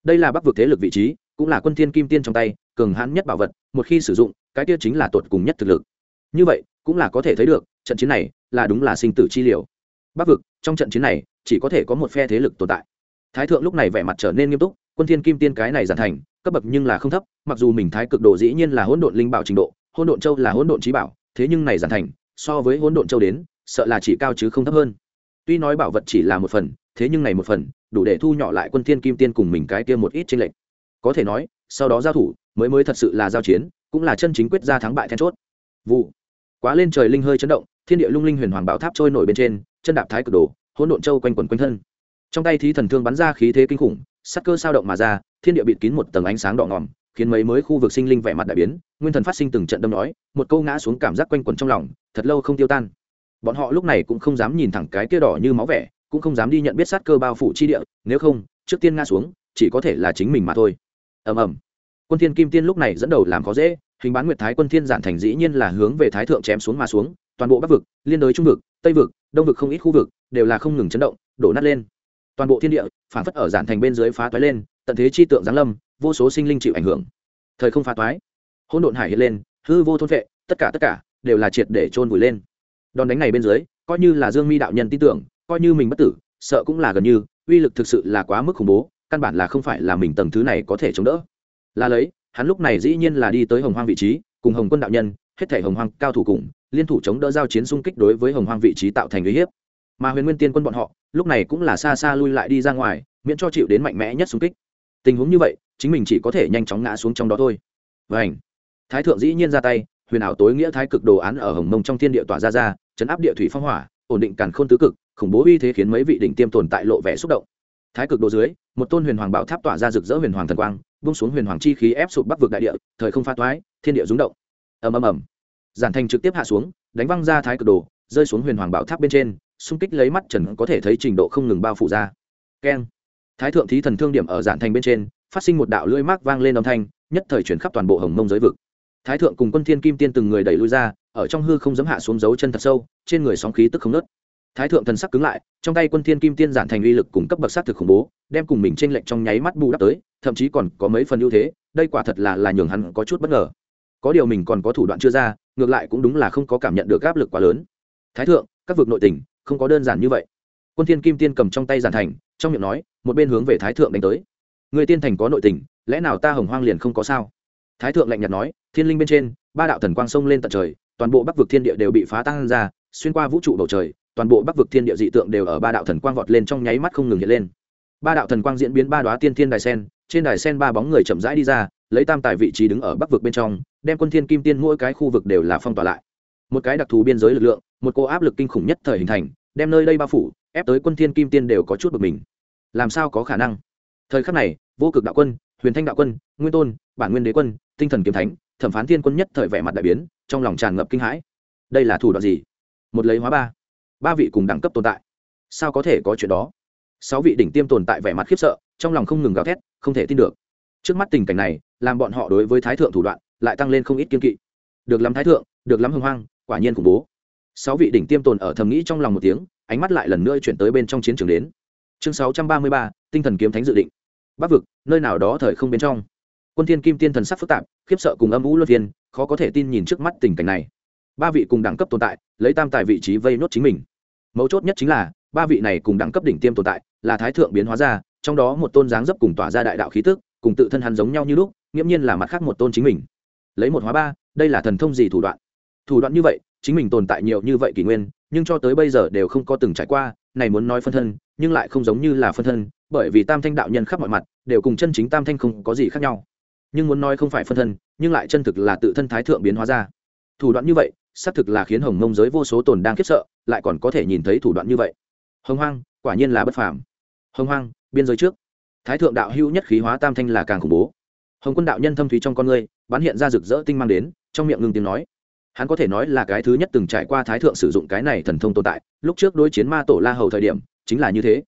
Đây là bắc vực thế lực vị trí, cũng là quân thiên kim tiên trong tay, cường hãn nhất bảo vật, một khi sử dụng, cái kia chính là tột cùng nhất thực lực. Như vậy, cũng là có thể thấy được, trận chiến này là đúng là sinh tử chi liều. Bắc vực, trong trận chiến này, chỉ có thể có một phe thế lực tồn tại. Thái thượng lúc này vẻ mặt trở nên nghiêm túc, quân thiên kim tiên cái này giản thành, cấp bậc nhưng là không thấp, mặc dù mình thái cực độ dĩ nhiên là hỗn độn linh bảo trình độ, hỗn độn châu là hỗn độn trí bảo, thế nhưng này giản thành, so với hỗn độn châu đến sợ là chỉ cao chứ không thấp hơn. Tuy nói bảo vật chỉ là một phần, thế nhưng này một phần, đủ để thu nhỏ lại quân thiên kim tiên cùng mình cái kia một ít trên lệnh có thể nói, sau đó giao thủ, mới mới thật sự là giao chiến, cũng là chân chính quyết ra thắng bại then chốt. Vụ. Quá lên trời linh hơi chấn động, thiên địa lung linh huyền hoàng bảo tháp trôi nổi bên trên, chân đạp thái cực đồ, hỗn độn châu quanh quẩn quanh thân. Trong tay thí thần thương bắn ra khí thế kinh khủng, sắc cơ sao động mà ra, thiên địa bịt kín một tầng ánh sáng đỏ ngòm, khiến mấy mới khu vực sinh linh vẻ mặt đại biến, nguyên thần phát sinh từng trận đâm nói, một câu ngã xuống cảm giác quanh quẩn trong lòng, thật lâu không tiêu tan bọn họ lúc này cũng không dám nhìn thẳng cái kia đỏ như máu vẻ, cũng không dám đi nhận biết sát cơ bao phủ chi địa, nếu không, trước tiên nga xuống, chỉ có thể là chính mình mà thôi. Ầm ầm. Quân thiên kim tiên lúc này dẫn đầu làm khó dễ, hình bán nguyệt thái quân thiên giản thành dĩ nhiên là hướng về thái thượng chém xuống mà xuống, toàn bộ bắc vực, liên đối trung vực, tây vực, đông vực không ít khu vực, đều là không ngừng chấn động, đổ nát lên. Toàn bộ thiên địa phản phất ở giản thành bên dưới phá toái lên, tận thế chi tượng giáng lâm, vô số sinh linh chịu ảnh hưởng. Thời không phá toái, hỗn độn hải hiện lên, hư vô thôn vệ tất cả tất cả đều là triệt để trôn vùi lên đòn đánh này bên dưới, coi như là dương mi đạo nhân tin tưởng, coi như mình bất tử, sợ cũng là gần như, uy lực thực sự là quá mức khủng bố, căn bản là không phải là mình tầng thứ này có thể chống đỡ. Là lấy, hắn lúc này dĩ nhiên là đi tới hồng hoang vị trí, cùng hồng quân đạo nhân, hết thể hồng hoang cao thủ cùng, liên thủ chống đỡ giao chiến xung kích đối với hồng hoang vị trí tạo thành uy hiếp. Mà huyền nguyên tiên quân bọn họ, lúc này cũng là xa xa lui lại đi ra ngoài, miễn cho chịu đến mạnh mẽ nhất xung kích. Tình huống như vậy, chính mình chỉ có thể nhanh chóng ngã xuống trong đó thôi. Và ảnh thái thượng dĩ nhiên ra tay, huyền ảo tối nghĩa thái cực đồ án ở hồng mông trong thiên địa tỏa ra ra chấn áp địa thủy phong hỏa, ổn định càn khôn tứ cực, khủng bố uy thế khiến mấy vị đỉnh tiêm tồn tại lộ vẻ xúc động. Thái cực đồ dưới, một tôn huyền hoàng bảo tháp tỏa ra rực rỡ huyền hoàng thần quang bung xuống huyền hoàng chi khí ép sụp bắc vực đại địa, thời không pha toái, thiên địa rúng động. Ầm ầm ầm. Giản thành trực tiếp hạ xuống, đánh văng ra thái cực đồ, rơi xuống huyền hoàng bảo tháp bên trên, xung kích lấy mắt trần có thể thấy trình độ không ngừng bao phủ ra. Keng. Thái thượng thí thần thương điểm ở giản thành bên trên, phát sinh một đạo lưỡi mác vang lên âm thanh, nhất thời chuyển khắp toàn bộ hồng mông giới vực. Thái thượng cùng quân thiên kim tiên từng người đẩy lui ra ở trong hư không dám hạ xuống dấu chân thật sâu, trên người sóng khí tức không nớt thái thượng thần sắc cứng lại, trong tay quân thiên kim tiên giản thành uy lực cùng cấp bậc sát thực khủng bố, đem cùng mình trên lệnh trong nháy mắt bù đắp tới, thậm chí còn có mấy phần ưu thế, đây quả thật là là nhường hắn có chút bất ngờ. Có điều mình còn có thủ đoạn chưa ra, ngược lại cũng đúng là không có cảm nhận được áp lực quá lớn. Thái thượng, các vực nội tình, không có đơn giản như vậy. Quân thiên kim tiên cầm trong tay giản thành, trong miệng nói, một bên hướng về thái thượng đánh tới. Người tiên thành có nội tình, lẽ nào ta hồng hoang liền không có sao? Thái thượng lạnh nhạt nói, thiên linh bên trên, ba đạo thần quang sông lên tận trời toàn bộ bắc vực thiên địa đều bị phá tan ra, xuyên qua vũ trụ bầu trời, toàn bộ bắc vực thiên địa dị tượng đều ở ba đạo thần quang vọt lên trong nháy mắt không ngừng hiện lên. Ba đạo thần quang diễn biến ba đoá tiên thiên đài sen, trên đài sen ba bóng người chậm rãi đi ra, lấy tam tài vị trí đứng ở bắc vực bên trong, đem quân thiên kim tiên mỗi cái khu vực đều là phong tỏa lại. Một cái đặc thù biên giới lực lượng, một cô áp lực kinh khủng nhất thời hình thành, đem nơi đây bao phủ, ép tới quân thiên kim tiên đều có chút bực mình. Làm sao có khả năng? Thời khắc này, vô cực đạo quân, huyền thanh đạo quân, nguyên tôn, bản nguyên đế quân, tinh thần kiếm thánh, thẩm phán thiên quân nhất thời vẻ mặt đại biến trong lòng tràn ngập kinh hãi. Đây là thủ đoạn gì? Một lấy hóa ba. Ba vị cùng đẳng cấp tồn tại. Sao có thể có chuyện đó? Sáu vị đỉnh tiêm tồn tại vẻ mặt khiếp sợ, trong lòng không ngừng gào thét, không thể tin được. Trước mắt tình cảnh này, làm bọn họ đối với thái thượng thủ đoạn lại tăng lên không ít kiên kỵ. Được lắm thái thượng, được lắm hưng hoang, quả nhiên khủng bố. Sáu vị đỉnh tiêm tồn ở thầm nghĩ trong lòng một tiếng, ánh mắt lại lần nữa chuyển tới bên trong chiến trường đến. Chương sáu trăm ba mươi ba, tinh thần kiếm thánh dự định. Bắc vực, nơi nào đó thời không bên trong. Quân thiên kim tiên thần sắc phức tạp, khiếp sợ cùng âm vũ luân viên khó có thể tin nhìn trước mắt tình cảnh này. Ba vị cùng đẳng cấp tồn tại, lấy tam tài vị trí vây nốt chính mình. Mấu chốt nhất chính là, ba vị này cùng đẳng cấp đỉnh tiêm tồn tại, là thái thượng biến hóa ra, trong đó một tôn dáng dấp cùng tỏa ra đại đạo khí tức, cùng tự thân hắn giống nhau như lúc, nghiễm nhiên là mặt khác một tôn chính mình. Lấy một hóa ba, đây là thần thông gì thủ đoạn? Thủ đoạn như vậy, chính mình tồn tại nhiều như vậy kỷ nguyên, nhưng cho tới bây giờ đều không có từng trải qua, này muốn nói phân thân, nhưng lại không giống như là phân thân, bởi vì tam thanh đạo nhân khắp mọi mặt, đều cùng chân chính tam thanh không có gì khác nhau. Nhưng muốn nói không phải phân thân nhưng lại chân thực là tự thân thái thượng biến hóa ra. Thủ đoạn như vậy, xác thực là khiến hồng mông giới vô số tồn đang khiếp sợ, lại còn có thể nhìn thấy thủ đoạn như vậy. Hồng hoang, quả nhiên là bất phàm. Hồng hoang, biên giới trước. Thái thượng đạo hữu nhất khí hóa tam thanh là càng khủng bố. Hồng quân đạo nhân thâm thúy trong con người bắn hiện ra rực rỡ tinh mang đến, trong miệng ngừng tiếng nói. Hắn có thể nói là cái thứ nhất từng trải qua thái thượng sử dụng cái này thần thông tồn tại, lúc trước đối chiến ma tổ la hầu thời điểm, chính là như thế.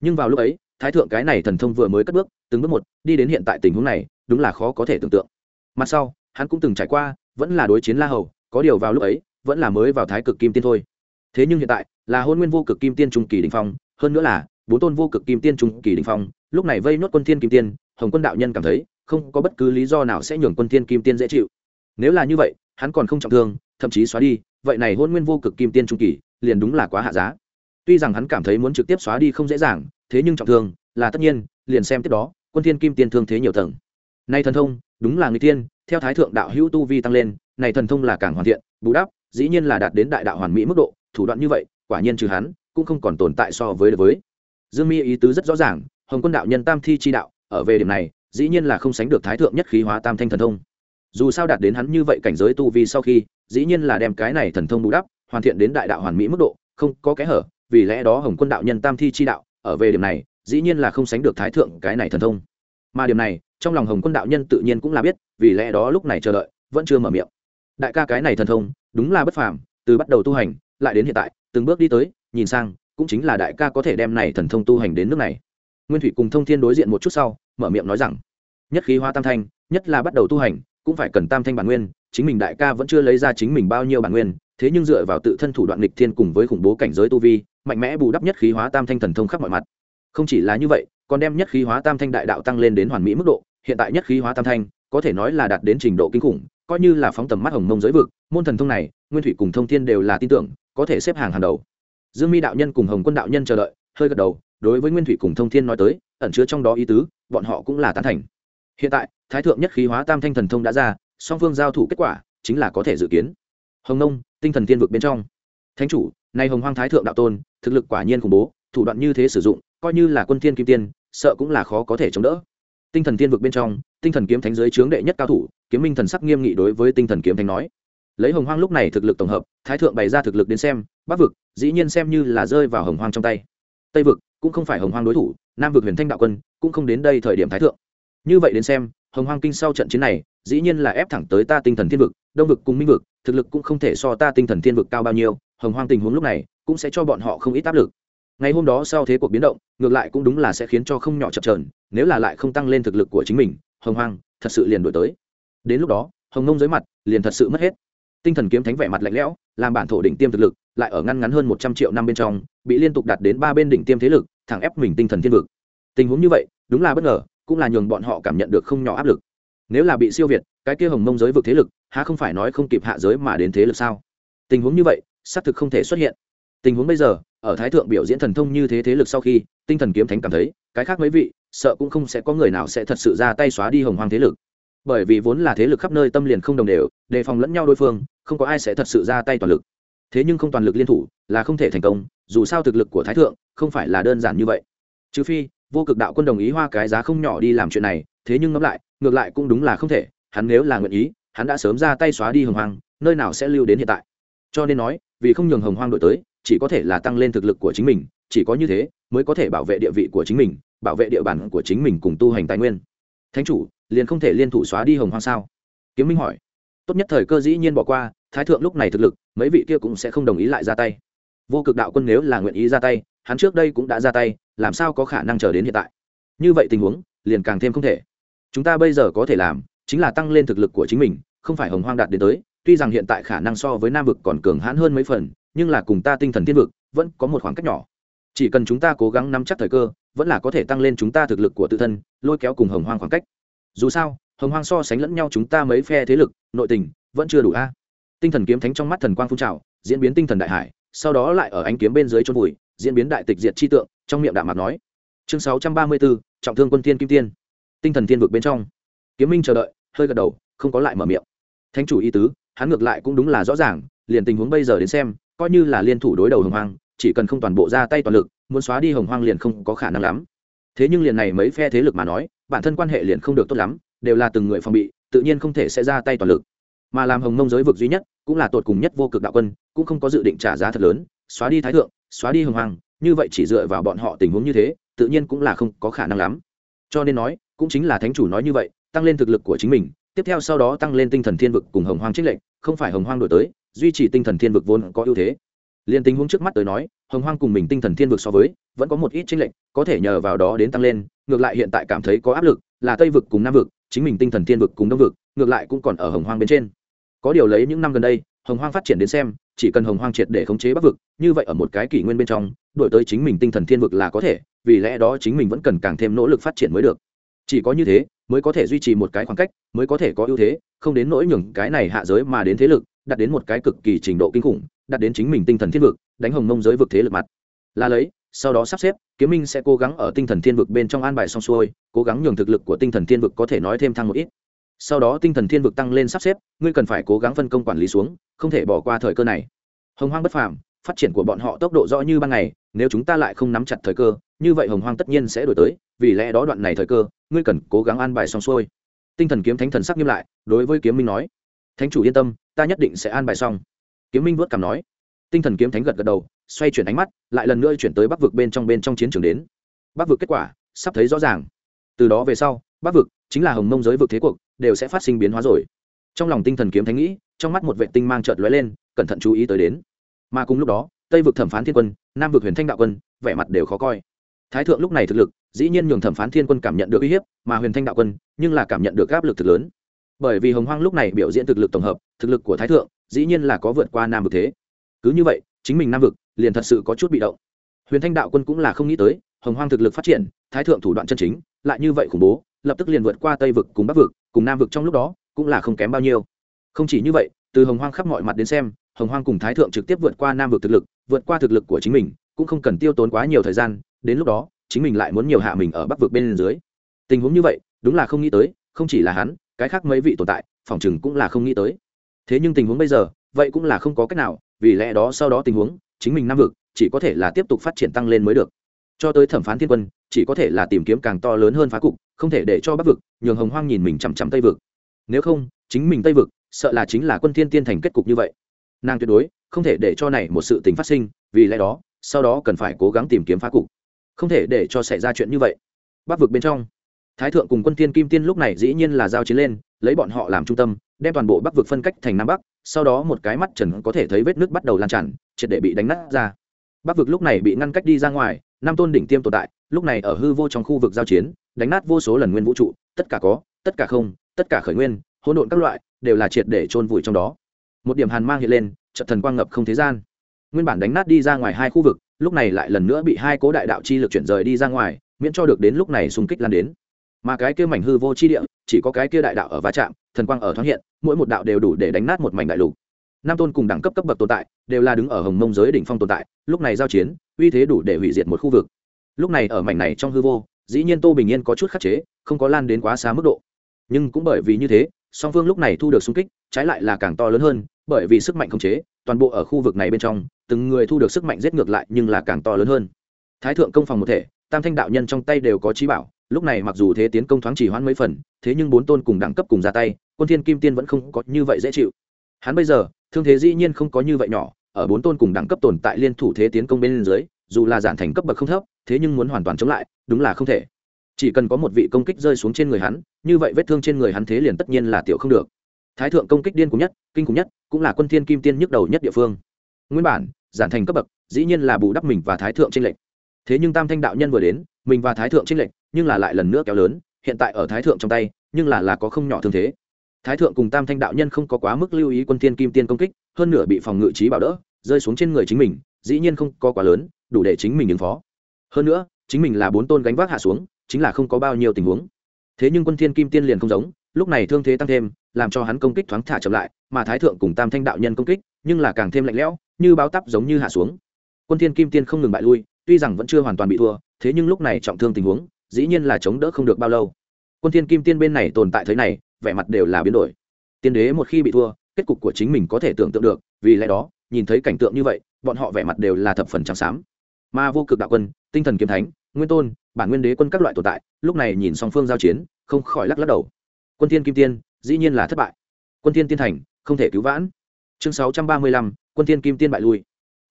Nhưng vào lúc ấy, thái thượng cái này thần thông vừa mới cất bước, từng bước một, đi đến hiện tại tình huống này, đúng là khó có thể tưởng tượng mặt sau, hắn cũng từng trải qua, vẫn là đối chiến la hầu, có điều vào lúc ấy, vẫn là mới vào thái cực kim tiên thôi. Thế nhưng hiện tại, là hôn nguyên vô cực kim tiên trung kỳ đình phong, hơn nữa là, bốn tôn vô cực kim tiên trung kỳ đình phong, lúc này vây nốt quân thiên kim tiên, hồng quân đạo nhân cảm thấy, không có bất cứ lý do nào sẽ nhường quân thiên kim tiên dễ chịu. Nếu là như vậy, hắn còn không trọng thương, thậm chí xóa đi, vậy này hôn nguyên vô cực kim tiên trung kỳ, liền đúng là quá hạ giá. Tuy rằng hắn cảm thấy muốn trực tiếp xóa đi không dễ dàng, thế nhưng trọng thương, là tất nhiên, liền xem tiếp đó, quân thiên kim tiên thương thế nhiều tầng. Nay thần thông đúng là người tiên theo thái thượng đạo hữu tu vi tăng lên, này thần thông là càng hoàn thiện, bù đắp, dĩ nhiên là đạt đến đại đạo hoàn mỹ mức độ, thủ đoạn như vậy, quả nhiên trừ hắn, cũng không còn tồn tại so với đối với. Dương mi ý tứ rất rõ ràng, hồng quân đạo nhân tam thi chi đạo, ở về điểm này, dĩ nhiên là không sánh được thái thượng nhất khí hóa tam thanh thần thông. Dù sao đạt đến hắn như vậy cảnh giới tu vi sau khi, dĩ nhiên là đem cái này thần thông bù đắp, hoàn thiện đến đại đạo hoàn mỹ mức độ, không có kẽ hở, vì lẽ đó hồng quân đạo nhân tam thi chi đạo, ở về điểm này, dĩ nhiên là không sánh được thái thượng cái này thần thông mà điểm này, trong lòng hồng quân đạo nhân tự nhiên cũng là biết, vì lẽ đó lúc này chờ đợi, vẫn chưa mở miệng. Đại ca cái này thần thông, đúng là bất phàm, từ bắt đầu tu hành, lại đến hiện tại, từng bước đi tới, nhìn sang, cũng chính là đại ca có thể đem này thần thông tu hành đến nước này. Nguyên thủy cùng thông thiên đối diện một chút sau, mở miệng nói rằng, nhất khí hóa tam thanh, nhất là bắt đầu tu hành, cũng phải cần tam thanh bản nguyên, chính mình đại ca vẫn chưa lấy ra chính mình bao nhiêu bản nguyên, thế nhưng dựa vào tự thân thủ đoạn lịch thiên cùng với khủng bố cảnh giới tu vi, mạnh mẽ bù đắp nhất khí hóa tam thanh thần thông khắp mọi mặt không chỉ là như vậy, còn đem nhất khí hóa tam thanh đại đạo tăng lên đến hoàn mỹ mức độ, hiện tại nhất khí hóa tam thanh, có thể nói là đạt đến trình độ kinh khủng, coi như là phóng tầm mắt hồng mông giới vực, môn thần thông này, nguyên thủy cùng thông thiên đều là tin tưởng, có thể xếp hàng hàng đầu. Dương mi đạo nhân cùng hồng quân đạo nhân chờ đợi, hơi gật đầu, đối với nguyên thủy cùng thông thiên nói tới, ẩn chứa trong đó ý tứ, bọn họ cũng là tán thành. Hiện tại, thái thượng nhất khí hóa tam thanh thần thông đã ra, song phương giao thủ kết quả, chính là có thể dự kiến. Hồng nông, tinh thần tiên vực bên trong. Thánh chủ, nay hồng hoang thái thượng đạo tôn, thực lực quả nhiên khủng bố, thủ đoạn như thế sử dụng coi như là quân thiên kim tiên, sợ cũng là khó có thể chống đỡ. Tinh thần tiên vực bên trong, tinh thần kiếm thánh giới chướng đệ nhất cao thủ, kiếm minh thần sắc nghiêm nghị đối với tinh thần kiếm thánh nói. Lấy hồng hoang lúc này thực lực tổng hợp, thái thượng bày ra thực lực đến xem, bắc vực, dĩ nhiên xem như là rơi vào hồng hoang trong tay. Tây vực, cũng không phải hồng hoang đối thủ, nam vực huyền thanh đạo quân, cũng không đến đây thời điểm thái thượng. Như vậy đến xem, hồng hoang kinh sau trận chiến này, dĩ nhiên là ép thẳng tới ta tinh thần thiên vực, đông vực cùng minh vực, thực lực cũng không thể so ta tinh thần thiên vực cao bao nhiêu, hồng hoang tình huống lúc này, cũng sẽ cho bọn họ không ít áp lực ngày hôm đó sau thế cuộc biến động, ngược lại cũng đúng là sẽ khiến cho không nhỏ chập trờn nếu là lại không tăng lên thực lực của chính mình, hồng hoang thật sự liền đổi tới. Đến lúc đó, hồng nông dưới mặt liền thật sự mất hết. Tinh thần kiếm thánh vẻ mặt lạnh lẽo, làm bản thổ đỉnh tiêm thực lực, lại ở ngăn ngắn hơn một trăm triệu năm bên trong, bị liên tục đạt đến ba bên đỉnh tiêm thế lực, thẳng ép mình tinh thần thiên vực. Tình huống như vậy, đúng là bất ngờ, cũng là nhường bọn họ cảm nhận được không nhỏ áp lực. Nếu là bị siêu việt, cái kia hồng mông giới vực thế lực, há không phải nói không kịp hạ giới mà đến thế lực sao? Tình huống như vậy, xác thực không thể xuất hiện tình huống bây giờ, ở thái thượng biểu diễn thần thông như thế thế lực sau khi, tinh thần kiếm thánh cảm thấy, cái khác mấy vị, sợ cũng không sẽ có người nào sẽ thật sự ra tay xóa đi hồng hoang thế lực. Bởi vì vốn là thế lực khắp nơi tâm liền không đồng đều, đề phòng lẫn nhau đối phương, không có ai sẽ thật sự ra tay toàn lực. Thế nhưng không toàn lực liên thủ là không thể thành công, dù sao thực lực của thái thượng không phải là đơn giản như vậy. Trừ phi, vô cực đạo quân đồng ý hoa cái giá không nhỏ đi làm chuyện này, thế nhưng ngẫm lại, ngược lại cũng đúng là không thể, hắn nếu là nguyện ý, hắn đã sớm ra tay xóa đi hồng hoang, nơi nào sẽ lưu đến hiện tại. Cho nên nói, vì không nhường hồng hoang đổi tới chỉ có thể là tăng lên thực lực của chính mình, chỉ có như thế mới có thể bảo vệ địa vị của chính mình, bảo vệ địa bàn của chính mình cùng tu hành tài nguyên. Thánh chủ, liền không thể liên thủ xóa đi hồng hoang sao? Kiếm minh hỏi. Tốt nhất thời cơ dĩ nhiên bỏ qua, thái thượng lúc này thực lực, mấy vị kia cũng sẽ không đồng ý lại ra tay. Vô cực đạo quân nếu là nguyện ý ra tay, hắn trước đây cũng đã ra tay, làm sao có khả năng chờ đến hiện tại? Như vậy tình huống, liền càng thêm không thể. Chúng ta bây giờ có thể làm, chính là tăng lên thực lực của chính mình, không phải hồng hoang đạt đến tới, tuy rằng hiện tại khả năng so với nam vực còn cường hãn hơn mấy phần nhưng là cùng ta tinh thần thiên vực vẫn có một khoảng cách nhỏ. Chỉ cần chúng ta cố gắng nắm chắc thời cơ, vẫn là có thể tăng lên chúng ta thực lực của tự thân, lôi kéo cùng hồng hoang khoảng cách. Dù sao, hồng hoang so sánh lẫn nhau chúng ta mấy phe thế lực, nội tình vẫn chưa đủ a. Tinh thần kiếm thánh trong mắt thần quang phun trào, diễn biến tinh thần đại hải, sau đó lại ở ánh kiếm bên dưới chôn vùi, diễn biến đại tịch diệt chi tượng, trong miệng đạm mặt nói. Chương sáu trăm ba mươi bốn trọng thương quân thiên kim tiên. Tinh thần thiên vực bên trong. Kiếm minh chờ đợi, hơi gật đầu, không có lại mở miệng. Thánh chủ y tứ, hắn ngược lại cũng đúng là rõ ràng, liền tình huống bây giờ đến xem coi như là liên thủ đối đầu hồng hoang, chỉ cần không toàn bộ ra tay toàn lực, muốn xóa đi hồng hoang liền không có khả năng lắm. Thế nhưng liền này mấy phe thế lực mà nói, bản thân quan hệ liền không được tốt lắm, đều là từng người phòng bị, tự nhiên không thể sẽ ra tay toàn lực. Mà làm hồng mông giới vực duy nhất, cũng là tột cùng nhất vô cực đạo quân, cũng không có dự định trả giá thật lớn, xóa đi thái thượng, xóa đi hồng hoàng như vậy chỉ dựa vào bọn họ tình huống như thế, tự nhiên cũng là không có khả năng lắm. Cho nên nói, cũng chính là thánh chủ nói như vậy, tăng lên thực lực của chính mình, tiếp theo sau đó tăng lên tinh thần thiên vực cùng hồng hoang trích lệnh không phải hồng hoang đổi tới duy trì tinh thần thiên vực vốn có ưu thế. Liền tình huống trước mắt tới nói, hồng hoang cùng mình tinh thần thiên vực so với, vẫn có một ít trích lệnh có thể nhờ vào đó đến tăng lên, ngược lại hiện tại cảm thấy có áp lực, là tây vực cùng nam vực, chính mình tinh thần thiên vực cùng đông vực, ngược lại cũng còn ở hồng hoang bên trên. Có điều lấy những năm gần đây, hồng hoang phát triển đến xem, chỉ cần hồng hoang triệt để khống chế bắc vực, như vậy ở một cái kỷ nguyên bên trong, đổi tới chính mình tinh thần thiên vực là có thể, vì lẽ đó chính mình vẫn cần càng thêm nỗ lực phát triển mới được. Chỉ có như thế, mới có thể duy trì một cái khoảng cách, mới có thể có ưu thế, không đến nỗi nhường cái này hạ giới mà đến thế lực đạt đến một cái cực kỳ trình độ kinh khủng, đạt đến chính mình tinh thần thiên vực, đánh hồng mông giới vực thế lực mặt. Là lấy, sau đó sắp xếp, kiếm minh sẽ cố gắng ở tinh thần thiên vực bên trong an bài xong xuôi, cố gắng nhường thực lực của tinh thần thiên vực có thể nói thêm thăng một ít. Sau đó tinh thần thiên vực tăng lên sắp xếp, ngươi cần phải cố gắng phân công quản lý xuống, không thể bỏ qua thời cơ này. Hồng hoang bất phàm, phát triển của bọn họ tốc độ rõ như ban ngày, nếu chúng ta lại không nắm chặt thời cơ, như vậy hồng hoang tất nhiên sẽ đổi tới, vì lẽ đó đoạn này thời cơ, ngươi cần cố gắng an bài xong xuôi. Tinh thần kiếm thánh thần sắc nghiêm lại, đối với kiếm minh nói thánh chủ yên tâm, ta nhất định sẽ an bài xong. Kiếm minh vớt cảm nói. Tinh thần kiếm thánh gật gật đầu, xoay chuyển ánh mắt, lại lần nữa chuyển tới bắc vực bên trong bên trong chiến trường đến. Bắc vực kết quả, sắp thấy rõ ràng. Từ đó về sau, bắc vực chính là hồng mông giới vực thế cuộc, đều sẽ phát sinh biến hóa rồi. Trong lòng tinh thần kiếm thánh nghĩ, trong mắt một vệ tinh mang trợt lóe lên, cẩn thận chú ý tới đến. Mà cùng lúc đó, tây vực thẩm phán thiên quân, nam vực huyền thanh đạo quân, vẻ mặt đều khó coi. Thái thượng lúc này thực lực, dĩ nhiên nhường thẩm phán thiên quân cảm nhận được uy hiếp, mà huyền thanh đạo quân, nhưng là cảm nhận được áp lực thực lớn bởi vì hồng hoang lúc này biểu diễn thực lực tổng hợp, thực lực của thái thượng, dĩ nhiên là có vượt qua nam vực thế. Cứ như vậy, chính mình nam vực liền thật sự có chút bị động. Huyền thanh đạo quân cũng là không nghĩ tới, hồng hoang thực lực phát triển, thái thượng thủ đoạn chân chính, lại như vậy khủng bố, lập tức liền vượt qua tây vực cùng bắc vực, cùng nam vực trong lúc đó cũng là không kém bao nhiêu. Không chỉ như vậy, từ hồng hoang khắp mọi mặt đến xem, hồng hoang cùng thái thượng trực tiếp vượt qua nam vực thực lực, vượt qua thực lực của chính mình, cũng không cần tiêu tốn quá nhiều thời gian, đến lúc đó, chính mình lại muốn nhiều hạ mình ở bắc vực bên dưới. Tình huống như vậy, đúng là không nghĩ tới, không chỉ là hắn cái khác mấy vị tồn tại, phòng chừng cũng là không nghĩ tới. Thế nhưng tình huống bây giờ, vậy cũng là không có cách nào, vì lẽ đó sau đó tình huống, chính mình nam vực, chỉ có thể là tiếp tục phát triển tăng lên mới được. Cho tới thẩm phán thiên quân, chỉ có thể là tìm kiếm càng to lớn hơn phá cục, không thể để cho bắc vực nhường hồng hoang nhìn mình chằm chằm tây vực. Nếu không, chính mình tây vực, sợ là chính là quân thiên tiên thành kết cục như vậy. Nàng tuyệt đối không thể để cho này một sự tình phát sinh, vì lẽ đó, sau đó cần phải cố gắng tìm kiếm phá cục. Không thể để cho xảy ra chuyện như vậy. Bắc vực bên trong thái thượng cùng quân tiên kim tiên lúc này dĩ nhiên là giao chiến lên, lấy bọn họ làm trung tâm, đem toàn bộ bắc vực phân cách thành nam bắc, sau đó một cái mắt trần có thể thấy vết nước bắt đầu lan tràn, triệt để bị đánh nát ra. Bắc vực lúc này bị ngăn cách đi ra ngoài năm tôn đỉnh tiêm tồn tại, lúc này ở hư vô trong khu vực giao chiến, đánh nát vô số lần nguyên vũ trụ, tất cả có, tất cả không, tất cả khởi nguyên, hỗn độn các loại, đều là triệt để chôn vùi trong đó. Một điểm hàn mang hiện lên trận thần quang ngập không thế gian. Nguyên bản đánh nát đi ra ngoài hai khu vực, lúc này lại lần nữa bị hai cố đại đạo chi lực chuyển rời đi ra ngoài, miễn cho được đến lúc này xung kích lan đến mà cái kia mảnh hư vô chi địa, chỉ có cái kia đại đạo ở va chạm, thần quang ở thoáng hiện, mỗi một đạo đều đủ để đánh nát một mảnh đại lục. Nam tôn cùng đẳng cấp cấp bậc tồn tại, đều là đứng ở hồng mông giới đỉnh phong tồn tại, lúc này giao chiến, uy thế đủ để hủy diệt một khu vực. Lúc này ở mảnh này trong hư vô, dĩ nhiên tô bình yên có chút khắc chế, không có lan đến quá xa mức độ. Nhưng cũng bởi vì như thế, song phương lúc này thu được xung kích, trái lại là càng to lớn hơn, bởi vì sức mạnh khống chế, toàn bộ ở khu vực này bên trong, từng người thu được sức mạnh giết ngược lại nhưng là càng to lớn hơn. Thái thượng công phòng một thể, tam thanh đạo nhân trong tay đều có trí bảo lúc này mặc dù thế tiến công thoáng chỉ hoãn mấy phần thế nhưng bốn tôn cùng đẳng cấp cùng ra tay quân thiên kim tiên vẫn không có như vậy dễ chịu. Hắn bây giờ thương thế dĩ nhiên không có như vậy nhỏ ở bốn tôn cùng đẳng cấp tồn tại liên thủ thế tiến công bên dưới dù là giản thành cấp bậc không thấp thế nhưng muốn hoàn toàn chống lại đúng là không thể. Chỉ cần có một vị công kích rơi xuống trên người hắn như vậy vết thương trên người hắn thế liền tất nhiên là tiểu không được. Thái thượng công kích điên cùng nhất kinh khủng nhất cũng là quân thiên kim tiên nhức đầu nhất địa phương. Nguyên bản giản thành cấp bậc dĩ nhiên là bù đắp mình và thái thượng trinh lệnh, thế nhưng tam thanh đạo nhân vừa đến mình và thái thượng trinh lệnh nhưng là lại lần nữa kéo lớn, hiện tại ở thái thượng trong tay, nhưng là là có không nhỏ thương thế. Thái thượng cùng tam thanh đạo nhân không có quá mức lưu ý quân thiên kim tiên công kích, hơn nửa bị phòng ngự trí bảo đỡ, rơi xuống trên người chính mình, dĩ nhiên không có quá lớn, đủ để chính mình ứng phó. Hơn nữa, chính mình là bốn tôn gánh vác hạ xuống, chính là không có bao nhiêu tình huống. Thế nhưng quân thiên kim tiên liền không giống, lúc này thương thế tăng thêm, làm cho hắn công kích thoáng thả chậm lại, mà thái thượng cùng tam thanh đạo nhân công kích, nhưng là càng thêm lạnh lẽo, như báo tắp giống như hạ xuống. Quân thiên kim tiên không ngừng bại lui, tuy rằng vẫn chưa hoàn toàn bị thua, thế nhưng lúc này trọng thương tình huống dĩ nhiên là chống đỡ không được bao lâu. Quân thiên kim tiên bên này tồn tại thế này vẻ mặt đều là biến đổi. Tiên đế một khi bị thua kết cục của chính mình có thể tưởng tượng được vì lẽ đó nhìn thấy cảnh tượng như vậy bọn họ vẻ mặt đều là thập phần trắng xám. Ma vô cực đạo quân tinh thần kiếm thánh nguyên tôn bản nguyên đế quân các loại tồn tại lúc này nhìn song phương giao chiến không khỏi lắc lắc đầu. Quân thiên kim tiên dĩ nhiên là thất bại. Quân thiên tiên thành không thể cứu vãn. Chương 635, quân thiên kim tiên bại lui.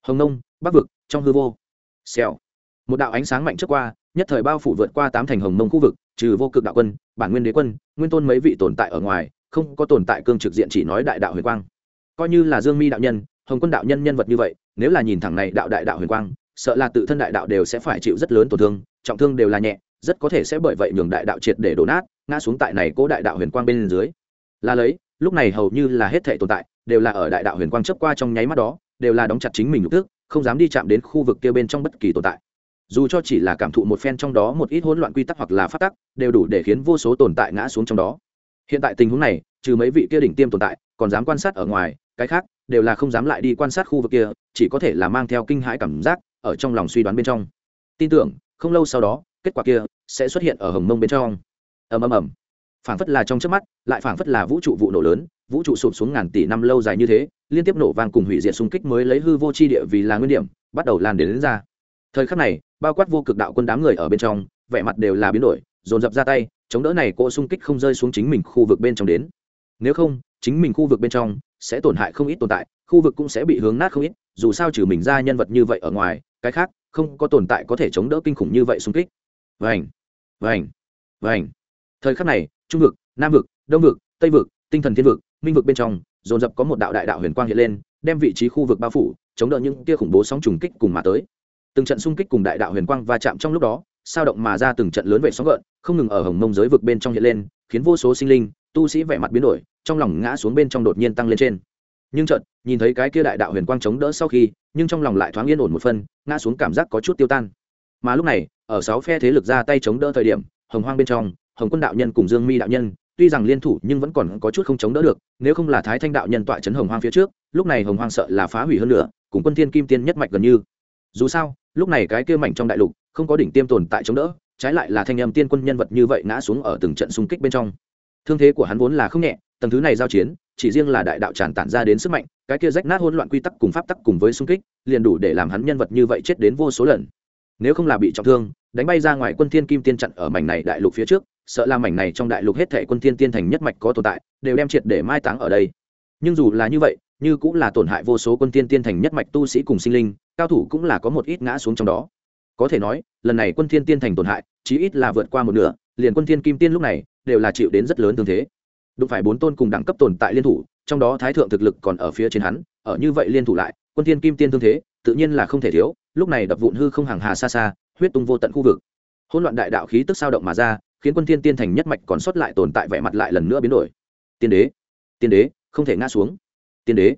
Hồng nông bắc vực trong hư vô. Xèo. Một đạo ánh sáng mạnh trước qua nhất thời bao phủ vượt qua tám thành hồng mông khu vực, trừ vô cực đạo quân, bản nguyên đế quân, nguyên tôn mấy vị tồn tại ở ngoài, không có tồn tại cương trực diện chỉ nói đại đạo huyền quang. Coi như là dương mi đạo nhân, hồng quân đạo nhân nhân vật như vậy, nếu là nhìn thẳng này đạo đại đạo huyền quang, sợ là tự thân đại đạo đều sẽ phải chịu rất lớn tổn thương, trọng thương đều là nhẹ, rất có thể sẽ bởi vậy nhường đại đạo triệt để đổ nát, ngã xuống tại này cố đại đạo huyền quang bên dưới. Là lấy, lúc này hầu như là hết thể tồn tại, đều là ở đại đạo huyền quang chấp qua trong nháy mắt đó, đều là đóng chặt chính mình nhục tức không dám đi chạm đến khu vực kia bên trong bất kỳ tồn tại dù cho chỉ là cảm thụ một phen trong đó một ít hỗn loạn quy tắc hoặc là phát tắc đều đủ để khiến vô số tồn tại ngã xuống trong đó. Hiện tại tình huống này trừ mấy vị kia đỉnh tiêm tồn tại còn dám quan sát ở ngoài cái khác đều là không dám lại đi quan sát khu vực kia chỉ có thể là mang theo kinh hãi cảm giác ở trong lòng suy đoán bên trong. Tin tưởng không lâu sau đó kết quả kia sẽ xuất hiện ở hồng mông bên trong. Ầm ầm ầm. Phảng phất là trong trước mắt lại phảng phất là vũ trụ vụ nổ lớn vũ trụ sụp xuống ngàn tỷ năm lâu dài như thế liên tiếp nổ vang cùng hủy diệt xung kích mới lấy hư vô chi địa vì là nguyên điểm bắt đầu lan đến, đến ra thời khắc này, bao quát vô cực đạo quân đám người ở bên trong, vẻ mặt đều là biến đổi, dồn dập ra tay, chống đỡ này cỗ xung kích không rơi xuống chính mình khu vực bên trong đến. Nếu không, chính mình khu vực bên trong sẽ tổn hại không ít tồn tại, khu vực cũng sẽ bị hướng nát không ít, dù sao trừ mình ra nhân vật như vậy ở ngoài, cái khác không có tồn tại có thể chống đỡ kinh khủng như vậy xung kích. Vành vành vành. Thời khắc này, trung vực, nam vực, đông vực, tây vực, tinh thần thiên vực, minh vực bên trong, dồn dập có một đạo đại đạo huyền quang hiện lên, đem vị trí khu vực bao phủ, chống đỡ những tia khủng bố sóng trùng kích cùng mà tới từng trận xung kích cùng đại đạo huyền quang va chạm trong lúc đó, sao động mà ra từng trận lớn về sóng gợn, không ngừng ở hồng mông giới vực bên trong hiện lên, khiến vô số sinh linh, tu sĩ vẻ mặt biến đổi, trong lòng ngã xuống bên trong đột nhiên tăng lên trên. Nhưng chợt, nhìn thấy cái kia đại đạo huyền quang chống đỡ sau khi, nhưng trong lòng lại thoáng yên ổn một phân, ngã xuống cảm giác có chút tiêu tan. Mà lúc này, ở sáu phe thế lực ra tay chống đỡ thời điểm, hồng hoang bên trong, hồng quân đạo nhân cùng dương mi đạo nhân, tuy rằng liên thủ nhưng vẫn còn có chút không chống đỡ được, nếu không là thái thanh đạo nhân tọa chấn hồng hoang phía trước, lúc này hồng hoang sợ là phá hủy hơn nữa, cùng quân thiên kim tiên nhất mạch gần như. Dù sao lúc này cái kia mảnh trong đại lục, không có đỉnh tiêm tồn tại chống đỡ, trái lại là thanh âm tiên quân nhân vật như vậy ngã xuống ở từng trận xung kích bên trong. Thương thế của hắn vốn là không nhẹ, tầng thứ này giao chiến, chỉ riêng là đại đạo tràn tản ra đến sức mạnh, cái kia rách nát hỗn loạn quy tắc cùng pháp tắc cùng với xung kích, liền đủ để làm hắn nhân vật như vậy chết đến vô số lần. Nếu không là bị trọng thương, đánh bay ra ngoài quân thiên kim tiên chặn ở mảnh này đại lục phía trước, sợ là mảnh này trong đại lục hết thảy quân thiên tiên thành nhất mạch có tồn tại, đều đem triệt để mai táng ở đây nhưng dù là như vậy, như cũng là tổn hại vô số quân tiên tiên thành nhất mạch tu sĩ cùng sinh linh, cao thủ cũng là có một ít ngã xuống trong đó. Có thể nói, lần này quân thiên tiên thành tổn hại, chí ít là vượt qua một nửa, liền quân thiên kim tiên lúc này, đều là chịu đến rất lớn thương thế. Đụng phải bốn tôn cùng đẳng cấp tồn tại liên thủ, trong đó thái thượng thực lực còn ở phía trên hắn, ở như vậy liên thủ lại, quân thiên kim tiên thương thế, tự nhiên là không thể thiếu, lúc này đập vụn hư không hàng hà xa xa, huyết tung vô tận khu vực. Hỗn loạn đại đạo khí tức sao động mà ra, khiến quân thiên tiên thành nhất mạch còn sót lại tồn tại vẻ mặt lại lần nữa biến đổi. Tiên đế tiên đế không thể ngã xuống. Tiên đế,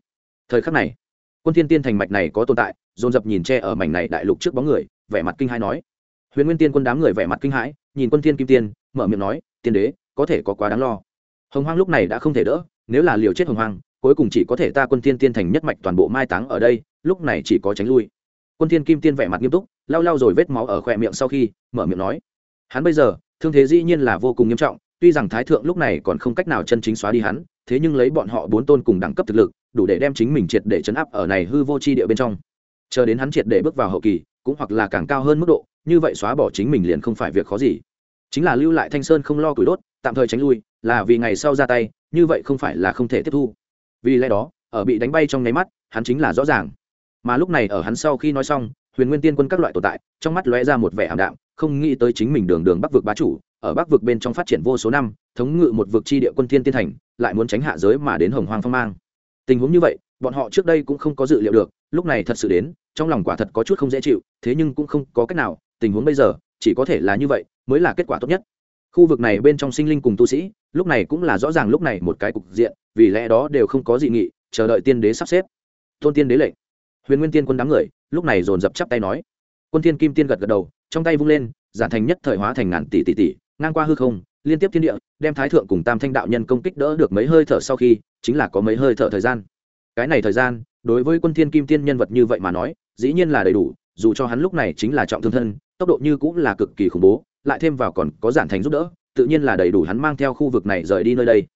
thời khắc này, quân thiên tiên thành mạch này có tồn tại, dồn dập nhìn che ở mảnh này đại lục trước bóng người, vẻ mặt kinh hãi nói. Huyền nguyên tiên quân đám người vẻ mặt kinh hãi, nhìn quân thiên kim tiên, mở miệng nói, tiên đế, có thể có quá đáng lo. Hồng hoang lúc này đã không thể đỡ, nếu là liều chết hồng hoang, cuối cùng chỉ có thể ta quân thiên tiên thành nhất mạch toàn bộ mai táng ở đây, lúc này chỉ có tránh lui. Quân thiên kim tiên vẻ mặt nghiêm túc, lau lau rồi vết máu ở khỏe miệng sau khi, mở miệng nói, hắn bây giờ, thương thế dĩ nhiên là vô cùng nghiêm trọng, tuy rằng thái thượng lúc này còn không cách nào chân chính xóa đi hắn thế nhưng lấy bọn họ bốn tôn cùng đẳng cấp thực lực, đủ để đem chính mình triệt để chấn áp ở này hư vô chi địa bên trong. Chờ đến hắn triệt để bước vào hậu kỳ, cũng hoặc là càng cao hơn mức độ, như vậy xóa bỏ chính mình liền không phải việc khó gì. Chính là lưu lại thanh sơn không lo củi đốt, tạm thời tránh lui, là vì ngày sau ra tay, như vậy không phải là không thể tiếp thu. Vì lẽ đó, ở bị đánh bay trong nháy mắt, hắn chính là rõ ràng. Mà lúc này ở hắn sau khi nói xong, huyền nguyên tiên quân các loại tồn tại, trong mắt lóe ra một vẻ ảm đạm, không nghĩ tới chính mình đường đường bắc vực bá chủ ở bắc vực bên trong phát triển vô số năm, thống ngự một vực chi địa quân thiên tiên thành, lại muốn tránh hạ giới mà đến hồng hoang phong mang. Tình huống như vậy, bọn họ trước đây cũng không có dự liệu được, lúc này thật sự đến, trong lòng quả thật có chút không dễ chịu, thế nhưng cũng không có cách nào, tình huống bây giờ, chỉ có thể là như vậy, mới là kết quả tốt nhất. Khu vực này bên trong sinh linh cùng tu sĩ, lúc này cũng là rõ ràng lúc này một cái cục diện, vì lẽ đó đều không có dị nghị, chờ đợi tiên đế sắp xếp. Tôn tiên đế lệnh. Huyền nguyên tiên quân đám người, lúc này dồn dập chắp tay nói. Quân thiên kim tiên gật gật đầu, trong tay vung lên, giản thành nhất thời hóa thành ngàn tỷ tỷ tỷ ngang qua hư không, liên tiếp thiên địa, đem thái thượng cùng tam thanh đạo nhân công kích đỡ được mấy hơi thở sau khi, chính là có mấy hơi thở thời gian. Cái này thời gian, đối với quân thiên kim tiên nhân vật như vậy mà nói, dĩ nhiên là đầy đủ, dù cho hắn lúc này chính là trọng thương thân, tốc độ như cũng là cực kỳ khủng bố, lại thêm vào còn có giản thành giúp đỡ, tự nhiên là đầy đủ hắn mang theo khu vực này rời đi nơi đây.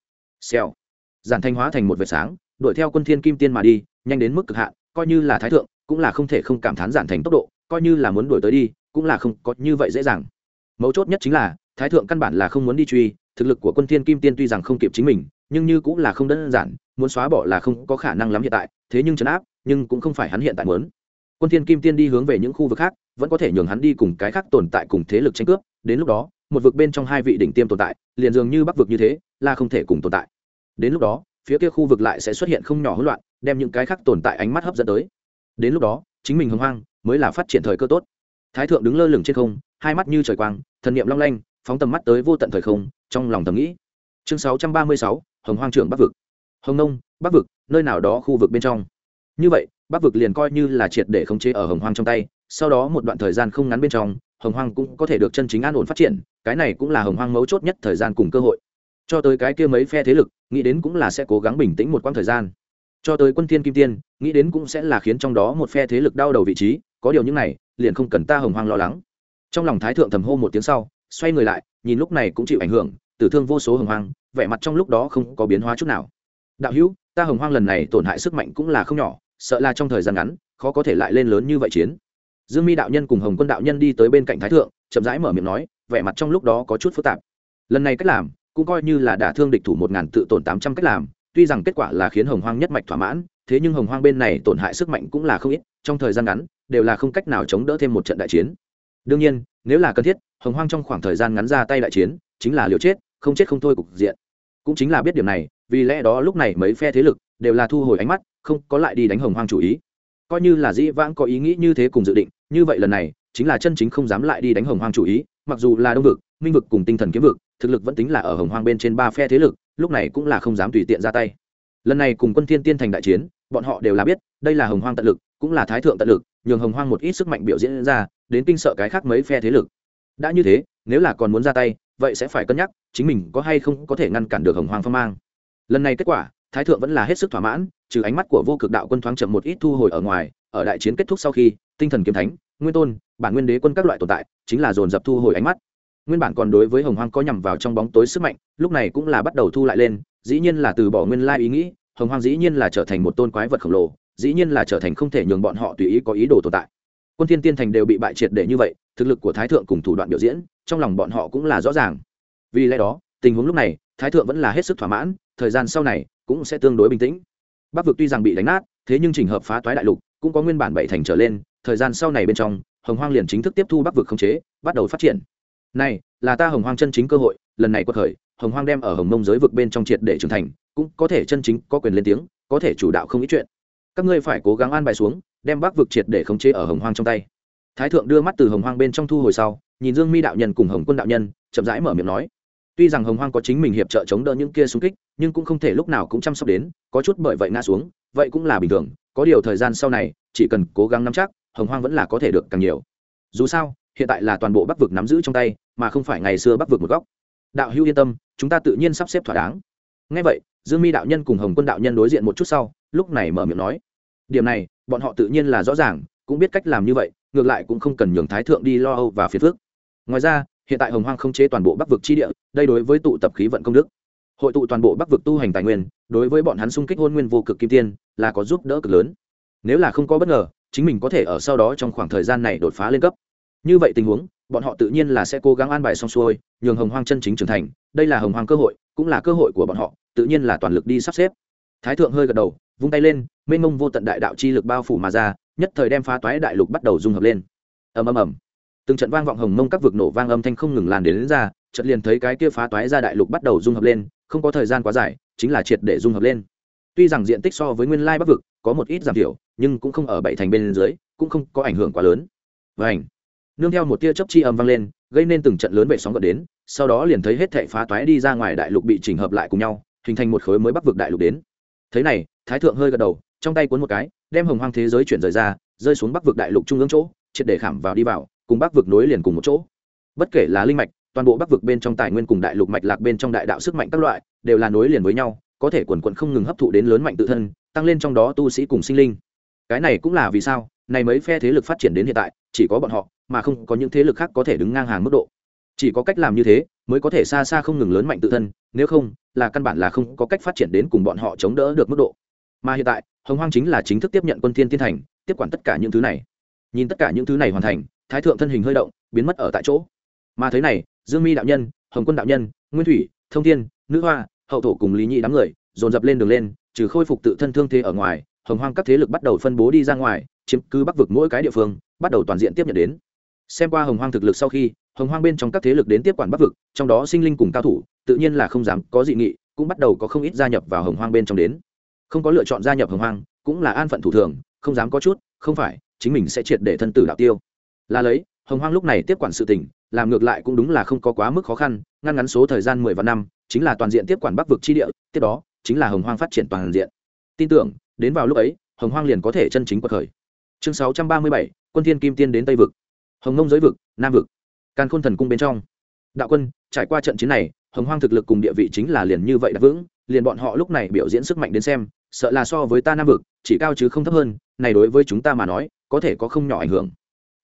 Xèo. Giản thành hóa thành một vệt sáng, đuổi theo quân thiên kim tiên mà đi, nhanh đến mức cực hạn, coi như là thái thượng, cũng là không thể không cảm thán giản thành tốc độ, coi như là muốn đuổi tới đi, cũng là không có như vậy dễ dàng. Mấu chốt nhất chính là thái thượng căn bản là không muốn đi truy, thực lực của quân thiên kim tiên tuy rằng không kịp chính mình, nhưng như cũng là không đơn giản, muốn xóa bỏ là không có khả năng lắm hiện tại, thế nhưng chấn áp, nhưng cũng không phải hắn hiện tại muốn. Quân thiên kim tiên đi hướng về những khu vực khác, vẫn có thể nhường hắn đi cùng cái khác tồn tại cùng thế lực tranh cướp, đến lúc đó, một vực bên trong hai vị đỉnh tiêm tồn tại, liền dường như bắc vực như thế, là không thể cùng tồn tại. Đến lúc đó, phía kia khu vực lại sẽ xuất hiện không nhỏ hỗn loạn, đem những cái khác tồn tại ánh mắt hấp dẫn tới. Đến lúc đó, chính mình hưng hoang, mới là phát triển thời cơ tốt. Thái thượng đứng lơ lửng trên không, hai mắt như trời quang, thần niệm long lanh phóng tầm mắt tới vô tận thời không trong lòng thầm nghĩ. Chương 636, hồng hoang trưởng bắc vực. Hồng nông bắc vực nơi nào đó khu vực bên trong. Như vậy bắc vực liền coi như là triệt để khống chế ở hồng hoang trong tay sau đó một đoạn thời gian không ngắn bên trong hồng hoang cũng có thể được chân chính an ổn phát triển cái này cũng là hồng hoang mấu chốt nhất thời gian cùng cơ hội. Cho tới cái kia mấy phe thế lực nghĩ đến cũng là sẽ cố gắng bình tĩnh một quãng thời gian. Cho tới quân thiên kim tiên nghĩ đến cũng sẽ là khiến trong đó một phe thế lực đau đầu vị trí có điều những này liền không cần ta hồng hoang lo lắng. Trong lòng thái thượng thầm hô một tiếng sau xoay người lại, nhìn lúc này cũng chịu ảnh hưởng, tử thương vô số hồng hoang, vẻ mặt trong lúc đó không có biến hóa chút nào. Đạo hữu, ta hồng hoang lần này tổn hại sức mạnh cũng là không nhỏ, sợ là trong thời gian ngắn, khó có thể lại lên lớn như vậy chiến. Dương mi đạo nhân cùng hồng quân đạo nhân đi tới bên cạnh thái thượng, chậm rãi mở miệng nói, vẻ mặt trong lúc đó có chút phức tạp. Lần này cách làm, cũng coi như là đả thương địch thủ một ngàn tự tổn tám trăm cách làm, tuy rằng kết quả là khiến hồng hoang nhất mạch thỏa mãn, thế nhưng hồng hoang bên này tổn hại sức mạnh cũng là không ít, trong thời gian ngắn, đều là không cách nào chống đỡ thêm một trận đại chiến đương nhiên, nếu là cần thiết, hồng hoang trong khoảng thời gian ngắn ra tay đại chiến, chính là liều chết, không chết không thôi cục diện. Cũng chính là biết điểm này, vì lẽ đó lúc này mấy phe thế lực đều là thu hồi ánh mắt, không có lại đi đánh hồng hoang chủ ý. Coi như là dĩ vãng có ý nghĩ như thế cùng dự định, như vậy lần này, chính là chân chính không dám lại đi đánh hồng hoang chủ ý, mặc dù là đông vực, minh vực cùng tinh thần kiếm vực, thực lực vẫn tính là ở hồng hoang bên trên ba phe thế lực, lúc này cũng là không dám tùy tiện ra tay. Lần này cùng quân thiên tiên thành đại chiến, bọn họ đều là biết, đây là hồng hoang tận lực, cũng là thái thượng tận lực, nhường hồng hoang một ít sức mạnh biểu diễn ra đến kinh sợ cái khác mấy phe thế lực. Đã như thế, nếu là còn muốn ra tay, vậy sẽ phải cân nhắc, chính mình có hay không có thể ngăn cản được hồng hoang phong mang. Lần này kết quả, thái thượng vẫn là hết sức thỏa mãn, trừ ánh mắt của vô cực đạo quân thoáng chậm một ít thu hồi ở ngoài, ở đại chiến kết thúc sau khi, tinh thần kiếm thánh, nguyên tôn, bản nguyên đế quân các loại tồn tại, chính là dồn dập thu hồi ánh mắt. Nguyên bản còn đối với hồng hoang có nhằm vào trong bóng tối sức mạnh, lúc này cũng là bắt đầu thu lại lên, dĩ nhiên là từ bỏ nguyên lai ý nghĩ, hồng hoang dĩ nhiên là trở thành một tôn quái vật khổng lồ, dĩ nhiên là trở thành không thể nhường bọn họ tùy ý có ý đồ tồn tại quân thiên tiên thành đều bị bại triệt để như vậy, thực lực của thái thượng cùng thủ đoạn biểu diễn, trong lòng bọn họ cũng là rõ ràng. Vì lẽ đó, tình huống lúc này, thái thượng vẫn là hết sức thỏa mãn, thời gian sau này cũng sẽ tương đối bình tĩnh. Bắc vực tuy rằng bị đánh nát, thế nhưng trình hợp phá toái đại lục, cũng có nguyên bản bảy thành trở lên, thời gian sau này bên trong, hồng hoang liền chính thức tiếp thu bắc vực khống chế, bắt đầu phát triển. Này, là ta hồng hoang chân chính cơ hội, lần này quật khởi, hồng hoang đem ở hồng mông giới vực bên trong triệt để trưởng thành, cũng có thể chân chính có quyền lên tiếng, có thể chủ đạo không ít chuyện. Các ngươi phải cố gắng an bài xuống đem bắc vực triệt để khống chế ở hồng hoang trong tay. Thái thượng đưa mắt từ hồng hoang bên trong thu hồi sau, nhìn dương mi đạo nhân cùng hồng quân đạo nhân, chậm rãi mở miệng nói. Tuy rằng hồng hoang có chính mình hiệp trợ chống đỡ những kia xung kích, nhưng cũng không thể lúc nào cũng chăm sóc đến, có chút bởi vậy ngã xuống, vậy cũng là bình thường, có điều thời gian sau này, chỉ cần cố gắng nắm chắc, hồng hoang vẫn là có thể được càng nhiều. Dù sao, hiện tại là toàn bộ bắc vực nắm giữ trong tay, mà không phải ngày xưa bắc vực một góc. Đạo hữu yên tâm, chúng ta tự nhiên sắp xếp thỏa đáng. Ngay vậy, dương mi đạo nhân cùng hồng quân đạo nhân đối diện một chút sau, lúc này mở miệng nói. Điểm này bọn họ tự nhiên là rõ ràng, cũng biết cách làm như vậy, ngược lại cũng không cần nhường thái thượng đi lo âu và phiền phức. Ngoài ra, hiện tại hồng hoang không chế toàn bộ bắc vực chi địa, đây đối với tụ tập khí vận công đức. Hội tụ toàn bộ bắc vực tu hành tài nguyên, đối với bọn hắn xung kích hôn nguyên vô cực kim tiên, là có giúp đỡ cực lớn. Nếu là không có bất ngờ, chính mình có thể ở sau đó trong khoảng thời gian này đột phá lên cấp. Như vậy tình huống, bọn họ tự nhiên là sẽ cố gắng an bài xong xuôi, nhường hồng hoang chân chính trưởng thành. Đây là hồng hoang cơ hội, cũng là cơ hội của bọn họ, tự nhiên là toàn lực đi sắp xếp. Thái thượng hơi gật đầu vung tay lên mênh mông vô tận đại đạo chi lực bao phủ mà ra nhất thời đem phá toái đại lục bắt đầu dung hợp lên. Ầm ầm ầm. Từng trận vang vọng hồng mông các vực nổ vang âm thanh không ngừng lan đến, đến ra chợt liền thấy cái kia phá toái ra đại lục bắt đầu dung hợp lên không có thời gian quá dài chính là triệt để dung hợp lên. Tuy rằng diện tích so với nguyên lai bắc vực có một ít giảm thiểu nhưng cũng không ở bảy thành bên dưới cũng không có ảnh hưởng quá lớn. Vảnh nương theo một tia chớp chi âm vang lên gây nên từng trận lớn vệ sóng gợn đến sau đó liền thấy hết thảy phá toái đi ra ngoài đại lục bị chỉnh hợp lại cùng nhau hình thành một khối mới bắc vực đại lục đến. Thế này thái thượng hơi gật đầu, trong tay cuốn một cái, đem hồng hoang thế giới chuyển rời ra, rơi xuống bắc vực đại lục trung ương chỗ, triệt để khảm vào đi vào, cùng bắc vực nối liền cùng một chỗ. Bất kể là linh mạch, toàn bộ bắc vực bên trong tài nguyên cùng đại lục mạch lạc bên trong đại đạo sức mạnh các loại, đều là nối liền với nhau, có thể quần quận không ngừng hấp thụ đến lớn mạnh tự thân, tăng lên trong đó tu sĩ cùng sinh linh. Cái này cũng là vì sao, này mấy phe thế lực phát triển đến hiện tại, chỉ có bọn họ, mà không có những thế lực khác có thể đứng ngang hàng mức độ. Chỉ có cách làm như thế, mới có thể xa xa không ngừng lớn mạnh tự thân, nếu không, là căn bản là không có cách phát triển đến cùng bọn họ chống đỡ được mức độ mà hiện tại, hồng hoang chính là chính thức tiếp nhận quân thiên tiên thành, tiếp quản tất cả những thứ này. Nhìn tất cả những thứ này hoàn thành, thái thượng thân hình hơi động, biến mất ở tại chỗ. Mà thế này, dương mi đạo nhân, hồng quân đạo nhân, nguyên thủy, thông thiên, nữ hoa, hậu thổ cùng lý nhị đám người, dồn dập lên đường lên, trừ khôi phục tự thân thương thế ở ngoài, hồng hoang các thế lực bắt đầu phân bố đi ra ngoài, chiếm cứ bắc vực mỗi cái địa phương, bắt đầu toàn diện tiếp nhận đến. Xem qua hồng hoang thực lực sau khi, hồng hoang bên trong các thế lực đến tiếp quản bắc vực, trong đó sinh linh cùng cao thủ, tự nhiên là không dám có dị nghị, cũng bắt đầu có không ít gia nhập vào hồng hoang bên trong đến không có lựa chọn gia nhập hồng hoang, cũng là an phận thủ thường, không dám có chút, không phải, chính mình sẽ triệt để thân tử đạo tiêu. Là lấy, hồng hoang lúc này tiếp quản sự tình, làm ngược lại cũng đúng là không có quá mức khó khăn, ngăn ngắn số thời gian mười vạn năm, chính là toàn diện tiếp quản bắc vực chi địa, tiếp đó, chính là hồng hoang phát triển toàn diện. Tin tưởng, đến vào lúc ấy, hồng hoang liền có thể chân chính quật khởi. Chương sáu trăm ba mươi bảy, quân thiên kim tiên đến tây vực. Hồng nông giới vực, nam vực. Càn khôn thần cung bên trong. Đạo quân, trải qua trận chiến này, hồng hoang thực lực cùng địa vị chính là liền như vậy đã vững, liền bọn họ lúc này biểu diễn sức mạnh đến xem sợ là so với ta nam vực, chỉ cao chứ không thấp hơn, này đối với chúng ta mà nói, có thể có không nhỏ ảnh hưởng.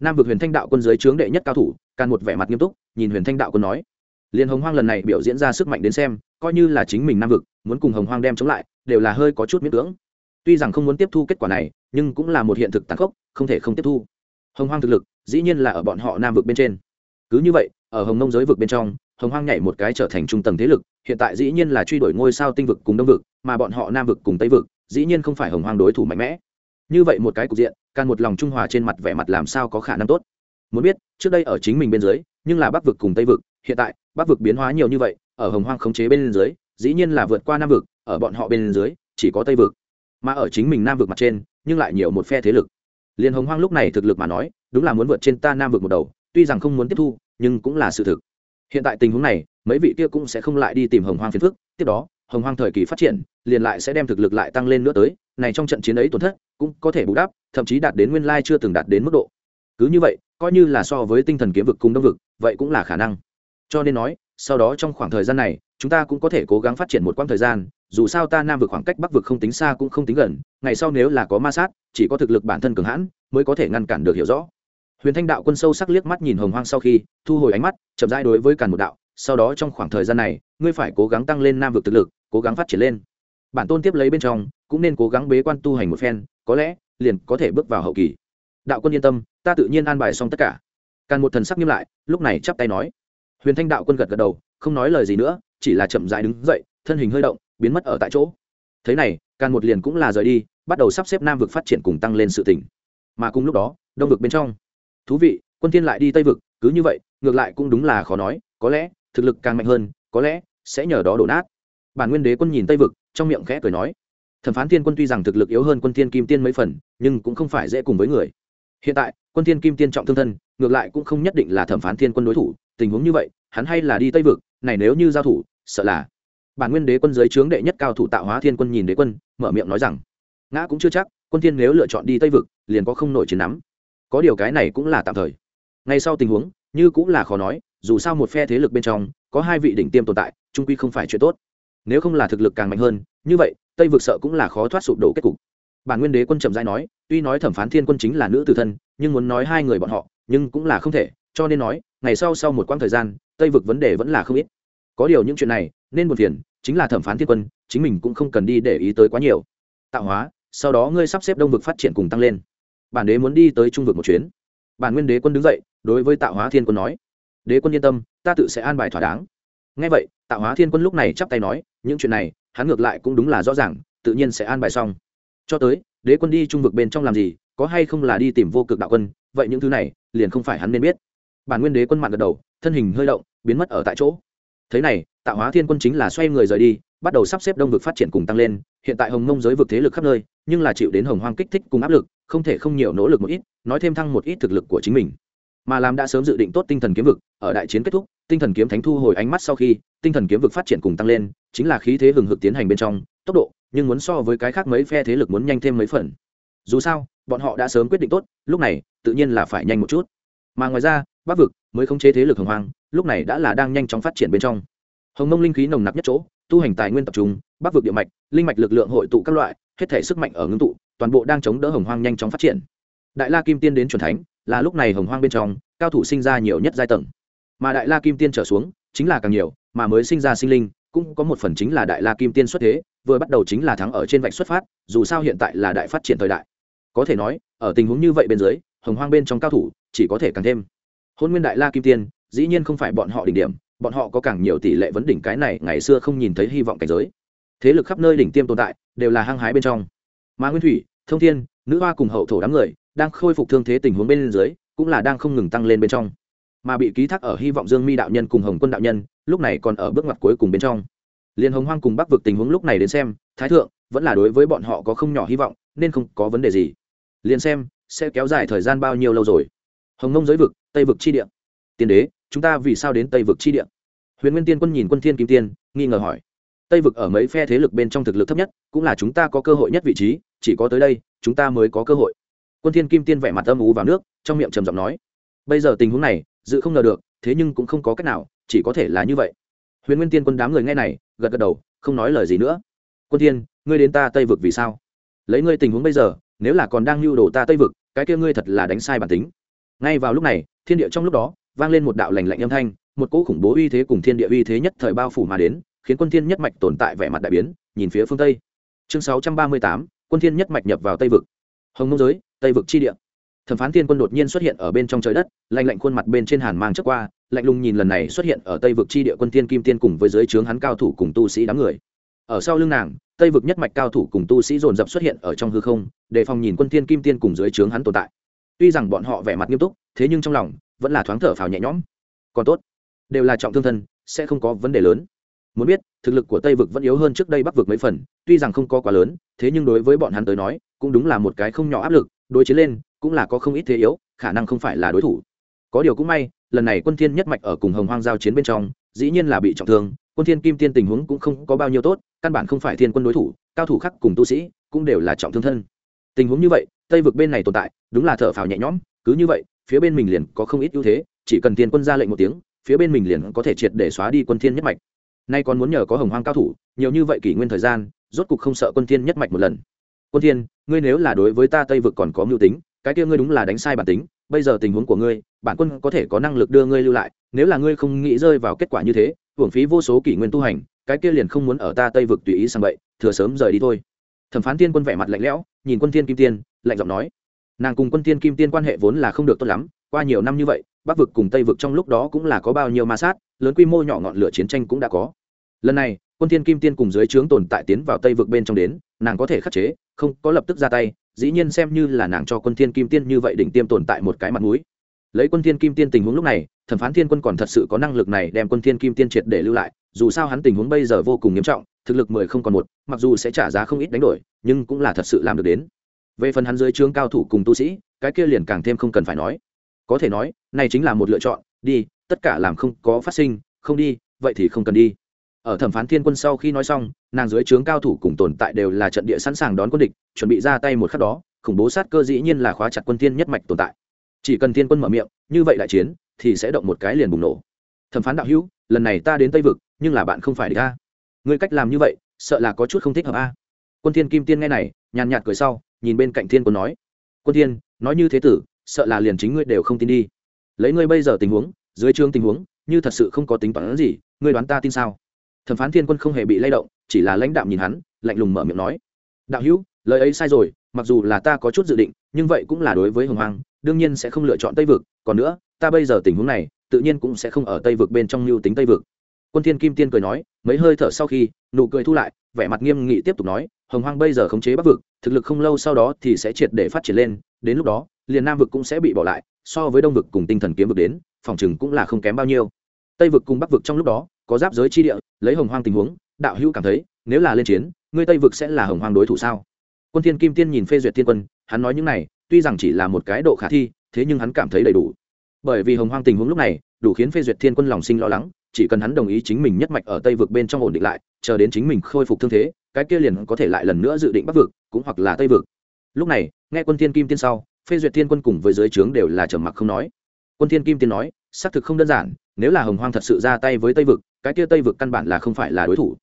Nam vực huyền thanh đạo quân dưới trướng đệ nhất cao thủ càn một vẻ mặt nghiêm túc, nhìn huyền thanh đạo quân nói liền hồng hoang lần này biểu diễn ra sức mạnh đến xem, coi như là chính mình nam vực, muốn cùng hồng hoang đem chống lại, đều là hơi có chút miễn cưỡng. Tuy rằng không muốn tiếp thu kết quả này, nhưng cũng là một hiện thực tàn khốc, không thể không tiếp thu. Hồng hoang thực lực, dĩ nhiên là ở bọn họ nam vực bên trên. Cứ như vậy, ở hồng nông giới vực bên trong hồng hoang nhảy một cái trở thành trung tầng thế lực, hiện tại dĩ nhiên là truy đuổi ngôi sao tinh vực cùng đông vực, mà bọn họ nam vực cùng tây vực, dĩ nhiên không phải hồng hoang đối thủ mạnh mẽ. Như vậy một cái cục diện, càng một lòng trung hòa trên mặt vẻ mặt làm sao có khả năng tốt. Muốn biết, trước đây ở chính mình bên dưới, nhưng là bắc vực cùng tây vực, hiện tại, bắc vực biến hóa nhiều như vậy, ở hồng hoang khống chế bên dưới, dĩ nhiên là vượt qua nam vực, ở bọn họ bên dưới, chỉ có tây vực. Mà ở chính mình nam vực mặt trên, nhưng lại nhiều một phe thế lực. Liền hồng hoang lúc này thực lực mà nói, đúng là muốn vượt trên ta nam vực một đầu, tuy rằng không muốn tiếp thu, nhưng cũng là sự thực hiện tại tình huống này, mấy vị kia cũng sẽ không lại đi tìm hồng hoang phiền phức, tiếp đó, hồng hoang thời kỳ phát triển, liền lại sẽ đem thực lực lại tăng lên nữa tới, này trong trận chiến ấy tổn thất, cũng có thể bù đắp, thậm chí đạt đến nguyên lai chưa từng đạt đến mức độ. Cứ như vậy, coi như là so với tinh thần kiếm vực cùng đông vực, vậy cũng là khả năng. Cho nên nói, sau đó trong khoảng thời gian này, chúng ta cũng có thể cố gắng phát triển một quãng thời gian, dù sao ta nam vực khoảng cách bắc vực không tính xa cũng không tính gần, ngày sau nếu là có ma sát, chỉ có thực lực bản thân cường hãn, mới có thể ngăn cản được hiểu rõ huyền thanh đạo quân sâu sắc liếc mắt nhìn hồng hoang sau khi, thu hồi ánh mắt, chậm rãi đối với càn một đạo, sau đó trong khoảng thời gian này, ngươi phải cố gắng tăng lên nam vực thực lực, cố gắng phát triển lên. Bản tôn tiếp lấy bên trong, cũng nên cố gắng bế quan tu hành một phen, có lẽ, liền có thể bước vào hậu kỳ. Đạo quân yên tâm, ta tự nhiên an bài xong tất cả. Càn một thần sắc nghiêm lại, lúc này chắp tay nói. Huyền thanh đạo quân gật gật đầu, không nói lời gì nữa, chỉ là chậm rãi đứng dậy, thân hình hơi động, biến mất ở tại chỗ. Thế này, càn một liền cũng là rời đi, bắt đầu sắp xếp nam vực phát triển cùng tăng lên sự tỉnh. Mà cùng lúc đó, đông vực bên trong thú vị, quân thiên lại đi tây vực, cứ như vậy, ngược lại cũng đúng là khó nói, có lẽ, thực lực càng mạnh hơn, có lẽ, sẽ nhờ đó đổ nát. Bản nguyên đế quân nhìn tây vực, trong miệng khẽ cười nói, thẩm phán thiên quân tuy rằng thực lực yếu hơn quân thiên kim tiên mấy phần, nhưng cũng không phải dễ cùng với người. Hiện tại, quân thiên kim tiên trọng thương thân, ngược lại cũng không nhất định là thẩm phán thiên quân đối thủ, tình huống như vậy, hắn hay là đi tây vực, này nếu như giao thủ, sợ là. Bản nguyên đế quân dưới trướng đệ nhất cao thủ tạo hóa thiên quân nhìn đế quân, mở miệng nói rằng, ngã cũng chưa chắc, quân thiên nếu lựa chọn đi tây vực, liền có không nổi chiến nắm có điều cái này cũng là tạm thời. Ngay sau tình huống, như cũng là khó nói, dù sao một phe thế lực bên trong, có hai vị đỉnh tiêm tồn tại, trung quy không phải chuyện tốt. Nếu không là thực lực càng mạnh hơn, như vậy, tây vực sợ cũng là khó thoát sụp đổ kết cục. Bản nguyên đế quân trầm giai nói, tuy nói thẩm phán thiên quân chính là nữ tử thân, nhưng muốn nói hai người bọn họ, nhưng cũng là không thể, cho nên nói, ngày sau sau một quãng thời gian, tây vực vấn đề vẫn là không ít. Có điều những chuyện này, nên buồn phiền, chính là thẩm phán thiên quân, chính mình cũng không cần đi để ý tới quá nhiều. Tạo hóa, sau đó ngươi sắp xếp đông vực phát triển cùng tăng lên bản đế muốn đi tới trung vực một chuyến. Bản nguyên đế quân đứng dậy, đối với tạo hóa thiên quân nói, đế quân yên tâm, ta tự sẽ an bài thỏa đáng. Ngay vậy tạo hóa thiên quân lúc này chắp tay nói, những chuyện này, hắn ngược lại cũng đúng là rõ ràng, tự nhiên sẽ an bài xong. Cho tới, đế quân đi trung vực bên trong làm gì, có hay không là đi tìm vô cực đạo quân, vậy những thứ này, liền không phải hắn nên biết. Bản nguyên đế quân mặn gật đầu, thân hình hơi động, biến mất ở tại chỗ. Thế này tạo hóa thiên quân chính là xoay người rời đi bắt đầu sắp xếp đông vực phát triển cùng tăng lên, hiện tại hồng mông giới vực thế lực khắp nơi, nhưng là chịu đến hồng hoang kích thích cùng áp lực, không thể không nhiều nỗ lực một ít, nói thêm thăng một ít thực lực của chính mình. Mà làm đã sớm dự định tốt tinh thần kiếm vực, ở đại chiến kết thúc, tinh thần kiếm thánh thu hồi ánh mắt sau khi, tinh thần kiếm vực phát triển cùng tăng lên, chính là khí thế hừng hực tiến hành bên trong, tốc độ, nhưng muốn so với cái khác mấy phe thế lực muốn nhanh thêm mấy phần. Dù sao, bọn họ đã sớm quyết định tốt, lúc này, tự nhiên là phải nhanh một chút. Mà ngoài ra, bắc vực mới khống chế thế lực hồng hoang, lúc này đã là đang nhanh chóng phát triển bên trong. Hồng mông linh khí nồng nặc nhất chỗ tu hành tài nguyên tập trung, bắc vực địa mạch, linh mạch lực lượng hội tụ các loại, hết thể sức mạnh ở ngưng tụ, toàn bộ đang chống đỡ hồng hoang nhanh chóng phát triển. Đại la kim tiên đến c thánh, là lúc này hồng hoang bên trong, cao thủ sinh ra nhiều nhất giai tầng. Mà đại la kim tiên trở xuống, chính là càng nhiều, mà mới sinh ra sinh linh, cũng có một phần chính là đại la kim tiên xuất thế, vừa bắt đầu chính là thắng ở trên vạch xuất phát, dù sao hiện tại là đại phát triển thời đại. Có thể nói, ở tình huống như vậy bên dưới, hồng hoang bên trong cao thủ, chỉ có thể càng thêm. Hôn nguyên đại la kim tiên, dĩ nhiên không phải bọn họ đỉnh điểm bọn họ có càng nhiều tỷ lệ vấn đỉnh cái này ngày xưa không nhìn thấy hy vọng cảnh giới. Thế lực khắp nơi đỉnh tiêm tồn tại, đều là hăng hái bên trong. Mà nguyên thủy, thông thiên, nữ hoa cùng hậu thổ đám người, đang khôi phục thương thế tình huống bên dưới, cũng là đang không ngừng tăng lên bên trong. Mà bị ký thác ở hy vọng dương mi đạo nhân cùng hồng quân đạo nhân, lúc này còn ở bước ngoặt cuối cùng bên trong. Liên hồng hoang cùng bắc vực tình huống lúc này đến xem, thái thượng vẫn là đối với bọn họ có không nhỏ hy vọng, nên không có vấn đề gì. Liền xem, sẽ kéo dài thời gian bao nhiêu lâu rồi. Hồng nông giới vực, tây vực chi địa. Tiên đế chúng ta vì sao đến tây vực chi địa? Huyền nguyên tiên quân nhìn quân thiên kim tiên, nghi ngờ hỏi. Tây vực ở mấy phe thế lực bên trong thực lực thấp nhất, cũng là chúng ta có cơ hội nhất vị trí, chỉ có tới đây, chúng ta mới có cơ hội. Quân thiên kim tiên vẻ mặt âm ú vào nước, trong miệng trầm giọng nói. Bây giờ tình huống này, dự không ngờ được, thế nhưng cũng không có cách nào, chỉ có thể là như vậy. Huyền nguyên tiên quân đám người nghe này, gật gật đầu, không nói lời gì nữa. Quân thiên, ngươi đến ta tây vực vì sao? Lấy ngươi tình huống bây giờ, nếu là còn đang lưu đồ ta tây vực, cái kia ngươi thật là đánh sai bản tính. Ngay vào lúc này, thiên địa trong lúc đó vang lên một đạo lành lạnh âm thanh một cỗ khủng bố uy thế cùng thiên địa uy thế nhất thời bao phủ mà đến khiến quân thiên nhất mạch tồn tại vẻ mặt đại biến nhìn phía phương tây. Chương 638, quân thiên nhất mạch nhập vào tây vực. Hồng mông giới tây vực chi địa. Thẩm phán thiên quân đột nhiên xuất hiện ở bên trong trời đất lạnh lạnh khuôn mặt bên trên hàn mang trước qua lạnh lùng nhìn lần này xuất hiện ở tây vực chi địa quân thiên kim tiên cùng với dưới trướng hắn cao thủ cùng tu sĩ đám người. Ở sau lưng nàng tây vực nhất mạch cao thủ cùng tu sĩ dồn dập xuất hiện ở trong hư không để phòng nhìn quân thiên kim tiên cùng dưới trướng hắn tồn tại. Tuy rằng bọn họ vẻ mặt nghiêm túc thế nhưng trong lòng vẫn là thoáng thở phào nhẹ nhõm. Còn tốt, đều là trọng thương thân, sẽ không có vấn đề lớn. Muốn biết, thực lực của tây vực vẫn yếu hơn trước đây bắc vực mấy phần, tuy rằng không có quá lớn, thế nhưng đối với bọn hắn tới nói, cũng đúng là một cái không nhỏ áp lực, đối chiến lên, cũng là có không ít thế yếu, khả năng không phải là đối thủ. Có điều cũng may, lần này quân thiên nhất mạch ở cùng hồng hoang giao chiến bên trong, dĩ nhiên là bị trọng thương, quân thiên kim tiên tình huống cũng không có bao nhiêu tốt, căn bản không phải thiên quân đối thủ, cao thủ khác cùng tu sĩ cũng đều là trọng thương thân. Tình huống như vậy, tây vực bên này tồn tại, đúng là thở phào nhẹ nhõm, cứ như vậy phía bên mình liền có không ít ưu thế, chỉ cần tiền quân ra lệnh một tiếng, phía bên mình liền có thể triệt để xóa đi quân thiên nhất mạch. Nay còn muốn nhờ có hồng hoang cao thủ, nhiều như vậy kỷ nguyên thời gian, rốt cục không sợ quân thiên nhất mạch một lần. Quân thiên, ngươi nếu là đối với ta tây vực còn có mưu tính, cái kia ngươi đúng là đánh sai bản tính, bây giờ tình huống của ngươi, bản quân có thể có năng lực đưa ngươi lưu lại, nếu là ngươi không nghĩ rơi vào kết quả như thế, hưởng phí vô số kỷ nguyên tu hành, cái kia liền không muốn ở ta tây vực tùy ý sang vậy thừa sớm rời đi thôi. Thẩm phán tiên quân vẻ mặt lạnh lẽo, nhìn quân thiên kim tiên, lạnh giọng nói nàng cùng quân thiên kim tiên quan hệ vốn là không được tốt lắm, qua nhiều năm như vậy, bắc vực cùng tây vực trong lúc đó cũng là có bao nhiêu ma sát, lớn quy mô nhỏ ngọn lửa chiến tranh cũng đã có. Lần này, quân thiên kim tiên cùng dưới trướng tồn tại tiến vào tây vực bên trong đến, nàng có thể khắc chế, không có lập tức ra tay, dĩ nhiên xem như là nàng cho quân thiên kim tiên như vậy đỉnh tiêm tồn tại một cái mặt mũi. Lấy quân thiên kim tiên tình huống lúc này, thẩm phán thiên quân còn thật sự có năng lực này đem quân thiên kim tiên triệt để lưu lại, dù sao hắn tình huống bây giờ vô cùng nghiêm trọng, thực lực mười không còn một, mặc dù sẽ trả giá không ít đánh đổi, nhưng cũng là thật sự làm được đến về phần hắn dưới trướng cao thủ cùng tu sĩ, cái kia liền càng thêm không cần phải nói. Có thể nói, này chính là một lựa chọn, đi, tất cả làm không có phát sinh, không đi, vậy thì không cần đi. Ở thẩm phán thiên quân sau khi nói xong, nàng dưới trướng cao thủ cùng tồn tại đều là trận địa sẵn sàng đón quân địch, chuẩn bị ra tay một khắc đó, khủng bố sát cơ dĩ nhiên là khóa chặt quân thiên nhất mạch tồn tại. Chỉ cần thiên quân mở miệng, như vậy đại chiến, thì sẽ động một cái liền bùng nổ. Thẩm phán đạo hữu, lần này ta đến tây vực, nhưng là bạn không phải địch a. Ngươi cách làm như vậy, sợ là có chút không thích hợp a. Quân thiên kim tiên nghe này, nhàn nhạt cười sau nhìn bên cạnh thiên quân nói, quân thiên, nói như thế tử, sợ là liền chính ngươi đều không tin đi. Lấy ngươi bây giờ tình huống, dưới trương tình huống, như thật sự không có tính toán gì, ngươi đoán ta tin sao? Thẩm phán thiên quân không hề bị lay động, chỉ là lãnh đạm nhìn hắn, lạnh lùng mở miệng nói, đạo hữu, lời ấy sai rồi, mặc dù là ta có chút dự định, nhưng vậy cũng là đối với hồng hoàng đương nhiên sẽ không lựa chọn tây vực, còn nữa, ta bây giờ tình huống này, tự nhiên cũng sẽ không ở tây vực bên trong mưu tính tây vực. Quân thiên kim tiên cười nói, mấy hơi thở sau khi, nụ cười thu lại, vẻ mặt nghiêm nghị tiếp tục nói hồng hoang bây giờ khống chế bắc vực, thực lực không lâu sau đó thì sẽ triệt để phát triển lên, đến lúc đó, liền nam vực cũng sẽ bị bỏ lại, so với đông vực cùng tinh thần kiếm vực đến, phòng chừng cũng là không kém bao nhiêu. Tây vực cùng bắc vực trong lúc đó, có giáp giới chi địa, lấy hồng hoang tình huống, đạo hữu cảm thấy, nếu là lên chiến ngươi tây vực sẽ là hồng hoang đối thủ sao? Quân thiên kim tiên nhìn phê duyệt thiên quân, hắn nói những này, tuy rằng chỉ là một cái độ khả thi, thế nhưng hắn cảm thấy đầy đủ. Bởi vì hồng hoang tình huống lúc này, đủ khiến phê duyệt thiên quân lòng sinh lo lắng, chỉ cần hắn đồng ý chính mình nhất mạch ở tây vực bên trong ổn định lại, chờ đến chính mình khôi phục thương thế cái kia liền có thể lại lần nữa dự định bắc vực, cũng hoặc là tây vực. Lúc này, nghe quân thiên kim tiên sau, phê duyệt thiên quân cùng với dưới trướng đều là trầm mặc không nói. Quân thiên kim tiên nói, xác thực không đơn giản, nếu là hồng hoang thật sự ra tay với tây vực, cái kia tây vực căn bản là không phải là đối thủ.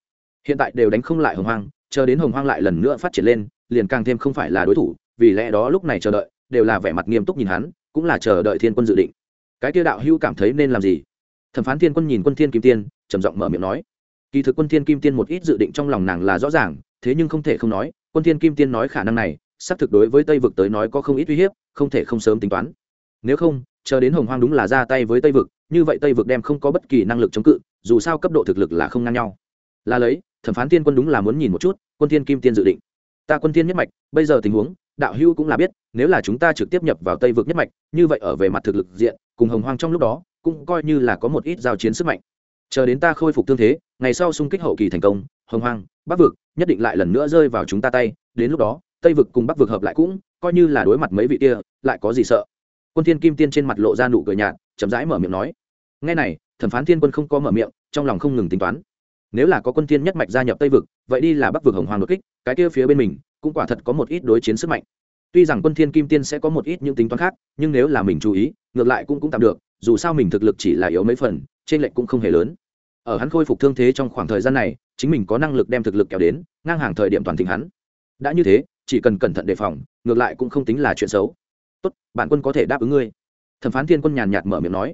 Hiện tại đều đánh không lại hồng hoang, chờ đến hồng hoang lại lần nữa phát triển lên, liền càng thêm không phải là đối thủ, vì lẽ đó lúc này chờ đợi, đều là vẻ mặt nghiêm túc nhìn hắn, cũng là chờ đợi thiên quân dự định. Cái kia đạo hưu cảm thấy nên làm gì? Thẩm phán thiên quân nhìn quân thiên kim tiên, trầm giọng mở miệng nói kỳ thực quân thiên kim tiên một ít dự định trong lòng nàng là rõ ràng, thế nhưng không thể không nói, quân thiên kim tiên nói khả năng này, xác thực đối với tây vực tới nói có không ít uy hiếp, không thể không sớm tính toán. Nếu không, chờ đến hồng hoang đúng là ra tay với tây vực, như vậy tây vực đem không có bất kỳ năng lực chống cự, dù sao cấp độ thực lực là không ngang nhau. Là lấy, thẩm phán tiên quân đúng là muốn nhìn một chút, quân thiên kim tiên dự định. Ta quân thiên nhất mạch, bây giờ tình huống, đạo hưu cũng là biết, nếu là chúng ta trực tiếp nhập vào tây vực nhất mạch, như vậy ở về mặt thực lực diện, cùng hồng hoang trong lúc đó, cũng coi như là có một ít giao chiến sức mạnh chờ đến ta khôi phục thương thế, ngày sau xung kích hậu kỳ thành công, hồng hoang, bắc vực, nhất định lại lần nữa rơi vào chúng ta tay. Đến lúc đó, tây vực cùng bắc vực hợp lại cũng, coi như là đối mặt mấy vị kia, lại có gì sợ? Quân thiên kim tiên trên mặt lộ ra nụ cười nhạt, chậm rãi mở miệng nói. Nghe này, thẩm phán thiên quân không có mở miệng, trong lòng không ngừng tính toán. Nếu là có quân thiên nhất mạch gia nhập tây vực, vậy đi là bắc vực hồng hoàng đột kích, cái kia phía bên mình, cũng quả thật có một ít đối chiến sức mạnh. Tuy rằng quân thiên kim tiên sẽ có một ít những tính toán khác, nhưng nếu là mình chú ý, ngược lại cũng cũng tạm được, dù sao mình thực lực chỉ là yếu mấy phần trên lệnh cũng không hề lớn. Ở hắn khôi phục thương thế trong khoảng thời gian này, chính mình có năng lực đem thực lực kéo đến, ngang hàng thời điểm toàn thịnh hắn. Đã như thế, chỉ cần cẩn thận đề phòng, ngược lại cũng không tính là chuyện xấu. Tốt, bản quân có thể đáp ứng ngươi. Thẩm phán thiên quân nhàn nhạt mở miệng nói.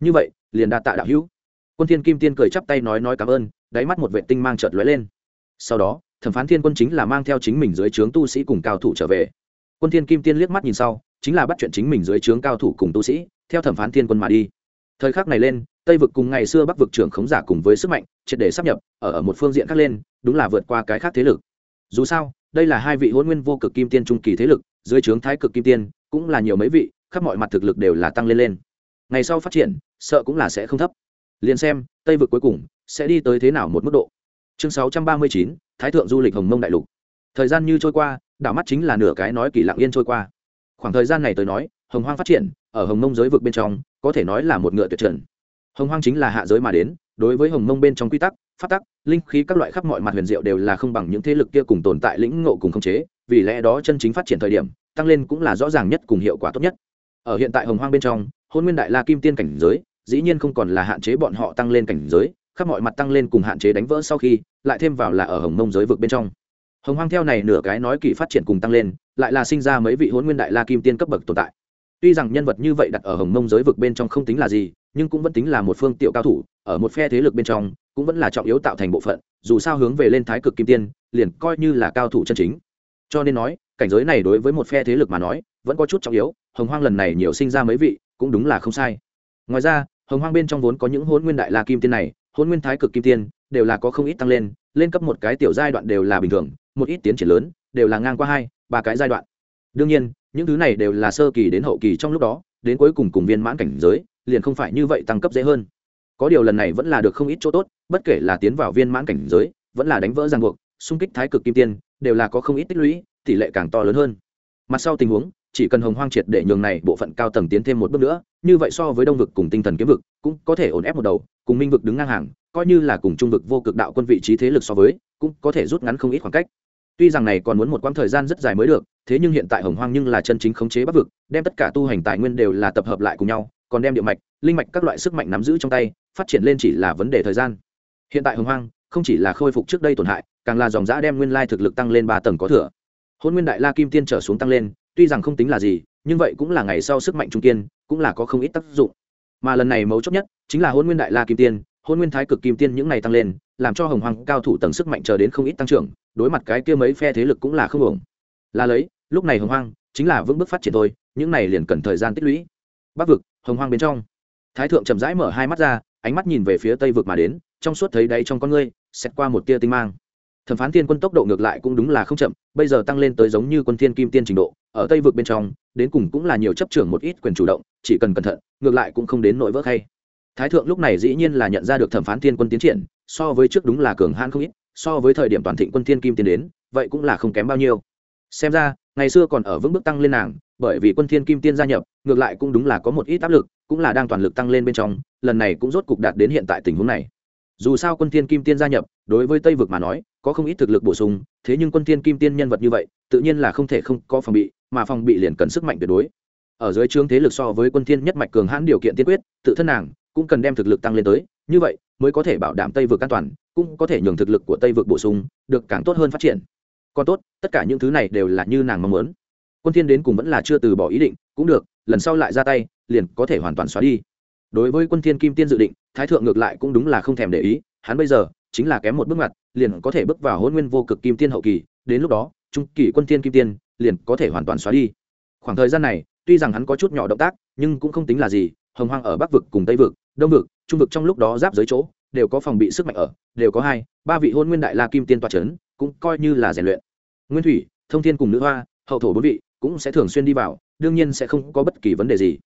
Như vậy, liền đa tạ đạo hữu. Quân thiên kim tiên cười chắp tay nói nói cảm ơn, đáy mắt một vệ tinh mang chợt lóe lên. Sau đó, thẩm phán thiên quân chính là mang theo chính mình dưới trướng tu sĩ cùng cao thủ trở về. Quân thiên kim tiên liếc mắt nhìn sau, chính là bắt chuyện chính mình dưới trướng cao thủ cùng tu sĩ, theo thẩm phán thiên quân mà đi. Thời khắc này lên tây vực cùng ngày xưa bắc vực trưởng khống giả cùng với sức mạnh, triệt để sắp nhập, ở ở một phương diện khác lên, đúng là vượt qua cái khác thế lực. Dù sao, đây là hai vị hôn nguyên vô cực kim tiên trung kỳ thế lực, dưới trướng thái cực kim tiên, cũng là nhiều mấy vị, khắp mọi mặt thực lực đều là tăng lên lên. Ngày sau phát triển, sợ cũng là sẽ không thấp. Liền xem, tây vực cuối cùng, sẽ đi tới thế nào một mức độ. Chương sáu trăm ba mươi chín, thái thượng du lịch hồng mông đại lục. Thời gian như trôi qua, đảo mắt chính là nửa cái nói kỳ lặng yên trôi qua. Khoảng thời gian này tới nói, hồng hoang phát triển, ở hồng mông giới vực bên trong, có thể nói là một ngựa tuyệt trần hồng hoang chính là hạ giới mà đến, đối với hồng mông bên trong quy tắc phát tắc, linh khí các loại khắp mọi mặt huyền diệu đều là không bằng những thế lực kia cùng tồn tại lĩnh ngộ cùng khống chế, vì lẽ đó chân chính phát triển thời điểm, tăng lên cũng là rõ ràng nhất cùng hiệu quả tốt nhất. Ở hiện tại hồng hoang bên trong, hôn nguyên đại la kim tiên cảnh giới, dĩ nhiên không còn là hạn chế bọn họ tăng lên cảnh giới, khắp mọi mặt tăng lên cùng hạn chế đánh vỡ sau khi, lại thêm vào là ở hồng mông giới vực bên trong. Hồng hoang theo này nửa cái nói kỳ phát triển cùng tăng lên, lại là sinh ra mấy vị hôn nguyên đại la kim tiên cấp bậc tồn tại tuy rằng nhân vật như vậy đặt ở hồng mông giới vực bên trong không tính là gì, nhưng cũng vẫn tính là một phương tiệu cao thủ, ở một phe thế lực bên trong, cũng vẫn là trọng yếu tạo thành bộ phận, dù sao hướng về lên thái cực kim tiên, liền coi như là cao thủ chân chính. Cho nên nói, cảnh giới này đối với một phe thế lực mà nói, vẫn có chút trọng yếu, hồng hoang lần này nhiều sinh ra mấy vị, cũng đúng là không sai. Ngoài ra, hồng hoang bên trong vốn có những hôn nguyên đại la kim tiên này hôn nguyên thái cực kim tiên, đều là có không ít tăng lên lên cấp một cái tiểu giai đoạn đều là bình thường, một ít tiến triển lớn, đều là ngang qua hai, ba cái giai đoạn. Đương nhiên những thứ này đều là sơ kỳ đến hậu kỳ trong lúc đó, đến cuối cùng cùng viên mãn cảnh giới, liền không phải như vậy tăng cấp dễ hơn. Có điều lần này vẫn là được không ít chỗ tốt, bất kể là tiến vào viên mãn cảnh giới, vẫn là đánh vỡ ràng buộc, xung kích thái cực kim tiên, đều là có không ít tích lũy, tỷ lệ càng to lớn hơn. Mặt sau tình huống, chỉ cần hồng hoang triệt để nhường này bộ phận cao tầng tiến thêm một bước nữa, như vậy so với đông vực cùng tinh thần kiếm vực, cũng có thể ổn ép một đầu, cùng minh vực đứng ngang hàng, coi như là cùng trung vực vô cực đạo quân vị trí thế lực so với, cũng có thể rút ngắn không ít khoảng cách tuy rằng này còn muốn một quãng thời gian rất dài mới được, thế nhưng hiện tại hồng hoang nhưng là chân chính khống chế bắc vực, đem tất cả tu hành tài nguyên đều là tập hợp lại cùng nhau, còn đem địa mạch, linh mạch các loại sức mạnh nắm giữ trong tay, phát triển lên chỉ là vấn đề thời gian. Hiện tại hồng hoang không chỉ là khôi phục trước đây tổn hại, càng là dòng giã đem nguyên lai thực lực tăng lên ba tầng có thừa. Hôn nguyên đại la kim tiên trở xuống tăng lên, tuy rằng không tính là gì, nhưng vậy cũng là ngày sau sức mạnh trung kiên, cũng là có không ít tác dụng. Mà lần này mấu chốt nhất chính là hôn nguyên đại la kim tiên, hôn nguyên thái cực kim tiên những ngày tăng lên làm cho hồng hoàng cao thủ tầng sức mạnh chờ đến không ít tăng trưởng, đối mặt cái kia mấy phe thế lực cũng là không ổn. Là lấy, lúc này hồng Hoàng chính là vững bước phát triển thôi, những này liền cần thời gian tích lũy. Bắc vực, hồng Hoàng bên trong. Thái thượng chậm rãi mở hai mắt ra, ánh mắt nhìn về phía tây vực mà đến, trong suốt thấy đáy trong con ngươi xét qua một tia tinh mang. Thẩm phán tiên quân tốc độ ngược lại cũng đúng là không chậm, bây giờ tăng lên tới giống như quân thiên kim tiên trình độ, ở tây vực bên trong, đến cùng cũng là nhiều chấp trưởng một ít quyền chủ động, chỉ cần cẩn thận, ngược lại cũng không đến nội vỡ khay. Thái thượng lúc này dĩ nhiên là nhận ra được thẩm phán tiên quân tiến triển so với trước đúng là cường hãn không ít, so với thời điểm toàn thịnh quân thiên kim tiến đến, vậy cũng là không kém bao nhiêu. Xem ra, ngày xưa còn ở vững bước tăng lên nàng, bởi vì quân thiên kim tiên gia nhập, ngược lại cũng đúng là có một ít áp lực, cũng là đang toàn lực tăng lên bên trong, lần này cũng rốt cục đạt đến hiện tại tình huống này. Dù sao quân thiên kim tiên gia nhập, đối với tây vực mà nói, có không ít thực lực bổ sung, thế nhưng quân thiên kim tiên nhân vật như vậy, tự nhiên là không thể không có phòng bị, mà phòng bị liền cần sức mạnh tuyệt đối. Ở dưới trướng thế lực so với quân thiên nhất mạch cường hãn điều kiện tiên quyết, tự thân nàng cũng cần đem thực lực tăng lên tới, như vậy mới có thể bảo đảm tây vực an toàn, cũng có thể nhường thực lực của tây vực bổ sung, được càng tốt hơn phát triển. Còn tốt, tất cả những thứ này đều là như nàng mong muốn. Quân thiên đến cùng vẫn là chưa từ bỏ ý định, cũng được, lần sau lại ra tay, liền có thể hoàn toàn xóa đi. Đối với quân thiên kim tiên dự định, thái thượng ngược lại cũng đúng là không thèm để ý, hắn bây giờ chính là kém một bước ngoặt, liền có thể bước vào hôn nguyên vô cực kim tiên hậu kỳ, đến lúc đó, trung kỳ quân thiên kim tiên liền có thể hoàn toàn xóa đi. Khoảng thời gian này, tuy rằng hắn có chút nhỏ động tác, nhưng cũng không tính là gì hồng hoang ở bắc vực cùng tây vực, đông vực, trung vực trong lúc đó giáp giới chỗ, đều có phòng bị sức mạnh ở, đều có hai, ba vị hôn nguyên đại la kim tiên toa c h ấ n cũng coi như là rèn luyện. Nguyên thủy, thông thiên cùng nữ hoa, hậu thổ bốn vị, cũng sẽ thường xuyên đi vào, đương nhiên sẽ không có bất kỳ vấn đề gì.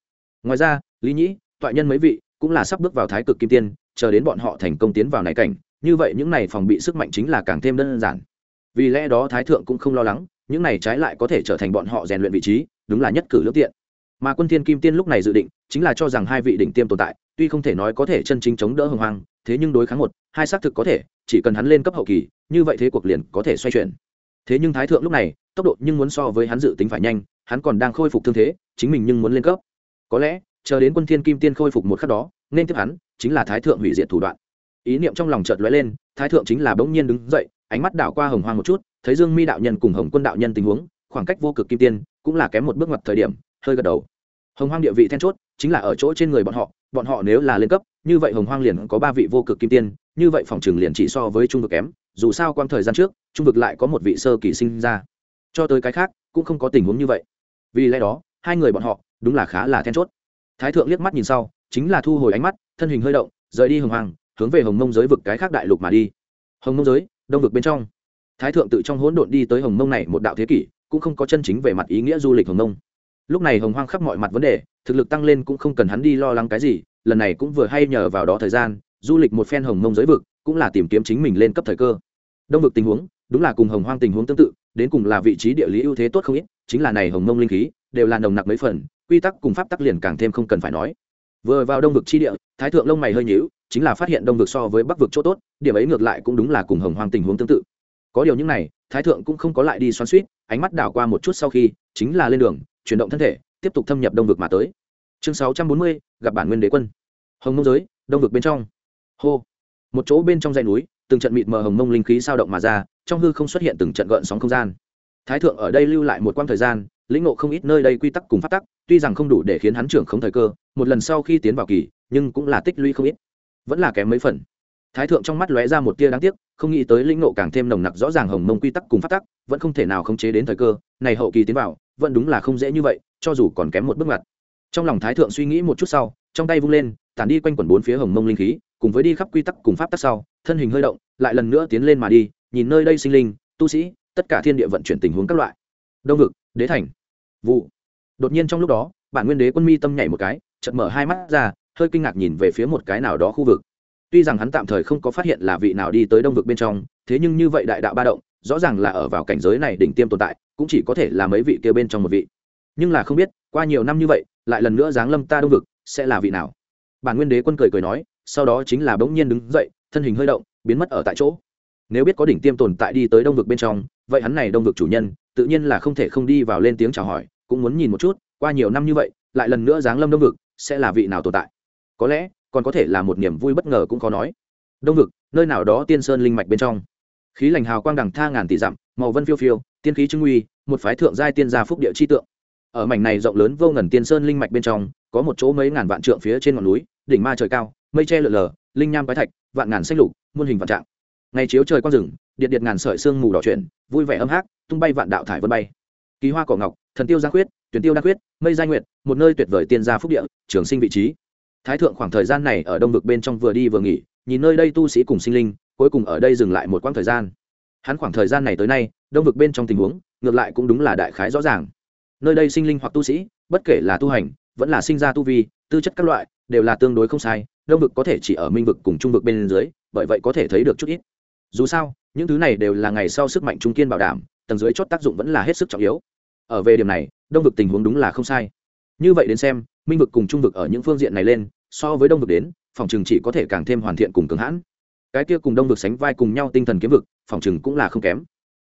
Ngoài ra, lý nhĩ toại nhân mấy vị, cũng là sắp bước vào thái cực kim tiên, chờ đến bọn họ thành công tiến vào này cảnh, như vậy những này phòng bị sức mạnh chính là càng thêm đơn giản. Vì lẽ đó thái thượng cũng không lo lắng, những này trái lại có thể trở thành bọn họ rèn luyện vị trí, đúng là nhất cử lương tiện mà quân thiên kim tiên lúc này dự định chính là cho rằng hai vị đỉnh tiêm tồn tại, tuy không thể nói có thể chân chính chống đỡ hồng hoang, thế nhưng đối kháng một, hai xác thực có thể, chỉ cần hắn lên cấp hậu kỳ, như vậy thế cuộc liền có thể xoay chuyển. Thế nhưng thái thượng lúc này, tốc độ nhưng muốn so với hắn dự tính phải nhanh, hắn còn đang khôi phục thương thế, chính mình nhưng muốn lên cấp. Có lẽ, chờ đến quân thiên kim tiên khôi phục một khắc đó, nên tiếp hắn, chính là thái thượng hủy diệt thủ đoạn. Ý niệm trong lòng chợt lóe lên, thái thượng chính là bỗng nhiên đứng dậy, ánh mắt đảo qua hồng hoang một chút, thấy dương mi đạo nhân cùng hồng quân đạo nhân tình huống, khoảng cách vô cực kim tiên cũng là kém một bước ngoặt thời điểm, hơi gật đầu hồng hoang địa vị then chốt chính là ở chỗ trên người bọn họ bọn họ nếu là lên cấp, như vậy hồng hoang liền có ba vị vô cực kim tiên, như vậy phòng trường liền chỉ so với trung vực kém, dù sao quang thời gian trước, trung vực lại có một vị sơ kỳ sinh ra. Cho tới cái khác, cũng không có tình huống như vậy. Vì lẽ đó, hai người bọn họ đúng là khá là then chốt. Thái thượng liếc mắt nhìn sau, chính là thu hồi ánh mắt, thân hình hơi động, rời đi hồng hoàng hướng về hồng mông giới vực cái khác đại lục mà đi. Hồng mông giới, đông vực bên trong. Thái thượng tự trong hỗn độn đi tới hồng mông này một đạo thế kỷ, cũng không có chân chính về mặt ý nghĩa du lịch hồng mông lúc này hồng hoang khắp mọi mặt vấn đề, thực lực tăng lên cũng không cần hắn đi lo lắng cái gì, lần này cũng vừa hay nhờ vào đó thời gian, du lịch một phen hồng mông giới vực, cũng là tìm kiếm chính mình lên cấp thời cơ. Đông vực tình huống, đúng là cùng hồng hoang tình huống tương tự, đến cùng là vị trí địa lý ưu thế tốt không ít, chính là này hồng mông linh khí, đều là nồng nặc mấy phần, quy tắc cùng pháp tắc liền càng thêm không cần phải nói. Vừa vào đông vực chi địa, thái thượng lông mày hơi nhíu, chính là phát hiện đông vực so với bắc vực chỗ tốt, điểm ấy ngược lại cũng đúng là cùng hồng hoang tình huống tương tự. Có điều những này, thái thượng cũng không có lại đi xoắn suýt ánh mắt đảo qua một chút sau khi, chính là lên đường chuyển động thân thể, tiếp tục thâm nhập đông vực mà tới. Chương sáu trăm bốn mươi, gặp bản nguyên đế quân. Hồng mông giới, đông vực bên trong. Hô. Một chỗ bên trong dãy núi, từng trận mịt mờ hồng mông linh khí sao động mà ra, trong hư không xuất hiện từng trận gợn sóng không gian. Thái thượng ở đây lưu lại một quãng thời gian, lĩnh ngộ không ít nơi đây quy tắc cùng phát tắc, tuy rằng không đủ để khiến hắn trưởng không thời cơ, một lần sau khi tiến vào kỳ, nhưng cũng là tích lũy không ít. Vẫn là kém mấy phần. Thái thượng trong mắt lóe ra một tia đáng tiếc, không nghĩ tới lĩnh ngộ càng thêm nồng nặc rõ ràng hồng mông quy tắc cùng phát tắc, vẫn không thể nào khống chế đến thời cơ, này hậu kỳ tiến vào vẫn đúng là không dễ như vậy, cho dù còn kém một bước ngoặt. Trong lòng thái thượng suy nghĩ một chút sau, trong tay vung lên, tản đi quanh quẩn bốn phía hồng mông linh khí, cùng với đi khắp quy tắc cùng pháp tắc sau, thân hình hơi động, lại lần nữa tiến lên mà đi, nhìn nơi đây sinh linh, tu sĩ, tất cả thiên địa vận chuyển tình huống các loại. Đông vực, đế thành. Vụ. Đột nhiên trong lúc đó, bản nguyên đế quân mi tâm nhảy một cái, chợt mở hai mắt ra, hơi kinh ngạc nhìn về phía một cái nào đó khu vực. Tuy rằng hắn tạm thời không có phát hiện là vị nào đi tới đông vực bên trong, thế nhưng như vậy đại đạo ba động, rõ ràng là ở vào cảnh giới này đỉnh tiêm tồn tại cũng chỉ có thể là mấy vị kia bên trong một vị. Nhưng là không biết, qua nhiều năm như vậy, lại lần nữa giáng lâm ta đông vực, sẽ là vị nào? Bản nguyên đế quân cười cười nói, sau đó chính là bỗng nhiên đứng dậy, thân hình hơi động, biến mất ở tại chỗ. Nếu biết có đỉnh tiêm tồn tại đi tới đông vực bên trong, vậy hắn này đông vực chủ nhân, tự nhiên là không thể không đi vào lên tiếng chào hỏi, cũng muốn nhìn một chút, qua nhiều năm như vậy, lại lần nữa giáng lâm đông vực, sẽ là vị nào tồn tại? Có lẽ, còn có thể là một niềm vui bất ngờ cũng khó nói. Đông vực, nơi nào đó tiên sơn linh mạch bên trong. Khí lành hào quang đằng tha ngàn tỷ dặm, màu vân phiêu phiêu, tiên khí trưng uy một phái thượng giai tiên gia phúc địa chi tượng. Ở mảnh này rộng lớn vô ngần tiên sơn linh mạch bên trong, có một chỗ mấy ngàn vạn trượng phía trên ngọn núi, đỉnh ma trời cao, mây che lượn lờ, linh nham quái thạch, vạn ngàn xanh lục, muôn hình vạn trạng. Ngày chiếu trời quang rừng, điện điện ngàn sợi sương mù đỏ chuyển, vui vẻ âm hát, tung bay vạn đạo thải vân bay. Ký hoa cỏ ngọc, thần tiêu giang khuyết, tuyển tiêu đa khuyết, mây giai nguyệt, một nơi tuyệt vời tiên gia phúc địa, trường sinh vị trí. Thái thượng khoảng thời gian này ở đông vực bên trong vừa đi vừa nghỉ, nhìn nơi đây tu sĩ cùng sinh linh, cuối cùng ở đây dừng lại một quãng thời gian. Hắn khoảng thời gian này tới nay, đông vực bên trong tình huống ngược lại cũng đúng là đại khái rõ ràng. Nơi đây sinh linh hoặc tu sĩ, bất kể là tu hành, vẫn là sinh ra tu vi, tư chất các loại, đều là tương đối không sai, đông vực có thể chỉ ở minh vực cùng trung vực bên dưới, bởi vậy có thể thấy được chút ít. Dù sao, những thứ này đều là ngày sau sức mạnh trung kiên bảo đảm, tầng dưới chót tác dụng vẫn là hết sức trọng yếu. Ở về điểm này, đông vực tình huống đúng là không sai. Như vậy đến xem, minh vực cùng trung vực ở những phương diện này lên, so với đông vực đến, phòng chừng chỉ có thể càng thêm hoàn thiện cùng cường hãn. Cái kia cùng đông vực sánh vai cùng nhau tinh thần kiếm vực, phòng chừng cũng là không kém.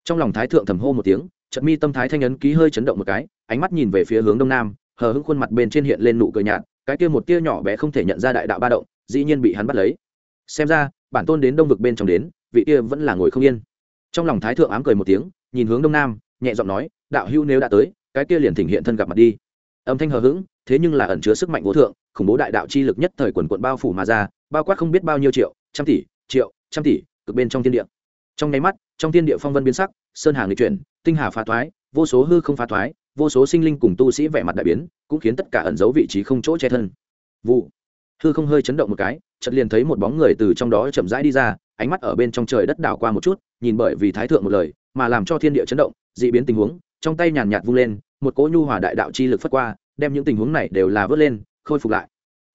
Trong lòng thái thượng thầm hô một tiếng trận mi tâm thái thanh ấn ký hơi chấn động một cái, ánh mắt nhìn về phía hướng đông nam, hờ hững khuôn mặt bên trên hiện lên nụ cười nhạt, cái kia một tia nhỏ bé không thể nhận ra đại đạo ba động, dĩ nhiên bị hắn bắt lấy. Xem ra, bản tôn đến đông vực bên trong đến, vị kia vẫn là ngồi không yên. Trong lòng thái thượng ám cười một tiếng, nhìn hướng đông nam, nhẹ giọng nói, đạo hưu nếu đã tới, cái kia liền thỉnh hiện thân gặp mặt đi. Âm thanh hờ hững, thế nhưng là ẩn chứa sức mạnh vô thượng, khủng bố đại đạo chi lực nhất thời quần quận bao phủ mà ra, bao quát không biết bao nhiêu triệu, trăm tỷ, triệu, trăm tỷ, cực bên trong thiên địa trong nháy mắt, trong thiên địa phong vân biến sắc, sơn hà nghịch chuyển, tinh hà phá thoái, vô số hư không phá thoái, vô số sinh linh cùng tu sĩ vẻ mặt đại biến, cũng khiến tất cả ẩn giấu vị trí không chỗ che thân. Vụ. Hư không hơi chấn động một cái, chợt liền thấy một bóng người từ trong đó chậm rãi đi ra, ánh mắt ở bên trong trời đất đảo qua một chút, nhìn bởi vì thái thượng một lời, mà làm cho thiên địa chấn động, dị biến tình huống, trong tay nhàn nhạt vung lên, một cỗ nhu hòa đại đạo chi lực phất qua, đem những tình huống này đều là vớt lên, khôi phục lại.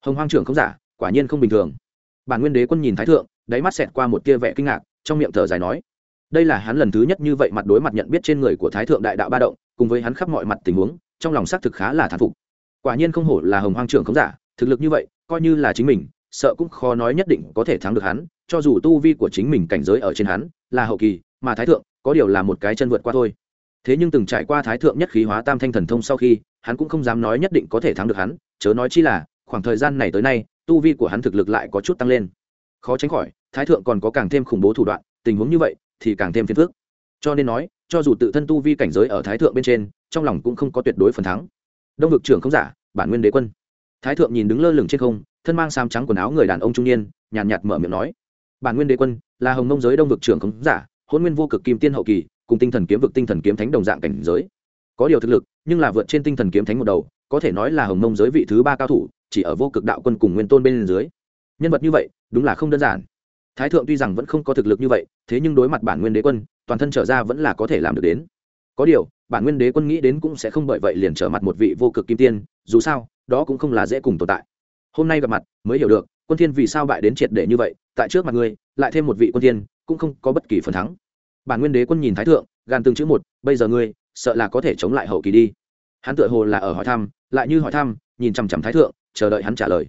Hồng hoang trưởng không giả, quả nhiên không bình thường. Bản nguyên đế quân nhìn thái thượng, đáy mắt xẹt qua một tia vẻ kinh ngạc trong miệng thở dài nói, đây là hắn lần thứ nhất như vậy mặt đối mặt nhận biết trên người của thái thượng đại đạo ba động, cùng với hắn khắp mọi mặt tình huống, trong lòng xác thực khá là thán phục. Quả nhiên không hổ là hồng hoang trưởng không giả, thực lực như vậy, coi như là chính mình, sợ cũng khó nói nhất định có thể thắng được hắn, cho dù tu vi của chính mình cảnh giới ở trên hắn là hậu kỳ, mà thái thượng có điều là một cái chân vượt qua thôi. Thế nhưng từng trải qua thái thượng nhất khí hóa tam thanh thần thông sau khi, hắn cũng không dám nói nhất định có thể thắng được hắn, chớ nói chi là, khoảng thời gian này tới nay, tu vi của hắn thực lực lại có chút tăng lên khó tránh khỏi thái thượng còn có càng thêm khủng bố thủ đoạn tình huống như vậy thì càng thêm phiền phức. Cho nên nói cho dù tự thân tu vi cảnh giới ở thái thượng bên trên trong lòng cũng không có tuyệt đối phần thắng. Đông vực trưởng không giả bản nguyên đế quân. Thái thượng nhìn đứng lơ lửng trên không thân mang sam trắng quần áo người đàn ông trung niên nhàn nhạt, nhạt mở miệng nói bản nguyên đế quân là hồng mông giới đông vực trưởng không giả hôn nguyên vô cực kim tiên hậu kỳ cùng tinh thần kiếm vực tinh thần kiếm thánh đồng dạng cảnh giới. Có điều thực lực nhưng là vượt trên tinh thần kiếm thánh một đầu có thể nói là hồng mông giới vị thứ ba cao thủ chỉ ở vô cực đạo quân cùng nguyên tôn bên dưới nhân vật như vậy, đúng là không đơn giản. Thái thượng tuy rằng vẫn không có thực lực như vậy, thế nhưng đối mặt bản nguyên đế quân, toàn thân trở ra vẫn là có thể làm được đến. Có điều, bản nguyên đế quân nghĩ đến cũng sẽ không bởi vậy liền trở mặt một vị vô cực kim tiên, dù sao, đó cũng không là dễ cùng tồn tại. Hôm nay gặp mặt, mới hiểu được, quân thiên vì sao bại đến triệt để như vậy, tại trước mặt ngươi lại thêm một vị quân thiên, cũng không có bất kỳ phần thắng. Bản nguyên đế quân nhìn thái thượng, gan từng chữ một, bây giờ ngươi, sợ là có thể chống lại hậu kỳ đi. Hắn tựa hồ là ở hỏi thăm, lại như hỏi thăm, nhìn chằm chằm thái thượng, chờ đợi hắn trả lời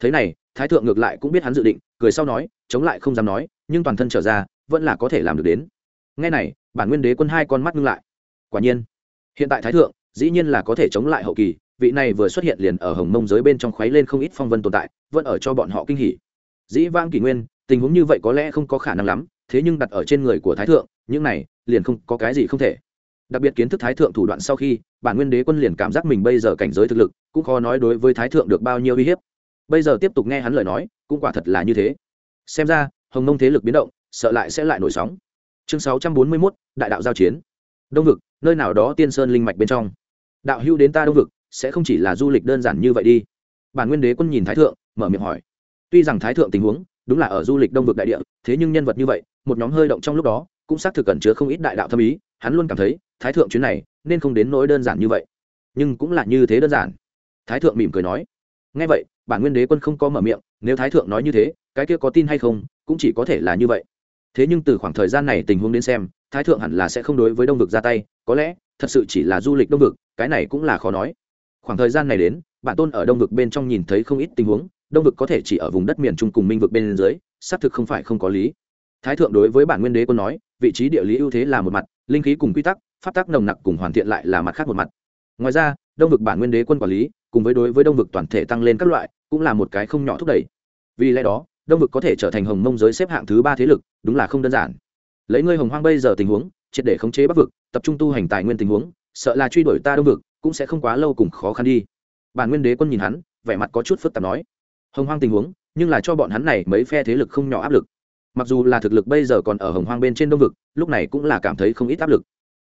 thế này, thái thượng ngược lại cũng biết hắn dự định, cười sau nói, chống lại không dám nói, nhưng toàn thân trở ra, vẫn là có thể làm được đến. Ngay này, bản nguyên đế quân hai con mắt ngưng lại. Quả nhiên, hiện tại thái thượng, dĩ nhiên là có thể chống lại hậu kỳ, vị này vừa xuất hiện liền ở hồng mông giới bên trong khuấy lên không ít phong vân tồn tại, vẫn ở cho bọn họ kinh hỉ. Dĩ vang kỷ nguyên, tình huống như vậy có lẽ không có khả năng lắm, thế nhưng đặt ở trên người của thái thượng, những này, liền không có cái gì không thể. Đặc biệt kiến thức thái thượng thủ đoạn sau khi, bản nguyên đế quân liền cảm giác mình bây giờ cảnh giới thực lực, cũng khó nói đối với thái thượng được bao nhiêu uy hiếp bây giờ tiếp tục nghe hắn lời nói cũng quả thật là như thế. Xem ra hồng nông thế lực biến động sợ lại sẽ lại nổi sóng. Chương sáu trăm bốn mươi 641, đại đạo giao chiến. Đông vực nơi nào đó tiên sơn linh mạch bên trong. Đạo hưu đến ta đông vực sẽ không chỉ là du lịch đơn giản như vậy đi. Bản nguyên đế quân nhìn thái thượng mở miệng hỏi. Tuy rằng thái thượng tình huống đúng là ở du lịch đông vực đại địa thế nhưng nhân vật như vậy một nhóm hơi động trong lúc đó cũng xác thực cẩn chứa không ít đại đạo thâm ý hắn luôn cảm thấy thái thượng chuyến này nên không đến nỗi đơn giản như vậy. Nhưng cũng là như thế đơn giản. Thái thượng mỉm cười nói ngay vậy, bản nguyên đế quân không có mở miệng, nếu thái thượng nói như thế, cái kia có tin hay không, cũng chỉ có thể là như vậy. Thế nhưng từ khoảng thời gian này tình huống đến xem, thái thượng hẳn là sẽ không đối với đông vực ra tay, có lẽ, thật sự chỉ là du lịch đông vực, cái này cũng là khó nói. Khoảng thời gian này đến, bản tôn ở đông vực bên trong nhìn thấy không ít tình huống, đông vực có thể chỉ ở vùng đất miền trung cùng minh vực bên dưới, xác thực không phải không có lý. Thái thượng đối với bản nguyên đế quân nói, vị trí địa lý ưu thế là một mặt, linh khí cùng quy tắc, pháp tắc nồng nặc cùng hoàn thiện lại là mặt khác một mặt. Ngoài ra, đông vực bản nguyên đế quân quản lý cùng với đối với đông vực toàn thể tăng lên các loại, cũng là một cái không nhỏ thúc đẩy. Vì lẽ đó, đông vực có thể trở thành hồng mông giới xếp hạng thứ ba thế lực, đúng là không đơn giản. Lấy ngươi hồng hoang bây giờ tình huống, triệt để khống chế bắc vực, tập trung tu hành tài nguyên tình huống, sợ là truy đuổi ta đông vực, cũng sẽ không quá lâu cùng khó khăn đi. Bản nguyên đế quân nhìn hắn, vẻ mặt có chút phức tạp nói. Hồng hoang tình huống, nhưng là cho bọn hắn này mấy phe thế lực không nhỏ áp lực. Mặc dù là thực lực bây giờ còn ở hồng hoang bên trên đông vực, lúc này cũng là cảm thấy không ít áp lực.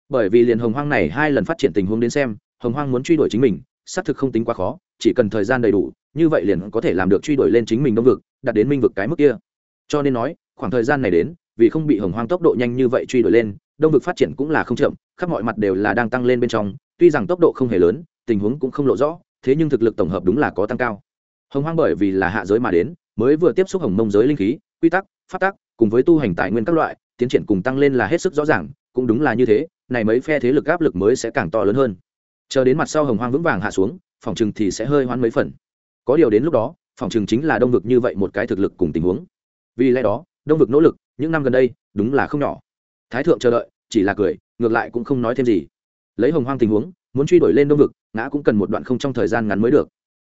Bởi vì liền hồng hoang này hai lần phát triển tình huống đến xem, hồng hoang muốn truy đuổi chính mình xác thực không tính quá khó, chỉ cần thời gian đầy đủ, như vậy liền có thể làm được truy đuổi lên chính mình đông vực, đạt đến minh vực cái mức kia. Cho nên nói, khoảng thời gian này đến, vì không bị hồng hoang tốc độ nhanh như vậy truy đuổi lên, đông vực phát triển cũng là không chậm, khắp mọi mặt đều là đang tăng lên bên trong, tuy rằng tốc độ không hề lớn, tình huống cũng không lộ rõ, thế nhưng thực lực tổng hợp đúng là có tăng cao. Hồng hoang bởi vì là hạ giới mà đến, mới vừa tiếp xúc hồng mông giới linh khí, quy tắc phát tác cùng với tu hành tài nguyên các loại, tiến triển cùng tăng lên là hết sức rõ ràng, cũng đúng là như thế, này mấy phe thế lực áp lực mới sẽ càng to lớn hơn chờ đến mặt sau hồng hoang vững vàng hạ xuống, phòng chừng thì sẽ hơi hoán mấy phần. Có điều đến lúc đó, phòng chừng chính là đông vực như vậy một cái thực lực cùng tình huống. Vì lẽ đó, đông vực nỗ lực, những năm gần đây, đúng là không nhỏ. Thái thượng chờ đợi, chỉ là cười, ngược lại cũng không nói thêm gì. Lấy hồng hoang tình huống, muốn truy đuổi lên đông vực, ngã cũng cần một đoạn không trong thời gian ngắn mới được.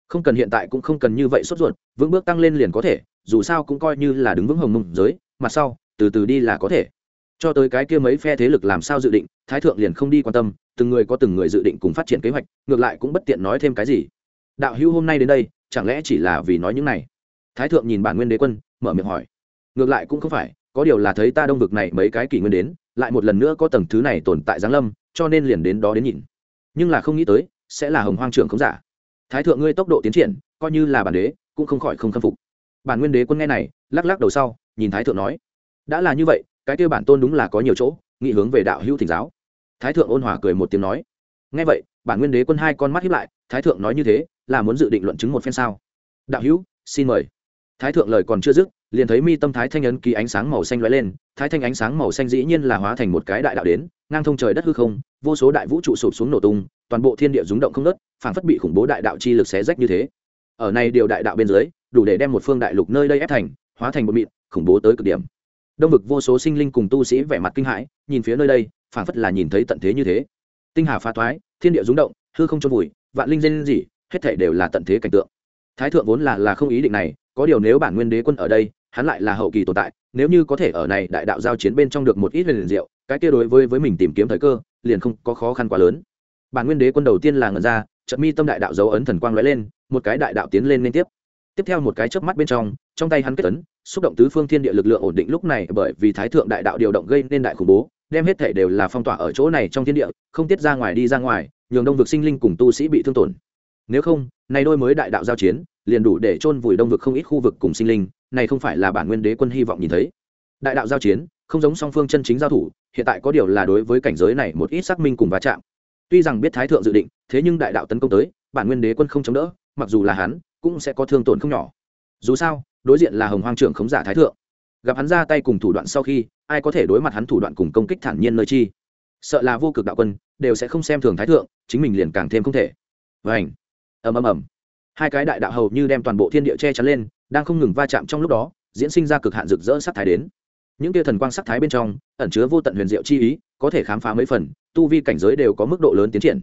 Không cần hiện tại cũng không cần như vậy sốt ruột, vững bước tăng lên liền có thể, dù sao cũng coi như là đứng vững hồng mông giới, mặt sau, từ từ đi là có thể. Cho tới cái kia mấy phe thế lực làm sao dự định, thái thượng liền không đi quan tâm từng người có từng người dự định cùng phát triển kế hoạch, ngược lại cũng bất tiện nói thêm cái gì. Đạo hữu hôm nay đến đây, chẳng lẽ chỉ là vì nói những này? Thái thượng nhìn bản nguyên đế quân, mở miệng hỏi. Ngược lại cũng không phải, có điều là thấy ta đông vực này mấy cái kỷ nguyên đến, lại một lần nữa có tầng thứ này tồn tại giáng lâm, cho nên liền đến đó đến nhìn. Nhưng là không nghĩ tới, sẽ là hồng hoang trưởng không giả. Thái thượng ngươi tốc độ tiến triển, coi như là bản đế, cũng không khỏi không khâm phục. Bản nguyên đế quân nghe này, lắc lắc đầu sau, nhìn thái thượng nói. Đã là như vậy, cái kêu bản tôn đúng là có nhiều chỗ, nghị hướng về đạo hữu thỉnh giáo thái thượng ôn hòa cười một tiếng nói, nghe vậy, bản nguyên đế quân hai con mắt hiếp lại, thái thượng nói như thế, là muốn dự định luận chứng một phen sao? Đạo hữu, xin mời. Thái thượng lời còn chưa dứt, liền thấy mi tâm thái thanh ấn ký ánh sáng màu xanh lóe lên, thái thanh ánh sáng màu xanh dĩ nhiên là hóa thành một cái đại đạo đến, ngang thông trời đất hư không, vô số đại vũ trụ sụp xuống nổ tung, toàn bộ thiên địa rúng động không nớt phảng phất bị khủng bố đại đạo chi lực xé rách như thế. Ở này điều đại đạo bên dưới, đủ để đem một phương đại lục nơi đây ép thành, hóa thành một mịn, khủng bố tới cực điểm. Đông vực vô số sinh linh cùng tu sĩ vẻ mặt kinh hãi, nhìn phía nơi đây phảng phất là nhìn thấy tận thế như thế. Tinh hà phá thoái, thiên địa rúng động, hư không trôn vùi, vạn linh dên gì hết thể đều là tận thế cảnh tượng. Thái thượng vốn là là không ý định này, có điều nếu bản nguyên đế quân ở đây, hắn lại là hậu kỳ tồn tại, nếu như có thể ở này đại đạo giao chiến bên trong được một ít huyền diệu, cái kia đối với với mình tìm kiếm thời cơ, liền không có khó khăn quá lớn. Bản nguyên đế quân đầu tiên là ngẩn ra trận mi tâm đại đạo dấu ấn thần quang lóe lên, một cái đại đạo tiến lên liên tiếp. Tiếp theo một cái chớp mắt bên trong trong tay hắn kết ấn, xúc động tứ phương thiên địa lực lượng ổn định lúc này bởi vì thái thượng đại đạo điều động gây nên đại khủng bố đem hết thể đều là phong tỏa ở chỗ này trong thiên địa, không tiết ra ngoài đi ra ngoài, nhường đông vực sinh linh cùng tu sĩ bị thương tổn. Nếu không nay đôi mới đại đạo giao chiến, liền đủ để chôn vùi đông vực không ít khu vực cùng sinh linh, này không phải là bản nguyên đế quân hy vọng nhìn thấy. Đại đạo giao chiến, không giống song phương chân chính giao thủ, hiện tại có điều là đối với cảnh giới này một ít xác minh cùng va chạm. Tuy rằng biết thái thượng dự định, thế nhưng đại đạo tấn công tới, bản nguyên đế quân không chống đỡ, mặc dù là hắn, cũng sẽ có thương tổn không nhỏ. Dù sao, đối diện là hồng hoang trưởng khống giả thái thượng. Gặp hắn ra tay cùng thủ đoạn sau khi ai có thể đối mặt hắn thủ đoạn cùng công kích thản nhiên nơi chi? Sợ là vô cực đạo quân, đều sẽ không xem thường thái thượng, chính mình liền càng thêm không thể. Vảnh ầm ầm ầm. Hai cái đại đạo hầu như đem toàn bộ thiên địa che chắn lên, đang không ngừng va chạm trong lúc đó, diễn sinh ra cực hạn rực rỡ sắc thái đến. Những tia thần quang sắc thái bên trong, ẩn chứa vô tận huyền diệu chi ý, có thể khám phá mấy phần, tu vi cảnh giới đều có mức độ lớn tiến triển.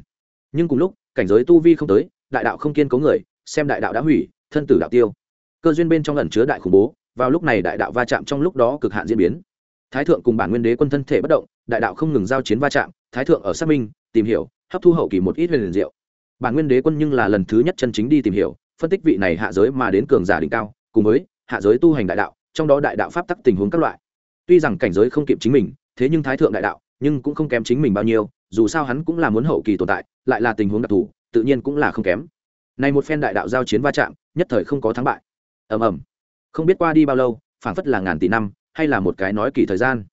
Nhưng cùng lúc, cảnh giới tu vi không tới, đại đạo không kiên cố người, xem đại đạo đã hủy, thân tử đạo tiêu. Cơ duyên bên trong ẩn chứa đại khủng bố, vào lúc này đại đạo va chạm trong lúc đó cực hạn diễn biến thái thượng cùng bản nguyên đế quân thân thể bất động, đại đạo không ngừng giao chiến va chạm, thái thượng ở xác minh, tìm hiểu, hấp thu hậu kỳ một ít huyền diệu. Bản nguyên đế quân nhưng là lần thứ nhất chân chính đi tìm hiểu, phân tích vị này hạ giới mà đến cường giả đỉnh cao, cùng với hạ giới tu hành đại đạo, trong đó đại đạo pháp tắc tình huống các loại. Tuy rằng cảnh giới không kịp chính mình, thế nhưng thái thượng đại đạo, nhưng cũng không kém chính mình bao nhiêu, dù sao hắn cũng là muốn hậu kỳ tồn tại, lại là tình huống đặc thù, tự nhiên cũng là không kém. Này một phen đại đạo giao chiến va chạm, nhất thời không có thắng bại. Ầm ầm. Không biết qua đi bao lâu, phảng phất là ngàn tỷ năm hay là một cái nói kỳ thời gian.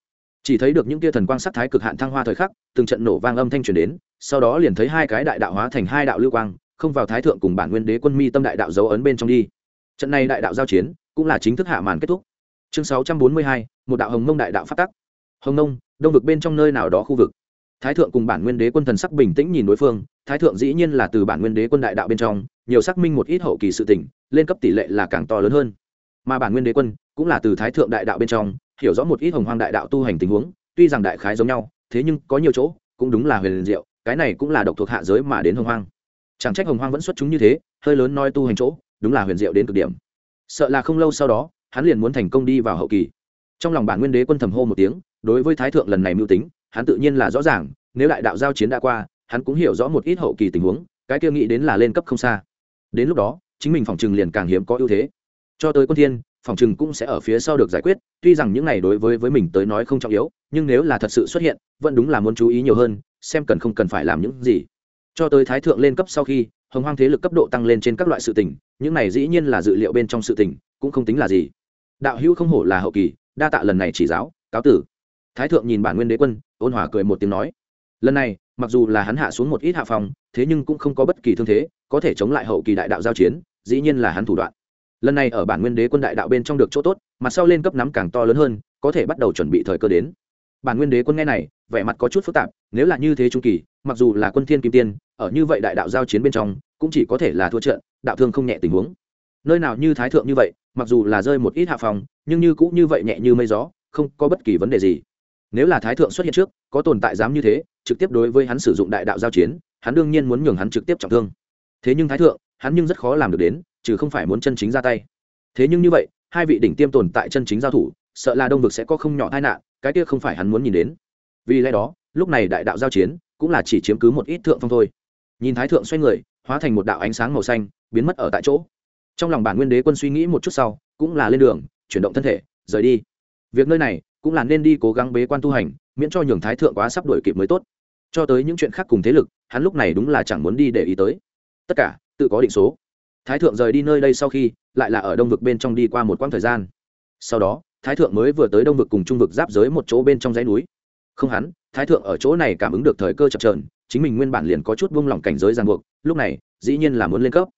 Chỉ thấy được những tia thần quang sắc thái cực hạn thăng hoa thời khắc, từng trận nổ vang âm thanh truyền đến, sau đó liền thấy hai cái đại đạo hóa thành hai đạo lưu quang, không vào thái thượng cùng bản nguyên đế quân mi tâm đại đạo dấu ấn bên trong đi. Trận này đại đạo giao chiến, cũng là chính thức hạ màn kết thúc. Chương sáu trăm bốn mươi hai, một đạo hồng mông đại đạo phát tắc. Hồng nông, đông vực bên trong nơi nào đó khu vực. Thái thượng cùng bản nguyên đế quân thần sắc bình tĩnh nhìn đối phương, thái thượng dĩ nhiên là từ bản nguyên đế quân đại đạo bên trong, nhiều xác minh một ít hậu kỳ sự tỉnh lên cấp tỷ lệ là càng to lớn hơn. Mà bản nguyên đế quân cũng là từ thái thượng đại đạo bên trong, hiểu rõ một ít hồng hoang đại đạo tu hành tình huống, tuy rằng đại khái giống nhau, thế nhưng có nhiều chỗ, cũng đúng là huyền diệu, cái này cũng là độc thuộc hạ giới mà đến hồng hoang. Chẳng trách hồng hoang vẫn xuất chúng như thế, hơi lớn nói tu hành chỗ, đúng là huyền diệu đến cực điểm. Sợ là không lâu sau đó, hắn liền muốn thành công đi vào hậu kỳ. Trong lòng bản nguyên đế quân thầm hô một tiếng, đối với thái thượng lần này mưu tính, hắn tự nhiên là rõ ràng, nếu đại đạo giao chiến đã qua, hắn cũng hiểu rõ một ít hậu kỳ tình huống, cái kia nghĩ đến là lên cấp không xa. Đến lúc đó, chính mình phòng trừng liền càng hiếm có ưu thế. Cho tới quân thiên phòng trừng cũng sẽ ở phía sau được giải quyết, tuy rằng những này đối với với mình tới nói không trọng yếu, nhưng nếu là thật sự xuất hiện, vẫn đúng là muốn chú ý nhiều hơn, xem cần không cần phải làm những gì. Cho tới thái thượng lên cấp sau khi, hồng hoang thế lực cấp độ tăng lên trên các loại sự tình, những này dĩ nhiên là dự liệu bên trong sự tình, cũng không tính là gì. Đạo hữu không hổ là hậu kỳ, đa tạ lần này chỉ giáo, cáo tử. Thái thượng nhìn bản nguyên đế quân, ôn hòa cười một tiếng nói. Lần này, mặc dù là hắn hạ xuống một ít hạ phòng, thế nhưng cũng không có bất kỳ thương thế, có thể chống lại hậu kỳ đại đạo giao chiến, dĩ nhiên là hắn thủ đoạn lần này ở bản nguyên đế quân đại đạo bên trong được chỗ tốt, mặt sau lên cấp nắm càng to lớn hơn, có thể bắt đầu chuẩn bị thời cơ đến. Bản nguyên đế quân nghe này, vẻ mặt có chút phức tạp, nếu là như thế trung kỳ, mặc dù là quân thiên kim tiên, ở như vậy đại đạo giao chiến bên trong, cũng chỉ có thể là thua trận, đạo thương không nhẹ tình huống. Nơi nào như thái thượng như vậy, mặc dù là rơi một ít hạ phòng, nhưng như cũng như vậy nhẹ như mây gió, không có bất kỳ vấn đề gì. Nếu là thái thượng xuất hiện trước, có tồn tại dám như thế, trực tiếp đối với hắn sử dụng đại đạo giao chiến, hắn đương nhiên muốn nhường hắn trực tiếp trọng thương. Thế nhưng thái thượng, hắn nhưng rất khó làm được đến chứ không phải muốn chân chính ra tay. Thế nhưng như vậy, hai vị đỉnh tiêm tồn tại chân chính giao thủ, sợ là đông vực sẽ có không nhỏ tai nạn, cái kia không phải hắn muốn nhìn đến. Vì lẽ đó, lúc này đại đạo giao chiến cũng là chỉ chiếm cứ một ít thượng phong thôi. Nhìn thái thượng xoay người, hóa thành một đạo ánh sáng màu xanh, biến mất ở tại chỗ. Trong lòng bản nguyên đế quân suy nghĩ một chút sau, cũng là lên đường, chuyển động thân thể, rời đi. Việc nơi này cũng là nên đi cố gắng bế quan tu hành, miễn cho nhường thái thượng quá sắp đổi kịp mới tốt. Cho tới những chuyện khác cùng thế lực, hắn lúc này đúng là chẳng muốn đi để ý tới. Tất cả, tự có định số thái thượng rời đi nơi đây sau khi, lại là ở đông vực bên trong đi qua một quãng thời gian. Sau đó, thái thượng mới vừa tới đông vực cùng trung vực giáp giới một chỗ bên trong dãy núi. Không hắn, thái thượng ở chỗ này cảm ứng được thời cơ chập trờn chính mình nguyên bản liền có chút buông lỏng cảnh giới ràng buộc, lúc này, dĩ nhiên là muốn lên cấp.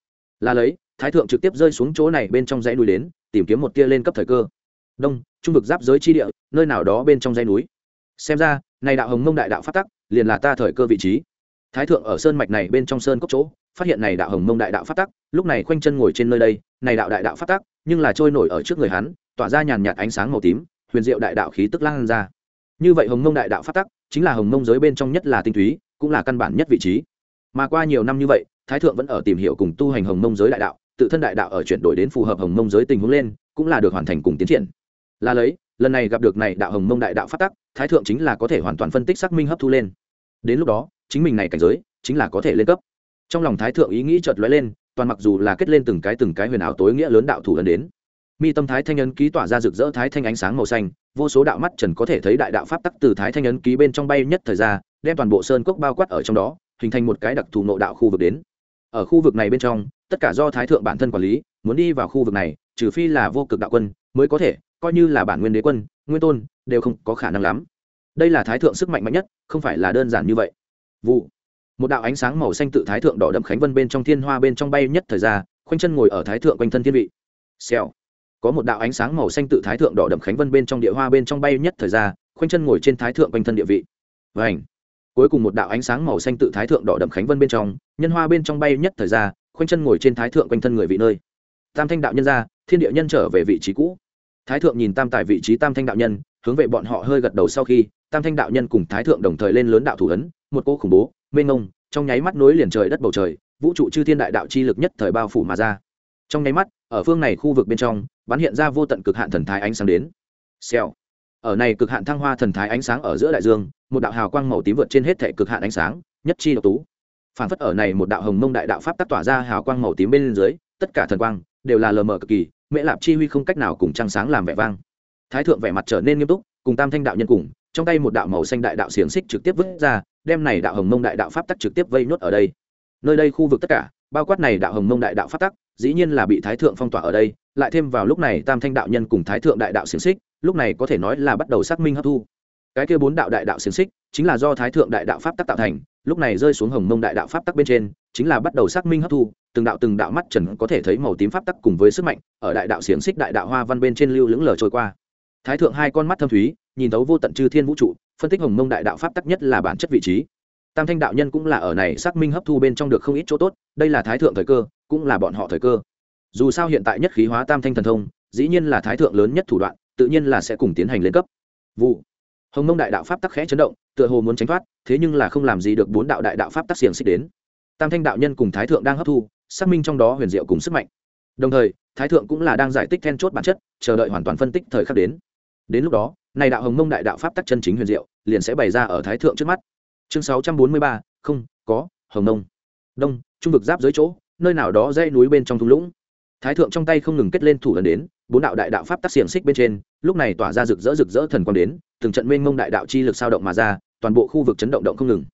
Là lấy, thái thượng trực tiếp rơi xuống chỗ này bên trong dãy núi đến, tìm kiếm một tia lên cấp thời cơ. Đông, trung vực giáp giới chi địa, nơi nào đó bên trong dãy núi. Xem ra, này đạo hồng mông đại đạo phát tắc, liền là ta thời cơ vị trí. Thái thượng ở sơn mạch này bên trong sơn cốc chỗ phát hiện này đạo hồng mông đại đạo phát tắc, lúc này khoanh chân ngồi trên nơi đây, này đạo đại đạo phát tắc, nhưng là trôi nổi ở trước người hắn, tỏa ra nhàn nhạt ánh sáng màu tím, huyền diệu đại đạo khí tức lan ra. Như vậy hồng mông đại đạo phát tắc, chính là hồng mông giới bên trong nhất là tinh túy, cũng là căn bản nhất vị trí. Mà qua nhiều năm như vậy, thái thượng vẫn ở tìm hiểu cùng tu hành hồng mông giới đại đạo, tự thân đại đạo ở chuyển đổi đến phù hợp hồng mông giới tình huống lên, cũng là được hoàn thành cùng tiến triển. Là lấy, lần này gặp được này đạo hồng mông đại đạo phát tắc, thái thượng chính là có thể hoàn toàn phân tích xác minh hấp thu lên. Đến lúc đó, chính mình này cảnh giới, chính là có thể lên cấp trong lòng thái thượng ý nghĩ chợt lóe lên, toàn mặc dù là kết lên từng cái từng cái huyền ảo tối nghĩa lớn đạo thủ ấn đến. Mi tâm thái thanh ấn ký tỏa ra rực rỡ thái thanh ánh sáng màu xanh, vô số đạo mắt trần có thể thấy đại đạo pháp tắc từ thái thanh ấn ký bên trong bay nhất thời ra, đem toàn bộ sơn cốc bao quát ở trong đó, hình thành một cái đặc thù nộ đạo khu vực đến. Ở khu vực này bên trong, tất cả do thái thượng bản thân quản lý, muốn đi vào khu vực này, trừ phi là vô cực đạo quân mới có thể, coi như là bản nguyên đế quân, nguyên tôn, đều không có khả năng lắm. Đây là thái thượng sức mạnh mạnh nhất, không phải là đơn giản như vậy. Vụ một đạo ánh sáng màu xanh tự thái thượng đỏ đậm khánh vân bên trong thiên hoa bên trong bay nhất thời ra, khoanh chân ngồi ở thái thượng quanh thân thiên vị. Xèo. Có một đạo ánh sáng màu xanh tự thái thượng đỏ đậm khánh vân bên trong địa hoa bên trong bay nhất thời ra, khoanh chân ngồi trên thái thượng quanh thân địa vị. Và ảnh cuối cùng một đạo ánh sáng màu xanh tự thái thượng đỏ đậm khánh vân bên trong, nhân hoa bên trong bay nhất thời ra, khoanh chân ngồi trên thái thượng quanh thân người vị nơi. Tam thanh đạo nhân ra, thiên địa nhân trở về vị trí cũ. Thái thượng nhìn tam tại vị trí tam thanh đạo nhân, hướng về bọn họ hơi gật đầu sau khi, tam thanh đạo nhân cùng thái thượng đồng thời lên lớn đạo thủ ấn, một cô khủng bố mênh ngông trong nháy mắt nối liền trời đất bầu trời, vũ trụ chư thiên đại đạo chi lực nhất thời bao phủ mà ra. Trong nháy mắt, ở phương này khu vực bên trong, bắn hiện ra vô tận cực hạn thần thái ánh sáng đến. Xèo. Ở này cực hạn thăng hoa thần thái ánh sáng ở giữa đại dương, một đạo hào quang màu tím vượt trên hết thể cực hạn ánh sáng, nhất chi độc tú. Phản phất ở này một đạo hồng mông đại đạo pháp tác tỏa ra hào quang màu tím bên dưới, tất cả thần quang đều là lờ mờ cực kỳ, mễ lạp chi huy không cách nào cùng trăng sáng làm vẻ vang. Thái thượng vẻ mặt trở nên nghiêm túc, cùng tam thanh đạo nhân cùng, trong tay một đạo màu xanh đại đạo xiềng xích trực tiếp vứt ra đem này đạo hồng mông đại đạo pháp tắc trực tiếp vây nốt ở đây. Nơi đây khu vực tất cả, bao quát này đạo hồng mông đại đạo pháp tắc, dĩ nhiên là bị thái thượng phong tỏa ở đây, lại thêm vào lúc này tam thanh đạo nhân cùng thái thượng đại đạo xiềng xích, lúc này có thể nói là bắt đầu xác minh hấp thu. Cái kia bốn đạo đại đạo xiềng xích chính là do thái thượng đại đạo pháp tắc tạo thành, lúc này rơi xuống hồng mông đại đạo pháp tắc bên trên, chính là bắt đầu xác minh hấp thu, từng đạo từng đạo mắt trần có thể thấy màu tím pháp tắc cùng với sức mạnh, ở đại đạo xiềng xích đại đạo hoa văn bên trên lưu lững lờ trôi qua thái thượng hai con mắt thâm thúy, nhìn thấu vô tận chư thiên vũ trụ, phân tích hồng mông đại đạo pháp tắc nhất là bản chất vị trí. Tam thanh đạo nhân cũng là ở này xác minh hấp thu bên trong được không ít chỗ tốt, đây là thái thượng thời cơ, cũng là bọn họ thời cơ. Dù sao hiện tại nhất khí hóa tam thanh thần thông, dĩ nhiên là thái thượng lớn nhất thủ đoạn, tự nhiên là sẽ cùng tiến hành lên cấp. Vụ. Hồng mông đại đạo pháp tắc khẽ chấn động, tựa hồ muốn tránh thoát, thế nhưng là không làm gì được bốn đạo đại đạo pháp tắc xiềng xích đến. Tam thanh đạo nhân cùng thái thượng đang hấp thu, xác minh trong đó huyền diệu cùng sức mạnh. Đồng thời, thái thượng cũng là đang giải tích then chốt bản chất, chờ đợi hoàn toàn phân tích thời khắc đến đến lúc đó, này đạo hồng mông đại đạo pháp tắc chân chính huyền diệu, liền sẽ bày ra ở thái thượng trước mắt. Chương sáu trăm bốn mươi ba, không, có, hồng nông đông, trung vực giáp dưới chỗ, nơi nào đó dãy núi bên trong thung lũng. Thái thượng trong tay không ngừng kết lên thủ lần đến, bốn đạo đại đạo pháp tắc xiềng xích bên trên, lúc này tỏa ra rực rỡ rực rỡ thần quang đến, từng trận mênh mông đại đạo chi lực sao động mà ra, toàn bộ khu vực chấn động động không ngừng.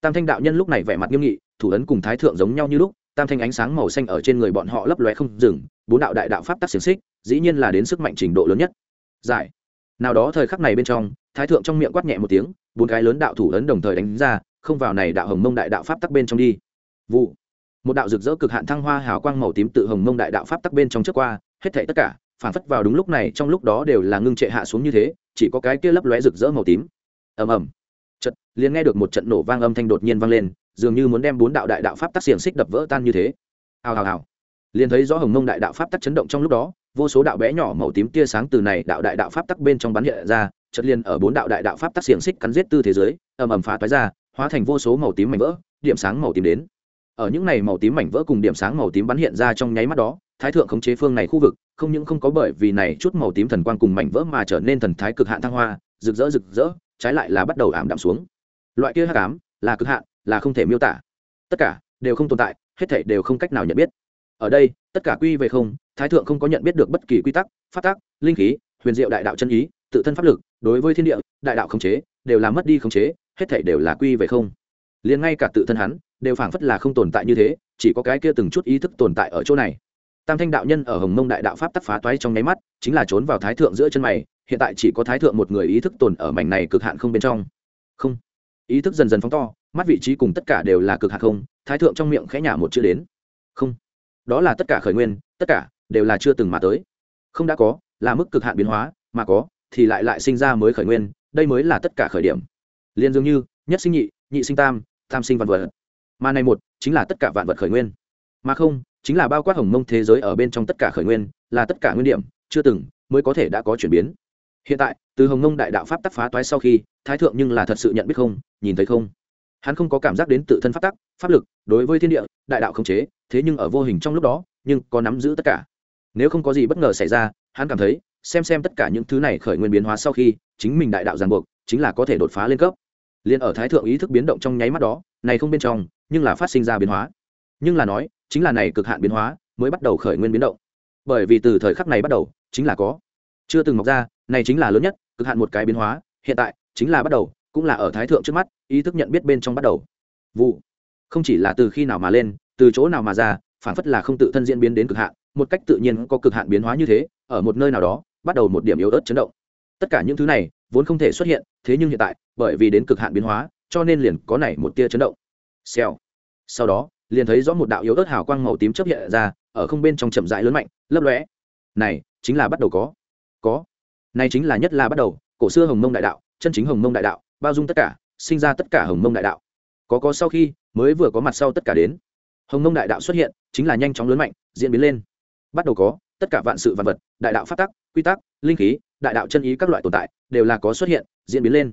Tam thanh đạo nhân lúc này vẻ mặt nghiêm nghị, thủ ấn cùng thái thượng giống nhau như lúc, tam thanh ánh sáng màu xanh ở trên người bọn họ lấp lóe không dừng, bốn đạo đại đạo pháp tắc xiềng xích, dĩ nhiên là đến sức mạnh trình độ lớn nhất. Giải nào đó thời khắc này bên trong, thái thượng trong miệng quát nhẹ một tiếng, bốn cái lớn đạo thủ ấn đồng thời đánh ra, không vào này đạo hồng mông đại đạo pháp tắc bên trong đi. Vụ. Một đạo rực rỡ cực hạn thăng hoa hào quang màu tím tự hồng mông đại đạo pháp tắc bên trong trước qua, hết thảy tất cả, phản phất vào đúng lúc này, trong lúc đó đều là ngưng trệ hạ xuống như thế, chỉ có cái kia lấp lóe rực rỡ màu tím. Ầm ầm. Chật liền nghe được một trận nổ vang âm thanh đột nhiên vang lên, dường như muốn đem bốn đạo đại đạo pháp tắc xiềng xích đập vỡ tan như thế. Hào hào hào. Liền thấy rõ hồng mông đại đạo pháp tắc chấn động trong lúc đó vô số đạo bé nhỏ màu tím tia sáng từ này đạo đại đạo pháp tắc bên trong bắn hiện ra, chợt liền ở bốn đạo đại đạo pháp tắc xiềng xích cắn giết tư thế giới, ầm ầm phá toái ra, hóa thành vô số màu tím mảnh vỡ, điểm sáng màu tím đến. Ở những này màu tím mảnh vỡ cùng điểm sáng màu tím bắn hiện ra trong nháy mắt đó, thái thượng khống chế phương này khu vực, không những không có bởi vì này chút màu tím thần quang cùng mảnh vỡ mà trở nên thần thái cực hạn thăng hoa, rực rỡ rực rỡ, trái lại là bắt đầu ảm đạm xuống. Loại kia hắc ám, là cực hạn, là không thể miêu tả. Tất cả đều không tồn tại, hết thảy đều không cách nào nhận biết ở đây, tất cả quy về không, thái thượng không có nhận biết được bất kỳ quy tắc phát tác linh khí, huyền diệu đại đạo chân ý, tự thân pháp lực, đối với thiên địa, đại đạo khống chế, đều là mất đi khống chế, hết thảy đều là quy về không. Liền ngay cả tự thân hắn, đều phảng phất là không tồn tại như thế, chỉ có cái kia từng chút ý thức tồn tại ở chỗ này. Tam thanh đạo nhân ở hồng mông đại đạo pháp tắc phá toái trong nháy mắt, chính là trốn vào thái thượng giữa chân mày, hiện tại chỉ có thái thượng một người ý thức tồn ở mảnh này cực hạn không bên trong. Không. Ý thức dần dần phóng to, mắt vị trí cùng tất cả đều là cực hạn không, thái thượng trong miệng khẽ nhả một chữ đến. Không đó là tất cả khởi nguyên, tất cả đều là chưa từng mà tới. Không đã có, là mức cực hạn biến hóa, mà có, thì lại lại sinh ra mới khởi nguyên, đây mới là tất cả khởi điểm. Liên dường như, nhất sinh nhị nhị sinh tam tam sinh vạn vật. Mà này một, chính là tất cả vạn vật khởi nguyên. Mà không, chính là bao quát hồng mông thế giới ở bên trong tất cả khởi nguyên, là tất cả nguyên điểm, chưa từng mới có thể đã có chuyển biến. Hiện tại, từ hồng mông đại đạo pháp tắc phá toái sau khi, thái thượng nhưng là thật sự nhận biết không, nhìn thấy không? Hắn không có cảm giác đến tự thân pháp tắc, pháp lực, đối với thiên địa, đại đạo không chế, thế nhưng ở vô hình trong lúc đó, nhưng có nắm giữ tất cả. Nếu không có gì bất ngờ xảy ra, hắn cảm thấy, xem xem tất cả những thứ này khởi nguyên biến hóa sau khi, chính mình đại đạo giàn buộc, chính là có thể đột phá lên cấp. Liền ở thái thượng ý thức biến động trong nháy mắt đó, này không bên trong, nhưng là phát sinh ra biến hóa. Nhưng là nói, chính là này cực hạn biến hóa, mới bắt đầu khởi nguyên biến động. Bởi vì từ thời khắc này bắt đầu, chính là có. Chưa từng mọc ra, này chính là lớn nhất, cực hạn một cái biến hóa, hiện tại, chính là bắt đầu cũng là ở thái thượng trước mắt, ý thức nhận biết bên trong bắt đầu. Vụ. Không chỉ là từ khi nào mà lên, từ chỗ nào mà ra, phản phất là không tự thân diễn biến đến cực hạn, một cách tự nhiên có cực hạn biến hóa như thế, ở một nơi nào đó, bắt đầu một điểm yếu ớt chấn động. Tất cả những thứ này, vốn không thể xuất hiện, thế nhưng hiện tại, bởi vì đến cực hạn biến hóa, cho nên liền có này một tia chấn động. Xèo. Sau đó, liền thấy rõ một đạo yếu ớt hào quang màu tím chấp hiện ra, ở không bên trong chậm rãi lớn mạnh, lấp lóe. Này, chính là bắt đầu có. Có. Này chính là nhất là bắt đầu, cổ xưa hồng mông đại đạo, chân chính hồng mông đại đạo bao dung tất cả, sinh ra tất cả hồng mông đại đạo. Có có sau khi, mới vừa có mặt sau tất cả đến. Hồng mông đại đạo xuất hiện, chính là nhanh chóng lớn mạnh, diễn biến lên. Bắt đầu có, tất cả vạn sự vạn vật, đại đạo phát tắc, quy tắc, linh khí, đại đạo chân ý các loại tồn tại, đều là có xuất hiện, diễn biến lên.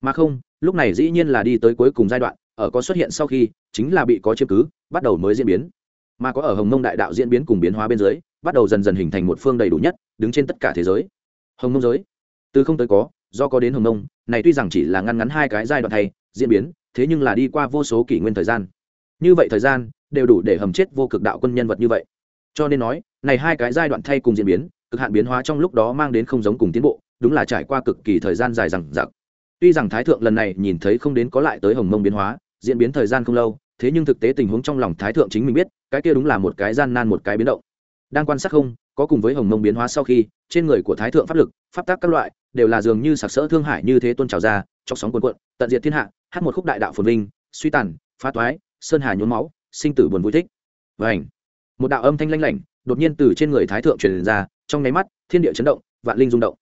Mà không, lúc này dĩ nhiên là đi tới cuối cùng giai đoạn, ở có xuất hiện sau khi, chính là bị có chiếm cứ, bắt đầu mới diễn biến. Mà có ở hồng mông đại đạo diễn biến cùng biến hóa bên dưới, bắt đầu dần dần hình thành một phương đầy đủ nhất, đứng trên tất cả thế giới. Hồng mông giới, từ không tới có do có đến hồng mông này tuy rằng chỉ là ngăn ngắn hai cái giai đoạn thay, diễn biến, thế nhưng là đi qua vô số kỷ nguyên thời gian. Như vậy thời gian, đều đủ để hầm chết vô cực đạo quân nhân vật như vậy. Cho nên nói, này hai cái giai đoạn thay cùng diễn biến, cực hạn biến hóa trong lúc đó mang đến không giống cùng tiến bộ, đúng là trải qua cực kỳ thời gian dài rằng giặc tuy rằng thái thượng lần này nhìn thấy không đến có lại tới hồng mông biến hóa, diễn biến thời gian không lâu, thế nhưng thực tế tình huống trong lòng thái thượng chính mình biết, cái kia đúng là một cái gian nan một cái biến động. Đang quan sát không có cùng với hồng mông biến hóa sau khi, trên người của thái thượng pháp lực, pháp tác các loại, đều là dường như sặc sỡ thương hải như thế tôn trào ra, chọc sóng cuồn cuộn, tận diệt thiên hạ, hát một khúc đại đạo phồn vinh, suy tàn, phá toái, sơn hà nhốn máu, sinh tử buồn vui thích. Vảnh một đạo âm thanh lanh lảnh, đột nhiên từ trên người thái thượng truyền ra, trong nháy mắt, thiên địa chấn động, vạn linh rung động.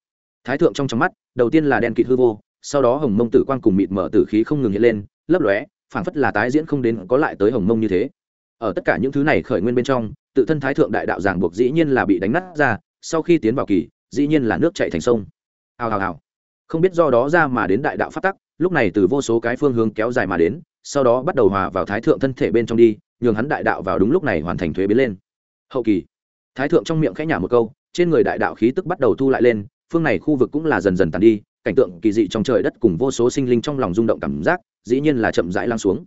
Thái thượng trong trong mắt, đầu tiên là đen kịt hư vô, sau đó hồng mông tử quang cùng mịt mở tử khí không ngừng hiện lên, lấp lóe, phảng phất là tái diễn không đến có lại tới hồng mông như thế. Ở tất cả những thứ này khởi nguyên bên trong tự thân thái thượng đại đạo giảng buộc dĩ nhiên là bị đánh nát ra, sau khi tiến vào kỳ, dĩ nhiên là nước chạy thành sông. Hào hào hào. Không biết do đó ra mà đến đại đạo phát tắc, lúc này từ vô số cái phương hướng kéo dài mà đến, sau đó bắt đầu hòa vào thái thượng thân thể bên trong đi, nhường hắn đại đạo vào đúng lúc này hoàn thành thuế biến lên. Hậu kỳ, thái thượng trong miệng khẽ nhả một câu, trên người đại đạo khí tức bắt đầu thu lại lên, phương này khu vực cũng là dần dần tàn đi, cảnh tượng kỳ dị trong trời đất cùng vô số sinh linh trong lòng rung động cảm giác, dĩ nhiên là chậm rãi lan xuống.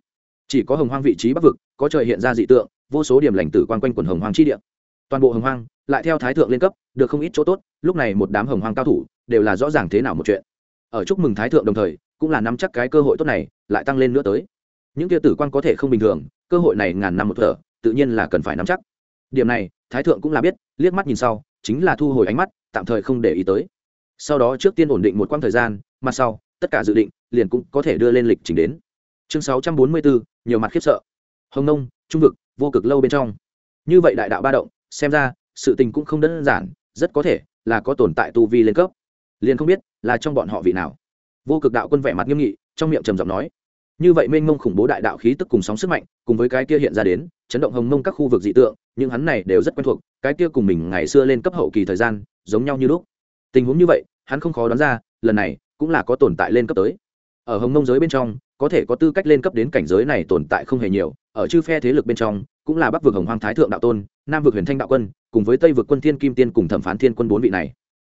Chỉ có hồng hoang vị trí bắc vực, có trời hiện ra dị tượng vô số điểm lành tử quan quanh quần hồng hoang chi địa. Toàn bộ hồng hoang lại theo thái thượng lên cấp, được không ít chỗ tốt, lúc này một đám hồng hoang cao thủ đều là rõ ràng thế nào một chuyện. Ở chúc mừng thái thượng đồng thời, cũng là nắm chắc cái cơ hội tốt này, lại tăng lên nữa tới. Những kia tử quan có thể không bình thường, cơ hội này ngàn năm một thở, tự nhiên là cần phải nắm chắc. Điểm này, thái thượng cũng là biết, liếc mắt nhìn sau, chính là thu hồi ánh mắt, tạm thời không để ý tới. Sau đó trước tiên ổn định một quãng thời gian, mà sau, tất cả dự định liền cũng có thể đưa lên lịch trình đến. Chương sáu trăm bốn mươi bốn, nhiều mặt khiếp sợ. Hồng nông, trung vực vô cực lâu bên trong. Như vậy đại đạo ba động, xem ra, sự tình cũng không đơn giản, rất có thể là có tồn tại tu vi lên cấp. Liền không biết là trong bọn họ vị nào. Vô cực đạo quân vẻ mặt nghiêm nghị, trong miệng trầm giọng nói, như vậy mênh mông khủng bố đại đạo khí tức cùng sóng sức mạnh, cùng với cái kia hiện ra đến, chấn động hồng mông các khu vực dị tượng, nhưng hắn này đều rất quen thuộc, cái kia cùng mình ngày xưa lên cấp hậu kỳ thời gian, giống nhau như lúc. Tình huống như vậy, hắn không khó đoán ra, lần này cũng là có tồn tại lên cấp tới ở hồng mông giới bên trong, có thể có tư cách lên cấp đến cảnh giới này tồn tại không hề nhiều, ở chư phe thế lực bên trong, cũng là bắc vực hồng hoàng thái thượng đạo tôn, nam vực huyền thanh đạo quân, cùng với tây vực quân thiên kim tiên cùng thẩm phán thiên quân bốn vị này.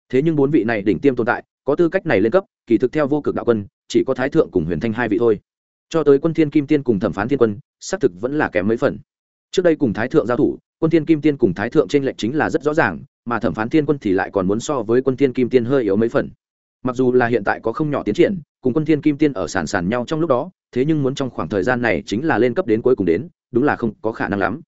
Thế nhưng bốn vị này đỉnh tiêm tồn tại, có tư cách này lên cấp, kỳ thực theo vô cực đạo quân, chỉ có thái thượng cùng huyền thanh hai vị thôi. Cho tới quân thiên kim tiên cùng thẩm phán thiên quân, xác thực vẫn là kém mấy phần. Trước đây cùng thái thượng giao thủ, quân thiên kim tiên cùng thái thượng trên lệnh chính là rất rõ ràng, mà thẩm phán thiên quân thì lại còn muốn so với quân thiên kim tiên hơi yếu mấy phần. Mặc dù là hiện tại có không nhỏ tiến triển cùng quân thiên kim tiên ở sàn sàn nhau trong lúc đó, thế nhưng muốn trong khoảng thời gian này chính là lên cấp đến cuối cùng đến, đúng là không có khả năng lắm.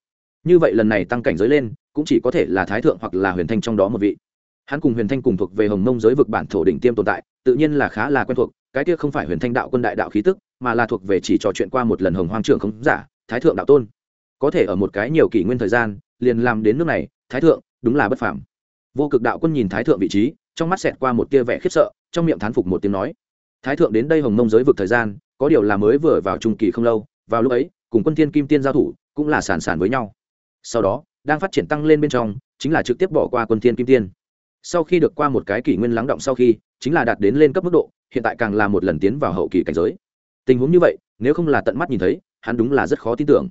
Như vậy lần này tăng cảnh giới lên, cũng chỉ có thể là thái thượng hoặc là huyền thanh trong đó một vị. Hắn cùng huyền thanh cùng thuộc về hồng mông giới vực bản thổ đỉnh tiêm tồn tại, tự nhiên là khá là quen thuộc, cái kia không phải huyền thanh đạo quân đại đạo khí tức, mà là thuộc về chỉ trò chuyện qua một lần hồng hoang trưởng không giả, thái thượng đạo tôn. Có thể ở một cái nhiều kỷ nguyên thời gian, liền làm đến nước này, thái thượng, đúng là bất phàm. Vô cực đạo quân nhìn thái thượng vị trí, trong mắt xẹt qua một tia vẻ khiếp sợ, trong miệng thán phục một tiếng nói thái thượng đến đây hồng mông giới vực thời gian, có điều là mới vừa vào trung kỳ không lâu, vào lúc ấy, cùng quân thiên kim tiên giao thủ, cũng là sản sản với nhau. Sau đó, đang phát triển tăng lên bên trong, chính là trực tiếp bỏ qua quân thiên kim tiên. Sau khi được qua một cái kỷ nguyên lắng động sau khi, chính là đạt đến lên cấp mức độ, hiện tại càng là một lần tiến vào hậu kỳ cảnh giới. Tình huống như vậy, nếu không là tận mắt nhìn thấy, hắn đúng là rất khó tin tưởng.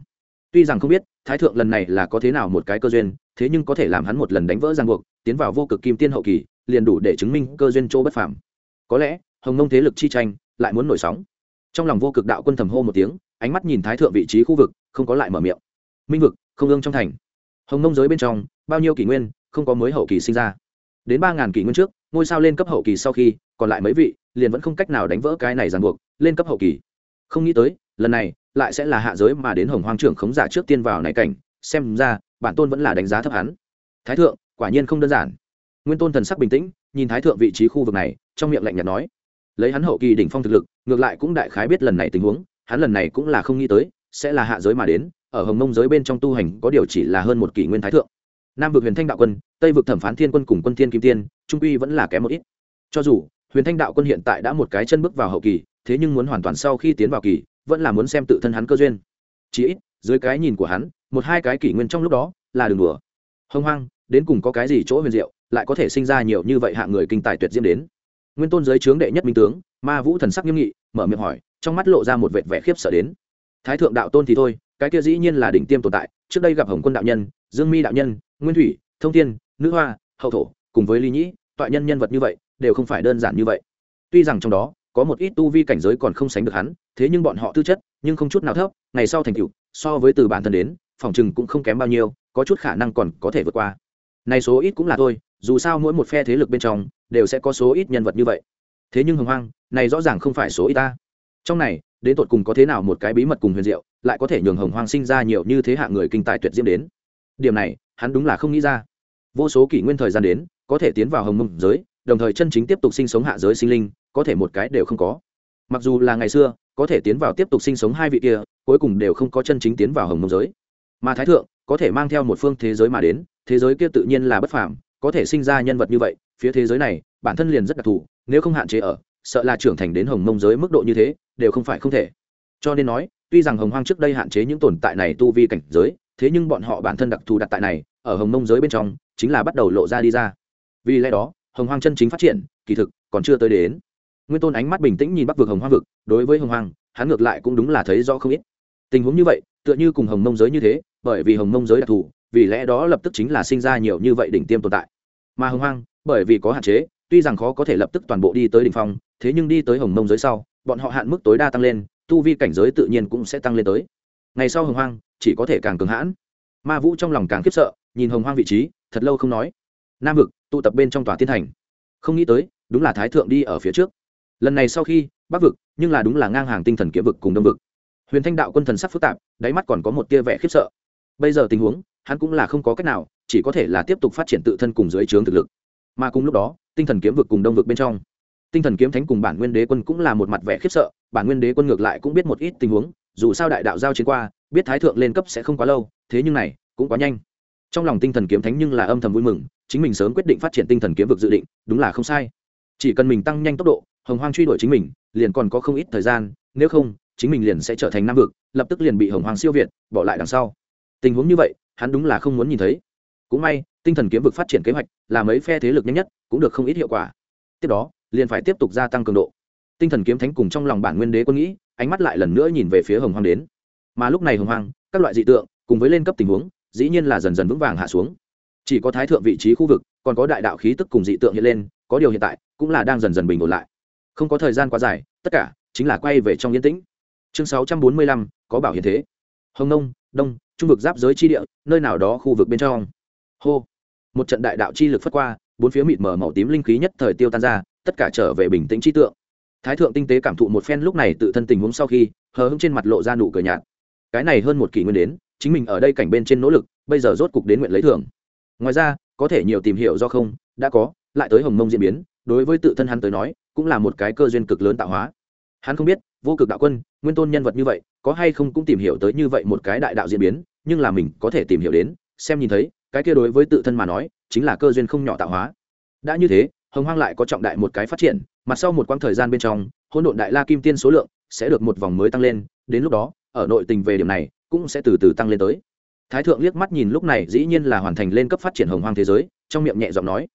Tuy rằng không biết, thái thượng lần này là có thế nào một cái cơ duyên, thế nhưng có thể làm hắn một lần đánh vỡ ràng buộc, tiến vào vô cực kim tiên hậu kỳ, liền đủ để chứng minh cơ duyên chỗ bất phàm. Có lẽ hồng nông thế lực chi tranh lại muốn nổi sóng. Trong lòng vô cực đạo quân thầm hô một tiếng, ánh mắt nhìn thái thượng vị trí khu vực, không có lại mở miệng. Minh vực, không ương trong thành. Hồng nông giới bên trong, bao nhiêu kỷ nguyên, không có mới hậu kỳ sinh ra. Đến ba ngàn kỷ nguyên trước, ngôi sao lên cấp hậu kỳ sau khi, còn lại mấy vị, liền vẫn không cách nào đánh vỡ cái này ràng buộc, lên cấp hậu kỳ. Không nghĩ tới, lần này, lại sẽ là hạ giới mà đến hồng hoang trưởng khống giả trước tiên vào này cảnh, xem ra, bản tôn vẫn là đánh giá thấp hắn. Thái thượng, quả nhiên không đơn giản. Nguyên tôn thần sắc bình tĩnh, nhìn thái thượng vị trí khu vực này, trong miệng lạnh nhạt nói lấy hắn hậu kỳ đỉnh phong thực lực, ngược lại cũng đại khái biết lần này tình huống, hắn lần này cũng là không nghĩ tới, sẽ là hạ giới mà đến, ở hồng mông giới bên trong tu hành có điều chỉ là hơn một kỷ nguyên thái thượng. Nam vực huyền thanh đạo quân, tây vực thẩm phán thiên quân cùng quân thiên kim tiên, trung uy vẫn là kém một ít. Cho dù, huyền thanh đạo quân hiện tại đã một cái chân bước vào hậu kỳ, thế nhưng muốn hoàn toàn sau khi tiến vào kỳ, vẫn là muốn xem tự thân hắn cơ duyên. Chỉ ít, dưới cái nhìn của hắn, một hai cái kỷ nguyên trong lúc đó, là đường đùa. Hông hoang, đến cùng có cái gì chỗ huyền diệu, lại có thể sinh ra nhiều như vậy hạ người kinh tài tuyệt diễm đến nguyên tôn giới trướng đệ nhất minh tướng, ma vũ thần sắc nghiêm nghị, mở miệng hỏi, trong mắt lộ ra một vệt vẻ khiếp sợ đến. Thái thượng đạo tôn thì thôi, cái kia dĩ nhiên là đỉnh tiêm tồn tại, trước đây gặp hồng quân đạo nhân, dương mi đạo nhân, nguyên thủy, thông thiên, nữ hoa, hậu thổ, cùng với ly nhĩ tọa nhân nhân vật như vậy, đều không phải đơn giản như vậy. Tuy rằng trong đó, có một ít tu vi cảnh giới còn không sánh được hắn, thế nhưng bọn họ tư chất, nhưng không chút nào thấp, ngày sau thành tựu, so với từ bản thân đến, phòng chừng cũng không kém bao nhiêu, có chút khả năng còn có thể vượt qua. Này số ít cũng là thôi, dù sao mỗi một phe thế lực bên trong đều sẽ có số ít nhân vật như vậy. Thế nhưng hồng hoang, này rõ ràng không phải số ít ta. Trong này, đến tột cùng có thế nào một cái bí mật cùng huyền diệu, lại có thể nhường hồng hoang sinh ra nhiều như thế hạ người kinh tài tuyệt diễm đến. Điểm này, hắn đúng là không nghĩ ra. Vô số kỷ nguyên thời gian đến, có thể tiến vào hồng mông giới, đồng thời chân chính tiếp tục sinh sống hạ giới sinh linh, có thể một cái đều không có. Mặc dù là ngày xưa, có thể tiến vào tiếp tục sinh sống hai vị kia, cuối cùng đều không có chân chính tiến vào hồng mông giới. Mà thái thượng, có thể mang theo một phương thế giới mà đến, thế giới kia tự nhiên là bất phàm, có thể sinh ra nhân vật như vậy phía thế giới này, bản thân liền rất đặc thù, nếu không hạn chế ở, sợ là trưởng thành đến hồng mông giới mức độ như thế, đều không phải không thể. Cho nên nói, tuy rằng hồng hoang trước đây hạn chế những tồn tại này tu vi cảnh giới, thế nhưng bọn họ bản thân đặc thù đặt tại này, ở hồng mông giới bên trong, chính là bắt đầu lộ ra đi ra. Vì lẽ đó, hồng hoang chân chính phát triển, kỳ thực, còn chưa tới đến. Nguyên tôn ánh mắt bình tĩnh nhìn bắc vực hồng hoang vực, đối với hồng hoang, hắn ngược lại cũng đúng là thấy rõ không ít. Tình huống như vậy, tựa như cùng hồng mông giới như thế, bởi vì hồng mông giới đặc thù, vì lẽ đó lập tức chính là sinh ra nhiều như vậy đỉnh tiêm tồn tại. Mà hồng hoang bởi vì có hạn chế, tuy rằng khó có thể lập tức toàn bộ đi tới đỉnh phong, thế nhưng đi tới hồng mông giới sau, bọn họ hạn mức tối đa tăng lên, tu vi cảnh giới tự nhiên cũng sẽ tăng lên tới. Ngày sau hồng hoang, chỉ có thể càng cường hãn. Ma vũ trong lòng càng khiếp sợ, nhìn hồng hoang vị trí, thật lâu không nói. Nam vực, tụ tập bên trong tòa tiên thành. Không nghĩ tới, đúng là thái thượng đi ở phía trước. Lần này sau khi, bắc vực, nhưng là đúng là ngang hàng tinh thần kiếm vực cùng đông vực. Huyền thanh đạo quân thần sắc phức tạp, đáy mắt còn có một tia vẻ khiếp sợ. Bây giờ tình huống, hắn cũng là không có cách nào, chỉ có thể là tiếp tục phát triển tự thân cùng dưới trướng thực lực mà cùng lúc đó, tinh thần kiếm vực cùng đông vực bên trong. Tinh thần kiếm thánh cùng bản nguyên đế quân cũng là một mặt vẻ khiếp sợ, bản nguyên đế quân ngược lại cũng biết một ít tình huống, dù sao đại đạo giao chiến qua, biết thái thượng lên cấp sẽ không quá lâu, thế nhưng này, cũng quá nhanh. Trong lòng tinh thần kiếm thánh nhưng là âm thầm vui mừng, chính mình sớm quyết định phát triển tinh thần kiếm vực dự định, đúng là không sai. Chỉ cần mình tăng nhanh tốc độ, hồng hoang truy đuổi chính mình, liền còn có không ít thời gian, nếu không, chính mình liền sẽ trở thành nam vực, lập tức liền bị hồng hoang siêu việt, bỏ lại đằng sau. Tình huống như vậy, hắn đúng là không muốn nhìn thấy. Cũng may tinh thần kiếm vực phát triển kế hoạch là mấy phe thế lực nhanh nhất, cũng được không ít hiệu quả. Tiếp đó, liền phải tiếp tục gia tăng cường độ. Tinh thần kiếm thánh cùng trong lòng bản nguyên đế quân nghĩ, ánh mắt lại lần nữa nhìn về phía hồng hoang đến. Mà lúc này hồng hoang, các loại dị tượng, cùng với lên cấp tình huống, dĩ nhiên là dần dần vững vàng hạ xuống. Chỉ có thái thượng vị trí khu vực, còn có đại đạo khí tức cùng dị tượng hiện lên, có điều hiện tại, cũng là đang dần dần bình ổn lại. Không có thời gian quá dài, tất cả chính là quay về trong yên tĩnh. Chương sáu trăm bốn mươi lăm, có bảo hiện thế. Hồng nông, đông, trung vực giáp giới chi địa, nơi nào đó khu vực bên trong. Hô một trận đại đạo chi lực phất qua, bốn phía mịt mở màu tím linh khí nhất thời tiêu tan ra, tất cả trở về bình tĩnh chi tượng. Thái thượng tinh tế cảm thụ một phen lúc này tự thân tình huống sau khi, hờ hững trên mặt lộ ra nụ cười nhạt. Cái này hơn một kỷ nguyên đến, chính mình ở đây cảnh bên trên nỗ lực, bây giờ rốt cục đến nguyện lấy thưởng. Ngoài ra, có thể nhiều tìm hiểu do không, đã có, lại tới hồng mông diễn biến, đối với tự thân hắn tới nói, cũng là một cái cơ duyên cực lớn tạo hóa. Hắn không biết, vô cực đạo quân, nguyên tôn nhân vật như vậy, có hay không cũng tìm hiểu tới như vậy một cái đại đạo diễn biến, nhưng là mình có thể tìm hiểu đến, xem nhìn thấy cái kia đối với tự thân mà nói, chính là cơ duyên không nhỏ tạo hóa. Đã như thế, hồng hoang lại có trọng đại một cái phát triển mặt sau một quãng thời gian bên trong, hỗn độn đại la kim tiên số lượng sẽ được một vòng mới tăng lên, đến lúc đó, ở nội tình về điểm này, cũng sẽ từ từ tăng lên tới. Thái thượng liếc mắt nhìn lúc này dĩ nhiên là hoàn thành lên cấp phát triển hồng hoang thế giới, trong miệng nhẹ giọng nói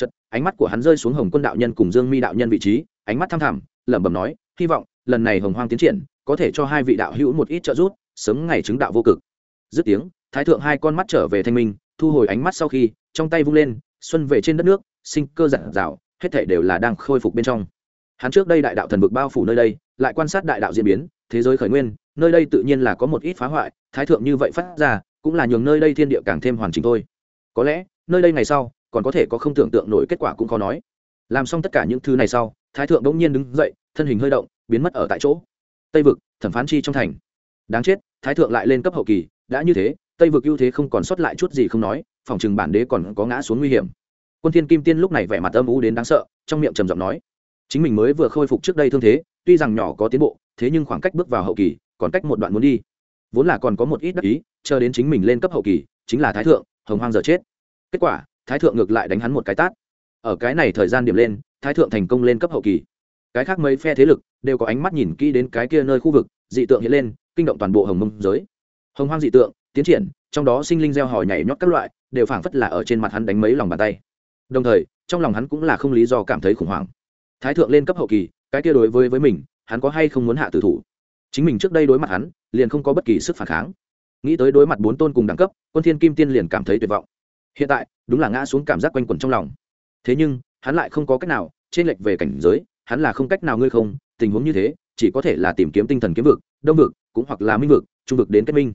chật ánh mắt của hắn rơi xuống hồng quân đạo nhân cùng dương mi đạo nhân vị trí, ánh mắt thăm thẳm, lẩm bẩm nói, hy vọng, lần này hồng hoang tiến triển, có thể cho hai vị đạo hữu một ít trợ giúp, sớm ngày chứng đạo vô cực. Dứt tiếng, thái thượng hai con mắt trở về thanh minh thu hồi ánh mắt sau khi, trong tay vung lên, xuân về trên đất nước, sinh cơ giản dạo hết thể đều là đang khôi phục bên trong. Hắn trước đây đại đạo thần vực bao phủ nơi đây, lại quan sát đại đạo diễn biến, thế giới khởi nguyên, nơi đây tự nhiên là có một ít phá hoại, thái thượng như vậy phát ra, cũng là nhường nơi đây thiên địa càng thêm hoàn chỉnh thôi. Có lẽ, nơi đây ngày sau, còn có thể có không tưởng tượng nổi kết quả cũng khó nói. Làm xong tất cả những thứ này sau, thái thượng bỗng nhiên đứng dậy, thân hình hơi động, biến mất ở tại chỗ. Tây vực, thẩm phán chi trong thành. Đáng chết, thái thượng lại lên cấp hậu kỳ, đã như thế tây vực ưu thế không còn sót lại chút gì không nói, phòng chừng bản đế còn có ngã xuống nguy hiểm. Quân thiên kim tiên lúc này vẻ mặt âm u đến đáng sợ, trong miệng trầm giọng nói, chính mình mới vừa khôi phục trước đây thương thế, tuy rằng nhỏ có tiến bộ, thế nhưng khoảng cách bước vào hậu kỳ, còn cách một đoạn muốn đi. Vốn là còn có một ít đắc ý, chờ đến chính mình lên cấp hậu kỳ, chính là thái thượng, hồng hoang giờ chết. Kết quả, thái thượng ngược lại đánh hắn một cái tát. Ở cái này thời gian điểm lên, thái thượng thành công lên cấp hậu kỳ. Cái khác mấy phe thế lực đều có ánh mắt nhìn kỹ đến cái kia nơi khu vực, dị tượng hiện lên, kinh động toàn bộ hồng mông giới. Hồng hoang dị tượng tiến triển, trong đó sinh linh gieo hỏi nhảy nhót các loại, đều phảng phất là ở trên mặt hắn đánh mấy lòng bàn tay. Đồng thời, trong lòng hắn cũng là không lý do cảm thấy khủng hoảng. Thái thượng lên cấp hậu kỳ, cái kia đối với với mình, hắn có hay không muốn hạ tử thủ? Chính mình trước đây đối mặt hắn, liền không có bất kỳ sức phản kháng. Nghĩ tới đối mặt bốn tôn cùng đẳng cấp, quân thiên kim tiên liền cảm thấy tuyệt vọng. Hiện tại, đúng là ngã xuống cảm giác quanh quẩn trong lòng. Thế nhưng, hắn lại không có cách nào, trên lệch về cảnh giới, hắn là không cách nào ngươi không, tình huống như thế, chỉ có thể là tìm kiếm tinh thần kiếm vực, đông vực, cũng hoặc là minh vực, trung vực đến kết minh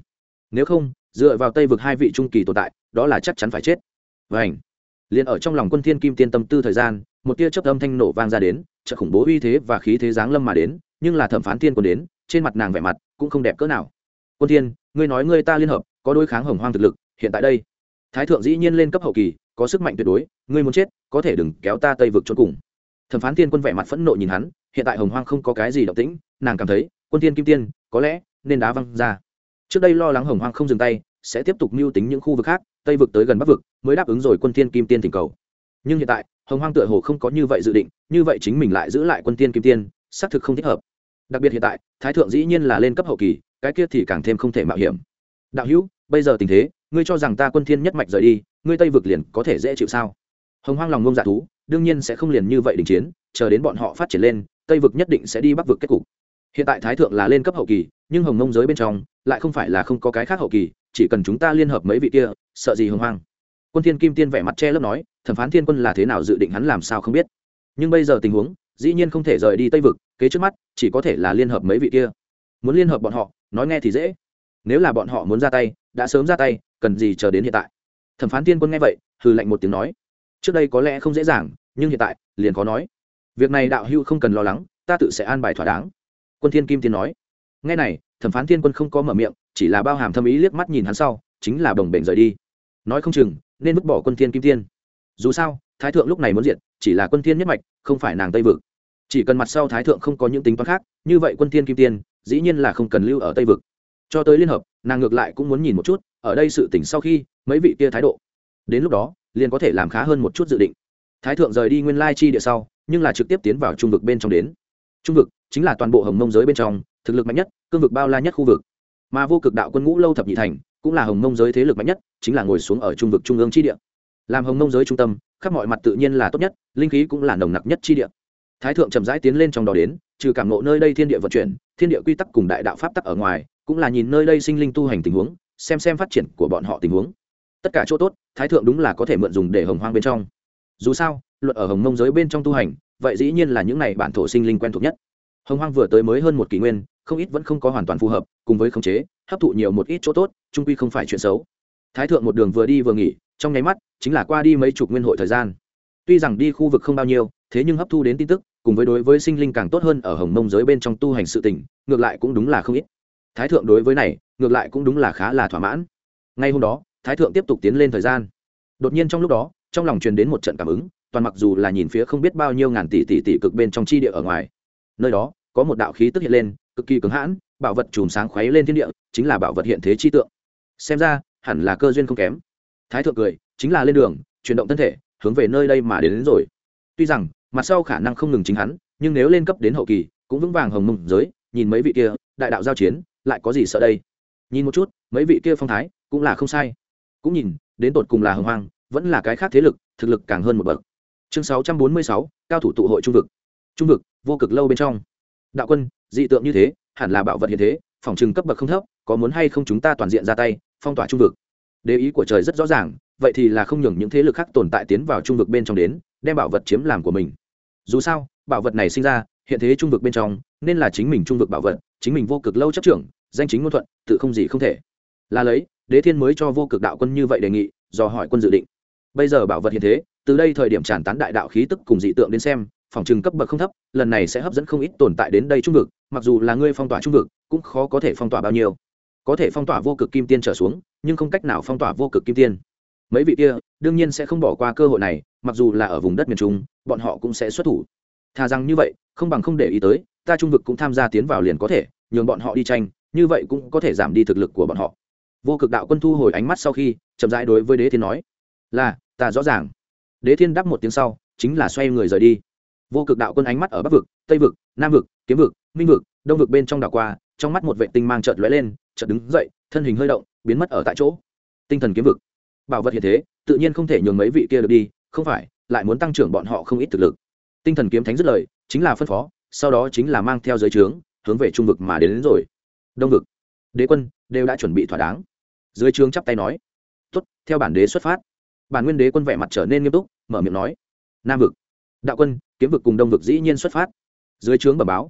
nếu không, dựa vào tây vực hai vị trung kỳ tồn tại, đó là chắc chắn phải chết. Và ảnh liền ở trong lòng quân thiên kim tiên tâm tư thời gian, một tia chớp âm thanh nổ vang ra đến trợ khủng bố uy thế và khí thế giáng lâm mà đến, nhưng là thẩm phán tiên còn đến, trên mặt nàng vẻ mặt cũng không đẹp cỡ nào. Quân thiên, ngươi nói ngươi ta liên hợp, có đối kháng hồng hoang thực lực, hiện tại đây. Thái thượng dĩ nhiên lên cấp hậu kỳ, có sức mạnh tuyệt đối, ngươi muốn chết, có thể đừng kéo ta tây vực trốn cùng. Thẩm phán tiên quân vẻ mặt phẫn nộ nhìn hắn, hiện tại hồng hoang không có cái gì động tĩnh, nàng cảm thấy, quân thiên kim tiên, có lẽ nên đá văng ra trước đây lo lắng hồng hoang không dừng tay, sẽ tiếp tục mưu tính những khu vực khác, tây vực tới gần bắc vực, mới đáp ứng rồi quân thiên kim tiên thỉnh cầu. Nhưng hiện tại, hồng hoang tựa hồ không có như vậy dự định, như vậy chính mình lại giữ lại quân tiên kim tiên, xác thực không thích hợp. Đặc biệt hiện tại, thái thượng dĩ nhiên là lên cấp hậu kỳ, cái kia thì càng thêm không thể mạo hiểm. Đạo hữu, bây giờ tình thế, ngươi cho rằng ta quân thiên nhất mạch rời đi, ngươi tây vực liền có thể dễ chịu sao? Hồng hoang lòng ngông dạ thú, đương nhiên sẽ không liền như vậy đình chiến, chờ đến bọn họ phát triển lên, tây vực nhất định sẽ đi bắc vực kết cục hiện tại thái thượng là lên cấp hậu kỳ, nhưng hồng nông giới bên trong lại không phải là không có cái khác hậu kỳ, chỉ cần chúng ta liên hợp mấy vị kia, sợ gì hồng hoang. Quân thiên kim tiên vẻ mặt che lấp nói, thẩm phán thiên quân là thế nào dự định hắn làm sao không biết. Nhưng bây giờ tình huống, dĩ nhiên không thể rời đi tây vực, kế trước mắt, chỉ có thể là liên hợp mấy vị kia. Muốn liên hợp bọn họ, nói nghe thì dễ. Nếu là bọn họ muốn ra tay, đã sớm ra tay, cần gì chờ đến hiện tại? Thẩm phán thiên quân nghe vậy, hừ lạnh một tiếng nói, trước đây có lẽ không dễ dàng, nhưng hiện tại, liền có nói. Việc này đạo hưu không cần lo lắng, ta tự sẽ an bài thỏa đáng quân thiên kim tiên nói. Nghe này, thẩm phán thiên quân không có mở miệng, chỉ là bao hàm thâm ý liếc mắt nhìn hắn sau, chính là đồng bệnh rời đi. Nói không chừng, nên vứt bỏ quân thiên kim tiên. Dù sao, thái thượng lúc này muốn diện chỉ là quân thiên nhất mạch, không phải nàng tây vực. Chỉ cần mặt sau thái thượng không có những tính toán khác, như vậy quân thiên kim tiên, dĩ nhiên là không cần lưu ở tây vực. Cho tới liên hợp, nàng ngược lại cũng muốn nhìn một chút, ở đây sự tỉnh sau khi, mấy vị kia thái độ. Đến lúc đó, liền có thể làm khá hơn một chút dự định. Thái thượng rời đi nguyên lai chi địa sau, nhưng là trực tiếp tiến vào trung vực bên trong đến. Trung vực chính là toàn bộ hồng mông giới bên trong, thực lực mạnh nhất, cương vực bao la nhất khu vực. Mà vô cực đạo quân ngũ lâu thập nhị thành, cũng là hồng mông giới thế lực mạnh nhất, chính là ngồi xuống ở trung vực trung ương chi địa. Làm hồng mông giới trung tâm, khắp mọi mặt tự nhiên là tốt nhất, linh khí cũng là nồng nặc nhất chi địa. Thái thượng chậm rãi tiến lên trong đó đến, trừ cảm nộ nơi đây thiên địa vận chuyển, thiên địa quy tắc cùng đại đạo pháp tắc ở ngoài, cũng là nhìn nơi đây sinh linh tu hành tình huống, xem xem phát triển của bọn họ tình huống. Tất cả chỗ tốt, thái thượng đúng là có thể mượn dùng để hồng hoang bên trong. Dù sao luật ở hồng mông giới bên trong tu hành, vậy dĩ nhiên là những này bản thổ sinh linh quen thuộc nhất hồng hoang vừa tới mới hơn một kỷ nguyên, không ít vẫn không có hoàn toàn phù hợp, cùng với khống chế, hấp thụ nhiều một ít chỗ tốt trung quy không phải chuyện xấu. Thái thượng một đường vừa đi vừa nghỉ, trong nháy mắt, chính là qua đi mấy chục nguyên hội thời gian. Tuy rằng đi khu vực không bao nhiêu, thế nhưng hấp thu đến tin tức, cùng với đối với sinh linh càng tốt hơn ở hồng mông giới bên trong tu hành sự tỉnh ngược lại cũng đúng là không ít. Thái thượng đối với này, ngược lại cũng đúng là khá là thỏa mãn. Ngay hôm đó, thái thượng tiếp tục tiến lên thời gian. Đột nhiên trong lúc đó, trong lòng truyền đến một trận cảm ứng, toàn mặc dù là nhìn phía không biết bao nhiêu ngàn tỷ tỷ tỷ cực bên trong chi địa ở ngoài nơi đó có một đạo khí tức hiện lên cực kỳ cứng hãn bảo vật chùm sáng khuấy lên thiên địa chính là bảo vật hiện thế chi tượng. Xem ra hẳn là cơ duyên không kém. Thái thượng cười chính là lên đường chuyển động thân thể hướng về nơi đây mà đến, đến rồi. Tuy rằng mặt sau khả năng không ngừng chính hắn nhưng nếu lên cấp đến hậu kỳ cũng vững vàng hồng mông giới nhìn mấy vị kia đại đạo giao chiến lại có gì sợ đây? Nhìn một chút mấy vị kia phong thái cũng là không sai. Cũng nhìn đến tột cùng là hồng hoang vẫn là cái khác thế lực thực lực càng hơn một bậc. Chương sáu trăm bốn mươi sáu cao thủ tụ hội trung vực trung vực, vô cực lâu bên trong. Đạo quân, dị tượng như thế, hẳn là bảo vật hiện thế, phòng trừng cấp bậc không thấp, có muốn hay không chúng ta toàn diện ra tay, phong tỏa trung vực? Đế ý của trời rất rõ ràng, vậy thì là không nhường những thế lực khác tồn tại tiến vào trung vực bên trong đến, đem bảo vật chiếm làm của mình. Dù sao, bảo vật này sinh ra, hiện thế trung vực bên trong, nên là chính mình trung vực bảo vật, chính mình vô cực lâu chấp trưởng, danh chính ngôn thuận, tự không gì không thể. Là lấy, đế thiên mới cho vô cực đạo quân như vậy đề nghị, do hỏi quân dự định. Bây giờ bảo vật hiện thế, từ đây thời điểm tràn tán đại đạo khí tức cùng dị tượng đến xem phòng trừng cấp bậc không thấp, lần này sẽ hấp dẫn không ít tồn tại đến đây trung vực, mặc dù là ngươi phong tỏa trung vực, cũng khó có thể phong tỏa bao nhiêu. Có thể phong tỏa vô cực kim tiên trở xuống, nhưng không cách nào phong tỏa vô cực kim tiên. Mấy vị kia, đương nhiên sẽ không bỏ qua cơ hội này, mặc dù là ở vùng đất miền trung, bọn họ cũng sẽ xuất thủ. Thà rằng như vậy, không bằng không để ý tới, ta trung vực cũng tham gia tiến vào liền có thể, nhường bọn họ đi tranh, như vậy cũng có thể giảm đi thực lực của bọn họ. Vô cực đạo quân thu hồi ánh mắt sau khi, chậm rãi đối với đế thiên nói, là, ta rõ ràng. Đế thiên đáp một tiếng sau, chính là xoay người rời đi vô cực đạo quân ánh mắt ở bắc vực tây vực nam vực kiếm vực minh vực đông vực bên trong đảo qua trong mắt một vệ tinh mang trợt lóe lên chợt đứng dậy thân hình hơi động biến mất ở tại chỗ. Tinh thần kiếm vực. Bảo vật hiện thế tự nhiên không thể nhường mấy vị kia được đi không phải lại muốn tăng trưởng bọn họ không ít thực lực. Tinh thần kiếm thánh dứt lời chính là phân phó sau đó chính là mang theo giới trướng hướng về trung vực mà đến, đến rồi. Đông vực. Đế quân đều đã chuẩn bị thỏa đáng. Dưới trướng chắp tay nói. Tốt theo bản đế xuất phát. Bản nguyên đế quân vẻ mặt trở nên nghiêm túc mở miệng nói. Nam vực đạo quân, kiếm vực cùng đông vực dĩ nhiên xuất phát. Dưới trướng bẩm báo.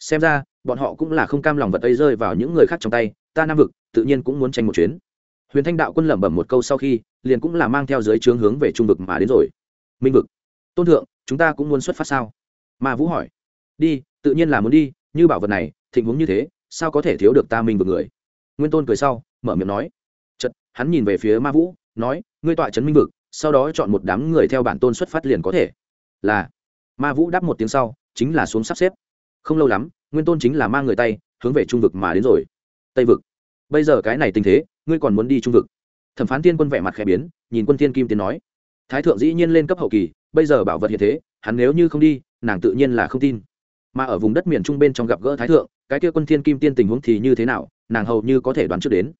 Xem ra, bọn họ cũng là không cam lòng vật ấy rơi vào những người khác trong tay, ta nam vực, tự nhiên cũng muốn tranh một chuyến. Huyền thanh đạo quân lẩm bẩm một câu sau khi, liền cũng là mang theo dưới trướng hướng về trung vực mà đến rồi. Minh vực. Tôn thượng, chúng ta cũng muốn xuất phát sao? Ma vũ hỏi. Đi, tự nhiên là muốn đi, như bảo vật này tình huống như thế, sao có thể thiếu được ta minh vực người? Nguyên tôn cười sau, mở miệng nói. Chật hắn nhìn về phía ma vũ, nói, ngươi tọa trấn minh vực, sau đó chọn một đám người theo bản tôn xuất phát liền có thể là, ma vũ đáp một tiếng sau, chính là xuống sắp xếp. Không lâu lắm, nguyên tôn chính là mang người tay, hướng về trung vực mà đến rồi. Tây vực. Bây giờ cái này tình thế, ngươi còn muốn đi trung vực? Thẩm phán tiên quân vẻ mặt khẽ biến, nhìn quân thiên kim tiến nói. Thái thượng dĩ nhiên lên cấp hậu kỳ, bây giờ bảo vật hiện thế, hắn nếu như không đi, nàng tự nhiên là không tin. Mà ở vùng đất miền trung bên trong gặp gỡ thái thượng, cái kia quân thiên kim tiên tình huống thì như thế nào, nàng hầu như có thể đoán trước đến.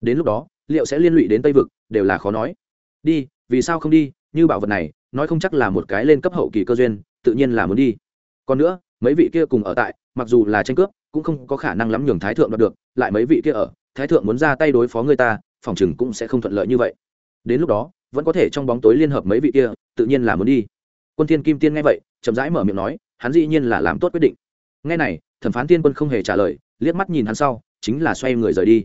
Đến lúc đó, liệu sẽ liên lụy đến tây vực, đều là khó nói. Đi, vì sao không đi, như bảo vật này nói không chắc là một cái lên cấp hậu kỳ cơ duyên, tự nhiên là muốn đi. Còn nữa, mấy vị kia cùng ở tại, mặc dù là tranh cướp, cũng không có khả năng lắm nhường thái thượng đoạt được, lại mấy vị kia ở, thái thượng muốn ra tay đối phó người ta, phòng chừng cũng sẽ không thuận lợi như vậy. Đến lúc đó, vẫn có thể trong bóng tối liên hợp mấy vị kia, tự nhiên là muốn đi. Quân thiên kim tiên nghe vậy, chậm rãi mở miệng nói, hắn dĩ nhiên là làm tốt quyết định. Nghe này, thẩm phán tiên quân không hề trả lời, liếc mắt nhìn hắn sau, chính là xoay người rời đi.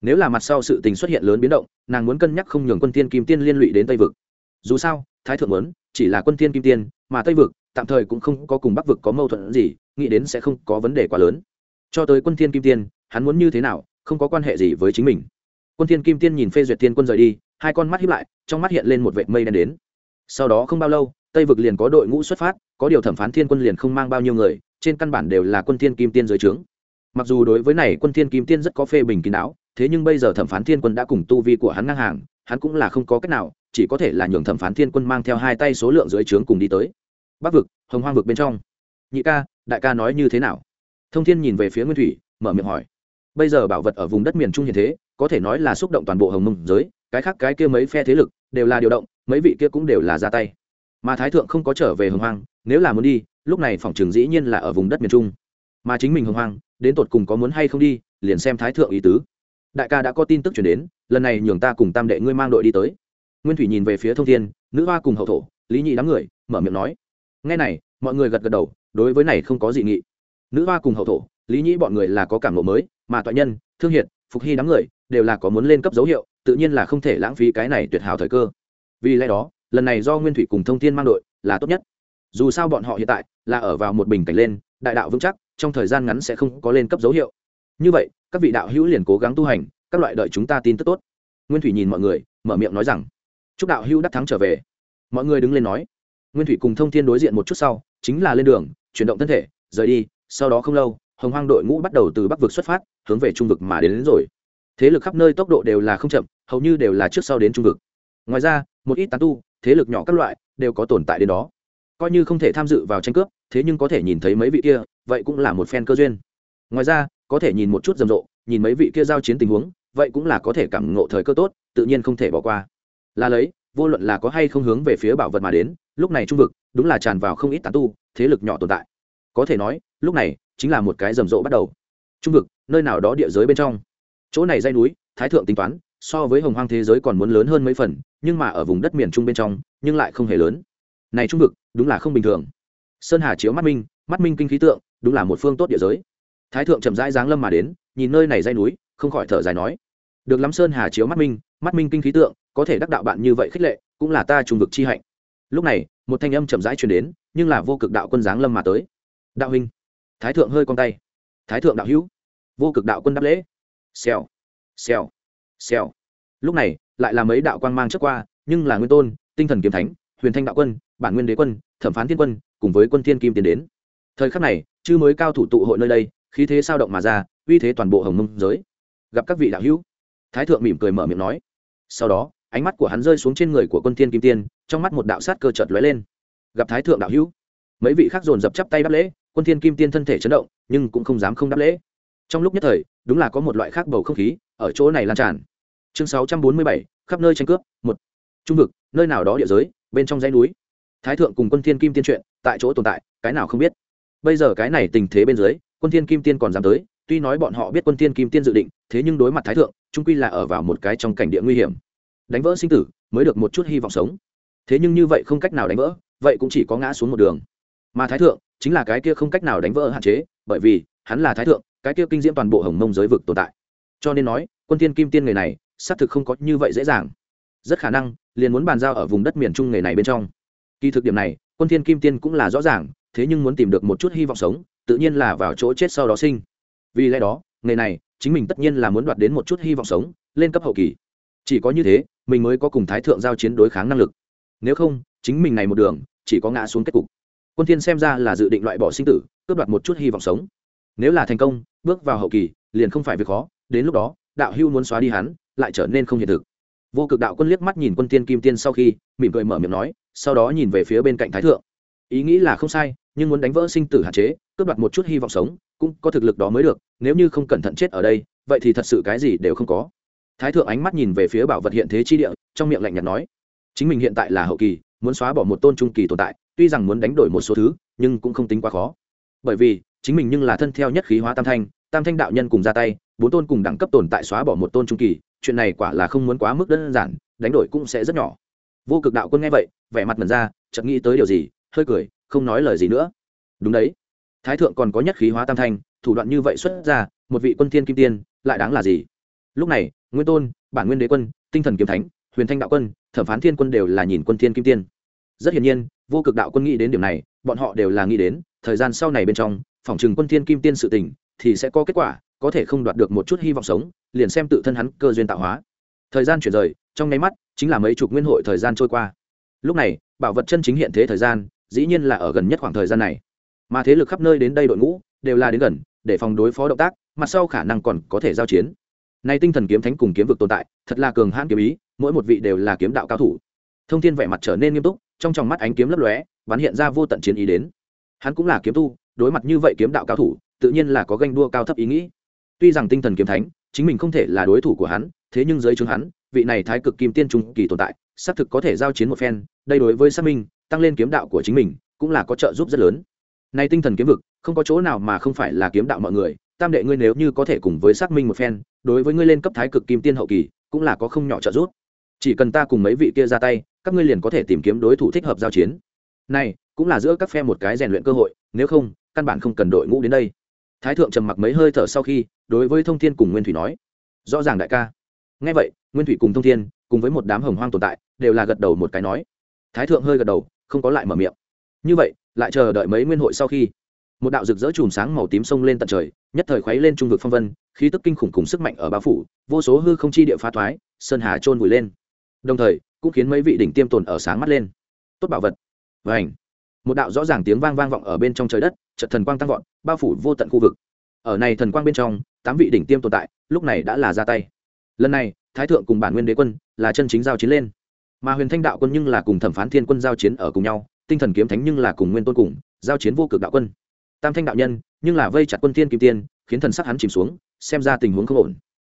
Nếu là mặt sau sự tình xuất hiện lớn biến động, nàng muốn cân nhắc không nhường quân tiên kim tiên liên lụy đến tây vực dù sao, thái thượng muốn, chỉ là quân thiên kim tiên, mà tây vực, tạm thời cũng không có cùng bắc vực có mâu thuẫn gì, nghĩ đến sẽ không có vấn đề quá lớn. Cho tới quân thiên kim tiên, hắn muốn như thế nào, không có quan hệ gì với chính mình. Quân thiên kim tiên nhìn phê duyệt tiên quân rời đi, hai con mắt hiếp lại, trong mắt hiện lên một vệt mây đen đến. Sau đó không bao lâu, tây vực liền có đội ngũ xuất phát, có điều thẩm phán thiên quân liền không mang bao nhiêu người, trên căn bản đều là quân thiên kim tiên dưới trướng. Mặc dù đối với này quân thiên kim tiên rất có phê bình kín đáo, thế nhưng bây giờ thẩm phán thiên quân đã cùng tu vi của hắn ngang hàng, hắn cũng là không có cách nào chỉ có thể là nhường thẩm phán thiên quân mang theo hai tay số lượng dưới trướng cùng đi tới. Bắc vực, hồng hoang vực bên trong. Nhị ca, đại ca nói như thế nào? Thông thiên nhìn về phía nguyên thủy, mở miệng hỏi. Bây giờ bảo vật ở vùng đất miền trung hiện thế, có thể nói là xúc động toàn bộ hồng mông giới, cái khác cái kia mấy phe thế lực đều là điều động, mấy vị kia cũng đều là ra tay. Mà thái thượng không có trở về hồng hoang, nếu là muốn đi, lúc này phòng trường dĩ nhiên là ở vùng đất miền trung. Mà chính mình hồng hoang, đến tột cùng có muốn hay không đi, liền xem thái thượng ý tứ. Đại ca đã có tin tức chuyển đến, lần này nhường ta cùng tam đệ ngươi mang đội đi tới nguyên thủy nhìn về phía thông thiên, nữ hoa cùng hậu thổ, lý nhị đám người, mở miệng nói. Ngay này, mọi người gật gật đầu, đối với này không có dị nghị. Nữ hoa cùng hậu thổ, lý nhị bọn người là có cảm lộ mới, mà toại nhân, thương hiệt, phục hy đám người, đều là có muốn lên cấp dấu hiệu, tự nhiên là không thể lãng phí cái này tuyệt hảo thời cơ. Vì lẽ đó, lần này do nguyên thủy cùng thông thiên mang đội, là tốt nhất. Dù sao bọn họ hiện tại, là ở vào một bình cảnh lên, đại đạo vững chắc, trong thời gian ngắn sẽ không có lên cấp dấu hiệu. Như vậy, các vị đạo hữu liền cố gắng tu hành, các loại đợi chúng ta tin tức tốt. Nguyên thủy nhìn mọi người, mở miệng nói rằng chúc đạo hữu đắc thắng trở về. Mọi người đứng lên nói. Nguyên thủy cùng thông thiên đối diện một chút sau chính là lên đường chuyển động thân thể rời đi sau đó không lâu hồng hoang đội ngũ bắt đầu từ bắc vực xuất phát hướng về trung vực mà đến, đến rồi. Thế lực khắp nơi tốc độ đều là không chậm hầu như đều là trước sau đến trung vực. Ngoài ra một ít tán tu thế lực nhỏ các loại đều có tồn tại đến đó. Coi như không thể tham dự vào tranh cướp thế nhưng có thể nhìn thấy mấy vị kia vậy cũng là một phen cơ duyên. Ngoài ra có thể nhìn một chút rầm rộ nhìn mấy vị kia giao chiến tình huống vậy cũng là có thể cảm ngộ thời cơ tốt tự nhiên không thể bỏ qua là lấy, vô luận là có hay không hướng về phía bảo vật mà đến, lúc này trung vực, đúng là tràn vào không ít tán tu, thế lực nhỏ tồn tại. Có thể nói, lúc này, chính là một cái rầm rộ bắt đầu. Trung vực, nơi nào đó địa giới bên trong. Chỗ này dây núi, thái thượng tính toán, so với hồng hoang thế giới còn muốn lớn hơn mấy phần, nhưng mà ở vùng đất miền trung bên trong, nhưng lại không hề lớn. Này trung vực, đúng là không bình thường. Sơn hà chiếu mắt minh mắt minh kinh khí tượng, đúng là một phương tốt địa giới. Thái thượng chậm rãi giáng lâm mà đến, nhìn nơi này dây núi, không khỏi thở dài nói. Được lắm sơn hà chiếu mắt minh mắt minh kinh khí tượng có thể đắc đạo bạn như vậy khích lệ, cũng là ta trung vực chi hạnh. Lúc này, một thanh âm chậm rãi truyền đến, nhưng là vô cực đạo quân giáng lâm mà tới. Đạo huynh, thái thượng hơi con tay. Thái thượng đạo hữu, vô cực đạo quân đáp lễ. Xèo xèo xèo. Lúc này, lại là mấy đạo quang mang trước qua, nhưng là nguyên tôn, tinh thần kiếm thánh, huyền thanh đạo quân, bản nguyên đế quân, thẩm phán thiên quân, cùng với quân thiên kim tiến đến. Thời khắc này, chư mới cao thủ tụ hội nơi đây, khí thế sao động mà ra, uy thế toàn bộ hồng mông giới. Gặp các vị đạo hữu, thái thượng mỉm cười mở miệng nói. Sau đó ánh mắt của hắn rơi xuống trên người của quân thiên kim tiên trong mắt một đạo sát cơ chợt lóe lên. Gặp thái thượng đạo hữu. Mấy vị khác dồn dập chắp tay đáp lễ quân thiên kim tiên thân thể chấn động nhưng cũng không dám không đáp lễ. Trong lúc nhất thời đúng là có một loại khác bầu không khí ở chỗ này lan tràn. Chương 647, khắp nơi tranh cướp một. Trung vực nơi nào đó địa giới bên trong dãy núi. Thái thượng cùng quân thiên kim tiên chuyện tại chỗ tồn tại cái nào không biết. Bây giờ cái này tình thế bên dưới quân thiên kim tiên còn dám tới tuy nói bọn họ biết quân thiên kim tiên dự định thế nhưng đối mặt thái thượng trung quy là ở vào một cái trong cảnh địa nguy hiểm đánh vỡ sinh tử mới được một chút hy vọng sống. Thế nhưng như vậy không cách nào đánh vỡ, vậy cũng chỉ có ngã xuống một đường. Mà thái thượng chính là cái kia không cách nào đánh vỡ hạn chế, bởi vì hắn là thái thượng, cái kia kinh diễm toàn bộ hồng mông giới vực tồn tại. Cho nên nói, quân thiên kim tiên người này, xác thực không có như vậy dễ dàng. Rất khả năng, liền muốn bàn giao ở vùng đất miền trung người này bên trong. Kỳ thực điểm này, quân thiên kim tiên cũng là rõ ràng, thế nhưng muốn tìm được một chút hy vọng sống, tự nhiên là vào chỗ chết sau đó sinh. Vì lẽ đó nghề này, chính mình tất nhiên là muốn đoạt đến một chút hy vọng sống, lên cấp hậu kỳ chỉ có như thế, mình mới có cùng thái thượng giao chiến đối kháng năng lực. Nếu không, chính mình này một đường, chỉ có ngã xuống kết cục. Quân thiên xem ra là dự định loại bỏ sinh tử, cướp đoạt một chút hy vọng sống. Nếu là thành công, bước vào hậu kỳ, liền không phải việc khó, đến lúc đó, đạo hưu muốn xóa đi hắn, lại trở nên không hiện thực. Vô cực đạo quân liếc mắt nhìn quân tiên kim tiên sau khi, mỉm cười mở miệng nói, sau đó nhìn về phía bên cạnh thái thượng. Ý nghĩ là không sai, nhưng muốn đánh vỡ sinh tử hạn chế, cướp đoạt một chút hy vọng sống, cũng có thực lực đó mới được, nếu như không cẩn thận chết ở đây, vậy thì thật sự cái gì đều không có thái thượng ánh mắt nhìn về phía bảo vật hiện thế chi địa, trong miệng lạnh nhạt nói, chính mình hiện tại là hậu kỳ, muốn xóa bỏ một tôn trung kỳ tồn tại, tuy rằng muốn đánh đổi một số thứ, nhưng cũng không tính quá khó. Bởi vì, chính mình nhưng là thân theo nhất khí hóa tam thanh tam thanh đạo nhân cùng ra tay, bốn tôn cùng đẳng cấp tồn tại xóa bỏ một tôn trung kỳ, chuyện này quả là không muốn quá mức đơn giản, đánh đổi cũng sẽ rất nhỏ. Vô cực đạo quân nghe vậy, vẻ mặt mần ra, chợt nghĩ tới điều gì, hơi cười, không nói lời gì nữa. Đúng đấy. Thái thượng còn có nhất khí hóa tam thanh, thủ đoạn như vậy xuất ra, một vị quân thiên kim tiên, lại đáng là gì? Lúc này, nguyên tôn, bản nguyên đế quân, tinh thần kiếm thánh, huyền thanh đạo quân, thẩm phán thiên quân đều là nhìn quân thiên kim tiên. Rất hiển nhiên, vô cực đạo quân nghĩ đến điểm này, bọn họ đều là nghĩ đến, thời gian sau này bên trong phòng trừng quân thiên kim tiên sự tình thì sẽ có kết quả, có thể không đoạt được một chút hy vọng sống, liền xem tự thân hắn cơ duyên tạo hóa. Thời gian chuyển rời, trong nháy mắt, chính là mấy chục nguyên hội thời gian trôi qua. Lúc này, bảo vật chân chính hiện thế thời gian, dĩ nhiên là ở gần nhất khoảng thời gian này. Mà thế lực khắp nơi đến đây đội ngũ, đều là đến gần, để phòng đối phó động tác mặt sau khả năng còn có thể giao chiến nay tinh thần kiếm thánh cùng kiếm vực tồn tại, thật là cường hãn kiếm ý, mỗi một vị đều là kiếm đạo cao thủ. Thông thiên vẻ mặt trở nên nghiêm túc, trong tròng mắt ánh kiếm lấp lóe, bắn hiện ra vô tận chiến ý đến. Hắn cũng là kiếm tu, đối mặt như vậy kiếm đạo cao thủ, tự nhiên là có ganh đua cao thấp ý nghĩ. Tuy rằng tinh thần kiếm thánh, chính mình không thể là đối thủ của hắn, thế nhưng dưới chứng hắn, vị này thái cực kim tiên trung kỳ tồn tại, xác thực có thể giao chiến một phen, đây đối với xác minh, tăng lên kiếm đạo của chính mình, cũng là có trợ giúp rất lớn. Này tinh thần kiếm vực, không có chỗ nào mà không phải là kiếm đạo mọi người, tam đệ ngươi nếu như có thể cùng với xác minh một phen đối với ngươi lên cấp thái cực kim tiên hậu kỳ, cũng là có không nhỏ trợ giúp. Chỉ cần ta cùng mấy vị kia ra tay, các ngươi liền có thể tìm kiếm đối thủ thích hợp giao chiến. Này, cũng là giữa các phe một cái rèn luyện cơ hội, nếu không, căn bản không cần đội ngũ đến đây. Thái thượng trầm mặc mấy hơi thở sau khi, đối với thông thiên cùng nguyên thủy nói, rõ ràng đại ca. Ngay vậy, nguyên thủy cùng thông thiên, cùng với một đám hồng hoang tồn tại, đều là gật đầu một cái nói. Thái thượng hơi gật đầu, không có lại mở miệng. Như vậy, lại chờ đợi mấy nguyên hội sau khi, một đạo rực rỡ chùm sáng màu tím sông lên tận trời, nhất thời khuấy lên trung vực phong vân khí tức kinh khủng cùng sức mạnh ở bao phủ, vô số hư không chi địa phá thoái, sơn hà trôn vùi lên. Đồng thời, cũng khiến mấy vị đỉnh tiêm tồn ở sáng mắt lên. Tốt bảo vật. Và ảnh một đạo rõ ràng tiếng vang vang vọng ở bên trong trời đất trận thần quang tăng vọt, bao phủ vô tận khu vực. Ở này thần quang bên trong, tám vị đỉnh tiêm tồn tại, lúc này đã là ra tay. Lần này, thái thượng cùng bản nguyên đế quân là chân chính giao chiến lên. Mà huyền thanh đạo quân nhưng là cùng thẩm phán thiên quân giao chiến ở cùng nhau, tinh thần kiếm thánh nhưng là cùng nguyên tôn cùng, giao chiến vô cực đạo quân. Tam thanh đạo nhân nhưng là vây chặt quân tiên kim tiên, khiến thần sắc hắn chìm xuống xem ra tình huống không ổn.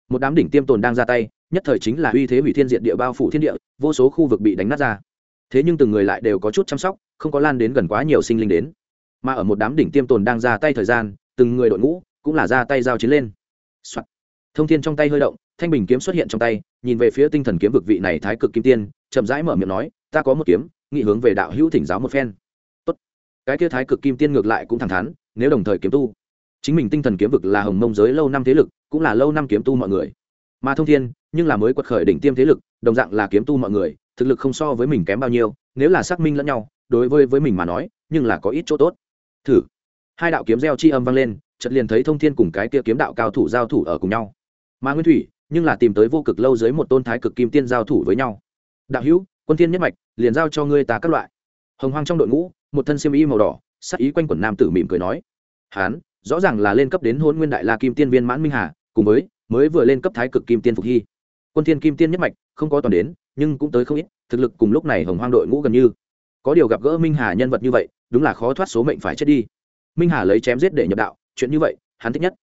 Một đám đỉnh tiêm tồn đang ra tay, nhất thời chính là uy thế hủy thiên diện địa bao phủ thiên địa, vô số khu vực bị đánh nát ra. Thế nhưng từng người lại đều có chút chăm sóc, không có lan đến gần quá nhiều sinh linh đến. Mà ở một đám đỉnh tiêm tồn đang ra tay thời gian, từng người đội ngũ cũng là ra tay giao chiến lên、Soạn. thông thiên trong tay hơi động, thanh bình kiếm xuất hiện trong tay, nhìn về phía tinh thần kiếm vực vị này thái cực kim tiên, chậm rãi mở miệng nói, ta có một kiếm nghị hướng về đạo hữu thỉnh giáo một phen. Tốt. cái kia thái cực kim tiên ngược lại cũng thẳng thắn, nếu đồng thời kiếm tu chính mình tinh thần kiếm vực là hồng mông giới lâu năm thế lực, cũng là lâu năm kiếm tu mọi người. Mà thông thiên, nhưng là mới quật khởi đỉnh tiêm thế lực, đồng dạng là kiếm tu mọi người, thực lực không so với mình kém bao nhiêu, nếu là xác minh lẫn nhau, đối với với mình mà nói, nhưng là có ít chỗ tốt. Thử. Hai đạo kiếm gieo chi âm vang lên, chợt liền thấy thông thiên cùng cái kia kiếm đạo cao thủ giao thủ ở cùng nhau. Mà nguyên thủy, nhưng là tìm tới vô cực lâu dưới một tôn thái cực kim tiên giao thủ với nhau. Đạo hữu, quân thiên nhất mạch, liền giao cho ngươi ta các loại. Hồng hoang trong đội ngũ, một thân xiêm y màu đỏ, sắc ý quanh quần nam tử mỉm cười nói. Hán rõ ràng là lên cấp đến hôn nguyên đại la kim tiên viên mãn minh hà, cùng với, mới vừa lên cấp thái cực kim tiên phục hy. Quân thiên kim tiên nhất mạch, không có toàn đến, nhưng cũng tới không ít, thực lực cùng lúc này hồng hoang đội ngũ gần như. Có điều gặp gỡ minh hà nhân vật như vậy, đúng là khó thoát số mệnh phải chết đi. Minh hà lấy chém giết để nhập đạo, chuyện như vậy, hắn thích nhất.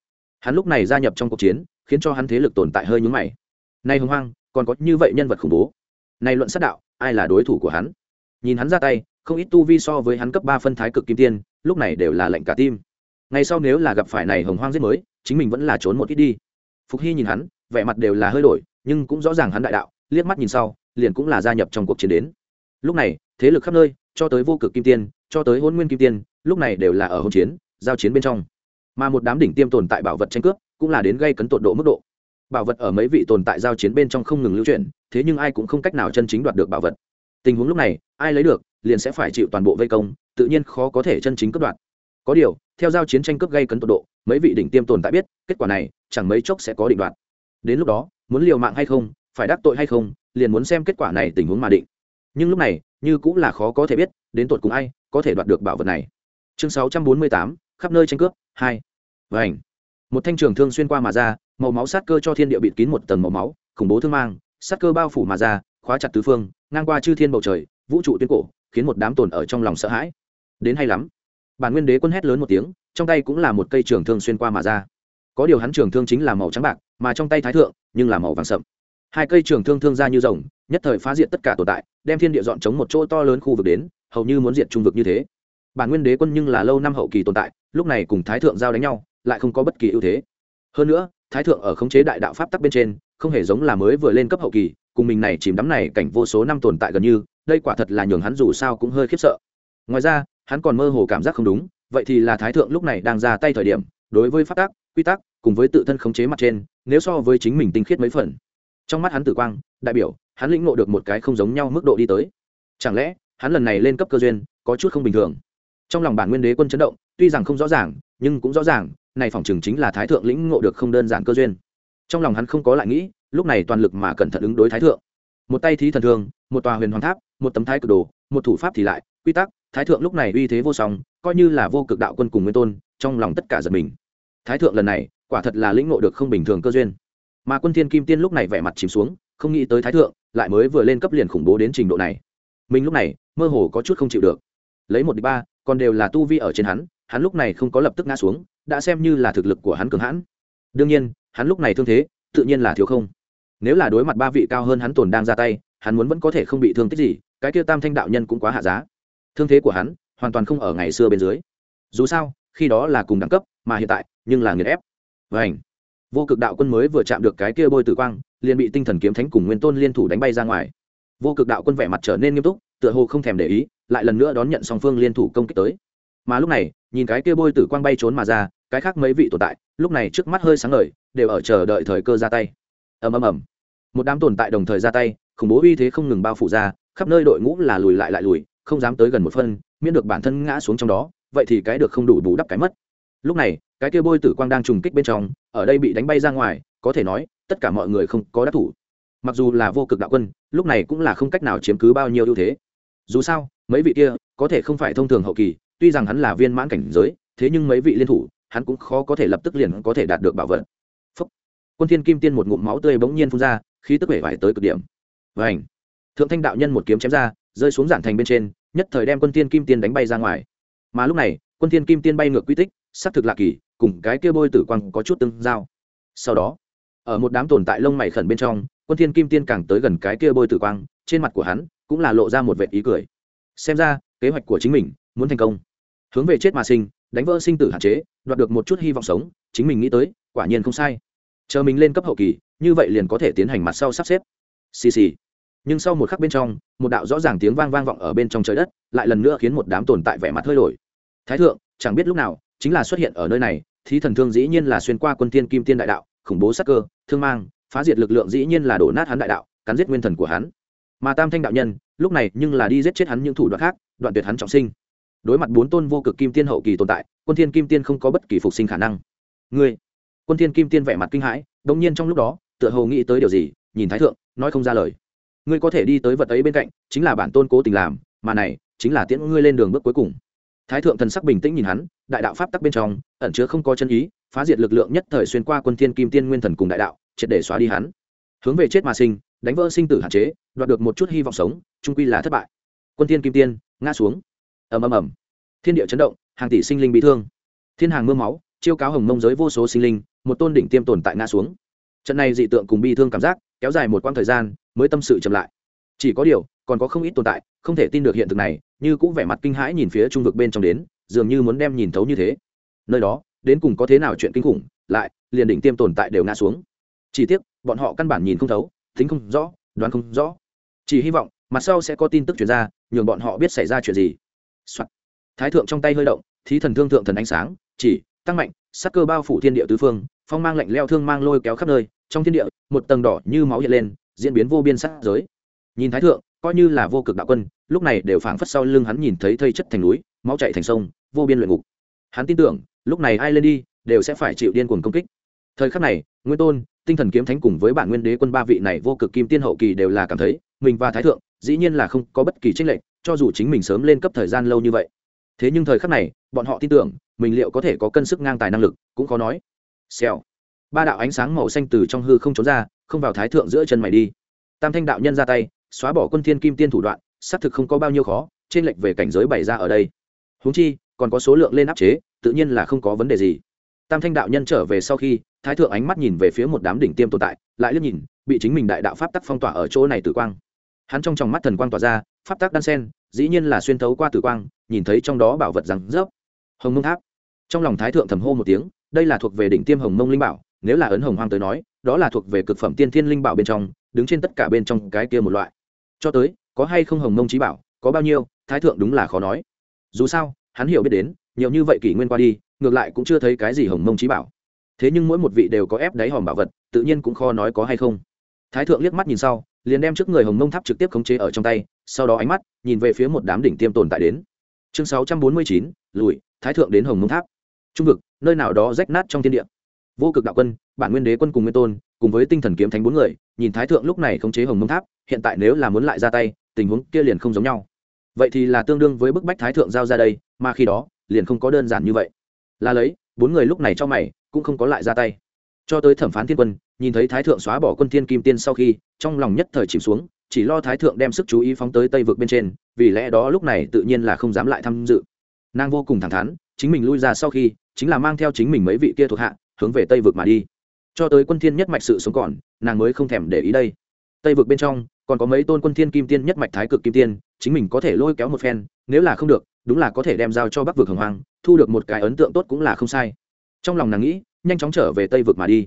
Hắn lúc này gia nhập trong cuộc chiến, khiến cho hắn thế lực tồn tại hơi nhúng mày. Nay hồng hoang, còn có như vậy nhân vật khủng bố. Nay luận sát đạo, ai là đối thủ của hắn? Nhìn hắn ra tay, không ít tu vi so với hắn cấp ba phân thái cực kim tiên, lúc này đều là lệnh cả tim ngày sau nếu là gặp phải này hồng hoang giết mới, chính mình vẫn là trốn một ít đi. Phục hy nhìn hắn, vẻ mặt đều là hơi đổi, nhưng cũng rõ ràng hắn đại đạo, liếc mắt nhìn sau, liền cũng là gia nhập trong cuộc chiến đến. Lúc này, thế lực khắp nơi, cho tới vô cực kim tiên, cho tới hôn nguyên kim tiên, lúc này đều là ở hôn chiến, giao chiến bên trong. Mà một đám đỉnh tiêm tồn tại bảo vật tranh cướp, cũng là đến gây cấn tột độ mức độ. Bảo vật ở mấy vị tồn tại giao chiến bên trong không ngừng lưu chuyển, thế nhưng ai cũng không cách nào chân chính đoạt được bảo vật. Tình huống lúc này, ai lấy được, liền sẽ phải chịu toàn bộ vây công, tự nhiên khó có thể chân chính cướp đoạt có điều, theo giao chiến tranh cướp gây cấn tột độ, mấy vị đỉnh tiêm tồn tại biết, kết quả này, chẳng mấy chốc sẽ có định đoạt. Đến lúc đó, muốn liều mạng hay không, phải đắc tội hay không, liền muốn xem kết quả này tình huống mà định. Nhưng lúc này, như cũng là khó có thể biết, đến tột cùng ai có thể đoạt được bảo vật này. Chương sáu trăm bốn mươi tám, khắp nơi tranh cướp, hai. Và ảnh một thanh trường thương xuyên qua mà ra, màu máu sát cơ cho thiên địa bịt kín một tầng màu máu, khủng bố thương mang, sát cơ bao phủ mà ra, khóa chặt tứ phương, ngang qua chư thiên bầu trời, vũ trụ tuyến cổ, khiến một đám tồn ở trong lòng sợ hãi. Đến hay lắm bản nguyên đế quân hét lớn một tiếng, trong tay cũng là một cây trường thương xuyên qua mà ra. Có điều hắn trường thương chính là màu trắng bạc, mà trong tay thái thượng, nhưng là màu vàng sậm. Hai cây trường thương thương ra như rồng, nhất thời phá diện tất cả tồn tại, đem thiên địa dọn chống một chỗ to lớn khu vực đến, hầu như muốn diệt trung vực như thế. Bản nguyên đế quân nhưng là lâu năm hậu kỳ tồn tại, lúc này cùng thái thượng giao đánh nhau, lại không có bất kỳ ưu thế. Hơn nữa, thái thượng ở khống chế đại đạo pháp tắc bên trên, không hề giống là mới vừa lên cấp hậu kỳ, cùng mình này chìm đắm này cảnh vô số năm tồn tại gần như, đây quả thật là nhường hắn dù sao cũng hơi khiếp sợ. Ngoài ra hắn còn mơ hồ cảm giác không đúng, vậy thì là thái thượng lúc này đang ra tay thời điểm, đối với pháp tắc, quy tắc, cùng với tự thân khống chế mặt trên, nếu so với chính mình tinh khiết mấy phần. Trong mắt hắn tử quang, đại biểu, hắn lĩnh ngộ được một cái không giống nhau mức độ đi tới. Chẳng lẽ, hắn lần này lên cấp cơ duyên, có chút không bình thường? Trong lòng bản nguyên đế quân chấn động, tuy rằng không rõ ràng, nhưng cũng rõ ràng, này phòng trường chính là thái thượng lĩnh ngộ được không đơn giản cơ duyên. Trong lòng hắn không có lại nghĩ, lúc này toàn lực mà cẩn thận ứng đối thái thượng. Một tay thí thần thương, một tòa huyền hoàng tháp, một tấm thái cực đồ, một thủ pháp thì lại, quy tắc thái thượng lúc này uy thế vô song, coi như là vô cực đạo quân cùng nguyên tôn, trong lòng tất cả giật mình. Thái thượng lần này, quả thật là lĩnh ngộ được không bình thường cơ duyên. Mà quân thiên kim tiên lúc này vẻ mặt chìm xuống, không nghĩ tới thái thượng, lại mới vừa lên cấp liền khủng bố đến trình độ này. Mình lúc này, mơ hồ có chút không chịu được. Lấy một đi ba, còn đều là tu vi ở trên hắn hắn lúc này không có lập tức ngã xuống, đã xem như là thực lực của hắn cường hãn. Đương nhiên, hắn lúc này thương thế, tự nhiên là thiếu không. Nếu là đối mặt ba vị cao hơn hắn tồn đang ra tay, hắn muốn vẫn có thể không bị thương tích gì, cái kia tam thanh đạo nhân cũng quá hạ giá thương thế của hắn hoàn toàn không ở ngày xưa bên dưới. Dù sao, khi đó là cùng đẳng cấp, mà hiện tại, nhưng là nghiền ép. Vảnh vô cực đạo quân mới vừa chạm được cái kia bôi tử quang, liền bị tinh thần kiếm thánh cùng nguyên tôn liên thủ đánh bay ra ngoài. Vô cực đạo quân vẻ mặt trở nên nghiêm túc, tựa hồ không thèm để ý, lại lần nữa đón nhận song phương liên thủ công kích tới. Mà lúc này, nhìn cái kia bôi tử quang bay trốn mà ra, cái khác mấy vị tồn tại, lúc này trước mắt hơi sáng ngời, đều ở chờ đợi thời cơ ra tay. Ầm ầm ầm. Một đám tồn tại đồng thời ra tay, khủng bố uy thế không ngừng bao phủ ra, khắp nơi đội ngũ là lùi lại lại lùi không dám tới gần một phân, miễn được bản thân ngã xuống trong đó, vậy thì cái được không đủ bù đắp cái mất. Lúc này, cái kia bôi tử quang đang trùng kích bên trong, ở đây bị đánh bay ra ngoài, có thể nói, tất cả mọi người không có đắc thủ. Mặc dù là vô cực đạo quân, lúc này cũng là không cách nào chiếm cứ bao nhiêu ưu thế. Dù sao, mấy vị kia, có thể không phải thông thường hậu kỳ, tuy rằng hắn là viên mãn cảnh giới, thế nhưng mấy vị liên thủ, hắn cũng khó có thể lập tức liền có thể đạt được bảo vật. Phúc. quân thiên kim tiên một ngụm máu tươi bỗng nhiên phun ra, khí tức vẻ vải tới cực điểm. Vảnh thượng thanh đạo nhân một kiếm chém ra, rơi xuống giản thành bên trên nhất thời đem quân thiên kim tiên đánh bay ra ngoài. Mà lúc này, quân thiên kim tiên bay ngược quy tích xác thực lạ kỳ, cùng cái kia bôi tử quang có chút tương giao. Sau đó, ở một đám tồn tại lông mày khẩn bên trong, quân thiên kim tiên càng tới gần cái kia bôi tử quang, trên mặt của hắn cũng là lộ ra một vệt ý cười. Xem ra, kế hoạch của chính mình muốn thành công. Hướng về chết mà sinh, đánh vỡ sinh tử hạn chế, đoạt được một chút hy vọng sống, chính mình nghĩ tới, quả nhiên không sai. Chờ mình lên cấp hậu kỳ, như vậy liền có thể tiến hành mặt sau sắp xếp. Xì xì nhưng sau một khắc bên trong, một đạo rõ ràng tiếng vang vang vọng ở bên trong trời đất, lại lần nữa khiến một đám tồn tại vẻ mặt hơi đổi. Thái thượng, chẳng biết lúc nào, chính là xuất hiện ở nơi này thì thần thương dĩ nhiên là xuyên qua quân tiên kim tiên đại đạo, khủng bố sắc cơ, thương mang, phá diệt lực lượng dĩ nhiên là đổ nát hắn đại đạo, cắn giết nguyên thần của hắn. Mà tam thanh đạo nhân, lúc này nhưng là đi giết chết hắn những thủ đoạn khác, đoạn tuyệt hắn trọng sinh. Đối mặt bốn tôn vô cực kim tiên hậu kỳ tồn tại, quân thiên kim tiên không có bất kỳ phục sinh khả năng. Ngươi, quân thiên kim tiên vẻ mặt kinh hãi, đống nhiên trong lúc đó, tựa hồ nghĩ tới điều gì, nhìn thái thượng, nói không ra lời ngươi có thể đi tới vật ấy bên cạnh, chính là bản tôn cố tình làm, mà này, chính là tiễn ngươi lên đường bước cuối cùng. Thái thượng thần sắc bình tĩnh nhìn hắn, đại đạo pháp tắc bên trong, ẩn chứa không có chân ý, phá diệt lực lượng nhất thời xuyên qua quân thiên kim tiên nguyên thần cùng đại đạo, triệt để xóa đi hắn. Hướng về chết mà sinh, đánh vỡ sinh tử hạn chế, đoạt được một chút hy vọng sống trung quy là thất bại. Quân thiên kim tiên, ngã xuống. Ầm ầm ầm. Thiên địa chấn động, hàng tỷ sinh linh bị thương. Thiên hàng mưa máu, chiêu cáo hồng mông giới vô số sinh linh, một tôn đỉnh tiêm tồn tại ngã xuống. Trận này dị tượng cùng bi thương cảm giác, kéo dài một quãng thời gian mới tâm sự chậm lại. Chỉ có điều, còn có không ít tồn tại, không thể tin được hiện thực này, như cũng vẻ mặt kinh hãi nhìn phía trung vực bên trong đến, dường như muốn đem nhìn thấu như thế. Nơi đó, đến cùng có thế nào chuyện kinh khủng, lại, liền đỉnh tiêm tồn tại đều ngã xuống. Chỉ tiếc, bọn họ căn bản nhìn không thấu, tính không rõ, đoán không rõ. Chỉ hy vọng, mặt sau sẽ có tin tức chuyển ra, nhường bọn họ biết xảy ra chuyện gì、Soạn. thái thượng trong tay hơi động, thí thần thương thượng thần ánh sáng, chỉ, tăng mạnh, sắc cơ bao phủ thiên địa tứ phương, phong mang lạnh leo thương mang lôi kéo khắp nơi, trong thiên địa, một tầng đỏ như máu hiện lên diễn biến vô biên sắc giới. Nhìn thái thượng, coi như là vô cực đạo quân, lúc này đều phảng phất sau lưng hắn nhìn thấy thây chất thành núi, máu chạy thành sông, vô biên luyện ngục. Hắn tin tưởng, lúc này ai lên đi, đều sẽ phải chịu điên cuồng công kích. Thời khắc này, nguyên tôn, tinh thần kiếm thánh cùng với bản nguyên đế quân ba vị này vô cực kim tiên hậu kỳ đều là cảm thấy, mình và thái thượng, dĩ nhiên là không có bất kỳ tranh lệch, cho dù chính mình sớm lên cấp thời gian lâu như vậy. Thế nhưng thời khắc này, bọn họ tin tưởng, mình liệu có thể có cân sức ngang tài năng lực, cũng khó nói. Xèo. Ba đạo ánh sáng màu xanh từ trong hư không trốn ra không vào thái thượng giữa chân mày đi. Tam thanh đạo nhân ra tay, xóa bỏ quân thiên kim tiên thủ đoạn, xác thực không có bao nhiêu khó, trên lệch về cảnh giới bày ra ở đây. Huống chi, còn có số lượng lên áp chế, tự nhiên là không có vấn đề gì. Tam thanh đạo nhân trở về sau khi, thái thượng ánh mắt nhìn về phía một đám đỉnh tiêm tồn tại, lại liếc nhìn, bị chính mình đại đạo pháp tắc phong tỏa ở chỗ này tử quang. Hắn trong tròng mắt thần quang tỏa ra, pháp tắc đan sen, dĩ nhiên là xuyên thấu qua tử quang, nhìn thấy trong đó bảo vật rằng rớp. Hồng mông tháp. Trong lòng thái thượng thầm hô một tiếng, đây là thuộc về đỉnh tiêm hồng mông linh bảo nếu là ấn hồng hoang tới nói, đó là thuộc về cực phẩm tiên thiên linh bảo bên trong, đứng trên tất cả bên trong cái kia một loại. Cho tới, có hay không hồng mông trí bảo, có bao nhiêu, thái thượng đúng là khó nói. Dù sao, hắn hiểu biết đến, nhiều như vậy kỷ nguyên qua đi, ngược lại cũng chưa thấy cái gì hồng mông trí bảo. Thế nhưng mỗi một vị đều có ép đáy hòm bảo vật, tự nhiên cũng khó nói có hay không. Thái thượng liếc mắt nhìn sau, liền đem trước người hồng mông tháp trực tiếp khống chế ở trong tay, sau đó ánh mắt nhìn về phía một đám đỉnh tiêm tồn tại đến. Chương sáu trăm bốn mươi chín, lùi, thái thượng đến hồng mông tháp. Trung vực, nơi nào đó rách nát trong thiên địa vô cực đạo quân, bản nguyên đế quân cùng nguyên tôn, cùng với tinh thần kiếm thánh bốn người, nhìn thái thượng lúc này khống chế hồng mông tháp, hiện tại nếu là muốn lại ra tay, tình huống kia liền không giống nhau. Vậy thì là tương đương với bức bách thái thượng giao ra đây, mà khi đó, liền không có đơn giản như vậy. Là lấy, bốn người lúc này cho mày, cũng không có lại ra tay. Cho tới thẩm phán thiên quân, nhìn thấy thái thượng xóa bỏ quân thiên kim tiên sau khi, trong lòng nhất thời chìm xuống, chỉ lo thái thượng đem sức chú ý phóng tới tây vực bên trên, vì lẽ đó lúc này tự nhiên là không dám lại tham dự. Nàng vô cùng thẳng thắn, chính mình lui ra sau khi, chính là mang theo chính mình mấy vị kia thuộc hạ hướng về tây vực mà đi. Cho tới quân thiên nhất mạch sự sống còn, nàng mới không thèm để ý đây. Tây vực bên trong, còn có mấy tôn quân thiên kim tiên nhất mạch thái cực kim tiên, chính mình có thể lôi kéo một phen, nếu là không được, đúng là có thể đem giao cho bắc vực hồng hoang, thu được một cái ấn tượng tốt cũng là không sai. Trong lòng nàng nghĩ, nhanh chóng trở về tây vực mà đi.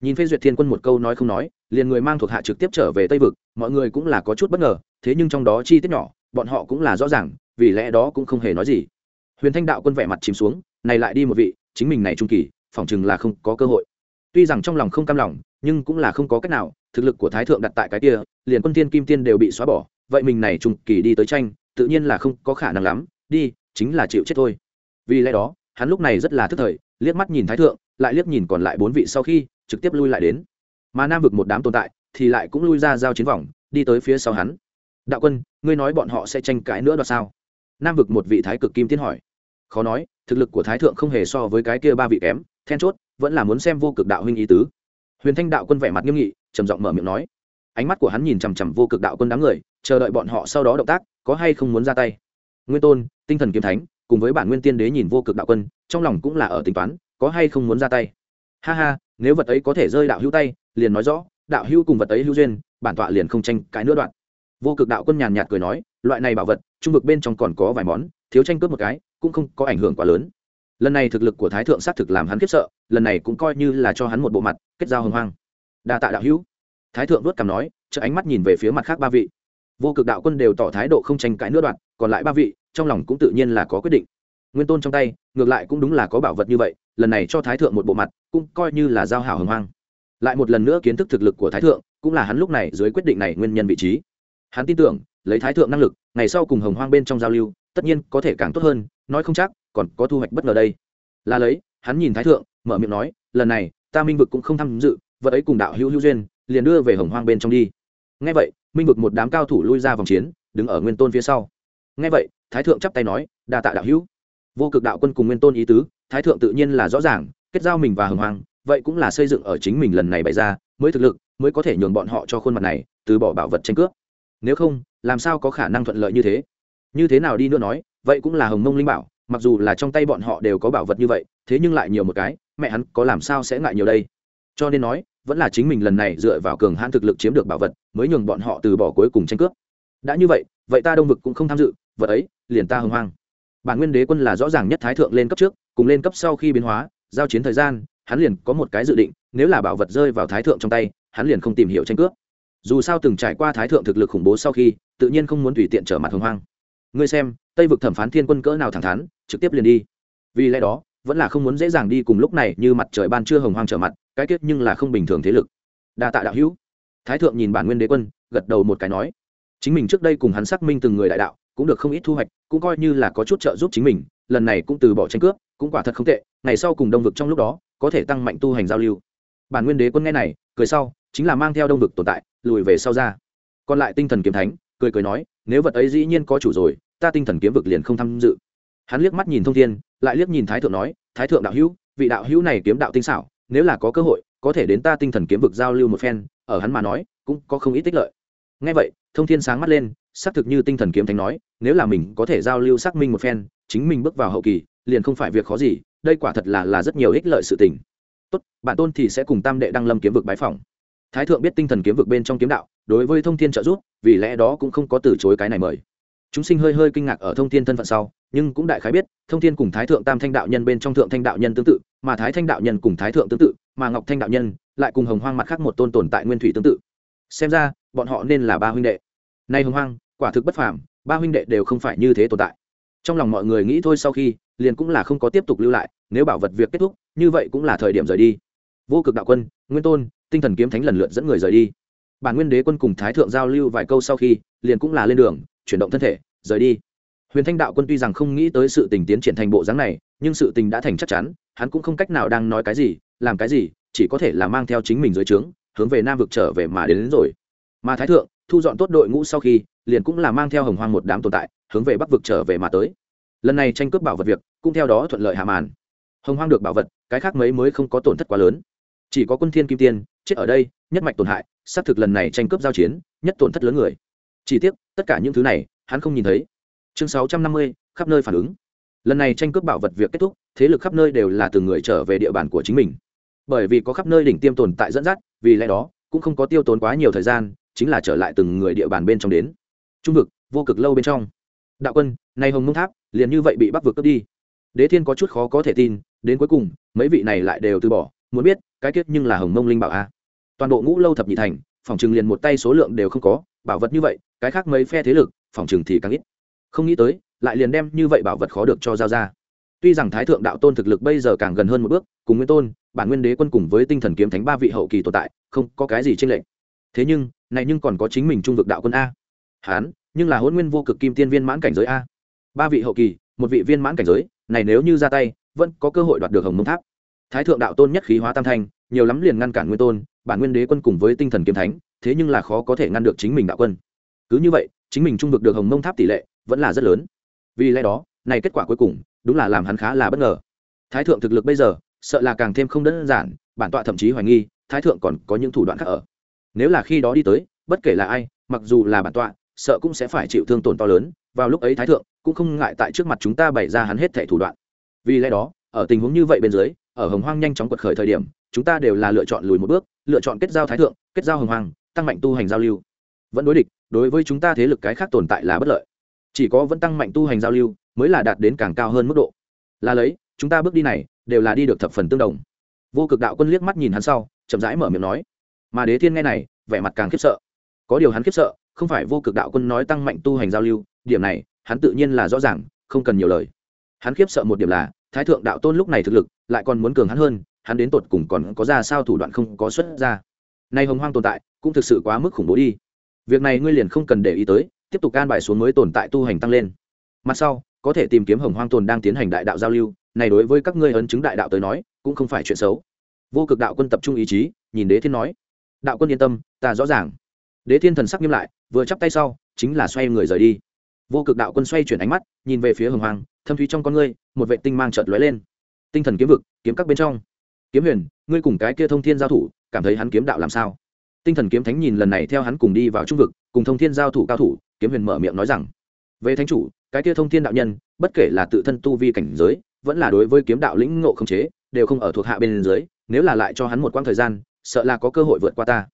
Nhìn phê duyệt thiên quân một câu nói không nói, liền người mang thuộc hạ trực tiếp trở về tây vực, mọi người cũng là có chút bất ngờ, thế nhưng trong đó chi tiết nhỏ, bọn họ cũng là rõ ràng, vì lẽ đó cũng không hề nói gì. Huyền thanh đạo quân vẻ mặt chìm xuống, này lại đi một vị, chính mình này trung kỳ phỏng chừng là không có cơ hội. Tuy rằng trong lòng không cam lòng, nhưng cũng là không có cách nào, thực lực của thái thượng đặt tại cái kia, liền quân tiên kim tiên đều bị xóa bỏ, vậy mình này trung kỳ đi tới tranh, tự nhiên là không có khả năng lắm, đi, chính là chịu chết thôi. Vì lẽ đó, hắn lúc này rất là thức thời, liếc mắt nhìn thái thượng, lại liếc nhìn còn lại bốn vị sau khi, trực tiếp lui lại đến. Mà nam vực một đám tồn tại, thì lại cũng lui ra giao chiến vòng, đi tới phía sau hắn. Đạo quân, ngươi nói bọn họ sẽ tranh cãi nữa đoạt sao? Nam vực một vị thái cực kim tiến hỏi. Khó nói, thực lực của thái thượng không hề so với cái kia ba vị kém then chốt, vẫn là muốn xem vô cực đạo huynh ý tứ. Huyền thanh đạo quân vẻ mặt nghiêm nghị, trầm giọng mở miệng nói. Ánh mắt của hắn nhìn chằm chằm vô cực đạo quân đám người, chờ đợi bọn họ sau đó động tác, có hay không muốn ra tay. Nguyên tôn, tinh thần kiếm thánh, cùng với bản nguyên tiên đế nhìn vô cực đạo quân, trong lòng cũng là ở tính toán, có hay không muốn ra tay. Ha ha, nếu vật ấy có thể rơi đạo hữu tay, liền nói rõ, đạo hữu cùng vật ấy hữu duyên, bản tọa liền không tranh cái nữa đoạn. Vô cực đạo quân nhàn nhạt cười nói, loại này bảo vật, trung vực bên trong còn có vài món, thiếu tranh cướp một cái, cũng không có ảnh hưởng quá lớn lần này thực lực của thái thượng xác thực làm hắn khiếp sợ, lần này cũng coi như là cho hắn một bộ mặt, kết giao hồng hoang. Đa tạ đạo hữu. Thái thượng vớt cằm nói chợ ánh mắt nhìn về phía mặt khác ba vị. Vô cực đạo quân đều tỏ thái độ không tranh cãi nữa đoạn, còn lại ba vị, trong lòng cũng tự nhiên là có quyết định. Nguyên tôn trong tay, ngược lại cũng đúng là có bảo vật như vậy, lần này cho thái thượng một bộ mặt, cũng coi như là giao hảo hồng hoang. Lại một lần nữa kiến thức thực lực của thái thượng, cũng là hắn lúc này dưới quyết định này nguyên nhân vị trí. Hắn tin tưởng, lấy thái thượng năng lực, ngày sau cùng hồng hoang bên trong giao lưu, tất nhiên có thể càng tốt hơn, nói không chắc còn có thu hoạch bất ngờ đây. Là lấy, hắn nhìn thái thượng, mở miệng nói, lần này, ta minh vực cũng không tham dự, vật ấy cùng đạo hữu hữu duyên, liền đưa về hồng hoang bên trong đi. Ngay vậy, minh vực một đám cao thủ lui ra vòng chiến, đứng ở nguyên tôn phía sau. Ngay vậy, thái thượng chắp tay nói, đa tạ đạo hữu. Vô cực đạo quân cùng nguyên tôn ý tứ, thái thượng tự nhiên là rõ ràng, kết giao mình và hồng hoang, vậy cũng là xây dựng ở chính mình lần này bày ra, mới thực lực, mới có thể nhường bọn họ cho khuôn mặt này, từ bỏ bảo vật tranh cướp. Nếu không, làm sao có khả năng thuận lợi như thế? Như thế nào đi nữa nói, vậy cũng là hồng mông linh bảo mặc dù là trong tay bọn họ đều có bảo vật như vậy, thế nhưng lại nhiều một cái, mẹ hắn có làm sao sẽ ngại nhiều đây? Cho nên nói, vẫn là chính mình lần này dựa vào cường hãn thực lực chiếm được bảo vật, mới nhường bọn họ từ bỏ cuối cùng tranh cướp. Đã như vậy vậy ta đông vực cũng không tham dự, vật ấy, liền ta hưng hoang. Bản nguyên đế quân là rõ ràng nhất thái thượng lên cấp trước, cùng lên cấp sau khi biến hóa, giao chiến thời gian, hắn liền có một cái dự định, nếu là bảo vật rơi vào thái thượng trong tay, hắn liền không tìm hiểu tranh cướp. Dù sao từng trải qua thái thượng thực lực khủng bố sau khi, tự nhiên không muốn tùy tiện trở mặt hưng hoang ngươi xem, tây vực thẩm phán thiên quân cỡ nào thẳng thắn, trực tiếp liền đi. Vì lẽ đó, vẫn là không muốn dễ dàng đi cùng lúc này như mặt trời ban trưa hồng hoang trở mặt, cái kết nhưng là không bình thường thế lực. Đa tạ đạo hữu. Thái thượng nhìn bản nguyên đế quân, gật đầu một cái nói. Chính mình trước đây cùng hắn xác minh từng người đại đạo, cũng được không ít thu hoạch, cũng coi như là có chút trợ giúp chính mình, lần này cũng từ bỏ tranh cướp, cũng quả thật không tệ, ngày sau cùng đông vực trong lúc đó, có thể tăng mạnh tu hành giao lưu. Bản nguyên đế quân nghe này, cười sau, chính là mang theo đông vực tồn tại, lùi về sau ra. Còn lại tinh thần kiếm thánh cười cười nói, nếu vật ấy dĩ nhiên có chủ rồi, ta tinh thần kiếm vực liền không tham dự. Hắn liếc mắt nhìn thông thiên, lại liếc nhìn thái thượng nói, thái thượng đạo hữu, vị đạo hữu này kiếm đạo tinh xảo, nếu là có cơ hội, có thể đến ta tinh thần kiếm vực giao lưu một phen, ở hắn mà nói, cũng có không ít tích lợi. Ngay vậy, thông thiên sáng mắt lên, xác thực như tinh thần kiếm thánh nói, nếu là mình có thể giao lưu xác minh một phen, chính mình bước vào hậu kỳ, liền không phải việc khó gì, đây quả thật là là rất nhiều ích lợi sự tình. Tốt bản tôn thì sẽ cùng tam đệ đăng lâm kiếm vực bái phỏng thái thượng biết tinh thần kiếm vực bên trong kiếm đạo, đối với thông thiên trợ giúp, vì lẽ đó cũng không có từ chối cái này mời. Chúng sinh hơi hơi kinh ngạc ở thông thiên thân phận sau, nhưng cũng đại khái biết, thông thiên cùng thái thượng tam thanh đạo nhân bên trong thượng thanh đạo nhân tương tự, mà thái thanh đạo nhân cùng thái thượng tương tự, mà ngọc thanh đạo nhân lại cùng hồng hoang mặt khác một tôn tồn tại nguyên thủy tương tự. Xem ra, bọn họ nên là ba huynh đệ. Nay hồng hoang, quả thực bất phàm, ba huynh đệ đều không phải như thế tồn tại. Trong lòng mọi người nghĩ thôi sau khi, liền cũng là không có tiếp tục lưu lại, nếu bảo vật việc kết thúc, như vậy cũng là thời điểm rời đi. Vô cực đạo quân, nguyên tôn tinh thần kiếm thánh lần lượt dẫn người rời đi. Bản nguyên đế quân cùng thái thượng giao lưu vài câu sau khi liền cũng là lên đường chuyển động thân thể rời đi. Huyền thanh đạo quân tuy rằng không nghĩ tới sự tình tiến triển thành bộ dáng này nhưng sự tình đã thành chắc chắn hắn cũng không cách nào đang nói cái gì làm cái gì chỉ có thể là mang theo chính mình dưới trướng hướng về nam vực trở về mà đến, đến rồi. Mà thái thượng thu dọn tốt đội ngũ sau khi liền cũng là mang theo hồng hoang một đám tồn tại hướng về bắc vực trở về mà tới. Lần này tranh cướp bảo vật việc cũng theo đó thuận lợi hạ màn. Hồng hoang được bảo vật cái khác mấy mới không có tổn thất quá lớn chỉ có quân thiên kim tiên chết ở đây nhất mạch tổn hại xác thực lần này tranh cướp giao chiến nhất tổn thất lớn người. Chỉ tiếc tất cả những thứ này hắn không nhìn thấy. Chương 650, khắp nơi phản ứng. Lần này tranh cướp bảo vật việc kết thúc thế lực khắp nơi đều là từng người trở về địa bàn của chính mình. Bởi vì có khắp nơi đỉnh tiêm tồn tại dẫn dắt vì lẽ đó cũng không có tiêu tốn quá nhiều thời gian chính là trở lại từng người địa bàn bên trong đến. Trung vực vô cực lâu bên trong. Đạo quân nay hồng mông tháp liền như vậy bị bắc vực cướp đi. Đế thiên có chút khó có thể tin đến cuối cùng mấy vị này lại đều từ bỏ muốn biết cái kết nhưng là hồng mông linh bảo a. Toàn bộ ngũ lâu thập nhị thành, phòng chừng liền một tay số lượng đều không có, bảo vật như vậy, cái khác mấy phe thế lực, phòng chừng thì càng ít. Không nghĩ tới, lại liền đem như vậy bảo vật khó được cho giao ra. Tuy rằng thái thượng đạo tôn thực lực bây giờ càng gần hơn một bước, cùng nguyên tôn, bản nguyên đế quân cùng với tinh thần kiếm thánh ba vị hậu kỳ tồn tại, không có cái gì tranh lệch. Thế nhưng, này nhưng còn có chính mình trung vực đạo quân a. Hán, nhưng là hôn nguyên vô cực kim tiên viên mãn cảnh giới a. Ba vị hậu kỳ, một vị viên mãn cảnh giới, này nếu như ra tay, vẫn có cơ hội đoạt được hồng mông tháp thái thượng đạo tôn nhất khí hóa tam thanh, nhiều lắm liền ngăn cản nguyên tôn, bản nguyên đế quân cùng với tinh thần kiếm thánh, thế nhưng là khó có thể ngăn được chính mình đạo quân. Cứ như vậy, chính mình trung vực được hồng mông tháp tỷ lệ vẫn là rất lớn. Vì lẽ đó, này kết quả cuối cùng, đúng là làm hắn khá là bất ngờ. Thái thượng thực lực bây giờ, sợ là càng thêm không đơn giản, bản tọa thậm chí hoài nghi, thái thượng còn có những thủ đoạn khác ở. Nếu là khi đó đi tới, bất kể là ai, mặc dù là bản tọa, sợ cũng sẽ phải chịu thương tổn to lớn, vào lúc ấy thái thượng cũng không ngại tại trước mặt chúng ta bày ra hắn hết thẻ thủ đoạn. Vì lẽ đó, ở tình huống như vậy bên dưới ở hồng hoang nhanh chóng quật khởi thời điểm, chúng ta đều là lựa chọn lùi một bước, lựa chọn kết giao thái thượng, kết giao hồng hoang, tăng mạnh tu hành giao lưu. Vẫn đối địch, đối với chúng ta thế lực cái khác tồn tại là bất lợi. Chỉ có vẫn tăng mạnh tu hành giao lưu mới là đạt đến càng cao hơn mức độ. Là lấy, chúng ta bước đi này đều là đi được thập phần tương đồng. Vô cực đạo quân liếc mắt nhìn hắn sau, chậm rãi mở miệng nói, mà đế thiên nghe này, vẻ mặt càng khiếp sợ. Có điều hắn khiếp sợ, không phải vô cực đạo quân nói tăng mạnh tu hành giao lưu, điểm này, hắn tự nhiên là rõ ràng, không cần nhiều lời. Hắn khiếp sợ một điểm là thái thượng đạo tôn lúc này thực lực lại còn muốn cường hắn hơn, hắn đến tột cùng còn có ra sao thủ đoạn không có xuất ra. Nay hồng hoang tồn tại cũng thực sự quá mức khủng bố đi. Việc này ngươi liền không cần để ý tới, tiếp tục can bài xuống mới tồn tại tu hành tăng lên. Mặt sau, có thể tìm kiếm hồng hoang tồn đang tiến hành đại đạo giao lưu, này đối với các ngươi ấn chứng đại đạo tới nói, cũng không phải chuyện xấu. Vô cực đạo quân tập trung ý chí, nhìn đế thiên nói. Đạo quân yên tâm, ta rõ ràng. Đế thiên thần sắc nghiêm lại, vừa chắp tay sau, chính là xoay người rời đi vô cực đạo quân xoay chuyển ánh mắt, nhìn về phía hồng hoàng thâm thúy trong con ngươi, một vệ tinh mang trợt lóe lên. Tinh thần kiếm vực, kiếm các bên trong. Kiếm huyền, ngươi cùng cái kia thông thiên giao thủ, cảm thấy hắn kiếm đạo làm sao? Tinh thần kiếm thánh nhìn lần này theo hắn cùng đi vào trung vực, cùng thông thiên giao thủ cao thủ, kiếm huyền mở miệng nói rằng, về thánh chủ, cái kia thông thiên đạo nhân, bất kể là tự thân tu vi cảnh giới, vẫn là đối với kiếm đạo lĩnh ngộ không chế, đều không ở thuộc hạ bên dưới, nếu là lại cho hắn một quãng thời gian, sợ là có cơ hội vượt qua ta.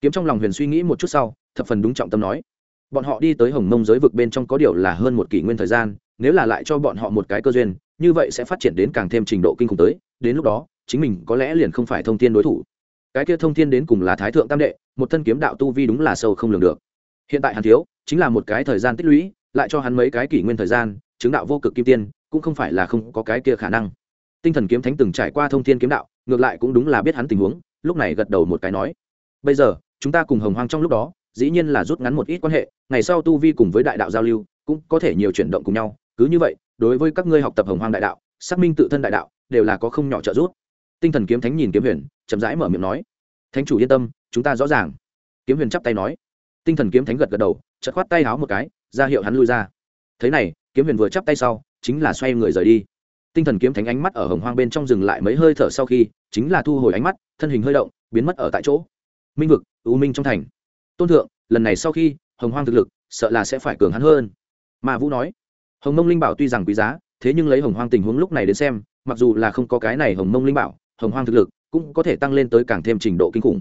Kiếm trong lòng huyền suy nghĩ một chút sau, thập phần đúng trọng tâm nói bọn họ đi tới hồng mông giới vực bên trong có điều là hơn một kỷ nguyên thời gian, nếu là lại cho bọn họ một cái cơ duyên, như vậy sẽ phát triển đến càng thêm trình độ kinh khủng tới, đến lúc đó, chính mình có lẽ liền không phải thông thiên đối thủ. Cái kia thông thiên đến cùng là thái thượng tam đệ, một thân kiếm đạo tu vi đúng là sâu không lường được. Hiện tại hắn thiếu, chính là một cái thời gian tích lũy, lại cho hắn mấy cái kỷ nguyên thời gian, chứng đạo vô cực kim tiên, cũng không phải là không có cái kia khả năng. Tinh thần kiếm thánh từng trải qua thông thiên kiếm đạo, ngược lại cũng đúng là biết hắn tình huống, lúc này gật đầu một cái nói, bây giờ, chúng ta cùng hồng hoang trong lúc đó dĩ nhiên là rút ngắn một ít quan hệ, ngày sau tu vi cùng với đại đạo giao lưu cũng có thể nhiều chuyển động cùng nhau, cứ như vậy, đối với các ngươi học tập hồng hoang đại đạo, xác minh tự thân đại đạo, đều là có không nhỏ trợ giúp. Tinh thần kiếm thánh nhìn kiếm huyền, chậm rãi mở miệng nói, thánh chủ yên tâm, chúng ta rõ ràng. Kiếm huyền chắp tay nói. Tinh thần kiếm thánh gật gật đầu chật khoát tay háo một cái, ra hiệu hắn lui ra. Thế này, kiếm huyền vừa chắp tay sau, chính là xoay người rời đi. Tinh thần kiếm thánh ánh mắt ở hồng hoang bên trong dừng lại mấy hơi thở sau khi, chính là thu hồi ánh mắt, thân hình hơi động, biến mất ở tại chỗ. Minh vực, u minh trong thành tôn thượng, lần này sau khi, hồng hoang thực lực, sợ là sẽ phải cường hắn hơn. Mà vũ nói. Hồng mông linh bảo tuy rằng quý giá, thế nhưng lấy hồng hoang tình huống lúc này đến xem, mặc dù là không có cái này hồng mông linh bảo, hồng hoang thực lực cũng có thể tăng lên tới càng thêm trình độ kinh khủng.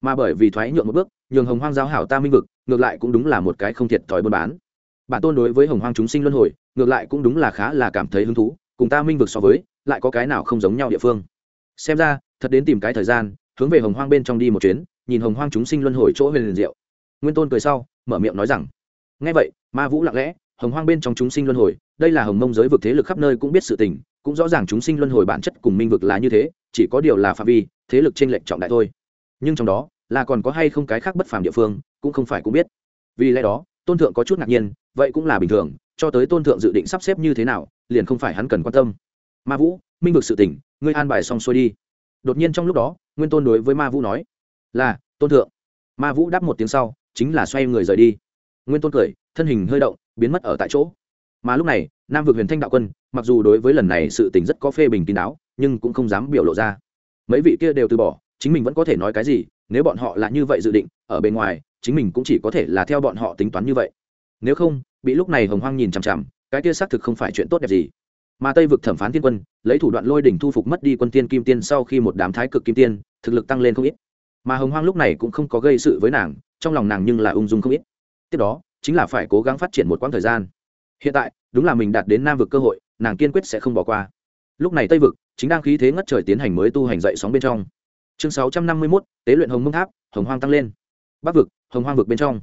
Mà bởi vì thoái nhượng một bước, nhường hồng hoang giáo hảo ta minh vực, ngược lại cũng đúng là một cái không thiệt thòi buôn bán. Bản tôn đối với hồng hoang chúng sinh luân hồi, ngược lại cũng đúng là khá là cảm thấy hứng thú, cùng ta minh vực so với, lại có cái nào không giống nhau địa phương. Xem ra, thật đến tìm cái thời gian, hướng về hồng hoang bên trong đi một chuyến nhìn hồng hoang chúng sinh luân hồi chỗ huyền liền diệu. Nguyên tôn cười sau, mở miệng nói rằng ngay vậy, ma vũ lặng lẽ, hồng hoang bên trong chúng sinh luân hồi, đây là hồng mông giới vực thế lực khắp nơi cũng biết sự tình, cũng rõ ràng chúng sinh luân hồi bản chất cùng minh vực là như thế, chỉ có điều là phạm vi, thế lực trên lệnh trọng đại thôi. Nhưng trong đó, là còn có hay không cái khác bất phàm địa phương, cũng không phải cũng biết. Vì lẽ đó, tôn thượng có chút ngạc nhiên, vậy cũng là bình thường, cho tới tôn thượng dự định sắp xếp như thế nào, liền không phải hắn cần quan tâm. Ma vũ, minh vực sự tỉnh ngươi an bài xong xuôi đi. Đột nhiên trong lúc đó, nguyên tôn đối với ma vũ nói là, tôn thượng. Ma vũ đáp một tiếng sau, chính là xoay người rời đi. Nguyên tôn cười, thân hình hơi động, biến mất ở tại chỗ. Mà lúc này, nam vực huyền thanh đạo quân, mặc dù đối với lần này sự tình rất có phê bình kín đáo, nhưng cũng không dám biểu lộ ra. Mấy vị kia đều từ bỏ, chính mình vẫn có thể nói cái gì, nếu bọn họ là như vậy dự định, ở bên ngoài, chính mình cũng chỉ có thể là theo bọn họ tính toán như vậy. Nếu không, bị lúc này hồng hoang nhìn chằm chằm, cái kia xác thực không phải chuyện tốt đẹp gì. Mà tây vực thẩm phán thiên quân, lấy thủ đoạn lôi đỉnh thu phục mất đi quân tiên kim tiên sau khi một đám thái cực kim tiên, thực lực tăng lên không ít mà hồng hoang lúc này cũng không có gây sự với nàng, trong lòng nàng nhưng là ung dung không ít. Tiếp đó, chính là phải cố gắng phát triển một quãng thời gian. Hiện tại, đúng là mình đạt đến nam vực cơ hội, nàng kiên quyết sẽ không bỏ qua. Lúc này tây vực, chính đang khí thế ngất trời tiến hành mới tu hành dậy sóng bên trong. Chương sáu trăm năm mươi mốt, tế luyện hồng mông tháp, hồng hoang tăng lên. Bắc vực, hồng hoang vực bên trong.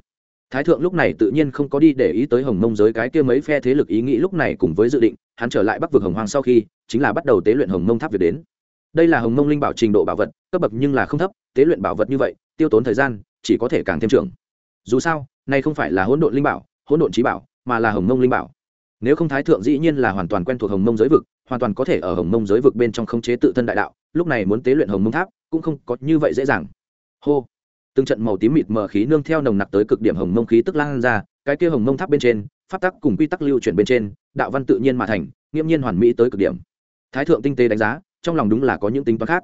Thái thượng lúc này tự nhiên không có đi để ý tới hồng mông giới cái kia mấy phe thế lực ý nghĩ lúc này cùng với dự định, hắn trở lại bắc vực hồng hoang sau khi, chính là bắt đầu tế luyện hồng mông tháp việc đến đây là hồng mông linh bảo trình độ bảo vật, cấp bậc nhưng là không thấp, tế luyện bảo vật như vậy, tiêu tốn thời gian, chỉ có thể càng thêm trưởng. Dù sao, nay không phải là hỗn độn linh bảo, hỗn độn trí bảo, mà là hồng mông linh bảo. Nếu không thái thượng dĩ nhiên là hoàn toàn quen thuộc hồng mông giới vực, hoàn toàn có thể ở hồng mông giới vực bên trong khống chế tự thân đại đạo, lúc này muốn tế luyện hồng mông tháp, cũng không có như vậy dễ dàng. Hô! Từng trận màu tím mịt mờ khí nương theo nồng nặc tới cực điểm hồng mông khí tức lan ra, cái kia hồng mông tháp bên trên phát tắc cùng quy tắc lưu chuyển bên trên, đạo văn tự nhiên mà thành, nghiễm nhiên hoàn mỹ tới cực điểm. Thái thượng tinh tế đánh giá trong lòng đúng là có những tính toán khác.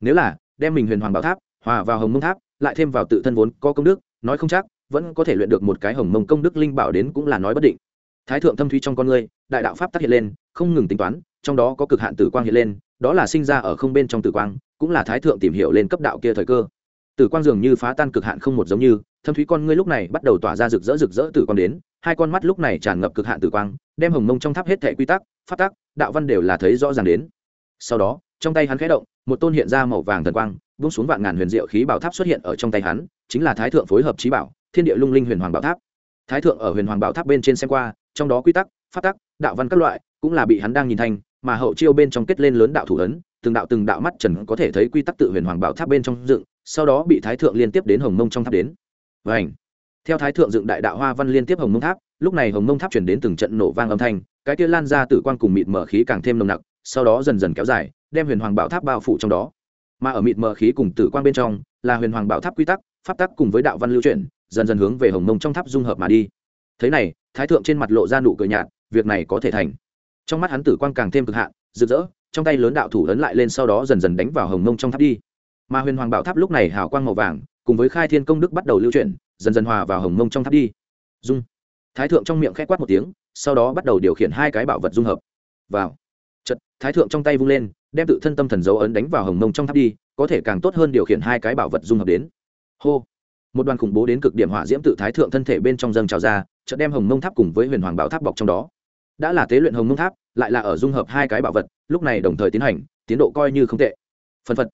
Nếu là, đem mình huyền hoàng bảo tháp, hòa vào hồng mông tháp, lại thêm vào tự thân vốn có công đức, nói không chắc, vẫn có thể luyện được một cái hồng mông công đức linh bảo đến cũng là nói bất định. Thái thượng thâm thúy trong con người đại đạo pháp tác hiện lên, không ngừng tính toán, trong đó có cực hạn tử quang hiện lên, đó là sinh ra ở không bên trong tử quang, cũng là thái thượng tìm hiểu lên cấp đạo kia thời cơ. Tử quang dường như phá tan cực hạn không một giống như, thâm thúy con ngươi lúc này bắt đầu tỏa ra rực rỡ rực rỡ tử quang đến, hai con mắt lúc này tràn ngập cực hạn tử quang, đem hồng mông trong tháp hết thẻ quy tắc phát tắc, đạo văn đều là thấy rõ ràng đến sau đó, trong tay hắn khẽ động, một tôn hiện ra màu vàng thần quang, buông xuống vạn ngàn huyền diệu khí bảo tháp xuất hiện ở trong tay hắn, chính là thái thượng phối hợp trí bảo, thiên địa lung linh huyền hoàng bảo tháp. Thái thượng ở huyền hoàng bảo tháp bên trên xem qua, trong đó quy tắc phát tắc, đạo văn các loại, cũng là bị hắn đang nhìn thành, mà hậu chiêu bên trong kết lên lớn đạo thủ ấn, từng đạo từng đạo mắt trần có thể thấy quy tắc tự huyền hoàng bảo tháp bên trong dựng, sau đó bị thái thượng liên tiếp đến hồng mông trong tháp đến. Và ảnh theo thái thượng dựng đại đạo hoa văn liên tiếp hồng mông tháp, lúc này hồng mông tháp chuyển đến từng trận nổ vang âm thanh, cái kia lan ra tử quang cùng mịt mở khí càng thêm nồng nặc sau đó dần dần kéo dài, đem huyền hoàng bảo tháp bao phủ trong đó. Mà ở mịt mở khí cùng tử quang bên trong, là huyền hoàng bảo tháp quy tắc, pháp tắc cùng với đạo văn lưu chuyển, dần dần hướng về hồng mông trong tháp dung hợp mà đi. Thế này, thái thượng trên mặt lộ ra nụ cười nhạt, việc này có thể thành. Trong mắt hắn tử quang càng thêm cực hạn, rực rỡ, trong tay lớn đạo thủ ấn lại lên sau đó dần dần đánh vào hồng mông trong tháp đi. Mà huyền hoàng bảo tháp lúc này hào quang màu vàng, cùng với khai thiên công đức bắt đầu lưu chuyển, dần dần hòa vào hồng mông trong tháp đi. Dung. Thái thượng trong miệng k h ẽ quát một tiếng, sau đó bắt đầu điều khiển hai cái bảo vật dung hợp. Vào thái thượng trong tay vung lên, đem tự thân tâm thần dấu ấn đánh vào hồng mông trong tháp đi, có thể càng tốt hơn điều khiển hai cái bảo vật dung hợp đến. Hô! Một đoàn khủng bố đến cực điểm hỏa diễm tự thái thượng thân thể bên trong dâng trào ra, chợt đem hồng mông tháp cùng với huyền hoàng bảo tháp bọc trong đó. Đã là tế luyện hồng mông tháp, lại là ở dung hợp hai cái bảo vật, lúc này đồng thời tiến hành, tiến độ coi như không tệ. Phân phật.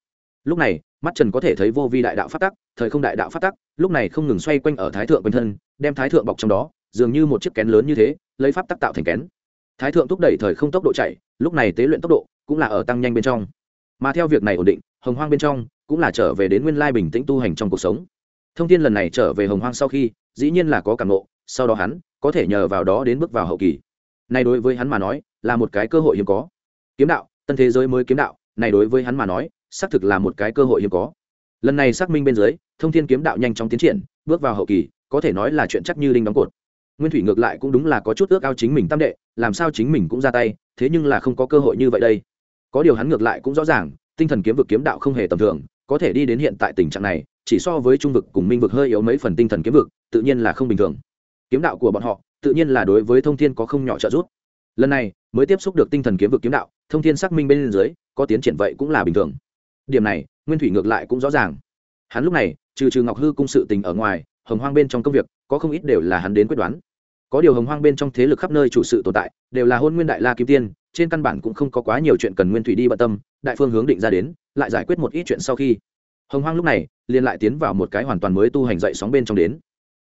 Lúc này, mắt trần có thể thấy vô vi đại đạo phát tắc, thời không đại đạo phát tắc, lúc này không ngừng xoay quanh ở thái thượng quanh thân, đem thái thượng bọc trong đó, dường như một chiếc kén lớn như thế, lấy pháp tắc tạo thành kén thái thượng thúc đẩy thời không tốc độ chạy, lúc này tế luyện tốc độ cũng là ở tăng nhanh bên trong. Mà theo việc này ổn định, hồng hoang bên trong cũng là trở về đến nguyên lai bình tĩnh tu hành trong cuộc sống. Thông tin lần này trở về hồng hoang sau khi, dĩ nhiên là có cảm nộ sau đó hắn có thể nhờ vào đó đến bước vào hậu kỳ. Này đối với hắn mà nói, là một cái cơ hội hiếm có. Kiếm đạo, tân thế giới mới kiếm đạo, này đối với hắn mà nói, xác thực là một cái cơ hội hiếm có. Lần này xác minh bên dưới, thông thiên kiếm đạo nhanh chóng tiến triển, bước vào hậu kỳ, có thể nói là chuyện chắc như đinh đóng cột nguyên thủy ngược lại cũng đúng là có chút ước ao chính mình tam đệ, làm sao chính mình cũng ra tay, thế nhưng là không có cơ hội như vậy đây. Có điều hắn ngược lại cũng rõ ràng, tinh thần kiếm vực kiếm đạo không hề tầm thường, có thể đi đến hiện tại tình trạng này, chỉ so với trung vực cùng minh vực hơi yếu mấy phần tinh thần kiếm vực, tự nhiên là không bình thường. Kiếm đạo của bọn họ, tự nhiên là đối với thông thiên có không nhỏ trợ giúp. Lần này, mới tiếp xúc được tinh thần kiếm vực kiếm đạo, thông thiên xác minh bên dưới, có tiến triển vậy cũng là bình thường. Điểm này, nguyên thủy ngược lại cũng rõ ràng. Hắn lúc này, trừ trừ ngọc hư cung sự tình ở ngoài, hồng hoang bên trong công việc có không ít đều là hắn đến quyết đoán. Có điều hồng hoang bên trong thế lực khắp nơi chủ sự tồn tại, đều là hôn nguyên đại la kim tiên, trên căn bản cũng không có quá nhiều chuyện cần nguyên thủy đi bận tâm, đại phương hướng định ra đến, lại giải quyết một ít chuyện sau khi. Hồng hoang lúc này, liền lại tiến vào một cái hoàn toàn mới tu hành dậy sóng bên trong đến.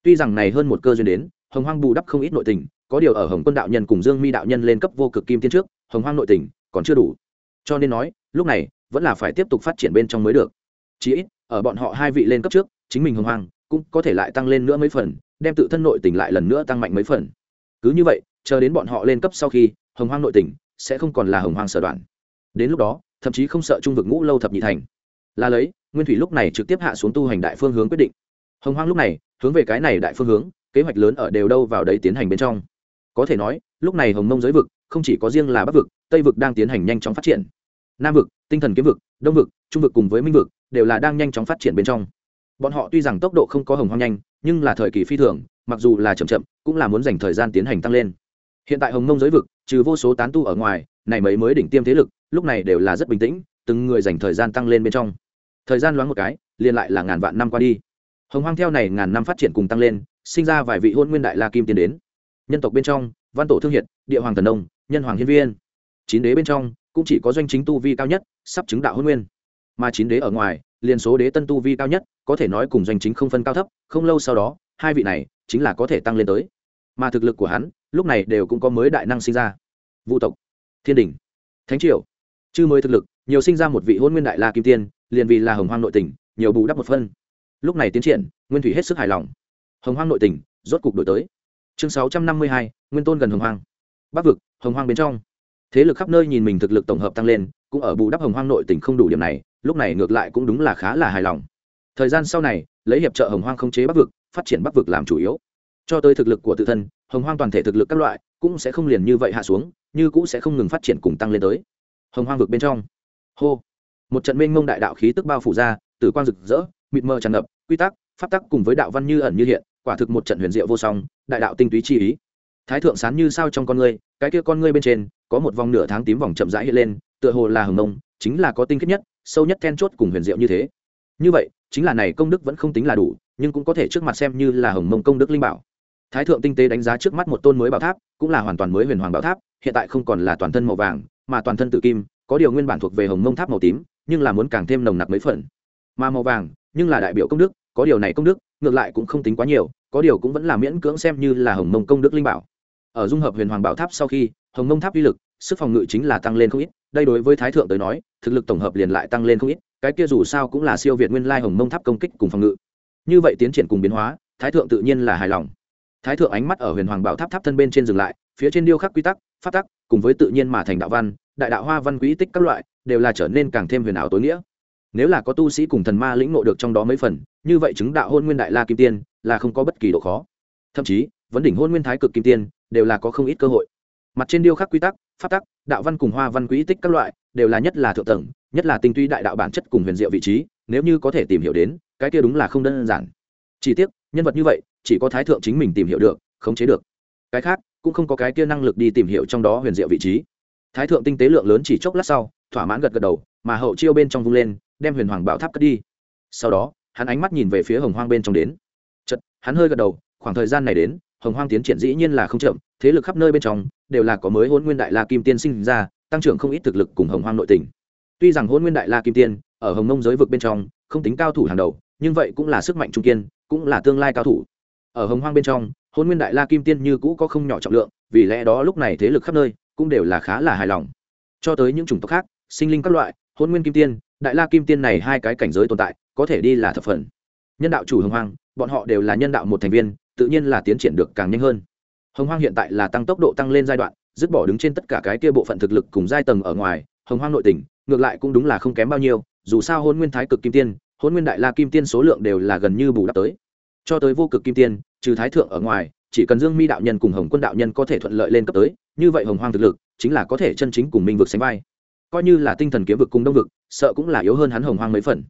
Tuy rằng này hơn một cơ duyên đến, hồng hoang bù đắp không ít nội tình, có điều ở hồng quân đạo nhân cùng dương mi đạo nhân lên cấp vô cực kim tiên trước, hồng hoang nội tình còn chưa đủ. Cho nên nói, lúc này, vẫn là phải tiếp tục phát triển bên trong mới được. Chí ít, ở bọn họ hai vị lên cấp trước, chính mình hồng hoang cũng có thể lại tăng lên nữa mấy phần đem tự thân nội tình lại lần nữa tăng mạnh mấy phần. Cứ như vậy, chờ đến bọn họ lên cấp sau khi, hồng hoang nội tình sẽ không còn là hồng hoang sở đoạn. Đến lúc đó, thậm chí không sợ trung vực ngũ lâu thập nhị thành. Là lấy, nguyên thủy lúc này trực tiếp hạ xuống tu hành đại phương hướng quyết định. Hồng hoang lúc này, hướng về cái này đại phương hướng, kế hoạch lớn ở đều đâu vào đấy tiến hành bên trong. Có thể nói, lúc này hồng mông giới vực không chỉ có riêng là bắc vực, tây vực đang tiến hành nhanh chóng phát triển. Nam vực, tinh thần kiếm vực, đông vực, trung vực cùng với minh vực đều là đang nhanh chóng phát triển bên trong bọn họ tuy rằng tốc độ không có hồng hoang nhanh, nhưng là thời kỳ phi thường, mặc dù là chậm chậm, cũng là muốn dành thời gian tiến hành tăng lên. Hiện tại hồng mông giới vực, trừ vô số tán tu ở ngoài, này mấy mới đỉnh tiêm thế lực, lúc này đều là rất bình tĩnh, từng người dành thời gian tăng lên bên trong. Thời gian loáng một cái, liền lại là ngàn vạn năm qua đi. Hồng hoang theo này ngàn năm phát triển cùng tăng lên, sinh ra vài vị hôn nguyên đại la kim tiến đến. Nhân tộc bên trong, văn tổ thương hiệt, địa hoàng thần đông nhân hoàng hiên viên. Chín đế bên trong, cũng chỉ có doanh chính tu vi cao nhất, sắp chứng đạo hôn nguyên. Mà chín đế ở ngoài liền số đế tân tu vi cao nhất, có thể nói cùng doanh chính không phân cao thấp, không lâu sau đó, hai vị này chính là có thể tăng lên tới. Mà thực lực của hắn, lúc này đều cũng có mới đại năng sinh ra. Vũ tộc, thiên đình, thánh triều, chư mới thực lực, nhiều sinh ra một vị hôn nguyên đại la kim tiên, liền vì là hồng hoang nội tỉnh nhiều bù đắp một phân. Lúc này tiến triển, nguyên thủy hết sức hài lòng. Hồng hoang nội tỉnh rốt cục đổi tới. Chương sáu trăm năm mươi hai, nguyên tôn gần hồng hoang. Bắc vực, hồng hoang bên trong. Thế lực khắp nơi nhìn mình thực lực tổng hợp tăng lên, cũng ở bù đắp hồng hoang nội tỉnh không đủ điểm này lúc này ngược lại cũng đúng là khá là hài lòng. Thời gian sau này, lấy hiệp trợ hồng hoang không chế bắc vực, phát triển bắc vực làm chủ yếu. Cho tới thực lực của tự thân, hồng hoang toàn thể thực lực các loại cũng sẽ không liền như vậy hạ xuống, như cũ sẽ không ngừng phát triển cùng tăng lên tới. Hồng hoang vực bên trong. Hô. Một trận mênh mông đại đạo khí tức bao phủ ra, tử quang rực rỡ, mịt mờ tràn ngập, quy tắc, pháp tắc cùng với đạo văn như ẩn như hiện, quả thực một trận huyền diệu vô song, đại đạo tinh túy chi ý. Thái thượng sán như sao trong con ngươi, cái kia con ngươi bên trên, có một vòng nửa tháng tím vòng chậm rãi hiện lên tựa hồ là hồng nông chính là có tinh khiết nhất, sâu nhất then chốt cùng huyền diệu như thế. Như vậy, chính là này công đức vẫn không tính là đủ, nhưng cũng có thể trước mặt xem như là hồng mông công đức linh bảo. Thái thượng tinh tế đánh giá trước mắt một tôn mới bảo tháp, cũng là hoàn toàn mới huyền hoàng bảo tháp, hiện tại không còn là toàn thân màu vàng, mà toàn thân tự kim, có điều nguyên bản thuộc về hồng mông tháp màu tím, nhưng là muốn càng thêm nồng nặc mấy phần. Mà màu vàng, nhưng là đại biểu công đức, có điều này công đức, ngược lại cũng không tính quá nhiều, có điều cũng vẫn là miễn cưỡng xem như là hồng mông công đức linh bảo. Ở dung hợp huyền hoàng bảo tháp sau khi, hồng mông tháp uy lực, sức phòng ngự chính là tăng lên không ít đây đối với thái thượng tới nói, thực lực tổng hợp liền lại tăng lên không ít, cái kia dù sao cũng là siêu việt nguyên lai hồng mông tháp công kích cùng phòng ngự. Như vậy tiến triển cùng biến hóa, thái thượng tự nhiên là hài lòng. Thái thượng ánh mắt ở huyền hoàng bảo tháp tháp thân bên trên dừng lại, phía trên điêu khắc quy tắc phát tắc, cùng với tự nhiên mà thành đạo văn, đại đạo hoa văn quý tích các loại, đều là trở nên càng thêm huyền ảo tối nghĩa. Nếu là có tu sĩ cùng thần ma lĩnh ngộ được trong đó mấy phần, như vậy chứng đạo hôn nguyên đại la kim tiên là không có bất kỳ độ khó. Thậm chí, vấn đỉnh hôn nguyên thái cực kim tiên đều là có không ít cơ hội. Mặt trên điêu khắc quy tắc Pháp tắc, đạo văn cùng hoa văn quỹ tích các loại, đều là nhất là thượng tầng, nhất là tinh túy đại đạo bản chất cùng huyền diệu vị trí, nếu như có thể tìm hiểu đến, cái kia đúng là không đơn giản. Chỉ tiếc, nhân vật như vậy, chỉ có thái thượng chính mình tìm hiểu được, khống chế được. Cái khác, cũng không có cái kia năng lực đi tìm hiểu trong đó huyền diệu vị trí. Thái thượng tinh tế lượng lớn chỉ chốc lát sau, thỏa mãn gật gật đầu, mà hậu chiêu bên trong vung lên, đem huyền hoàng bảo tháp cất đi. Sau đó, hắn ánh mắt nhìn về phía hồng hoang bên trong đến. Chật hắn hơi gật đầu, khoảng thời gian này đến hồng hoang tiến triển dĩ nhiên là không chậm, thế lực khắp nơi bên trong đều là có mới hôn nguyên đại la kim tiên sinh ra, tăng trưởng không ít thực lực cùng hồng hoang nội tình. Tuy rằng hôn nguyên đại la kim tiên ở hồng nông giới vực bên trong không tính cao thủ hàng đầu, nhưng vậy cũng là sức mạnh trung kiên, cũng là tương lai cao thủ. Ở hồng hoang bên trong hôn nguyên đại la kim tiên như cũ có không nhỏ trọng lượng, vì lẽ đó lúc này thế lực khắp nơi cũng đều là khá là hài lòng. Cho tới những chủng tộc khác, sinh linh các loại hôn nguyên kim tiên, đại la kim tiên này hai cái cảnh giới tồn tại, có thể đi là thập phần. Nhân đạo chủ hồng hoang, bọn họ đều là nhân đạo một thành viên tự nhiên là tiến triển được càng nhanh hơn. Hồng hoang hiện tại là tăng tốc độ tăng lên giai đoạn, dứt bỏ đứng trên tất cả cái kia bộ phận thực lực cùng giai tầng ở ngoài, hồng hoang nội tỉnh ngược lại cũng đúng là không kém bao nhiêu, dù sao hôn nguyên thái cực kim tiên hôn nguyên đại la kim tiên số lượng đều là gần như bù đắp tới. Cho tới vô cực kim tiên, trừ thái thượng ở ngoài, chỉ cần dương mi đạo nhân cùng hồng quân đạo nhân có thể thuận lợi lên cấp tới, như vậy hồng hoang thực lực chính là có thể chân chính cùng minh vực sánh vai. Coi như là tinh thần kiếm vực cùng đông vực, sợ cũng là yếu hơn hắn hồng hoang mấy phần.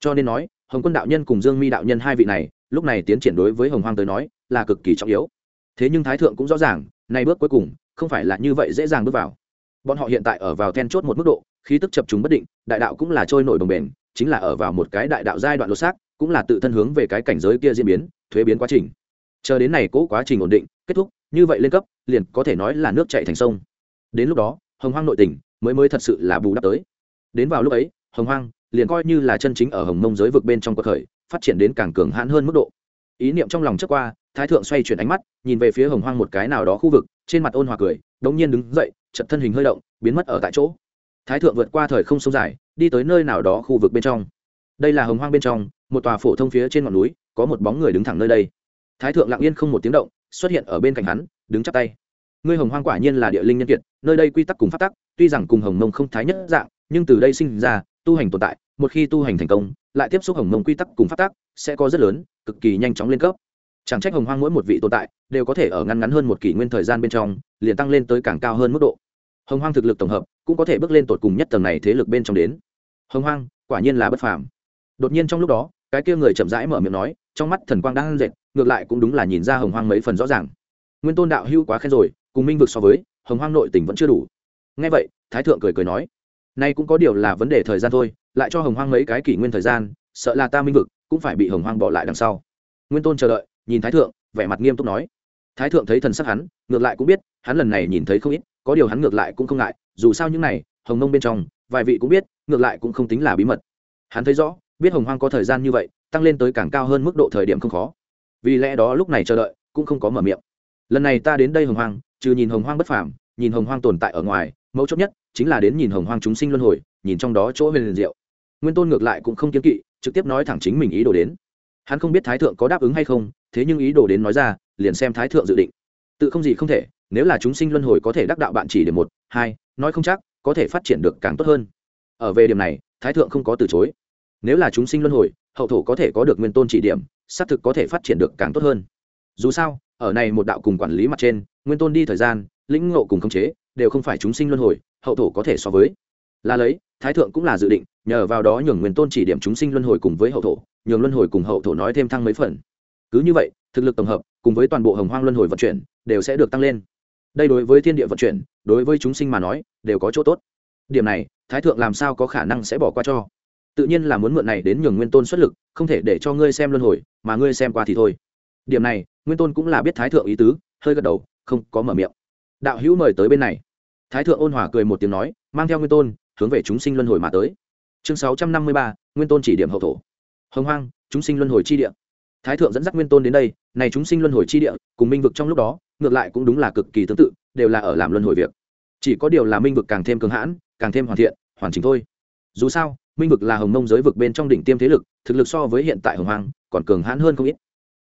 Cho nên nói, hồng quân đạo nhân cùng dương mi đạo nhân hai vị này lúc này tiến triển đối với hồng hoang tới nói là cực kỳ trọng yếu. Thế nhưng thái thượng cũng rõ ràng, nay bước cuối cùng không phải là như vậy dễ dàng bước vào. Bọn họ hiện tại ở vào then chốt một mức độ, khí tức chập chúng bất định, đại đạo cũng là trôi nổi đồng bền chính là ở vào một cái đại đạo giai đoạn lột xác, cũng là tự thân hướng về cái cảnh giới kia diễn biến, thuế biến quá trình. Chờ đến này cố quá trình ổn định, kết thúc, như vậy lên cấp, liền có thể nói là nước chạy thành sông. Đến lúc đó, hồng hoang nội tình mới mới thật sự là bù đắp tới. Đến vào lúc ấy, hồng hoang liền coi như là chân chính ở hồng mông giới vực bên trong cuộc khởi phát triển đến càng cường hãn hơn mức độ. Ý niệm trong lòng trước qua, thái thượng xoay chuyển ánh mắt, nhìn về phía hồng hoang một cái nào đó khu vực, trên mặt ôn hòa cười, đống nhiên đứng dậy chật thân hình hơi động, biến mất ở tại chỗ. Thái thượng vượt qua thời không sông dài, đi tới nơi nào đó khu vực bên trong. Đây là hồng hoang bên trong, một tòa phổ thông phía trên ngọn núi, có một bóng người đứng thẳng nơi đây. Thái thượng lặng yên không một tiếng động, xuất hiện ở bên cạnh hắn, đứng chắp tay. Ngươi hồng hoang quả nhiên là địa linh nhân kiệt, nơi đây quy tắc cùng phát tắc, tuy rằng cùng hồng mông không thái nhất dạng, nhưng từ đây sinh ra, tu hành tồn tại một khi tu hành thành công, lại tiếp xúc hồng mông quy tắc cùng phát tắc, sẽ có rất lớn, cực kỳ nhanh chóng lên cấp. Chẳng trách hồng hoang mỗi một vị tồn tại đều có thể ở ngăn ngắn hơn một kỷ nguyên thời gian bên trong, liền tăng lên tới càng cao hơn mức độ. Hồng hoang thực lực tổng hợp cũng có thể bước lên tột cùng nhất tầng này thế lực bên trong đến. Hồng hoang, quả nhiên là bất phàm. Đột nhiên trong lúc đó, cái kia người chậm rãi mở miệng nói, trong mắt thần quang đang dệt ngược lại cũng đúng là nhìn ra hồng hoang mấy phần rõ ràng. Nguyên tôn đạo hưu quá khen rồi, cùng minh vực so với, hồng hoang nội tình vẫn chưa đủ. Ngay vậy, thái thượng cười cười nói, nay cũng có điều là vấn đề thời gian thôi lại cho hồng hoang mấy cái kỷ nguyên thời gian, sợ là ta minh vực cũng phải bị hồng hoang bỏ lại đằng sau. Nguyên tôn chờ đợi, nhìn thái thượng, vẻ mặt nghiêm túc nói. Thái thượng thấy thần sắc hắn, ngược lại cũng biết, hắn lần này nhìn thấy không ít, có điều hắn ngược lại cũng không ngại, dù sao những này, hồng nông bên trong, vài vị cũng biết, ngược lại cũng không tính là bí mật. Hắn thấy rõ, biết hồng hoang có thời gian như vậy, tăng lên tới càng cao hơn mức độ thời điểm không khó. Vì lẽ đó lúc này chờ đợi, cũng không có mở miệng. Lần này ta đến đây hồng hoang, trừ nhìn hồng hoang bất phàm, nhìn hồng hoang tồn tại ở ngoài mẫu chốt nhất chính là đến nhìn hồng hoang chúng sinh luân hồi, nhìn trong đó chỗ huyền liền diệu nguyên tôn ngược lại cũng không kiên kỵ, trực tiếp nói thẳng chính mình ý đồ đến. Hắn không biết thái thượng có đáp ứng hay không, thế nhưng ý đồ đến nói ra, liền xem thái thượng dự định. Tự không gì không thể, nếu là chúng sinh luân hồi có thể đắc đạo bạn chỉ để một, hai, nói không chắc, có thể phát triển được càng tốt hơn. Ở về điểm này, thái thượng không có từ chối. Nếu là chúng sinh luân hồi, hậu thổ có thể có được nguyên tôn chỉ điểm, xác thực có thể phát triển được càng tốt hơn. Dù sao, ở này một đạo cùng quản lý mặt trên, nguyên tôn đi thời gian, lĩnh ngộ cùng khống chế, đều không phải chúng sinh luân hồi, hậu thổ có thể so với. Là lấy, thái thượng cũng là dự định nhờ vào đó nhường nguyên tôn chỉ điểm chúng sinh luân hồi cùng với hậu thổ, nhường luân hồi cùng hậu thổ nói thêm thăng mấy phần. Cứ như vậy, thực lực tổng hợp cùng với toàn bộ hồng hoang luân hồi vận chuyển đều sẽ được tăng lên. Đây đối với thiên địa vận chuyển, đối với chúng sinh mà nói, đều có chỗ tốt. Điểm này, thái thượng làm sao có khả năng sẽ bỏ qua cho? Tự nhiên là muốn mượn này đến nhường nguyên tôn xuất lực, không thể để cho ngươi xem luân hồi, mà ngươi xem qua thì thôi. Điểm này, nguyên tôn cũng là biết thái thượng ý tứ, hơi gật đầu, không có mở miệng. Đạo hữu mời tới bên này. Thái thượng ôn hòa cười một tiếng nói, mang theo nguyên tôn, hướng về chúng sinh luân hồi mà tới chương sáu trăm năm mươi ba, nguyên tôn chỉ điểm hậu thổ. Hồng hoang, chúng sinh luân hồi chi địa. Thái thượng dẫn dắt nguyên tôn đến đây, này chúng sinh luân hồi chi địa, cùng minh vực trong lúc đó, ngược lại cũng đúng là cực kỳ tương tự, đều là ở làm luân hồi việc. Chỉ có điều là minh vực càng thêm cường hãn, càng thêm hoàn thiện, hoàn chỉnh thôi. Dù sao, minh vực là hồng mông giới vực bên trong đỉnh tiêm thế lực, thực lực so với hiện tại hồng hoang, còn cường hãn hơn không ít.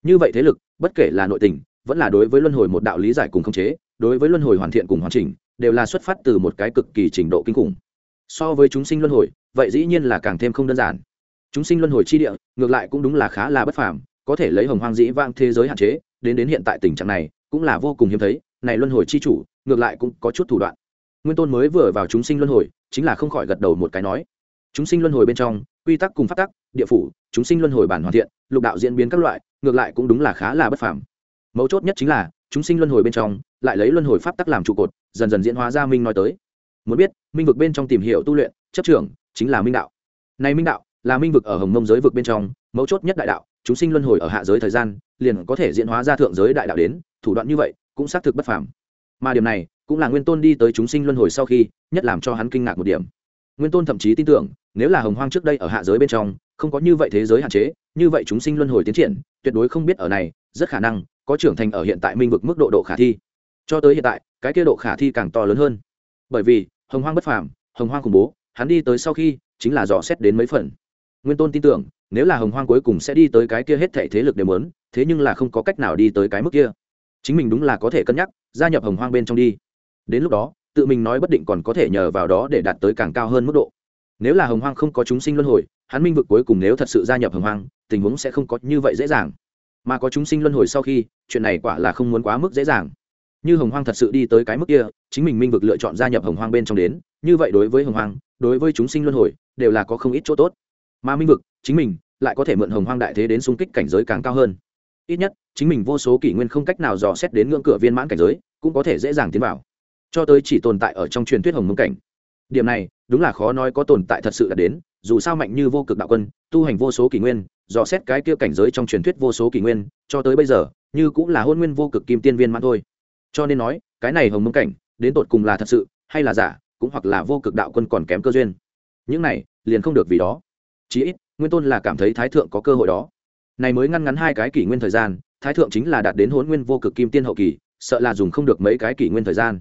Như vậy thế lực, bất kể là nội tình, vẫn là đối với luân hồi một đạo lý giải cùng khống chế, đối với luân hồi hoàn thiện cùng hoàn chỉnh, đều là xuất phát từ một cái cực kỳ trình độ kinh khủng. So với chúng sinh luân hồi vậy dĩ nhiên là càng thêm không đơn giản. Chúng sinh luân hồi chi địa, ngược lại cũng đúng là khá là bất phàm, có thể lấy hồng hoang dĩ vang thế giới hạn chế, đến đến hiện tại tình trạng này, cũng là vô cùng hiếm thấy, này luân hồi chi chủ, ngược lại cũng có chút thủ đoạn. Nguyên tôn mới vừa vào chúng sinh luân hồi, chính là không khỏi gật đầu một cái nói, chúng sinh luân hồi bên trong, quy tắc cùng phát tắc, địa phủ, chúng sinh luân hồi bản hoàn thiện, lục đạo diễn biến các loại, ngược lại cũng đúng là khá là bất phàm. Mấu chốt nhất chính là, chúng sinh luân hồi bên trong, lại lấy luân hồi pháp tắc làm trụ cột, dần dần diễn hóa ra minh nói tới. Muốn biết, minh vực bên trong tìm hiểu tu luyện, chấp trưởng chính là minh đạo. Này minh đạo, là minh vực ở hồng mông giới vực bên trong, mấu chốt nhất đại đạo, chúng sinh luân hồi ở hạ giới thời gian, liền có thể diễn hóa ra thượng giới đại đạo đến, thủ đoạn như vậy, cũng xác thực bất phàm. Mà điểm này, cũng là nguyên tôn đi tới chúng sinh luân hồi sau khi, nhất làm cho hắn kinh ngạc một điểm. Nguyên tôn thậm chí tin tưởng, nếu là hồng hoang trước đây ở hạ giới bên trong, không có như vậy thế giới hạn chế, như vậy chúng sinh luân hồi tiến triển, tuyệt đối không biết ở này, rất khả năng, có trưởng thành ở hiện tại minh vực mức độ độ khả thi. Cho tới hiện tại, cái kia độ khả thi càng to lớn hơn. Bởi vì, hồng hoang bất phàm, hồng hoang khủng bố hắn đi tới sau khi, chính là dò xét đến mấy phần. Nguyên tôn tin tưởng, nếu là hồng hoang cuối cùng sẽ đi tới cái kia hết thảy thế lực đều muốn, thế nhưng là không có cách nào đi tới cái mức kia. Chính mình đúng là có thể cân nhắc, gia nhập hồng hoang bên trong đi. Đến lúc đó, tự mình nói bất định còn có thể nhờ vào đó để đạt tới càng cao hơn mức độ. Nếu là hồng hoang không có chúng sinh luân hồi, hắn minh vực cuối cùng nếu thật sự gia nhập hồng hoang, tình huống sẽ không có như vậy dễ dàng. Mà có chúng sinh luân hồi sau khi, chuyện này quả là không muốn quá mức dễ dàng. Như hồng hoang thật sự đi tới cái mức kia, chính mình minh vực lựa chọn gia nhập hồng hoang bên trong đến, như vậy đối với hồng hoang đối với chúng sinh luân hồi, đều là có không ít chỗ tốt. Mà minh vực, chính mình, lại có thể mượn hồng hoang đại thế đến xung kích cảnh giới càng cao hơn. Ít nhất, chính mình vô số kỷ nguyên không cách nào dò xét đến ngưỡng cửa viên mãn cảnh giới, cũng có thể dễ dàng tiến vào. Cho tới chỉ tồn tại ở trong truyền thuyết hồng mông cảnh. Điểm này, đúng là khó nói có tồn tại thật sự đã đến, dù sao mạnh như vô cực đạo quân, tu hành vô số kỷ nguyên, dò xét cái kia cảnh giới trong truyền thuyết vô số kỷ nguyên, cho tới bây giờ, như cũng là hôn nguyên vô cực kim tiên viên mãn thôi. Cho nên nói, cái này hồng mông cảnh, đến tột cùng là thật sự, hay là giả cũng hoặc là vô cực đạo quân còn kém cơ duyên. Những này, liền không được vì đó. Chí ít, nguyên tôn là cảm thấy thái thượng có cơ hội đó. Này mới ngăn ngắn hai cái kỷ nguyên thời gian, thái thượng chính là đạt đến hôn nguyên vô cực kim tiên hậu kỳ, sợ là dùng không được mấy cái kỷ nguyên thời gian.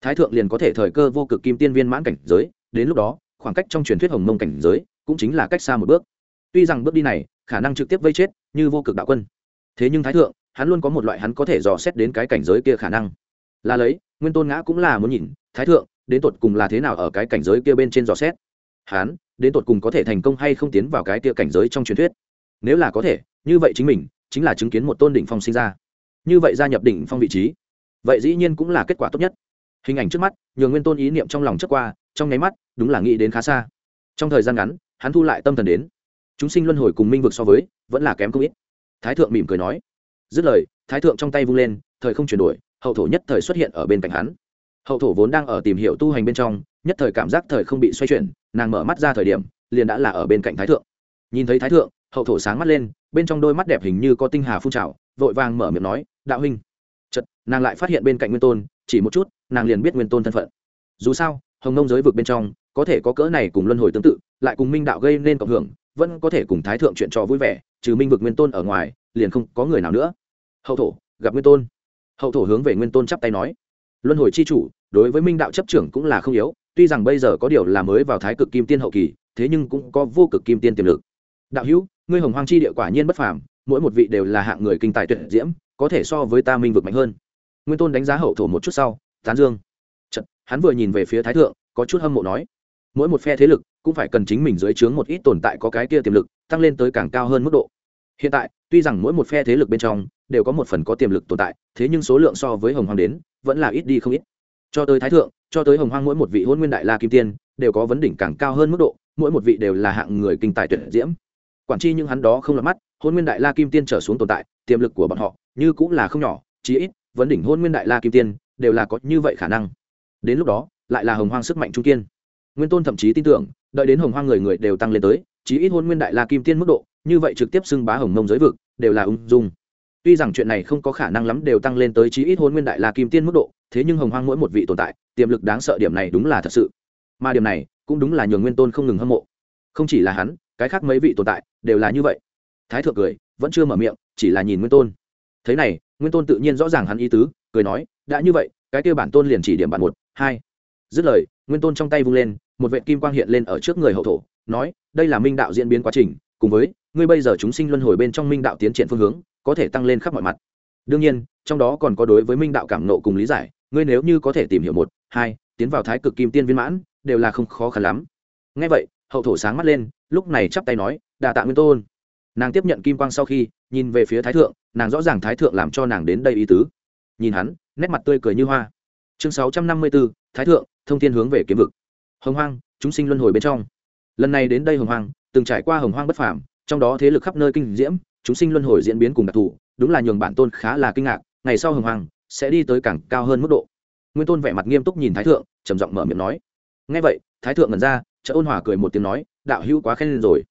Thái thượng liền có thể thời cơ vô cực kim tiên viên mãn cảnh giới, đến lúc đó, khoảng cách trong truyền thuyết hồng mông cảnh giới cũng chính là cách xa một bước. Tuy rằng bước đi này, khả năng trực tiếp vây chết như vô cực đạo quân. Thế nhưng thái thượng, hắn luôn có một loại hắn có thể dò xét đến cái cảnh giới kia khả năng. Là lấy, nguyên tôn ngã cũng là muốn nhìn, thái thượng đến tột cùng là thế nào ở cái cảnh giới kia bên trên dò xét? Hắn đến tột cùng có thể thành công hay không tiến vào cái kia cảnh giới trong truyền thuyết? Nếu là có thể, như vậy chính mình chính là chứng kiến một tôn đỉnh phong sinh ra. Như vậy gia nhập đỉnh phong vị trí, vậy dĩ nhiên cũng là kết quả tốt nhất. Hình ảnh trước mắt, nhường nguyên tôn ý niệm trong lòng trước qua, trong nháy mắt, đúng là nghĩ đến khá xa. Trong thời gian ngắn, hắn thu lại tâm thần đến. Chúng sinh luân hồi cùng minh vực so với, vẫn là kém không ít. Thái thượng mỉm cười nói. Dứt lời, thái thượng trong tay vung lên, thời không chuyển đổi, hậu thổ nhất thời xuất hiện ở bên cạnh hắn hậu thổ vốn đang ở tìm hiểu tu hành bên trong, nhất thời cảm giác thời không bị xoay chuyển, nàng mở mắt ra thời điểm, liền đã là ở bên cạnh thái thượng. Nhìn thấy thái thượng, hậu thổ sáng mắt lên, bên trong đôi mắt đẹp hình như có tinh hà phun trào, vội vàng mở miệng nói, đạo huynh. Chật nàng lại phát hiện bên cạnh nguyên tôn, chỉ một chút, nàng liền biết nguyên tôn thân phận. Dù sao, hồng nông giới vực bên trong, có thể có cỡ này cùng luân hồi tương tự, lại cùng minh đạo gây nên cộng hưởng, vẫn có thể cùng thái thượng chuyện trò vui vẻ, trừ minh vực nguyên tôn ở ngoài, liền không có người nào nữa. Hậu thổ, gặp nguyên tôn. Hậu thổ hướng về nguyên tôn chắp tay nói luân hồi c h i chủ đối với minh đạo chấp trưởng cũng là không yếu tuy rằng bây giờ có điều là mới vào thái cực kim tiên hậu kỳ thế nhưng cũng có vô cực kim tiên tiềm lực. Đạo hữu ngươi hồng hoang chi địa quả nhiên bất phàm mỗi một vị đều là hạng người kinh tài tuyệt diễm có thể so với ta minh vực mạnh hơn. Nguyên tôn đánh giá hậu thổ một chút sau tán dương. Chật, hắn vừa nhìn về phía thái thượng có chút hâm mộ nói mỗi một phe thế lực cũng phải cần chính mình dưới trướng một ít tồn tại có cái kia tiềm lực tăng lên tới càng cao hơn mức độ. Hiện tại tuy rằng mỗi một phe thế lực bên trong đều có một phần có tiềm lực tồn tại, thế nhưng số lượng so với hồng hoàng đến, vẫn là ít đi không ít. Cho tới thái thượng, cho tới hồng hoang mỗi một vị hôn nguyên đại la kim tiên, đều có vấn đỉnh càng cao hơn mức độ, mỗi một vị đều là hạng người kinh tài tuyệt diễm. Quản chi những hắn đó không lọt mắt hôn nguyên đại la kim tiên trở xuống tồn tại, tiềm lực của bọn họ như cũng là không nhỏ, chí ít, vấn đỉnh hôn nguyên đại la kim tiên đều là có như vậy khả năng. Đến lúc đó, lại là hồng hoang sức mạnh trung kiên. Nguyên tôn thậm chí tin tưởng, đợi đến hồng hoang người người đều tăng lên tới, chí ít hôn nguyên đại la kim tiên mức độ, như vậy trực tiếp xưng bá hồng mông giới vực, đều là ung dung tuy rằng chuyện này không có khả năng lắm đều tăng lên tới chí ít hôn nguyên đại la kim tiên mức độ, thế nhưng hồng hoang mỗi một vị tồn tại, tiềm lực đáng sợ điểm này đúng là thật sự. Mà điểm này cũng đúng là nhường nguyên tôn không ngừng hâm mộ. Không chỉ là hắn, cái khác mấy vị tồn tại đều là như vậy. Thái thượng cười, vẫn chưa mở miệng, chỉ là nhìn nguyên tôn. Thế này, nguyên tôn tự nhiên rõ ràng hắn ý tứ, cười nói, đã như vậy, cái kêu bản tôn liền chỉ điểm bản một, hai. Dứt lời, nguyên tôn trong tay vung lên, một vệ kim quang hiện lên ở trước người hậu thổ, nói, đây là minh đạo diễn biến quá trình, cùng với, ngươi bây giờ chúng sinh luân hồi bên trong minh đạo tiến triển phương hướng có thể tăng lên khắp mọi mặt. Đương nhiên, trong đó còn có đối với minh đạo cảm nộ cùng lý giải, ngươi nếu như có thể tìm hiểu một, hai, tiến vào thái cực kim tiên viên mãn, đều là không khó khăn lắm. Ngay vậy, hậu thổ sáng mắt lên, lúc này chắp tay nói đà tạ nguyên tôn. Nàng tiếp nhận kim quang sau khi, nhìn về phía thái thượng, nàng rõ ràng thái thượng làm cho nàng đến đây ý tứ. Nhìn hắn, nét mặt tươi cười như hoa. Chương sáu trăm năm mươi bốn, thái thượng, thông thiên hướng về kiếm vực. Hồng hoang, chúng sinh luân hồi bên trong. Lần này đến đây hồng hoang, từng trải qua hồng hoang bất phàm, trong đó thế lực khắp nơi kinh diễm chúng sinh luân hồi diễn biến cùng đặc thù, đúng là nhường bản tôn khá là kinh ngạc, ngày sau hồng hoàng sẽ đi tới càng cao hơn mức độ. Nguyên tôn vẻ mặt nghiêm túc nhìn thái thượng, trầm giọng mở miệng nói. Ngay vậy, thái thượng ngẩn ra chợ ôn hòa cười một tiếng nói, đạo hữu quá khen lên rồi.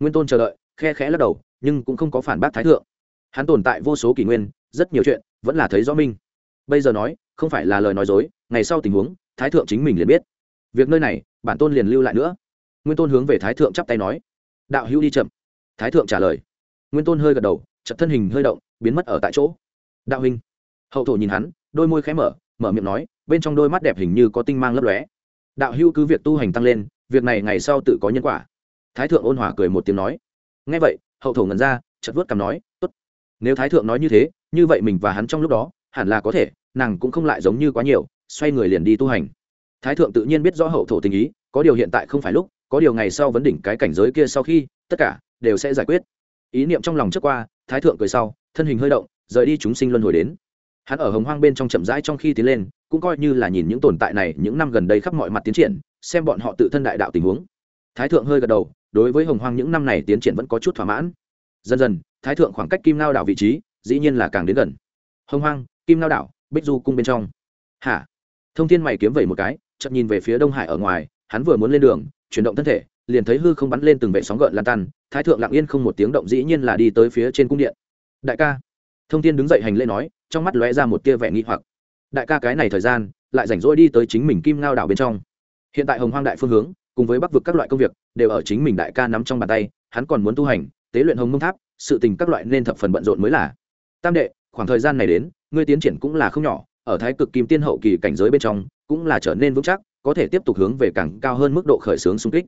Nguyên tôn chờ đợi, khe khẽ lắc đầu, nhưng cũng không có phản bác thái thượng. Hắn tồn tại vô số kỷ nguyên, rất nhiều chuyện, vẫn là thấy rõ minh bây giờ nói, không phải là lời nói dối, ngày sau tình huống, thái thượng chính mình liền biết. Việc nơi này, bản tôn liền lưu lại nữa. Nguyên tôn hướng về thái thượng chắp tay nói. Đạo hữu đi chậm. Thái thượng trả lời nguyên tôn hơi gật đầu chật thân hình hơi động, biến mất ở tại chỗ. Đạo huynh. Hậu thổ nhìn hắn, đôi môi khé mở mở miệng nói, bên trong đôi mắt đẹp hình như có tinh mang lấp lóe. Đạo hữu cứ việc tu hành tăng lên, việc này ngày sau tự có nhân quả. Thái thượng ôn hòa cười một tiếng nói. Ngay vậy, hậu thổ ngẩn ra chật vớt cằm nói, tốt. Nếu thái thượng nói như thế, như vậy mình và hắn trong lúc đó, hẳn là có thể, nàng cũng không lại giống như quá nhiều, xoay người liền đi tu hành. Thái thượng tự nhiên biết rõ hậu thổ tình ý, có điều hiện tại không phải lúc, có điều ngày sau vấn đỉnh cái cảnh giới kia sau khi, tất cả đều sẽ giải quyết ý niệm trong lòng trước qua, thái thượng cười sau, thân hình hơi động, rời đi chúng sinh luân hồi đến. Hắn ở hồng hoang bên trong chậm rãi trong khi tiến lên, cũng coi như là nhìn những tồn tại này những năm gần đây khắp mọi mặt tiến triển, xem bọn họ tự thân đại đạo tình huống. Thái thượng hơi gật đầu, đối với hồng hoang những năm này tiến triển vẫn có chút thỏa mãn. Dần dần, thái thượng khoảng cách kim lao đảo vị trí, dĩ nhiên là càng đến gần. Hồng hoang, kim lao đảo, bích du cung bên trong. Hả? Thông thiên mày kiếm vẩy một cái chậm nhìn về phía đông hải ở ngoài, hắn vừa muốn lên đường, chuyển động thân thể, liền thấy hư không bắn lên từng vệ sóng gợn lan tăn thái thượng lặng yên không một tiếng động dĩ nhiên là đi tới phía trên cung điện. Đại ca. Thông thiên đứng dậy hành lễ nói, trong mắt lóe ra một tia vẻ nghi hoặc. Đại ca cái này thời gian, lại rảnh rỗi đi tới chính mình kim ngao đảo bên trong. Hiện tại hồng hoang đại phương hướng, cùng với bắc vực các loại công việc, đều ở chính mình đại ca nắm trong bàn tay, hắn còn muốn tu hành, tế luyện hồng mông tháp, sự tình các loại nên thập phần bận rộn mới là. Tam đệ, khoảng thời gian này đến, ngươi tiến triển cũng là không nhỏ, ở thái cực kim tiên hậu kỳ cảnh giới bên trong, cũng là trở nên vững chắc, có thể tiếp tục hướng về càng cao hơn mức độ khởi xướng xung kích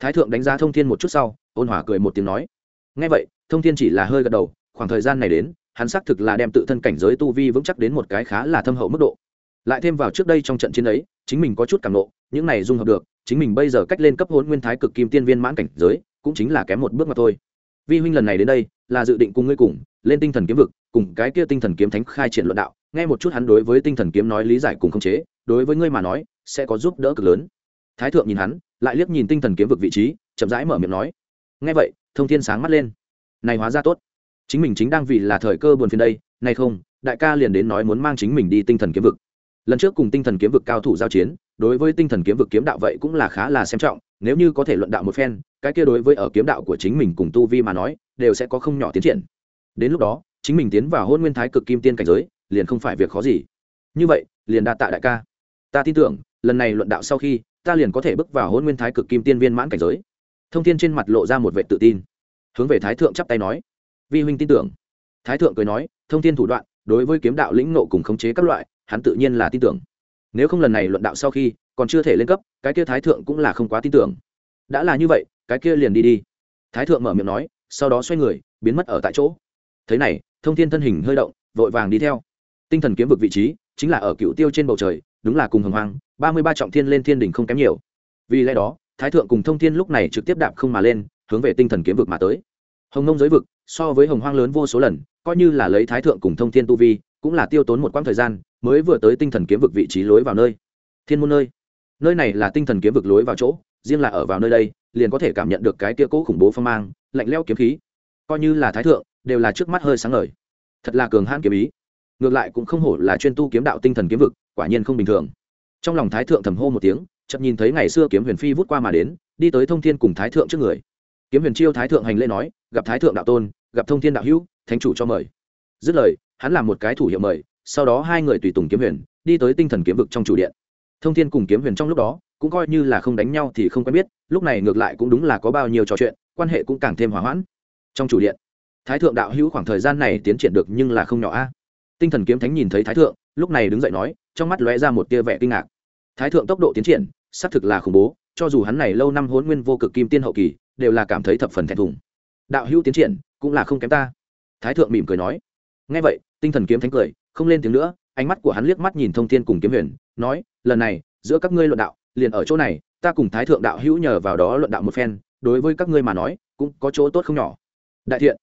thái thượng đánh giá thông thiên một chút sau, ôn hòa cười một tiếng nói. Ngay vậy, thông thiên chỉ là hơi gật đầu, khoảng thời gian này đến, hắn xác thực là đem tự thân cảnh giới tu vi vững chắc đến một cái khá là thâm hậu mức độ. Lại thêm vào trước đây trong trận chiến ấy, chính mình có chút cảm nộ, những này dung hợp được, chính mình bây giờ cách lên cấp hôn nguyên thái cực kim tiên viên mãn cảnh giới, cũng chính là kém một bước mà thôi. Vi huynh lần này đến đây, là dự định cùng ngươi cùng, lên tinh thần kiếm vực, cùng cái kia tinh thần kiếm thánh khai triển luận đạo. Nghe một chút hắn đối với tinh thần kiếm nói lý giải cùng khống chế, đối với ngươi mà nói, sẽ có giúp đỡ cực lớn. Thái thượng nhìn hắn lại liếc nhìn tinh thần kiếm vực vị trí, chậm rãi mở miệng nói, nghe vậy, thông thiên sáng mắt lên. Này hóa ra tốt. Chính mình chính đang vì là thời cơ buồn phiền đây nay không, đại ca liền đến nói muốn mang chính mình đi tinh thần kiếm vực. Lần trước cùng tinh thần kiếm vực cao thủ giao chiến, đối với tinh thần kiếm vực kiếm đạo vậy cũng là khá là xem trọng, nếu như có thể luận đạo một phen, cái kia đối với ở kiếm đạo của chính mình cùng tu vi mà nói, đều sẽ có không nhỏ tiến triển. Đến lúc đó, chính mình tiến vào hôn nguyên thái cực kim tiên cảnh giới, liền không phải việc khó gì. Như vậy, liền đa tạ đại ca. Ta tin tưởng, lần này luận đạo sau khi ta liền có thể bước vào hôn nguyên thái cực kim tiên viên mãn cảnh giới. Thông tin trên mặt lộ ra một vệ tự tin. Hướng về thái thượng chắp tay nói. Vi huynh tin tưởng. Thái thượng cười nói, thông tin thủ đoạn, đối với kiếm đạo lĩnh nộ cùng khống chế các loại, hắn tự nhiên là tin tưởng. Nếu không lần này luận đạo sau khi, còn chưa thể lên cấp, cái kia thái thượng cũng là không quá tin tưởng. Đã là như vậy, cái kia liền đi đi. Thái thượng mở miệng nói, sau đó xoay người, biến mất ở tại chỗ. Thế này, thông thiên thân hình hơi động, vội vàng đi theo. Tinh thần kiếm vực vị trí, chính là ở cựu tiêu trên bầu trời, đúng là cùng hồng hoang ba mươi ba trọng thiên lên thiên đình không kém nhiều. Vì lẽ đó, thái thượng cùng thông thiên lúc này trực tiếp đạp không mà lên, hướng về tinh thần kiếm vực mà tới. Hồng nông giới vực, so với hồng hoang lớn vô số lần, coi như là lấy thái thượng cùng thông thiên tu vi, cũng là tiêu tốn một quãng thời gian, mới vừa tới tinh thần kiếm vực vị trí lối vào nơi. Thiên môn nơi. Nơi này là tinh thần kiếm vực lối vào chỗ, riêng là ở vào nơi đây, liền có thể cảm nhận được cái tia cỗ khủng bố phong mang, lạnh leo kiếm khí. Coi như là thái thượng, đều là trước mắt hơi sáng ngời. Thật là cường hãn kiếm ý. Ngược lại cũng không hổ là chuyên tu kiếm đạo tinh thần kiếm vực, quả nhiên không bình thường trong lòng thái thượng thầm hô một tiếng chậm nhìn thấy ngày xưa kiếm huyền phi vút qua mà đến, đi tới thông thiên cùng thái thượng trước người. Kiếm huyền chiêu thái thượng hành lễ nói, gặp thái thượng đạo tôn, gặp thông thiên đạo hữu, thánh chủ cho mời. Dứt lời, hắn làm một cái thủ hiệu mời, sau đó hai người tùy tùng kiếm huyền, đi tới tinh thần kiếm vực trong chủ điện. Thông thiên cùng kiếm huyền trong lúc đó, cũng coi như là không đánh nhau thì không quen biết, lúc này ngược lại cũng đúng là có bao nhiêu trò chuyện, quan hệ cũng càng thêm hòa hoãn. Trong chủ điện, thái thượng đạo hữu khoảng thời gian này tiến triển được nhưng là không nhỏ a. Tinh thần kiếm thánh nhìn thấy thái thượng, lúc này đứng dậy nói, trong mắt lóe ra một tia vẻ kinh ngạc thái thượng tốc độ tiến triển, xác thực là khủng bố, cho dù hắn này lâu năm hôn nguyên vô cực kim tiên hậu kỳ, đều là cảm thấy thập phần thẹn thùng. Đạo hữu tiến triển, cũng là không kém ta. Thái thượng mỉm cười nói. Ngay vậy, tinh thần kiếm thánh cười, không lên tiếng nữa, ánh mắt của hắn liếc mắt nhìn thông thiên cùng kiếm huyền, nói, lần này, giữa các ngươi luận đạo, liền ở chỗ này, ta cùng thái thượng đạo hữu nhờ vào đó luận đạo một phen, đối với các ngươi mà nói, cũng có chỗ tốt không nhỏ. Đại thiện.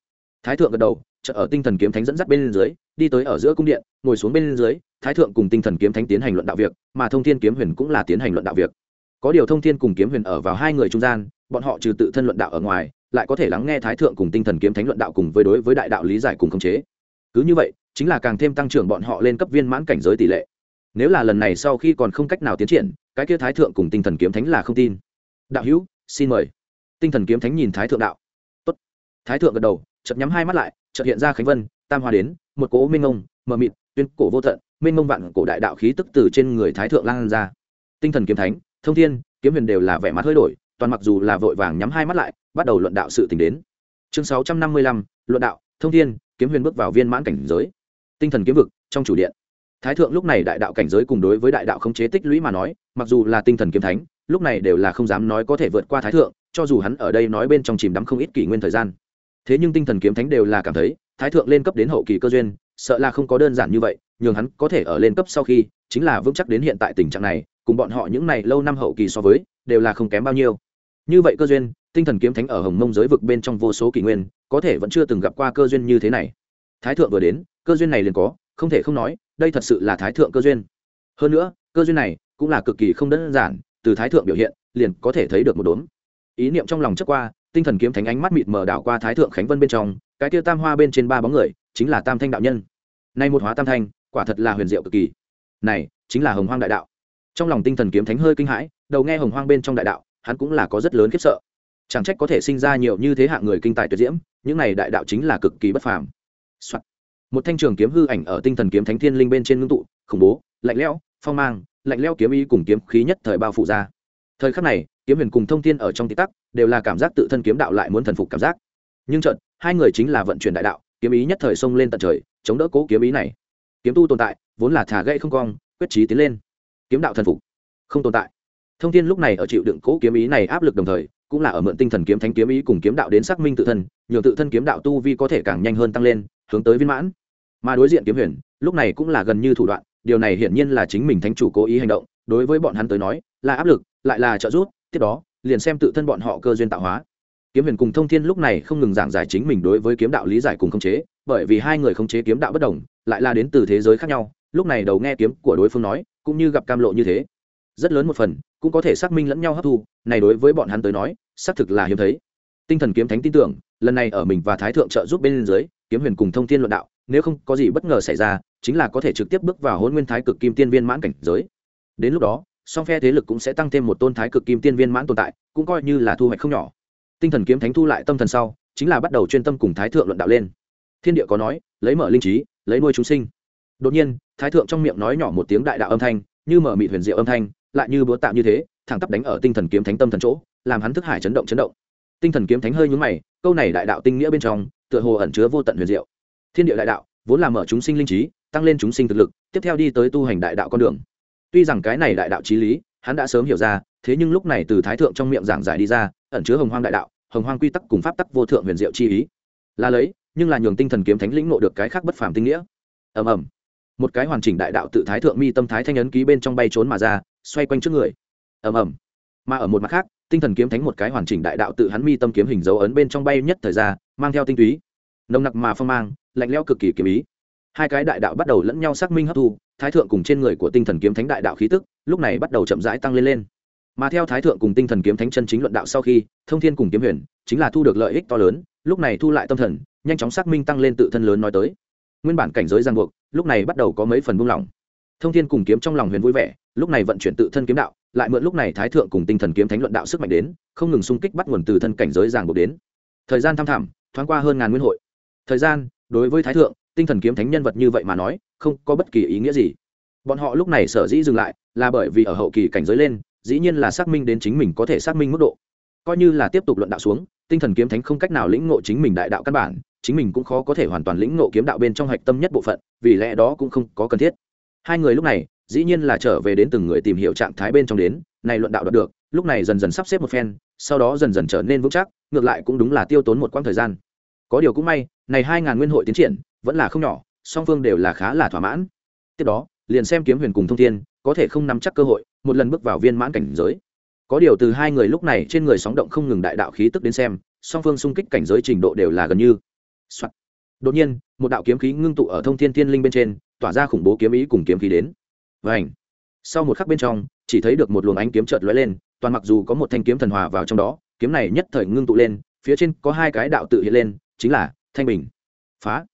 Thái thượng gật đầu chợ ở tinh thần kiếm thánh dẫn dắt bên dưới, đi tới ở giữa cung điện, ngồi xuống bên dưới thái thượng cùng tinh thần kiếm thánh tiến hành luận đạo việc mà thông thiên kiếm huyền cũng là tiến hành luận đạo việc. Có điều thông thiên cùng kiếm huyền ở vào hai người trung gian bọn họ trừ tự thân luận đạo ở ngoài lại có thể lắng nghe thái thượng cùng tinh thần kiếm thánh luận đạo cùng với đối với đại đạo lý giải cùng khống chế. Cứ như vậy chính là càng thêm tăng trưởng bọn họ lên cấp viên mãn cảnh giới tỷ lệ. Nếu là lần này sau khi còn không cách nào tiến triển cái kia thái thượng cùng tinh thần kiếm thánh là không tin. Đạo hữu xin mời. Tinh thần kiếm thánh nhìn thái thượng đạo. Tốt. thái thượng gật đầu chợt nhắm hai mắt lại chợt hiện ra khánh vân tam hoa đến một cỗ minh ông, mờ mịt tuyên cổ vô tận mênh mông vạn cổ đại đạo khí tức từ trên người thái thượng lan ra. Tinh thần kiếm thánh, thông thiên, kiếm huyền đều là vẻ mặt hơi đổi, toàn mặc dù là vội vàng nhắm hai mắt lại, bắt đầu luận đạo sự tình đến. Chương sáu trăm năm mươi lăm, luận đạo, thông thiên, kiếm huyền bước vào viên mãn cảnh giới. Tinh thần kiếm vực, trong chủ điện. Thái thượng lúc này đại đạo cảnh giới cùng đối với đại đạo khống chế tích lũy mà nói, mặc dù là tinh thần kiếm thánh, lúc này đều là không dám nói có thể vượt qua thái thượng, cho dù hắn ở đây nói bên trong chìm đắm không ít kỷ nguyên thời gian. Thế nhưng tinh thần kiếm thánh đều là cảm thấy, thái thượng lên cấp đến hậu kỳ cơ duyên, sợ là không có đơn giản như vậy nhường hắn có thể ở lên cấp sau khi, chính là vững chắc đến hiện tại tình trạng này, cùng bọn họ những này lâu năm hậu kỳ so với, đều là không kém bao nhiêu. Như vậy cơ duyên, tinh thần kiếm thánh ở hồng mông giới vực bên trong vô số kỷ nguyên, có thể vẫn chưa từng gặp qua cơ duyên như thế này. Thái thượng vừa đến, cơ duyên này liền có, không thể không nói, đây thật sự là thái thượng cơ duyên. Hơn nữa, cơ duyên này cũng là cực kỳ không đơn giản, từ thái thượng biểu hiện, liền có thể thấy được một đốm. Ý niệm trong lòng chớp qua, tinh thần kiếm thánh ánh mắt mịt mờ đảo qua thái thượng khánh vân bên trong, cái tiêu tam hoa bên trên ba bóng người, chính là tam thanh đạo nhân. Nay một hóa tam thanh quả thật là huyền diệu cực kỳ. Này, chính là hồng hoang đại đạo. Trong lòng tinh thần kiếm thánh hơi kinh hãi, đầu nghe hồng hoang bên trong đại đạo, hắn cũng là có rất lớn khiếp sợ. Chẳng trách có thể sinh ra nhiều như thế hạng người kinh tài tuyệt diễm, những này đại đạo chính là cực kỳ bất phàm、Soạn. một thanh trường kiếm hư ảnh ở tinh thần kiếm thánh thiên linh bên trên ngưng tụ, khủng bố, lạnh lẽo, phong mang, lạnh lẽo kiếm ý cùng kiếm khí nhất thời bao phủ ra. Thời khắc này, kiếm huyền cùng thông thiên ở trong tích tắc, đều là cảm giác tự thân kiếm đạo lại muốn thần phục cảm giác. Nhưng trận hai người chính là vận chuyển đại đạo, kiếm ý nhất thời xông lên tận trời, chống đỡ cố kiếm ý này kiếm tu tồn tại, vốn là thả gậy không cong, quyết trí tiến lên. Kiếm đạo thần phục, không tồn tại. Thông tin lúc này ở chịu đựng cố kiếm ý này áp lực đồng thời, cũng là ở mượn tinh thần kiếm thánh kiếm ý cùng kiếm đạo đến xác minh tự thân nhờ tự thân kiếm đạo tu vi có thể càng nhanh hơn tăng lên, hướng tới viên mãn. Mà đối diện kiếm huyền, lúc này cũng là gần như thủ đoạn, điều này hiển nhiên là chính mình thánh chủ cố ý hành động, đối với bọn hắn tới nói, là áp lực, lại là trợ giúp, tiếp đó, liền xem tự thân bọn họ cơ duyên tạo hóa kiếm huyền cùng thông thiên lúc này không ngừng giảng giải chính mình đối với kiếm đạo lý giải cùng khống chế, bởi vì hai người khống chế kiếm đạo bất đồng, lại là đến từ thế giới khác nhau, lúc này đầu nghe kiếm của đối phương nói, cũng như gặp cam lộ như thế. Rất lớn một phần, cũng có thể xác minh lẫn nhau hấp thu, này đối với bọn hắn tới nói, xác thực là hiếm thấy. Tinh thần kiếm thánh tin tưởng, lần này ở mình và thái thượng trợ giúp bên dưới, kiếm huyền cùng thông thiên luận đạo, nếu không có gì bất ngờ xảy ra, chính là có thể trực tiếp bước vào hôn nguyên thái cực kim tiên viên mãn cảnh giới. Đến lúc đó, song phe thế lực cũng sẽ tăng thêm một tôn thái cực kim tiên viên mãn tồn tại, cũng coi như là thu hoạch không nhỏ tinh thần kiếm thánh thu lại tâm thần sau, chính là bắt đầu chuyên tâm cùng thái thượng luận đạo lên. Thiên địa có nói, lấy mở linh trí, lấy nuôi chúng sinh. Đột nhiên, thái thượng trong miệng nói nhỏ một tiếng đại đạo âm thanh, như mở mị huyền diệu âm thanh, lại như búa tạo như thế, thẳng tắp đánh ở tinh thần kiếm thánh tâm thần chỗ, làm hắn thức hải chấn động chấn động. Tinh thần kiếm thánh hơi nhúng mày, câu này đại đạo tinh nghĩa bên trong, tựa hồ ẩn chứa vô tận huyền diệu. Thiên địa đại đạo, vốn là mở chúng sinh linh trí, tăng lên chúng sinh thực lực, tiếp theo đi tới tu hành đại đạo con đường. Tuy rằng cái này đại đạo trí lý, hắn đã sớm hiểu ra thế nhưng lúc này từ thái thượng trong miệng giảng giải đi ra, ẩn chứa hồng hoang đại đạo, hồng hoang quy tắc cùng pháp tắc vô thượng huyền diệu chi ý. Là lấy, nhưng là nhường tinh thần kiếm thánh lĩnh nộ được cái khác bất phàm tinh nghĩa. Ầm ầm. Một cái hoàn chỉnh đại đạo tự thái thượng mi tâm thái thanh ấn ký bên trong bay trốn mà ra, xoay quanh trước người. Ầm ầm. Mà ở một mặt khác, tinh thần kiếm thánh một cái hoàn chỉnh đại đạo tự hắn mi tâm kiếm hình dấu ấn bên trong bay nhất thời ra, mang theo tinh túy. Nồng nặc mà phong mang, lạnh lẽo cực kỳ kiếm ý. Hai cái đại đạo bắt đầu lẫn nhau xác minh hấp thu, thái thượng cùng trên người của tinh thần kiếm thánh đại đạo khí tức, lúc này bắt đầu chậm rãi tăng lên lên mà theo thái thượng cùng tinh thần kiếm thánh chân chính luận đạo sau khi, thông thiên cùng kiếm huyền chính là thu được lợi ích to lớn, lúc này thu lại tâm thần, nhanh chóng xác minh tăng lên tự thân lớn nói tới. Nguyên bản cảnh giới giang buộc, lúc này bắt đầu có mấy phần buông lỏng. Thông thiên cùng kiếm trong lòng huyền vui vẻ, lúc này vận chuyển tự thân kiếm đạo, lại mượn lúc này thái thượng cùng tinh thần kiếm thánh luận đạo sức mạnh đến, không ngừng xung kích bắt nguồn từ thân cảnh giới giang buộc đến. Thời gian thăm thẳm, thoáng qua hơn ngàn nguyên hội. Thời gian, đối với thái thượng, tinh thần kiếm thánh nhân vật như vậy mà nói, không có bất kỳ ý nghĩa gì. Bọn họ lúc này sở dĩ dừng lại là bởi vì ở hậu kỳ cảnh giới lên dĩ nhiên là xác minh đến chính mình có thể xác minh mức độ. Coi như là tiếp tục luận đạo xuống, tinh thần kiếm thánh không cách nào lĩnh ngộ chính mình đại đạo căn bản, chính mình cũng khó có thể hoàn toàn lĩnh ngộ kiếm đạo bên trong hạch tâm nhất bộ phận, vì lẽ đó cũng không có cần thiết. Hai người lúc này, dĩ nhiên là trở về đến từng người tìm hiểu trạng thái bên trong đến, này luận đạo đạt được, lúc này dần dần sắp xếp một phen, sau đó dần dần trở nên vững chắc, ngược lại cũng đúng là tiêu tốn một quãng thời gian. Có điều cũng may, này hai ngàn nguyên hội tiến triển, vẫn là không nhỏ, song phương đều là khá là thỏa mãn. Tiếp đó, liền xem kiếm huyền cùng thông thiên, có thể không nắm chắc cơ hội một lần bước vào viên mãn cảnh giới. Có điều từ hai người lúc này trên người sóng động không ngừng đại đạo khí tức đến xem, song phương xung kích cảnh giới trình độ đều là gần như、Soạn. đột nhiên, một đạo kiếm khí ngưng tụ ở thông thiên thiên linh bên trên, tỏa ra khủng bố kiếm ý cùng kiếm khí đến. Và sau một khắc bên trong, chỉ thấy được một luồng ánh kiếm chợt lóe lên, toàn mặc dù có một thanh kiếm thần hòa vào trong đó, kiếm này nhất thời ngưng tụ lên, phía trên có hai cái đạo tự hiện lên, chính là thanh bình. Phá.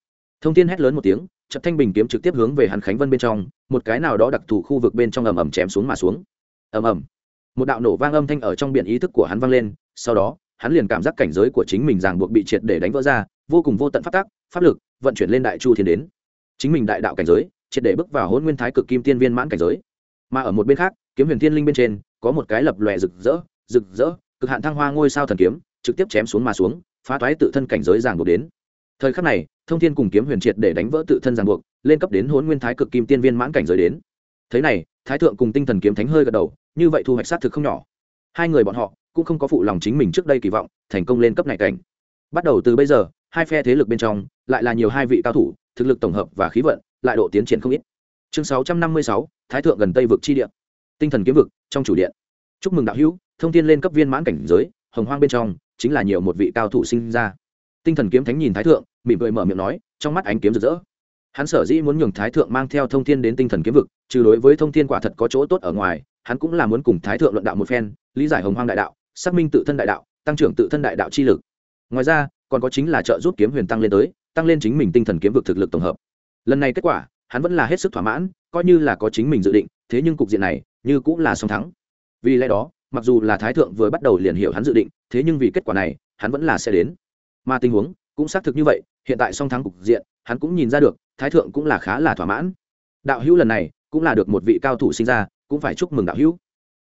Thông thiên hét lớn một tiếng, chợt thanh bình kiếm trực tiếp hướng về hàn khánh vân bên trong một cái nào đó đặc thù khu vực bên trong ầm ầm chém xuống mà xuống. Ầm ầm. Một đạo nổ vang âm thanh ở trong biển ý thức của hắn vang lên, sau đó, hắn liền cảm giác cảnh giới của chính mình ràng buộc bị triệt để đánh vỡ ra, vô cùng vô tận pháp tác pháp lực vận chuyển lên đại chu thiên đến. Chính mình đại đạo cảnh giới, triệt để bước vào hôn nguyên thái cực kim tiên viên mãn cảnh giới. Mà ở một bên khác, kiếm huyền thiên linh bên trên, có một cái lập lòe rực rỡ rực rỡ, cực hạn thăng hoa ngôi sao thần kiếm, trực tiếp chém xuống mà xuống, phá toái tự thân cảnh giới ràng buộc đến. Thời khắc này, thông thiên cùng kiếm huyền triệt để đánh vỡ tự thân ràng buộc lên cấp đến hôn nguyên thái cực kim tiên viên mãn cảnh giới đến. Thế này, thái thượng cùng tinh thần kiếm thánh hơi gật đầu, như vậy thu hoạch sát thực không nhỏ. Hai người bọn họ cũng không có phụ lòng chính mình trước đây kỳ vọng, thành công lên cấp này cảnh. Bắt đầu từ bây giờ, hai phe thế lực bên trong, lại là nhiều hai vị cao thủ, thực lực tổng hợp và khí vận, lại độ tiến triển không ít. Chương sáu trăm năm mươi sáu, thái thượng gần tây vực chi điện tinh thần kiếm vực, trong chủ điện. Chúc mừng đạo hữu, thông tin lên cấp viên mãn cảnh giới, hồng hoang bên trong, chính là nhiều một vị cao thủ sinh ra. Tinh thần kiếm thánh nhìn thái thượng, mỉm cười mở miệng nói, trong mắt ánh kiếm rực rỡ hắn sở dĩ muốn nhường thái thượng mang theo thông thiên đến tinh thần kiếm vực, trừ đối với thông thiên quả thật có chỗ tốt ở ngoài, hắn cũng là muốn cùng thái thượng luận đạo một phen, lý giải hồng hoang đại đạo, xác minh tự thân đại đạo, tăng trưởng tự thân đại đạo chi lực. Ngoài ra, còn có chính là trợ giúp kiếm huyền tăng lên tới, tăng lên chính mình tinh thần kiếm vực thực lực tổng hợp. Lần này kết quả, hắn vẫn là hết sức thỏa mãn, coi như là có chính mình dự định, thế nhưng cục diện này, như cũng là song thắng. Vì lẽ đó, mặc dù là thái thượng vừa bắt đầu liền hiểu hắn dự định, thế nhưng vì kết quả này, hắn vẫn là sẽ đến. Mà tình huống cũng xác thực như vậy, hiện tại song thắng cục diện, hắn cũng nhìn ra được thái thượng cũng là khá là thỏa mãn. Đạo hữu lần này cũng là được một vị cao thủ sinh ra, cũng phải chúc mừng đạo hữu.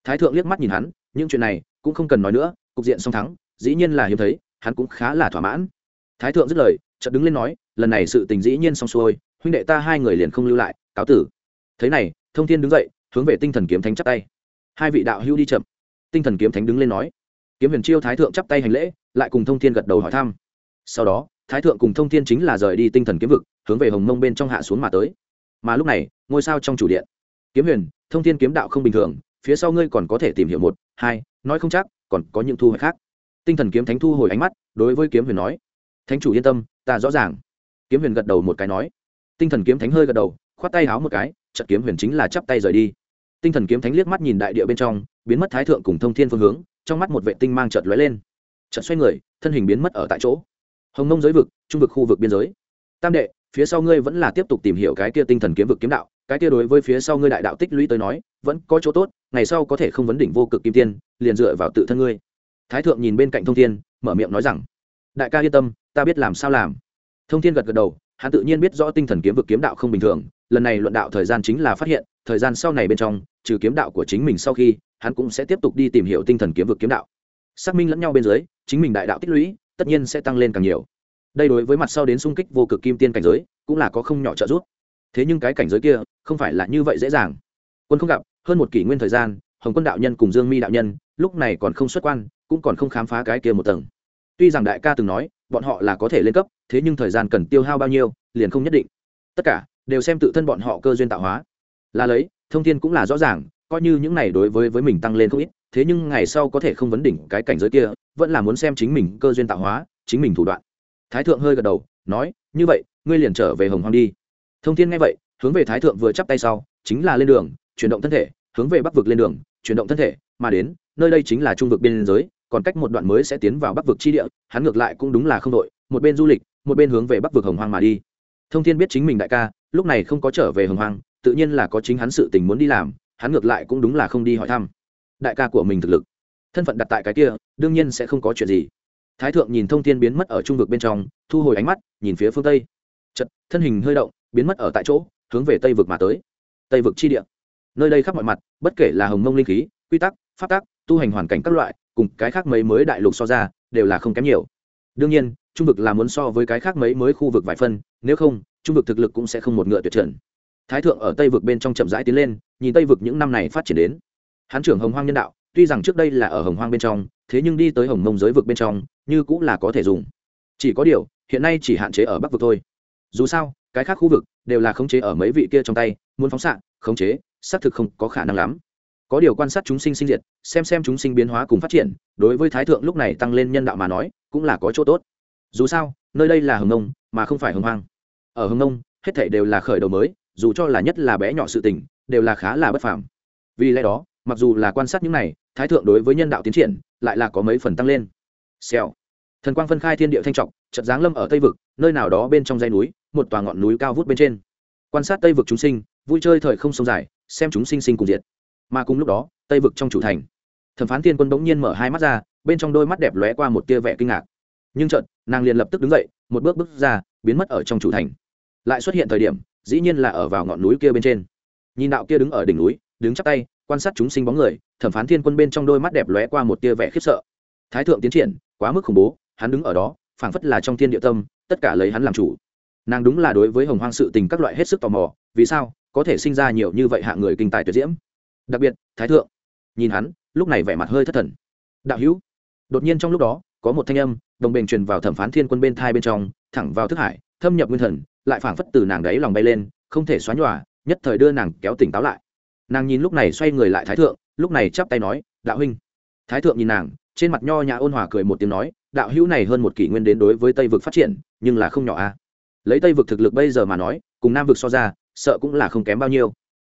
Thái thượng liếc mắt nhìn hắn, những chuyện này cũng không cần nói nữa, cục diện song thắng, dĩ nhiên là hiếm thấy, hắn cũng khá là thỏa mãn. Thái thượng dứt lời, chợt đứng lên nói, lần này sự tình dĩ nhiên xong xuôi, huynh đệ ta hai người liền không lưu lại, cáo tử. Thế này, thông thiên đứng dậy, hướng về tinh thần kiếm thánh chắp tay. Hai vị đạo hữu đi chậm. Tinh thần kiếm thánh đứng lên nói, kiếm huyền chiêu thái thượng chắp tay hành lễ, lại cùng thông thiên gật đầu hỏi thăm. Sau đó, thái thượng cùng thông thiên chính là rời đi tinh thần kiếm vực hướng về hồng mông bên trong hạ xuống mà tới. Mà lúc này, ngôi sao trong chủ điện. Kiếm huyền, thông thiên kiếm đạo không bình thường, phía sau ngươi còn có thể tìm hiểu một, hai, nói không chắc, còn có những thu hoạch khác. Tinh thần kiếm thánh thu hồi ánh mắt, đối với kiếm huyền nói, thánh chủ yên tâm, ta rõ ràng. Kiếm huyền gật đầu một cái nói. Tinh thần kiếm thánh hơi gật đầu, khoát tay háo một cái trận kiếm huyền chính là chắp tay rời đi. Tinh thần kiếm thánh liếc mắt nhìn đại địa bên trong, biến mất thái thượng cùng thông thiên phương hướng, trong mắt một vệ tinh mang chợt lóe lên. Chợt xoay người, thân hình biến mất ở tại chỗ. Hồng nông giới vực, trung vực khu vực biên giới. Tam đệ phía sau ngươi vẫn là tiếp tục tìm hiểu cái kia tinh thần kiếm vực kiếm đạo, cái kia đối với phía sau ngươi đại đạo tích lũy tới nói, vẫn có chỗ tốt, ngày sau có thể không vấn đỉnh vô cực kim tiên, liền dựa vào tự thân ngươi. Thái thượng nhìn bên cạnh thông thiên, mở miệng nói rằng, đại ca yên tâm, ta biết làm sao làm. Thông thiên gật gật đầu, hắn tự nhiên biết rõ tinh thần kiếm vực kiếm đạo không bình thường, lần này luận đạo thời gian chính là phát hiện, thời gian sau này bên trong, trừ kiếm đạo của chính mình sau khi, hắn cũng sẽ tiếp tục đi tìm hiểu tinh thần kiếm vực kiếm đạo. Xác minh lẫn nhau bên dưới, chính mình đại đạo tích lũy, tất nhiên sẽ tăng lên càng nhiều đây đối với mặt sau đến xung kích vô cực kim tiên cảnh giới, cũng là có không nhỏ trợ giúp. Thế nhưng cái cảnh giới kia, không phải là như vậy dễ dàng. Quân không gặp, hơn một kỷ nguyên thời gian, hồng quân đạo nhân cùng dương mi đạo nhân, lúc này còn không xuất quan, cũng còn không khám phá cái kia một tầng. Tuy rằng đại ca từng nói, bọn họ là có thể lên cấp, thế nhưng thời gian cần tiêu hao bao nhiêu, liền không nhất định. Tất cả, đều xem tự thân bọn họ cơ duyên tạo hóa. Là lấy, thông tin cũng là rõ ràng, coi như những này đối với với mình tăng lên không ít, thế nhưng ngày sau có thể không vấn đỉnh cái cảnh giới kia, vẫn là muốn xem chính mình cơ duyên tạo hóa, chính mình thủ đoạn thái thượng hơi gật đầu, nói, như vậy, ngươi liền trở về hồng hoang đi. Thông thiên nghe vậy, hướng về thái thượng vừa chắp tay sau, chính là lên đường, chuyển động thân thể, hướng về bắc vực lên đường, chuyển động thân thể, mà đến, nơi đây chính là trung vực biên giới, còn cách một đoạn mới sẽ tiến vào bắc vực chi địa, hắn ngược lại cũng đúng là không đội, một bên du lịch, một bên hướng về bắc vực hồng hoang mà đi. Thông thiên biết chính mình đại ca, lúc này không có trở về hồng hoang, tự nhiên là có chính hắn sự tình muốn đi làm, hắn ngược lại cũng đúng là không đi hỏi thăm. Đại ca của mình thực lực, thân phận đặt tại cái kia, đương nhiên sẽ không có chuyện gì thái thượng nhìn thông thiên biến mất ở trung vực bên trong, thu hồi ánh mắt, nhìn phía phương tây. Chật thân hình hơi động, biến mất ở tại chỗ, hướng về tây vực mà tới. Tây vực chi địa. Nơi đây khắp mọi mặt, bất kể là hồng mông linh khí, quy tắc, pháp tắc, tu hành hoàn cảnh các loại, cùng cái khác mấy mới đại lục so ra, đều là không kém nhiều. Đương nhiên, trung vực là muốn so với cái khác mấy mới khu vực vài phân, nếu không, trung vực thực lực cũng sẽ không một ngựa tuyệt trần. Thái thượng ở tây vực bên trong chậm rãi tiến lên, nhìn tây vực những năm này phát triển đến. Hán trưởng hồng hoang nhân đạo, tuy rằng trước đây là ở hồng hoang bên trong, thế nhưng đi tới hồng mông giới vực bên trong như cũng là có thể dùng. Chỉ có điều, hiện nay chỉ hạn chế ở bắc vực thôi. Dù sao, cái khác khu vực đều là khống chế ở mấy vị kia trong tay, muốn phóng xạ, khống chế, xác thực không có khả năng lắm. Có điều quan sát chúng sinh sinh diệt, xem xem chúng sinh biến hóa cùng phát triển, đối với thái thượng lúc này tăng lên nhân đạo mà nói, cũng là có chỗ tốt. Dù sao, nơi đây là hồng nông, mà không phải hồng hoang. Ở hồng nông, hết thể đều là khởi đầu mới, dù cho là nhất là bé nhỏ sự tình, đều là khá là bất phàm. Vì lẽ đó, mặc dù là quan sát những này, thái thượng đối với nhân đạo tiến triển, lại là có mấy phần tăng lên xèo. Thần quang phân khai thiên địa thanh trọng trận giáng lâm ở tây vực, nơi nào đó bên trong dãy núi, một tòa ngọn núi cao vút bên trên. Quan sát tây vực chúng sinh, vui chơi thời không sông dài, xem chúng sinh sinh cùng diệt. Mà cùng lúc đó, tây vực trong chủ thành. Thẩm phán thiên quân bỗng nhiên mở hai mắt ra, bên trong đôi mắt đẹp lóe qua một tia vẻ kinh ngạc. Nhưng chợt, nàng liền lập tức đứng dậy, một bước bước ra, biến mất ở trong chủ thành. Lại xuất hiện thời điểm, dĩ nhiên là ở vào ngọn núi kia bên trên. Nhìn đạo kia đứng ở đỉnh núi, đứng chắc tay, quan sát chúng sinh bóng người, thẩm phán thiên quân bên trong đôi mắt đẹp lóe qua một tia vẻ khiếp sợ. Thái thượng tiến triển quá mức khủng bố, hắn đứng ở đó, phảng phất là trong thiên địa tâm, tất cả lấy hắn làm chủ. Nàng đúng là đối với hồng hoang sự tình các loại hết sức tò mò, vì sao có thể sinh ra nhiều như vậy hạ người kinh tài tuyệt diễm? Đặc biệt, thái thượng. Nhìn hắn, lúc này vẻ mặt hơi thất thần. Đạo hữu. Đột nhiên trong lúc đó, có một thanh âm, đồng bền truyền vào thẩm phán thiên quân bên thai bên trong, thẳng vào thức hải, thâm nhập nguyên thần, lại phảng phất từ nàng đáy lòng bay lên, không thể xóa nhòa, nhất thời đưa nàng kéo tỉnh táo lại. Nàng nhìn lúc này xoay người lại thái thượng, lúc này chắp tay nói, đạo huynh. Thái thượng nhìn nàng trên mặt nho nhã ôn hòa cười một tiếng nói, đạo hữu này hơn một kỷ nguyên đến đối với tây vực phát triển, nhưng là không nhỏ a lấy tây vực thực lực bây giờ mà nói, cùng nam vực so ra, sợ cũng là không kém bao nhiêu.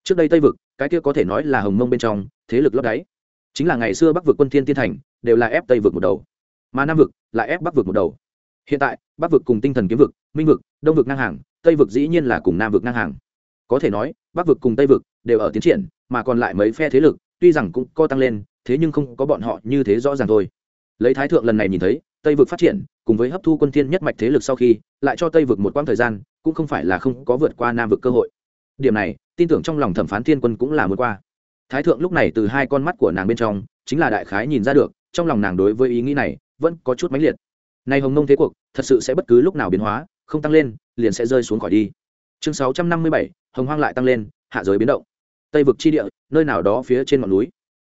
Trước đây tây vực, cái kia có thể nói là hồng mông bên trong, thế lực lấp đáy. Chính là ngày xưa bắc vực quân thiên tiên thành, đều là ép tây vực một đầu. Mà nam vực lại ép bắc vực một đầu. Hiện tại, bắc vực cùng tinh thần kiếm vực, minh vực, đông vực ngang hàng, tây vực dĩ nhiên là cùng nam vực ngang hàng. Có thể nói, bắc vực cùng tây vực đều ở tiến triển, mà còn lại mấy phe thế lực, tuy rằng cũng co tăng lên thế nhưng không có bọn họ như thế rõ ràng thôi. Lấy thái thượng lần này nhìn thấy, tây vực phát triển, cùng với hấp thu quân thiên nhất mạch thế lực sau khi, lại cho tây vực một quãng thời gian, cũng không phải là không có vượt qua nam vực cơ hội. Điểm này, tin tưởng trong lòng thẩm phán thiên quân cũng là muốn qua. Thái thượng lúc này từ hai con mắt của nàng bên trong, chính là đại khái nhìn ra được, trong lòng nàng đối với ý nghĩ này, vẫn có chút mãnh liệt. Nay hồng nông thế cuộc, thật sự sẽ bất cứ lúc nào biến hóa, không tăng lên, liền sẽ rơi xuống khỏi đi. Chương sáu trăm năm mươi bảy, hồng hoang lại tăng lên, hạ giới biến động. Tây vực chi địa, nơi nào đó phía trên ngọn núi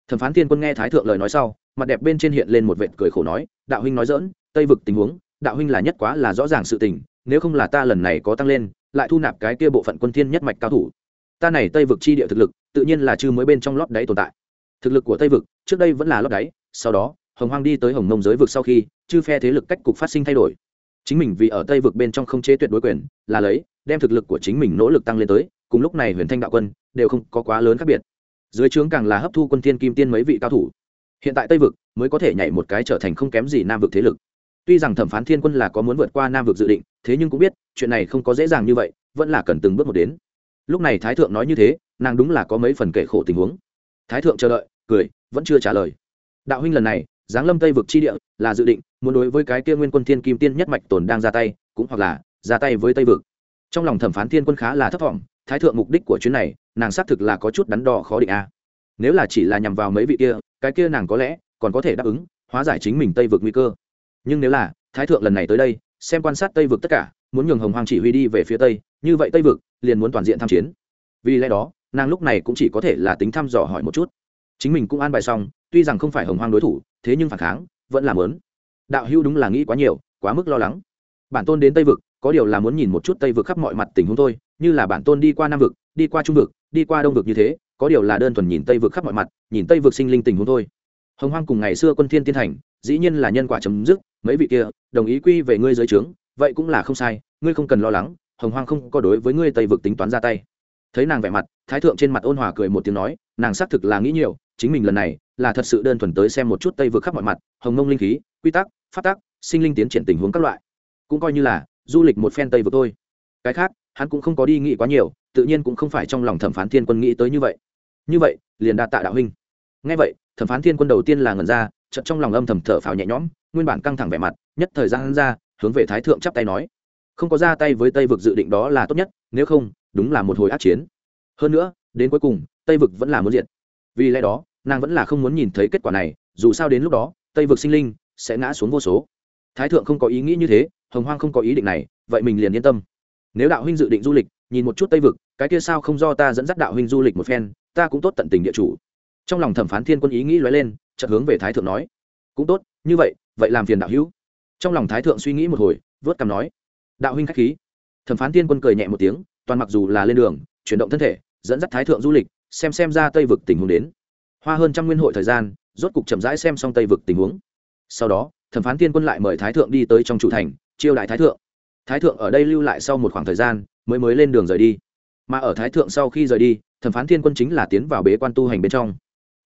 thẩm phán thiên quân nghe thái thượng lời nói sau, mặt đẹp bên trên hiện lên một vệt cười khổ nói, đạo huynh nói dỡn tây vực tình huống, đạo huynh là nhất quá là rõ ràng sự tình, nếu không là ta lần này có tăng lên, lại thu nạp cái kia bộ phận quân thiên nhất mạch cao thủ. Ta này tây vực chi địa thực lực, tự nhiên là chư mới bên trong lót đáy tồn tại. Thực lực của tây vực, trước đây vẫn là lót đáy, sau đó, hồng hoang đi tới hồng mông giới vực sau khi, chư phe thế lực cách cục phát sinh thay đổi. Chính mình vì ở tây vực bên trong không chế tuyệt đối quyền, là lấy, đem thực lực của chính mình nỗ lực tăng lên tới, cùng lúc này huyền thanh đạo quân, đều không có quá lớn khác biệt dưới trướng càng là hấp thu quân thiên kim tiên mấy vị cao thủ. Hiện tại tây vực mới có thể nhảy một cái trở thành không kém gì nam vực thế lực. Tuy rằng thẩm phán thiên quân là có muốn vượt qua nam vực dự định, thế nhưng cũng biết, chuyện này không có dễ dàng như vậy, vẫn là cần từng bước một đến. Lúc này thái thượng nói như thế, nàng đúng là có mấy phần kể khổ tình huống. Thái thượng chờ đợi, cười, vẫn chưa trả lời. Đạo huynh lần này, giáng lâm tây vực chi địa là dự định, muốn đối với cái kia nguyên quân thiên kim tiên nhất mạch tồn đang ra tay, cũng hoặc là ra tay với tây vực. Trong lòng thẩm phán thiên quân khá là thấp thỏm thái thượng mục đích của chuyến này, nàng xác thực là có chút đắn đo khó định a. Nếu là chỉ là nhằm vào mấy vị kia, cái kia nàng có lẽ còn có thể đáp ứng hóa giải chính mình tây vực nguy cơ. Nhưng nếu là thái thượng lần này tới đây, xem quan sát tây vực tất cả, muốn nhường hồng hoàng chỉ huy đi về phía tây, như vậy tây vực liền muốn toàn diện tham chiến. Vì lẽ đó, nàng lúc này cũng chỉ có thể là tính thăm dò hỏi một chút. Chính mình cũng an bài xong, tuy rằng không phải hồng hoàng đối thủ, thế nhưng phản kháng vẫn làm lớn đạo hữu đúng là nghĩ quá nhiều, quá mức lo lắng. Bản tôn đến tây vực có điều là muốn nhìn một chút tây vực khắp mọi mặt tình huống thôi, như là bản tôn đi qua nam vực, đi qua trung vực, đi qua đông vực như thế, có điều là đơn thuần nhìn tây vực khắp mọi mặt, nhìn tây vực sinh linh tình huống thôi. Hồng hoang cùng ngày xưa quân thiên tiên thành, dĩ nhiên là nhân quả chấm dứt, mấy vị kia, đồng ý quy về ngươi dưới trướng, vậy cũng là không sai, ngươi không cần lo lắng, hồng hoang không có đối với ngươi tây vực tính toán ra tay. Thấy nàng vẻ mặt, thái thượng trên mặt ôn hòa cười một tiếng nói, nàng xác thực là nghĩ nhiều, chính mình lần này là thật sự đơn thuần tới xem một chút tây vực khắp mọi mặt, hồng mông linh khí, quy tắc phát tác sinh linh tiến triển tình huống các loại. Cũng coi như là du lịch một phen tây vực thôi. Cái khác, hắn cũng không có đi nghĩ quá nhiều, tự nhiên cũng không phải trong lòng thẩm phán thiên quân nghĩ tới như vậy. Như vậy, liền đa tạ đạo huynh. Ngay vậy, thẩm phán thiên quân đầu tiên là ngẩn ra, chợt trong lòng âm thầm thở phào nhẹ nhõm, nguyên bản căng thẳng vẻ mặt, nhất thời gian hắn ra, hướng về thái thượng chắp tay nói, không có ra tay với tây vực dự định đó là tốt nhất, nếu không, đúng là một hồi ác chiến. Hơn nữa, đến cuối cùng, tây vực vẫn là muốn diện vì lẽ đó, nàng vẫn là không muốn nhìn thấy kết quả này, dù sao đến lúc đó, tây vực sinh linh sẽ ngã xuống vô số. Thái thượng không có ý nghĩ như thế hồng hoang không có ý định này, vậy mình liền yên tâm. Nếu đạo huynh dự định du lịch, nhìn một chút tây vực, cái kia sao không do ta dẫn dắt đạo huynh du lịch một phen, ta cũng tốt tận tình địa chủ. Trong lòng thẩm phán thiên quân ý nghĩ lóe lên, chợt hướng về thái thượng nói. Cũng tốt, như vậy vậy làm phiền đạo hữu. Trong lòng thái thượng suy nghĩ một hồi, vớt cằm nói. Đạo huynh khách khí. Thẩm phán thiên quân cười nhẹ một tiếng, toàn mặc dù là lên đường, chuyển động thân thể, dẫn dắt thái thượng du lịch, xem xem ra tây vực tình huống đến. Hoa hơn trăm nguyên hội thời gian, rốt cục chậm rãi xem xong tây vực tình huống. Sau đó, thẩm phán thiên quân lại mời thái thượng đi tới trong chủ thành chiêu đại thái thượng. Thái thượng ở đây lưu lại sau một khoảng thời gian, mới mới lên đường rời đi. Mà ở thái thượng sau khi rời đi, thẩm phán thiên quân chính là tiến vào bế quan tu hành bên trong.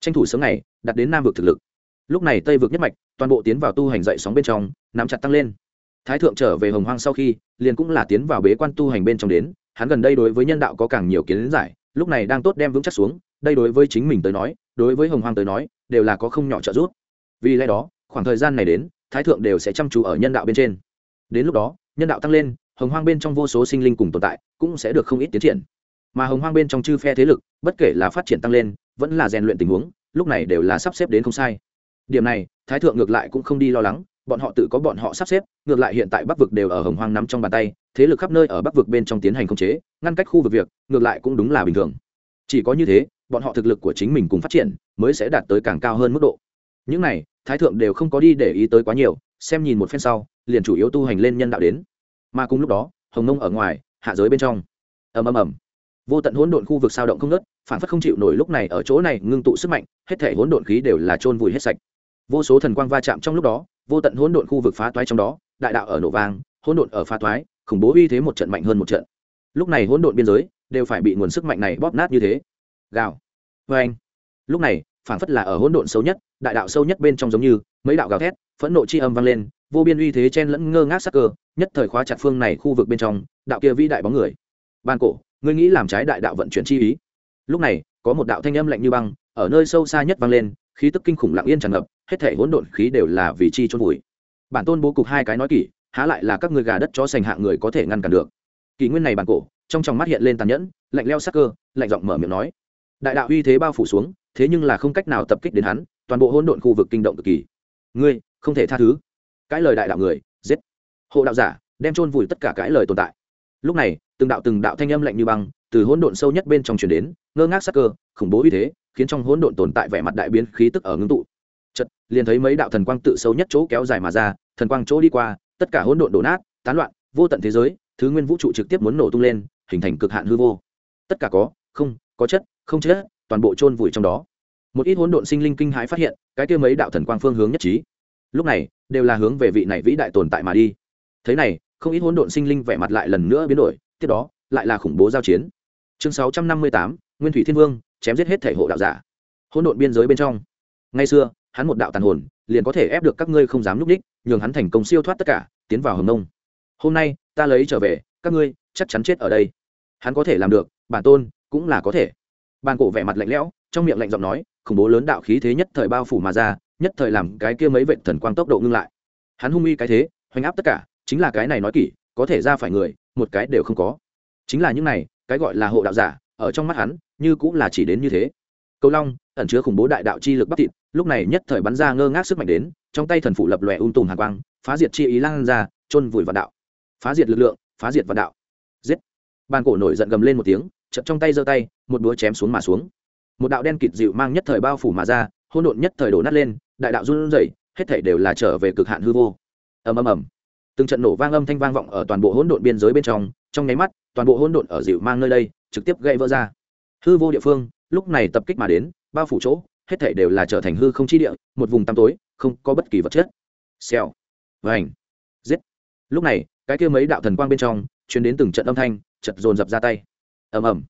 Tranh thủ sớm ngày, đặt đến nam vực thực lực. Lúc này tây vực nhất mạch, toàn bộ tiến vào tu hành dậy sóng bên trong, nắm chặt tăng lên. Thái thượng trở về hồng hoang sau khi, liền cũng là tiến vào bế quan tu hành bên trong đến, hắn gần đây đối với nhân đạo có càng nhiều kiến giải, lúc này đang tốt đem vững chắc xuống, đây đối với chính mình tới nói, đối với hồng hoang tới nói, đều là có không nhỏ trợ giúp. Vì lẽ đó, khoảng thời gian này đến, thái thượng đều sẽ chăm chú ở nhân đạo bên trên đến lúc đó, nhân đạo tăng lên, hồng hoang bên trong vô số sinh linh cùng tồn tại cũng sẽ được không ít tiến triển. Mà hồng hoang bên trong chư phe thế lực, bất kể là phát triển tăng lên, vẫn là rèn luyện tình huống, lúc này đều là sắp xếp đến không sai. Điểm này, thái thượng ngược lại cũng không đi lo lắng, bọn họ tự có bọn họ sắp xếp, ngược lại hiện tại bắc vực đều ở hồng hoang nắm trong bàn tay, thế lực khắp nơi ở bắc vực bên trong tiến hành khống chế, ngăn cách khu vực việc, ngược lại cũng đúng là bình thường. Chỉ có như thế, bọn họ thực lực của chính mình cùng phát triển mới sẽ đạt tới càng cao hơn mức độ. Những này, thái thượng đều không có đi để ý tới quá nhiều, xem nhìn một phen sau liền chủ yếu tu hành lên nhân đạo đến. Mà cùng lúc đó, hồng nông ở ngoài, hạ giới bên trong. Ầm ầm ầm. Vô tận hỗn độn khu vực sao động không nớt phản phất không chịu nổi lúc này ở chỗ này ngưng tụ sức mạnh, hết thể hỗn độn khí đều là chôn vùi hết sạch. Vô số thần quang va chạm trong lúc đó, vô tận hỗn độn khu vực phá toái trong đó, đại đạo ở nổ vang, hỗn độn ở phá toái, khủng bố uy thế một trận mạnh hơn một trận. Lúc này hỗn độn biên giới đều phải bị nguồn sức mạnh này bóp nát như thế. Gào. Vê anh lúc này phảng phất là ở hỗn độn sâu nhất, đại đạo sâu nhất bên trong giống như mấy đạo gào thét, phẫn nộ chi âm vang lên vô biên uy thế chen lẫn ngơ ngác sắc cơ, nhất thời khóa chặt phương này khu vực bên trong, đạo kia vĩ đại bóng người. Ban cổ, ngươi nghĩ làm trái đại đạo vận chuyển chi ý? Lúc này, có một đạo thanh âm lạnh như băng, ở nơi sâu xa nhất vang lên, khí tức kinh khủng lặng yên tràn ngập, hết thể hỗn độn khí đều là vì chi chôn vùi. Bản tôn bố cục hai cái nói kỹ há lại là các người gà đất chó sành hạ người có thể ngăn cản được. Kỷ nguyên này bản cổ, trong tròng mắt hiện lên tàn nhẫn, lạnh leo sắc cơ, lạnh giọng mở miệng nói. Đại đạo uy thế bao phủ xuống, thế nhưng là không cách nào tập kích đến hắn, toàn bộ hỗn độn khu vực kinh động cực kỳ. Ngươi, không thể tha thứ cãi lời đại đạo người, giết. Hộ đạo giả, đem chôn vùi tất cả cãi lời tồn tại. Lúc này, từng đạo từng đạo thanh âm lạnh như băng, từ hỗn độn sâu nhất bên trong truyền đến, ngơ ngác sắc cơ, khủng bố uy thế, khiến trong hỗn độn tồn tại vẻ mặt đại biến khí tức ở ngưng tụ. Chật liền thấy mấy đạo thần quang tự sâu nhất chỗ kéo dài mà ra, thần quang chỗ đi qua, tất cả hỗn độn đổ nát, tán loạn, vô tận thế giới, thứ nguyên vũ trụ trực tiếp muốn nổ tung lên, hình thành cực hạn hư vô. Tất cả có, không, có chất, không chết toàn bộ chôn vùi trong đó. Một ít hỗn độn sinh linh kinh hãi phát hiện, cái kia mấy đạo thần quang phương hướng nhất trí lúc này, đều là hướng về vị này vĩ đại tồn tại mà đi. Thế này, không ít hỗn độn sinh linh vẻ mặt lại lần nữa biến đổi, tiếp đó, lại là khủng bố giao chiến. Chương sáu trăm năm mươi tám, nguyên thủy thiên vương, chém giết hết thể hộ đạo giả. Hỗn độn biên giới bên trong. Ngay xưa, hắn một đạo tàn hồn, liền có thể ép được các ngươi không dám núp đích, nhường hắn thành công siêu thoát tất cả, tiến vào hầm nông hôm nay, ta lấy trở về, các ngươi chắc chắn chết ở đây. Hắn có thể làm được, bản tôn cũng là có thể. Bàn cổ vẻ mặt lạnh lẽo, trong miệng lạnh giọng nói, khủng bố lớn đạo khí thế nhất thời bao phủ mà ra nhất thời làm cái kia mấy vệ thần quang tốc độ ngưng lại. Hắn hung uy cái thế, hoành áp tất cả, chính là cái này nói kỹ có thể ra phải người, một cái đều không có. Chính là những này, cái gọi là hộ đạo giả, ở trong mắt hắn, như cũng là chỉ đến như thế. Cầu long, ẩn chứa khủng bố đại đạo chi lực bắc thịt, lúc này nhất thời bắn ra ngơ ngác sức mạnh đến, trong tay thần phụ lập lòe ung tùm hàn quang, phá diệt chi ý lan ra, chôn vùi vạn đạo. Phá diệt lực lượng, phá diệt vạn đạo. Giết! Bàn cổ nổi giận gầm lên một tiếng chậm trong tay giơ tay, một búa chém xuống mà xuống. Một đạo đen kịt dịu mang nhất thời bao phủ mà ra hỗn độn nhất thời đổ nát lên, đại đạo run rẩy, hết thảy đều là trở về cực hạn hư vô. Ầm ầm ầm. Từng trận nổ vang âm thanh vang vọng ở toàn bộ hỗn độn biên giới bên trong trong nháy mắt, toàn bộ hỗn độn ở dịu mang nơi đây, trực tiếp gãy vỡ ra. Hư vô địa phương, lúc này tập kích mà đến, bao phủ chỗ, hết thảy đều là trở thành hư không chi địa, một vùng tăm tối, không có bất kỳ vật chất. Xèo. Vành. Giết. Lúc này, cái kia mấy đạo thần quang bên trong, truyền đến từng trận âm thanh chật dồn dập ra tay. Ầm ầm.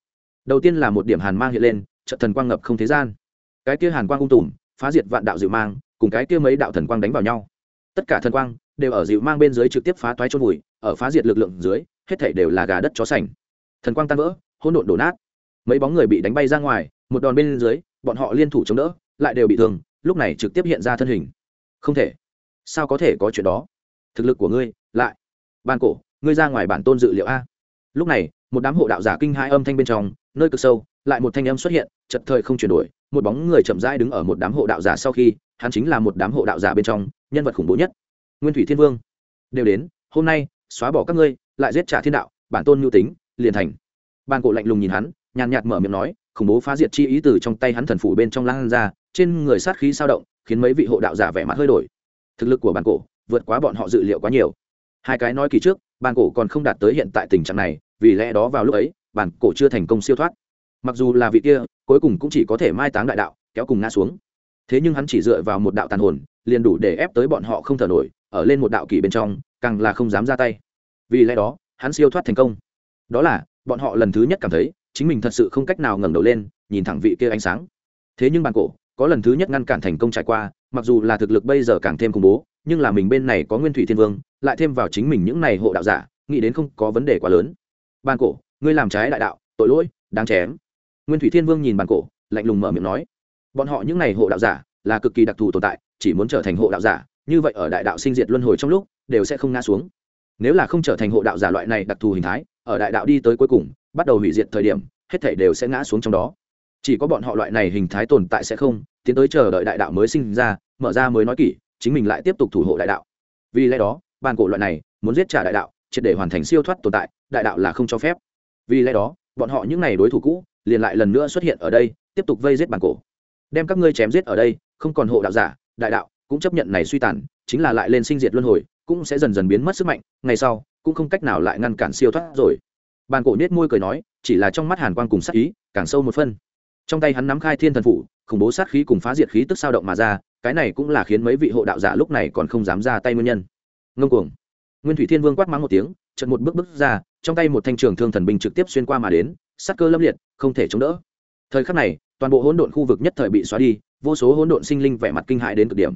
Đầu tiên là một điểm hàn mang hiện lên, trận thần quang ngập không thế gian cái kia hàn quang ung tùm, phá diệt vạn đạo dịu mang, cùng cái kia mấy đạo thần quang đánh vào nhau. Tất cả thần quang đều ở dịu mang bên dưới trực tiếp phá toái chôn vùi, ở phá diệt lực lượng dưới, hết thảy đều là gà đất chó sành. Thần quang tan vỡ, hỗn độn đổ nát. Mấy bóng người bị đánh bay ra ngoài, một đòn bên dưới, bọn họ liên thủ chống đỡ, lại đều bị thương, lúc này trực tiếp hiện ra thân hình. Không thể. Sao có thể có chuyện đó? Thực lực của ngươi, lại. Ban cổ, ngươi ra ngoài bản tôn dự liệu a. Lúc này, một đám hộ đạo giả kinh hai âm thanh bên trong, nơi cực sâu, lại một thanh âm xuất hiện chật thời không chuyển đổi một bóng người chậm rãi đứng ở một đám hộ đạo giả sau khi, hắn chính là một đám hộ đạo giả bên trong, nhân vật khủng bố nhất. Nguyên thủy thiên vương. Đều đến, hôm nay, xóa bỏ các ngươi, lại giết trả thiên đạo, bản tôn nhu tính, liền thành. Bàn cổ lạnh lùng nhìn hắn, nhàn nhạt mở miệng nói, khủng bố phá diệt chi ý từ trong tay hắn thần phủ bên trong lan ra, trên người sát khí sao động, khiến mấy vị hộ đạo giả vẻ mặt hơi đổi. Thực lực của bản cổ, vượt quá bọn họ dự liệu quá nhiều. Hai cái nói kỳ trước bản cổ còn không đạt tới hiện tại tình trạng này, vì lẽ đó vào lúc ấy bản cổ chưa thành công siêu thoát. Mặc dù là vị kia cuối cùng cũng chỉ có thể mai táng đại đạo, kéo cùng ngã xuống. Thế nhưng hắn chỉ dựa vào một đạo tàn hồn, liền đủ để ép tới bọn họ không thở nổi, ở lên một đạo kỳ bên trong, càng là không dám ra tay. Vì lẽ đó, hắn siêu thoát thành công. Đó là, bọn họ lần thứ nhất cảm thấy, chính mình thật sự không cách nào ngẩng đầu lên, nhìn thẳng vị kia ánh sáng. Thế nhưng bàn cổ, có lần thứ nhất ngăn cản thành công trải qua, mặc dù là thực lực bây giờ càng thêm khủng bố, nhưng là mình bên này có nguyên thủy thiên vương, lại thêm vào chính mình những này hộ đạo giả, nghĩ đến không có vấn đề quá lớn. Bàn cổ, ngươi làm trái đại đạo, tội lỗi, đáng chém nguyên thủy thiên vương nhìn bàn cổ, lạnh lùng mở miệng nói, bọn họ những này hộ đạo giả là cực kỳ đặc thù tồn tại, chỉ muốn trở thành hộ đạo giả, như vậy ở đại đạo sinh diệt luân hồi trong lúc, đều sẽ không ngã xuống. Nếu là không trở thành hộ đạo giả loại này đặc thù hình thái, ở đại đạo đi tới cuối cùng, bắt đầu hủy diệt thời điểm, hết thể đều sẽ ngã xuống trong đó. Chỉ có bọn họ loại này hình thái tồn tại sẽ không, tiến tới chờ đợi đại đạo mới sinh ra, mở ra mới nói kỹ chính mình lại tiếp tục thủ hộ đại đạo. Vì lẽ đó bàn cổ loại này muốn giết trả đại đạo, triệt để hoàn thành siêu thoát tồn tại, đại đạo là không cho phép. Vì lẽ đó, bọn họ những n à y đối thủ cũ liền lại lần nữa xuất hiện ở đây, tiếp tục vây giết bản cổ. Đem các ngươi chém giết ở đây, không còn hộ đạo giả, đại đạo cũng chấp nhận này suy tàn, chính là lại lên sinh diệt luân hồi, cũng sẽ dần dần biến mất sức mạnh, ngày sau cũng không cách nào lại ngăn cản siêu thoát rồi. Bàn cổ nết môi cười nói, chỉ là trong mắt hàn quang cùng sát ý, càng sâu một phân. Trong tay hắn nắm khai thiên thần phủ, khủng bố sát khí cùng phá diệt khí tức sao động mà ra, cái này cũng là khiến mấy vị hộ đạo giả lúc này còn không dám ra tay nguyên nhân. Ngông cuồng. Nguyên thủy thiên vương quát mắng một tiếng chật một bước bước ra trong tay một thanh trường thương thần binh trực tiếp xuyên qua mà đến, sắc cơ lâm liệt, không thể chống đỡ. Thời khắc này, toàn bộ hỗn độn khu vực nhất thời bị xóa đi, vô số hỗn độn sinh linh vẻ mặt kinh hại đến cực điểm.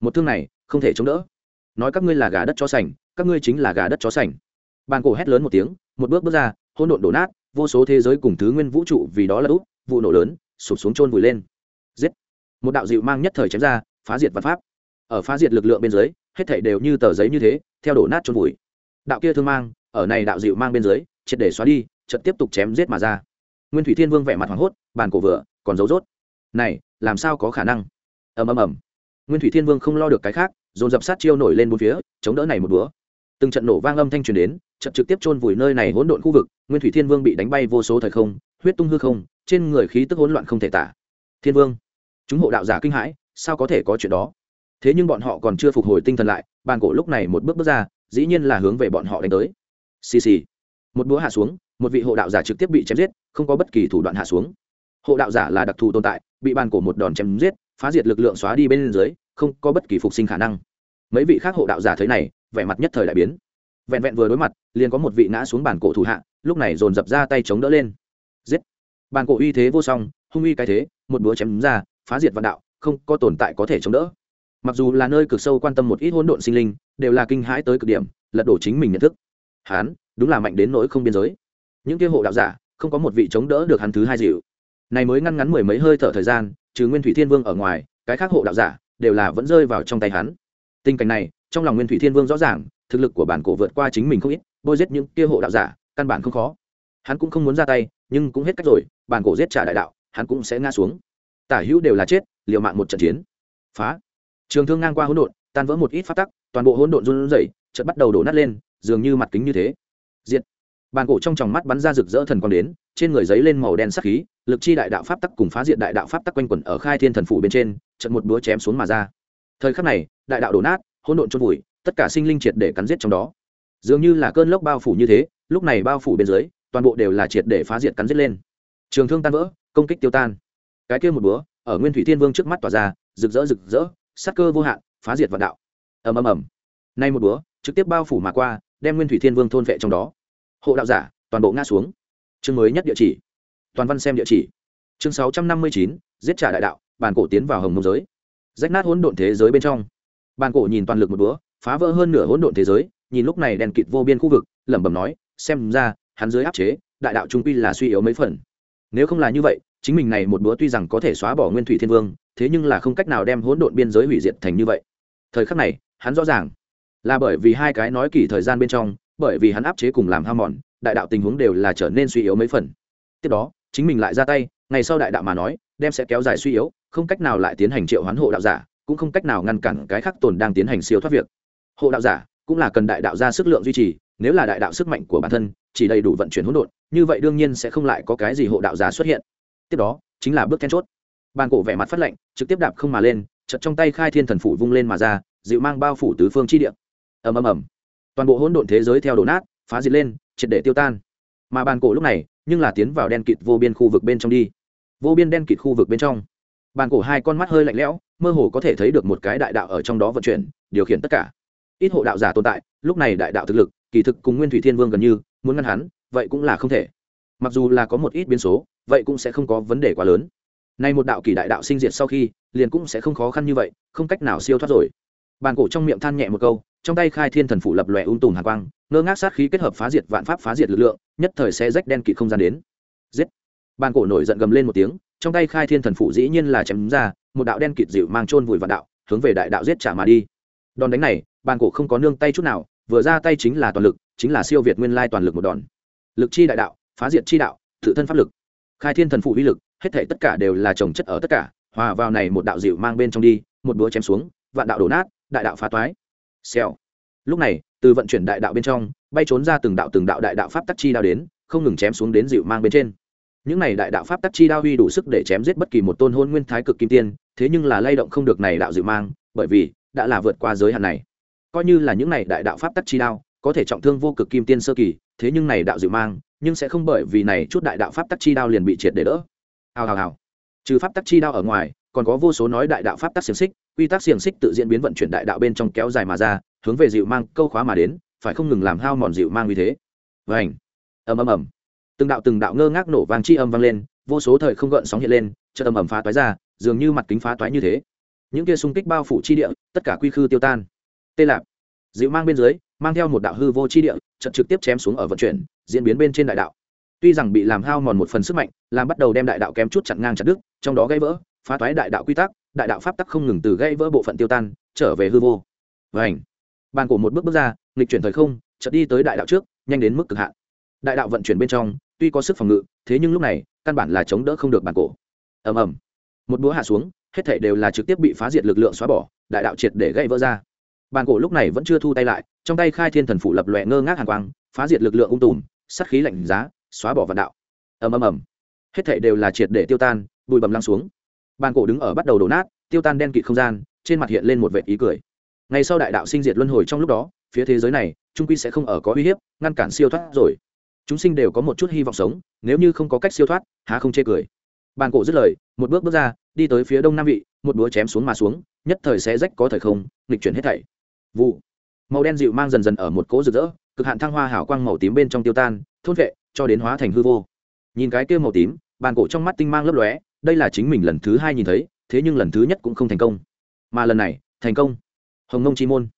Một thương này, không thể chống đỡ. Nói các ngươi là gà đất chó sành, các ngươi chính là gà đất chó sành. Bàn cổ hét lớn một tiếng, một bước bước ra, hỗn độn đổ nát, vô số thế giới cùng thứ nguyên vũ trụ vì đó là út vụ nổ lớn, sụp xuống trôn vùi lên. Giết! Một đạo dịu mang nhất thời chém ra, phá diệt văn pháp. Ở phá diệt lực lượng bên dưới, hết thảy đều như tờ giấy như thế, theo đổ nát trôn vùi. Đạo kia thương mang ở này đạo dịu mang bên dưới, triệt để xóa đi trận tiếp tục chém giết mà ra. Nguyên thủy thiên vương vẻ mặt hoảng hốt, bàn cổ vừa, còn dấu rốt. Này, làm sao có khả năng? Ầm ầm ầm. Nguyên thủy thiên vương không lo được cái khác, dồn dập sát chiêu nổi lên bốn phía, chống đỡ này một búa. Từng trận nổ vang âm thanh truyền đến trận trực tiếp chôn vùi nơi này hỗn độn khu vực, nguyên thủy thiên vương bị đánh bay vô số thời không, huyết tung hư không, trên người khí tức hỗn loạn không thể tả. Thiên vương, chúng hộ đạo giả kinh hãi, sao có thể có chuyện đó? Thế nhưng bọn họ còn chưa phục hồi tinh thần lại, bàn cổ lúc này một bước bước ra, dĩ nhiên là hướng về bọn họ đánh tới xì xì. Một búa hạ xuống, một vị hộ đạo giả trực tiếp bị chém giết, không có bất kỳ thủ đoạn hạ xuống. Hộ đạo giả là đặc thù tồn tại, bị bàn cổ một đòn chém giết, phá diệt lực lượng xóa đi bên dưới, không có bất kỳ phục sinh khả năng. Mấy vị khác hộ đạo giả thấy này, vẻ mặt nhất thời đại biến. Vẹn vẹn vừa đối mặt, liền có một vị ngã xuống bàn cổ thủ hạ, lúc này dồn dập ra tay chống đỡ lên. Giết. Bàn cổ uy thế vô song, hung uy cái thế, một búa chém ra, phá diệt vạn đạo, không có tồn tại có thể chống đỡ. Mặc dù là nơi cực sâu quan tâm một ít hỗn độn sinh linh, đều là kinh hãi tới cực điểm, lật đổ chính mình nhận thức hán, đúng là mạnh đến nỗi không biên giới. Những kia hộ đạo giả, không có một vị chống đỡ được hắn thứ hai dịu. Này mới ngăn ngắn mười mấy hơi thở thời gian, trừ nguyên thủy thiên vương ở ngoài, cái khác hộ đạo giả đều là vẫn rơi vào trong tay hắn. Tình cảnh này, trong lòng nguyên thủy thiên vương rõ ràng, thực lực của bản cổ vượt qua chính mình không ít, bôi giết những kia hộ đạo giả, căn bản không khó. Hắn cũng không muốn ra tay, nhưng cũng hết cách rồi, bản cổ giết trả đại đạo, hắn cũng sẽ ngã xuống. Tả hữu đều là chết, liều mạng một trận chiến. Phá. Trường thương ngang qua hỗn độn, tan vỡ một ít phát tắc, toàn bộ hỗn độn run rẩy, chợt bắt đầu đổ nát lên dường như mặt kính như thế. Diệt. Bàn cổ trong tròng mắt bắn ra rực rỡ thần quang đến, trên người giấy lên màu đen sắc khí, lực chi đại đạo pháp tắc cùng phá diệt đại đạo pháp tắc quanh quẩn ở khai thiên thần phủ bên trên trận một búa chém xuống mà ra. Thời khắc này, đại đạo đổ nát, hỗn độn chôn vùi, tất cả sinh linh triệt để cắn giết trong đó. Dường như là cơn lốc bao phủ như thế, lúc này bao phủ bên dưới, toàn bộ đều là triệt để phá diệt cắn giết lên. Trường thương tan vỡ, công kích tiêu tan. Cái kia một búa ở nguyên thủy thiên vương trước mắt tỏa ra, rực rỡ rực rỡ, sắc cơ vô hạn, phá diệt vạn đạo. Ầm ầm ầm. Nay một búa trực tiếp bao phủ mà qua đem nguyên thủy thiên vương thôn vệ trong đó. Hộ đạo giả, toàn bộ ngã xuống. Chương mới nhất địa chỉ. Toàn văn xem địa chỉ. Chương sáu trăm năm mươi chín, giết trả đại đạo bàn cổ tiến vào hồng mông giới. Rách nát hỗn độn thế giới bên trong. Bàn cổ nhìn toàn lực một búa, phá vỡ hơn nửa hỗn độn thế giới, nhìn lúc này đèn kịt vô biên khu vực, lẩm bẩm nói, xem ra, hắn dưới áp chế, đại đạo trung quy là suy yếu mấy phần. Nếu không là như vậy, chính mình này một búa tuy rằng có thể xóa bỏ nguyên thủy thiên vương, thế nhưng là không cách nào đem hỗn độn biên giới hủy diệt thành như vậy. Thời khắc này, hắn rõ ràng là bởi vì hai cái nói kỳ thời gian bên trong, bởi vì hắn áp chế cùng làm ham mòn, đại đạo tình huống đều là trở nên suy yếu mấy phần. Tiếp đó, chính mình lại ra tay, ngày sau đại đạo mà nói, đem sẽ kéo dài suy yếu, không cách nào lại tiến hành triệu hoán hộ đạo giả, cũng không cách nào ngăn cản cái khắc tồn đang tiến hành siêu thoát việc. Hộ đạo giả cũng là cần đại đạo ra sức lượng duy trì, nếu là đại đạo sức mạnh của bản thân chỉ đầy đủ vận chuyển hỗn độn, như vậy đương nhiên sẽ không lại có cái gì hộ đạo giả xuất hiện. Tiếp đó, chính là bước then chốt. Bàn cổ vẻ mặt phát lệnh, trực tiếp đạp không mà lên chật trong tay khai thiên thần phủ vung lên mà ra, dịu mang bao phủ tứ phương chi địa ầm ầm ầm. Toàn bộ hỗn độn thế giới theo đổ nát, phá diệt lên, triệt để tiêu tan. Mà bàn cổ lúc này, nhưng là tiến vào đen kịt vô biên khu vực bên trong đi. Vô biên đen kịt khu vực bên trong. Bàn cổ hai con mắt hơi lạnh lẽo, mơ hồ có thể thấy được một cái đại đạo ở trong đó vận chuyển, điều khiển tất cả. Ít hộ đạo giả tồn tại, lúc này đại đạo thực lực, kỳ thực cùng nguyên thủy thiên vương gần như, muốn ngăn hắn, vậy cũng là không thể. Mặc dù là có một ít biến số, vậy cũng sẽ không có vấn đề quá lớn. Nay một đạo kỳ đại đạo sinh diệt sau khi, liền cũng sẽ không khó khăn như vậy, không cách nào siêu thoát rồi. Bàn cổ trong miệng than nhẹ một câu trong tay khai thiên thần phủ lập lòe ung tùm hàn quang, ngơ ngác sát khí kết hợp phá diệt vạn pháp phá diệt lực lượng, nhất thời sẽ rách đen kỵ không gian đến. Giết! Bàn cổ nổi giận gầm lên một tiếng, trong tay khai thiên thần phủ dĩ nhiên là chém ra, một đạo đen kịt dịu mang trôn vùi vạn đạo, hướng về đại đạo giết trả mà đi. Đòn đánh này, bàn cổ không có nương tay chút nào, vừa ra tay chính là toàn lực, chính là siêu việt nguyên lai toàn lực một đòn. Lực chi đại đạo, phá diệt chi đạo, tự thân pháp lực. Khai thiên thần phụ uy lực, hết thể tất cả đều là trồng chất ở tất cả, hòa vào này một đạo dịu mang bên trong đi, một búa chém xuống, vạn đạo đổ nát, đại đạo phá toái xèo. Lúc này, từ vận chuyển đại đạo bên trong, bay trốn ra từng đạo từng đạo đại đạo pháp tắc chi đao đến, không ngừng chém xuống đến dịu mang bên trên. Những này đại đạo pháp tắc chi đao huy đủ sức để chém giết bất kỳ một tôn hôn nguyên thái cực kim tiên, thế nhưng là lay động không được này đạo dịu mang, bởi vì, đã là vượt qua giới hạn này. Coi như là những này đại đạo pháp tắc chi đao, có thể trọng thương vô cực kim tiên sơ kỳ, thế nhưng này đạo dịu mang, nhưng sẽ không bởi vì này chút đại đạo pháp tắc chi đao liền bị triệt để đỡ. Hào hào hào. Trừ pháp tắc chi đao ở ngoài, còn có vô số nói đại đạo pháp tắc xiềng xích quy tắc xiềng xích tự diễn biến vận chuyển đại đạo bên trong kéo dài mà ra, hướng về dịu mang câu khóa mà đến, phải không ngừng làm hao mòn dịu mang như thế. Vảnh ầm ầm ầm. Từng đạo từng đạo ngơ ngác nổ vàng chi âm vang lên, vô số thời không gợn sóng hiện lên, chợt âm ầm phá toái ra, dường như mặt kính phá toái như thế. Những kia xung kích bao phủ chi địa, tất cả quy khư tiêu tan. Tê lạp. Dịu mang bên dưới, mang theo một đạo hư vô chi địa, chợt trực tiếp chém xuống ở vận chuyển, diễn biến bên trên đại đạo. Tuy rằng bị làm hao mòn một phần sức mạnh, làm bắt đầu đem đại đạo kém chút chặn ngang chặt đứt, trong đó gãy vỡ, phá toái đại đạo quy tắc đại đạo pháp tắc không ngừng từ gãy vỡ bộ phận tiêu tan, trở về hư vô. Vảnh bàn cổ một bước bước ra, nghịch chuyển thời không, chợt đi tới đại đạo trước, nhanh đến mức cực hạn. Đại đạo vận chuyển bên trong, tuy có sức phòng ngự, thế nhưng lúc này, căn bản là chống đỡ không được bàn cổ. Ầm ầm. Một búa hạ xuống, hết thảy đều là trực tiếp bị phá diệt lực lượng xóa bỏ, đại đạo triệt để gãy vỡ ra. Bàn cổ lúc này vẫn chưa thu tay lại, trong tay khai thiên thần phủ lập lòe ngơ ngác hàn quang, phá diệt lực lượng ung tùm, sát khí lạnh giá, xóa bỏ vạn đạo. Ầm ầm ầm. Hết thảy đều là triệt để tiêu tan, bụi bầm lăng xuống bàn cổ đứng ở bắt đầu đổ nát, tiêu tan đen kịt không gian, trên mặt hiện lên một vệt ý cười. Ngày sau đại đạo sinh diệt luân hồi trong lúc đó, phía thế giới này, trung quy sẽ không ở có uy hiếp, ngăn cản siêu thoát rồi. Chúng sinh đều có một chút hy vọng sống, nếu như không có cách siêu thoát, há không chê cười. Bàn cổ dứt lời, một bước bước ra, đi tới phía đông nam vị, một búa chém xuống mà xuống, nhất thời sẽ rách có thời không, nghịch chuyển hết thảy. Vụ. Màu đen dịu mang dần dần ở một cỗ rực rỡ, cực hạn thăng hoa hảo quang màu tím bên trong tiêu tan, thôn vệ, cho đến hóa thành hư vô. Nhìn cái kia màu tím, bàn cổ trong mắt tinh mang lấp lóe đây là chính mình lần thứ hai nhìn thấy, thế nhưng lần thứ nhất cũng không thành công. Mà lần này, thành công. Hồng nông chi môn.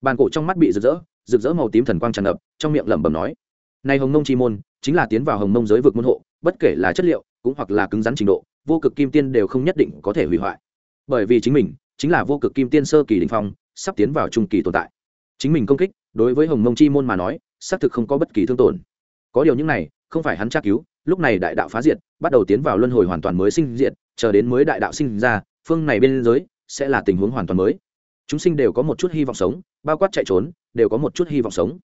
Bàn cổ trong mắt bị rực rỡ rực rỡ màu tím thần quang tràn ngập, trong miệng lẩm bẩm nói, này hồng nông chi môn, chính là tiến vào hồng nông giới vực môn hộ, bất kể là chất liệu, cũng hoặc là cứng rắn trình độ, vô cực kim tiên đều không nhất định có thể hủy hoại. Bởi vì chính mình, chính là vô cực kim tiên sơ kỳ đình phong, sắp tiến vào trung kỳ tồn tại. Chính mình công kích, đối với hồng mông chi môn mà nói, xác thực không có bất kỳ thương tổn. Có điều những này, không phải hắn tra cứu lúc này đại đạo phá diệt, bắt đầu tiến vào luân hồi hoàn toàn mới sinh diệt, chờ đến mới đại đạo sinh ra, phương này bên giới sẽ là tình huống hoàn toàn mới. Chúng sinh đều có một chút hy vọng sống, bao quát chạy trốn, đều có một chút hy vọng sống.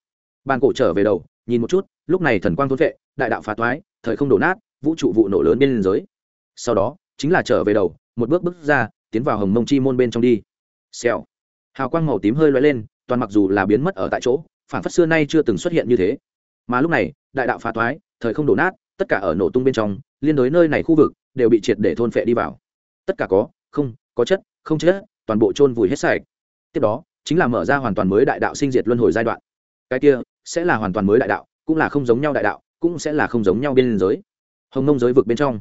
Bàn cổ trở về đầu, nhìn một chút, lúc này thần quang thôn vệ, đại đạo phá toái, thời không đổ nát, vũ trụ vụ nổ lớn bên giới. Sau đó, chính là trở về đầu, một bước bước ra, tiến vào hồng mông chi môn bên trong đi. Xèo. Hào quang màu tím hơi lóe lên, toàn mặc dù là biến mất ở tại chỗ phản phất xưa nay chưa từng xuất hiện như thế. Mà lúc này, đại đạo phá toái, thời không đổ nát tất cả ở nổ tung bên trong, liên đối nơi này khu vực, đều bị triệt để thôn phệ đi vào. Tất cả có, không, có chất, không chết toàn bộ chôn vùi hết sạch. Tiếp đó, chính là mở ra hoàn toàn mới đại đạo sinh diệt luân hồi giai đoạn. Cái kia, sẽ là hoàn toàn mới đại đạo, cũng là không giống nhau đại đạo, cũng sẽ là không giống nhau bên giới. Hồng nông giới vực bên trong.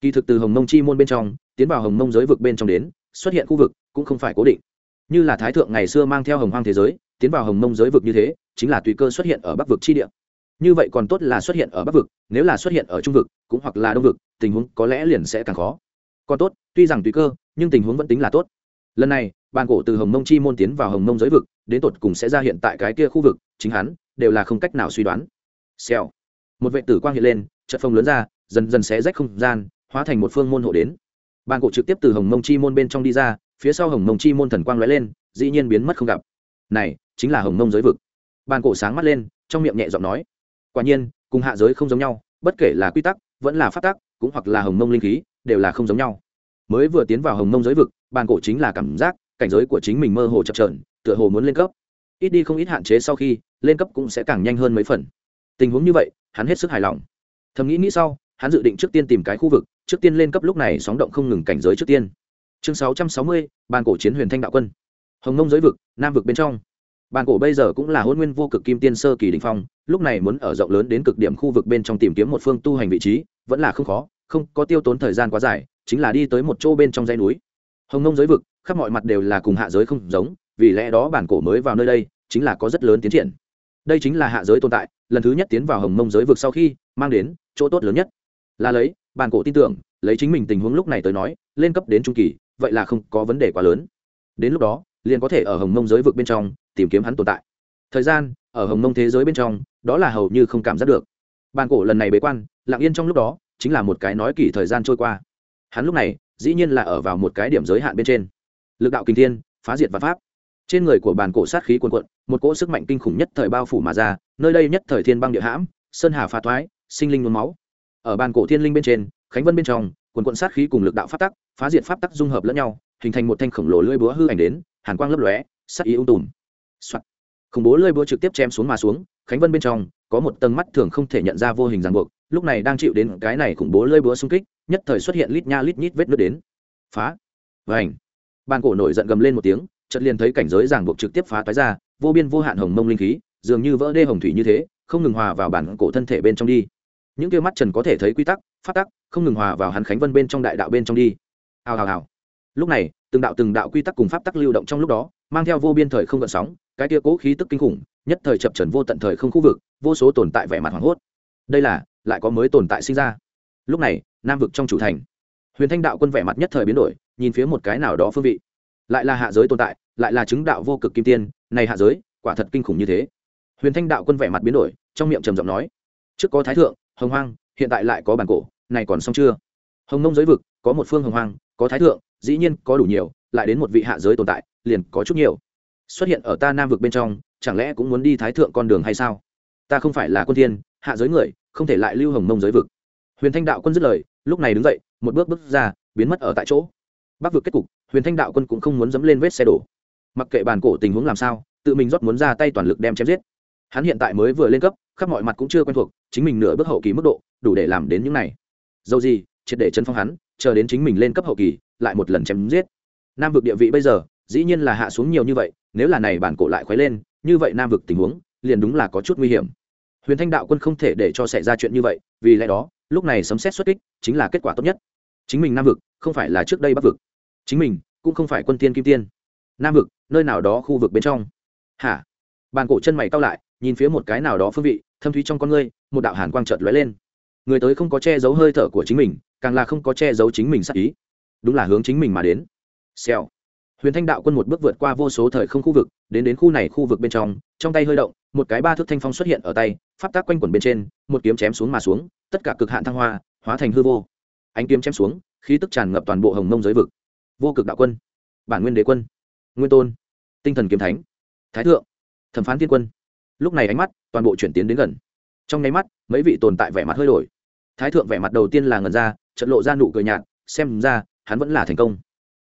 Kỳ thực từ hồng nông chi môn bên trong, tiến vào hồng nông giới vực bên trong đến, xuất hiện khu vực, cũng không phải cố định. Như là thái thượng ngày xưa mang theo hồng hoang thế giới, tiến vào hồng nông giới vực như thế, chính là tùy cơ xuất hiện ở bắc vực chi địa như vậy còn tốt là xuất hiện ở bắc vực, nếu là xuất hiện ở trung vực, cũng hoặc là đông vực, tình huống có lẽ liền sẽ càng khó. Còn tốt, tuy rằng tùy cơ, nhưng tình huống vẫn tính là tốt. Lần này, bàn cổ từ hồng mông chi môn tiến vào hồng mông giới vực, đến tột cùng sẽ ra hiện tại cái kia khu vực, chính hắn, đều là không cách nào suy đoán. Xèo. Một vệ tử quang hiện lên trận phong lớn ra, dần dần sẽ rách không gian, hóa thành một phương môn hộ đến. Bàn cổ trực tiếp từ hồng mông chi môn bên trong đi ra, phía sau hồng mông chi môn thần quang lóe lên, dĩ nhiên biến mất không gặp. Này, chính là hồng mông giới vực. Bàn cổ sáng mắt lên, trong miệng nhẹ giọng nói quả nhiên, cùng hạ giới không giống nhau, bất kể là quy tắc, vẫn là phát tắc, cũng hoặc là hồng mông linh khí, đều là không giống nhau. Mới vừa tiến vào hồng mông giới vực bàn cổ chính là cảm giác, cảnh giới của chính mình mơ hồ chập trờn tựa hồ muốn lên cấp. Ít đi không ít hạn chế sau khi, lên cấp cũng sẽ càng nhanh hơn mấy phần. Tình huống như vậy, hắn hết sức hài lòng. Thầm nghĩ nghĩ sau, hắn dự định trước tiên tìm cái khu vực, trước tiên lên cấp lúc này sóng động không ngừng cảnh giới trước tiên. Chương sáu trăm sáu mươi bàn cổ chiến huyền thanh đạo quân. Hồng mông giới vực, nam vực bên trong bàn cổ bây giờ cũng là hôn nguyên vô cực kim tiên sơ kỳ đình phong, lúc này muốn ở rộng lớn đến cực điểm khu vực bên trong tìm kiếm một phương tu hành vị trí, vẫn là không khó, không có tiêu tốn thời gian quá dài, chính là đi tới một chỗ bên trong dãy núi. Hồng nông giới vực, khắp mọi mặt đều là cùng hạ giới không giống, vì lẽ đó bản cổ mới vào nơi đây, chính là có rất lớn tiến triển. Đây chính là hạ giới tồn tại, lần thứ nhất tiến vào hồng mông giới vực sau khi, mang đến chỗ tốt lớn nhất. Là lấy, bản cổ tin tưởng, lấy chính mình tình huống lúc này tới nói, lên cấp đến trung kỳ, vậy là không có vấn đề quá lớn. Đến lúc đó liền có thể ở hồng mông giới vực bên trong tìm kiếm hắn tồn tại. Thời gian, ở hồng mông thế giới bên trong, đó là hầu như không cảm giác được. Bàn cổ lần này bế quan, lặng yên trong lúc đó, chính là một cái nói kỳ thời gian trôi qua. Hắn lúc này, dĩ nhiên là ở vào một cái điểm giới hạn bên trên. Lực đạo kinh thiên, phá diệt và pháp. Trên người của bàn cổ sát khí quần quận một cỗ sức mạnh kinh khủng nhất thời bao phủ mà ra, nơi đây nhất thời thiên băng địa hãm, sơn hà pha thoái, sinh linh nôn máu. Ở bàn cổ thiên linh bên trên, khánh vân bên trong quần quận sát khí cùng lực đạo pháp tắc, phá diệt pháp tắc dung hợp lẫn nhau, hình thành một thanh khổng lồ lưỡi búa hư ảnh đến hàn quang lấp lóe, sắc ý ung tùm. Soạn. khủng bố lơi búa trực tiếp chém xuống mà xuống, khánh vân bên trong, có một tầng mắt thường không thể nhận ra vô hình ràng buộc, lúc này đang chịu đến cái này khủng bố lơi búa xung kích, nhất thời xuất hiện lít nha lít nhít vết nước đến. Phá. Vảnh bàn cổ nổi giận gầm lên một tiếng, chợt liền thấy cảnh giới ràng buộc trực tiếp phá toái ra, vô biên vô hạn hồng mông linh khí, dường như vỡ đê hồng thủy như thế, không ngừng hòa vào bản cổ thân thể bên trong đi. Những kia mắt trần có thể thấy quy tắc phát tắc, không ngừng hòa vào hắn khánh vân bên trong đại đạo bên trong đi. Hào hào hào lúc này, từng đạo từng đạo quy tắc cùng pháp tắc lưu động trong lúc đó, mang theo vô biên thời không gợn sóng, cái kia cố khí tức kinh khủng, nhất thời chập trần vô tận thời không khu vực, vô số tồn tại vẻ mặt hoảng hốt. Đây là, lại có mới tồn tại sinh ra. Lúc này, nam vực trong chủ thành, huyền thanh đạo quân vẻ mặt nhất thời biến đổi, nhìn phía một cái nào đó phương vị. Lại là hạ giới tồn tại, lại là chứng đạo vô cực kim tiên, này hạ giới, quả thật kinh khủng như thế. Huyền thanh đạo quân vẻ mặt biến đổi, trong miệng trầm giọng nói, trước có thái thượng, hồng hoang, hiện tại lại có bản cổ, này còn xong chưa? Hồng nông giới vực, có một phương hồng hoang, có thái thượng dĩ nhiên có đủ nhiều, lại đến một vị hạ giới tồn tại, liền có chút nhiều. Xuất hiện ở ta nam vực bên trong, chẳng lẽ cũng muốn đi thái thượng con đường hay sao? Ta không phải là quân thiên, hạ giới người, không thể lại lưu hồng mông giới vực. Huyền thanh đạo quân dứt lời, lúc này đứng dậy, một bước bước ra, biến mất ở tại chỗ. Bắc vực kết cục, huyền thanh đạo quân cũng không muốn dẫm lên vết xe đổ. Mặc kệ bàn cổ tình huống làm sao, tự mình rót muốn ra tay toàn lực đem chém giết. Hắn hiện tại mới vừa lên cấp, khắp mọi mặt cũng chưa quen thuộc, chính mình nửa bước hậu kỳ mức độ, đủ để làm đến những này. Dầu gì, triệt để chấn phong hắn, chờ đến chính mình lên cấp hậu kỳ lại một lần chém giết. Nam vực địa vị bây giờ, dĩ nhiên là hạ xuống nhiều như vậy, nếu là này bản cổ lại khuấy lên, như vậy nam vực tình huống liền đúng là có chút nguy hiểm. Huyền thanh đạo quân không thể để cho xảy ra chuyện như vậy, vì lẽ đó, lúc này sấm xét xuất kích chính là kết quả tốt nhất. Chính mình nam vực, không phải là trước đây bắc vực. Chính mình cũng không phải quân tiên kim tiên. Nam vực, nơi nào đó khu vực bên trong. Hả? Bàn cổ chân mày cao lại, nhìn phía một cái nào đó phương vị, thâm thúy trong con ngươi, một đạo hàn quang trợt lóe lên. Người tới không có che giấu hơi thở của chính mình, càng là không có che giấu chính mình sắc ý đúng là hướng chính mình mà đến. Xèo. Huyền thanh đạo quân một bước vượt qua vô số thời không khu vực, đến đến khu này khu vực bên trong trong tay hơi động, một cái ba thước thanh phong xuất hiện ở tay, pháp tác quanh quẩn bên trên, một kiếm chém xuống mà xuống, tất cả cực hạn thăng hoa, hóa thành hư vô. Ánh kiếm chém xuống, khí tức tràn ngập toàn bộ hồng mông giới vực. Vô cực đạo quân, bản nguyên đế quân, nguyên tôn, tinh thần kiếm thánh, thái thượng, thẩm phán thiên quân. Lúc này ánh mắt toàn bộ chuyển tiến đến gần. Trong nháy mắt, mấy vị tồn tại vẻ mặt hơi đổi. Thái thượng vẻ mặt đầu tiên là ngần ra trận lộ ra nụ cười nhạt, xem ra hắn vẫn là thành công.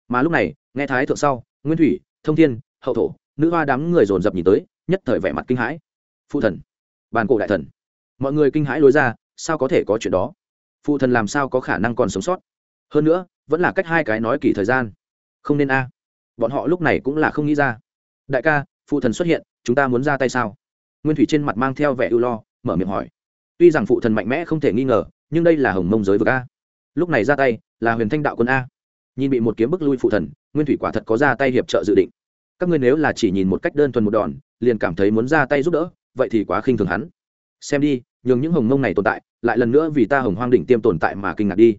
Mà lúc này, nghe thái thượng sau, nguyên thủy, thông thiên, hậu thổ, nữ hoa đám người dồn dập nhìn tới, nhất thời vẻ mặt kinh hãi. Phụ thần, bàn cổ đại thần. Mọi người kinh hãi lối ra, sao có thể có chuyện đó? Phụ thần làm sao có khả năng còn sống sót? Hơn nữa, vẫn là cách hai cái nói kỳ thời gian. Không nên a. Bọn họ lúc này cũng là không nghĩ ra. Đại ca, phụ thần xuất hiện, chúng ta muốn ra tay sao? Nguyên thủy trên mặt mang theo vẻ ưu lo, mở miệng hỏi. Tuy rằng phụ thần mạnh mẽ không thể nghi ngờ, nhưng đây là hồng mông giới vực a. Lúc này ra tay, là huyền thanh đạo quân a nhìn bị một kiếm bức lui phụ thần, nguyên thủy quả thật có ra tay hiệp trợ dự định. Các ngươi nếu là chỉ nhìn một cách đơn thuần một đòn, liền cảm thấy muốn ra tay giúp đỡ, vậy thì quá khinh thường hắn. Xem đi, nhường những hồng mông này tồn tại, lại lần nữa vì ta hồng hoang đỉnh tiêm tồn tại mà kinh ngạc đi.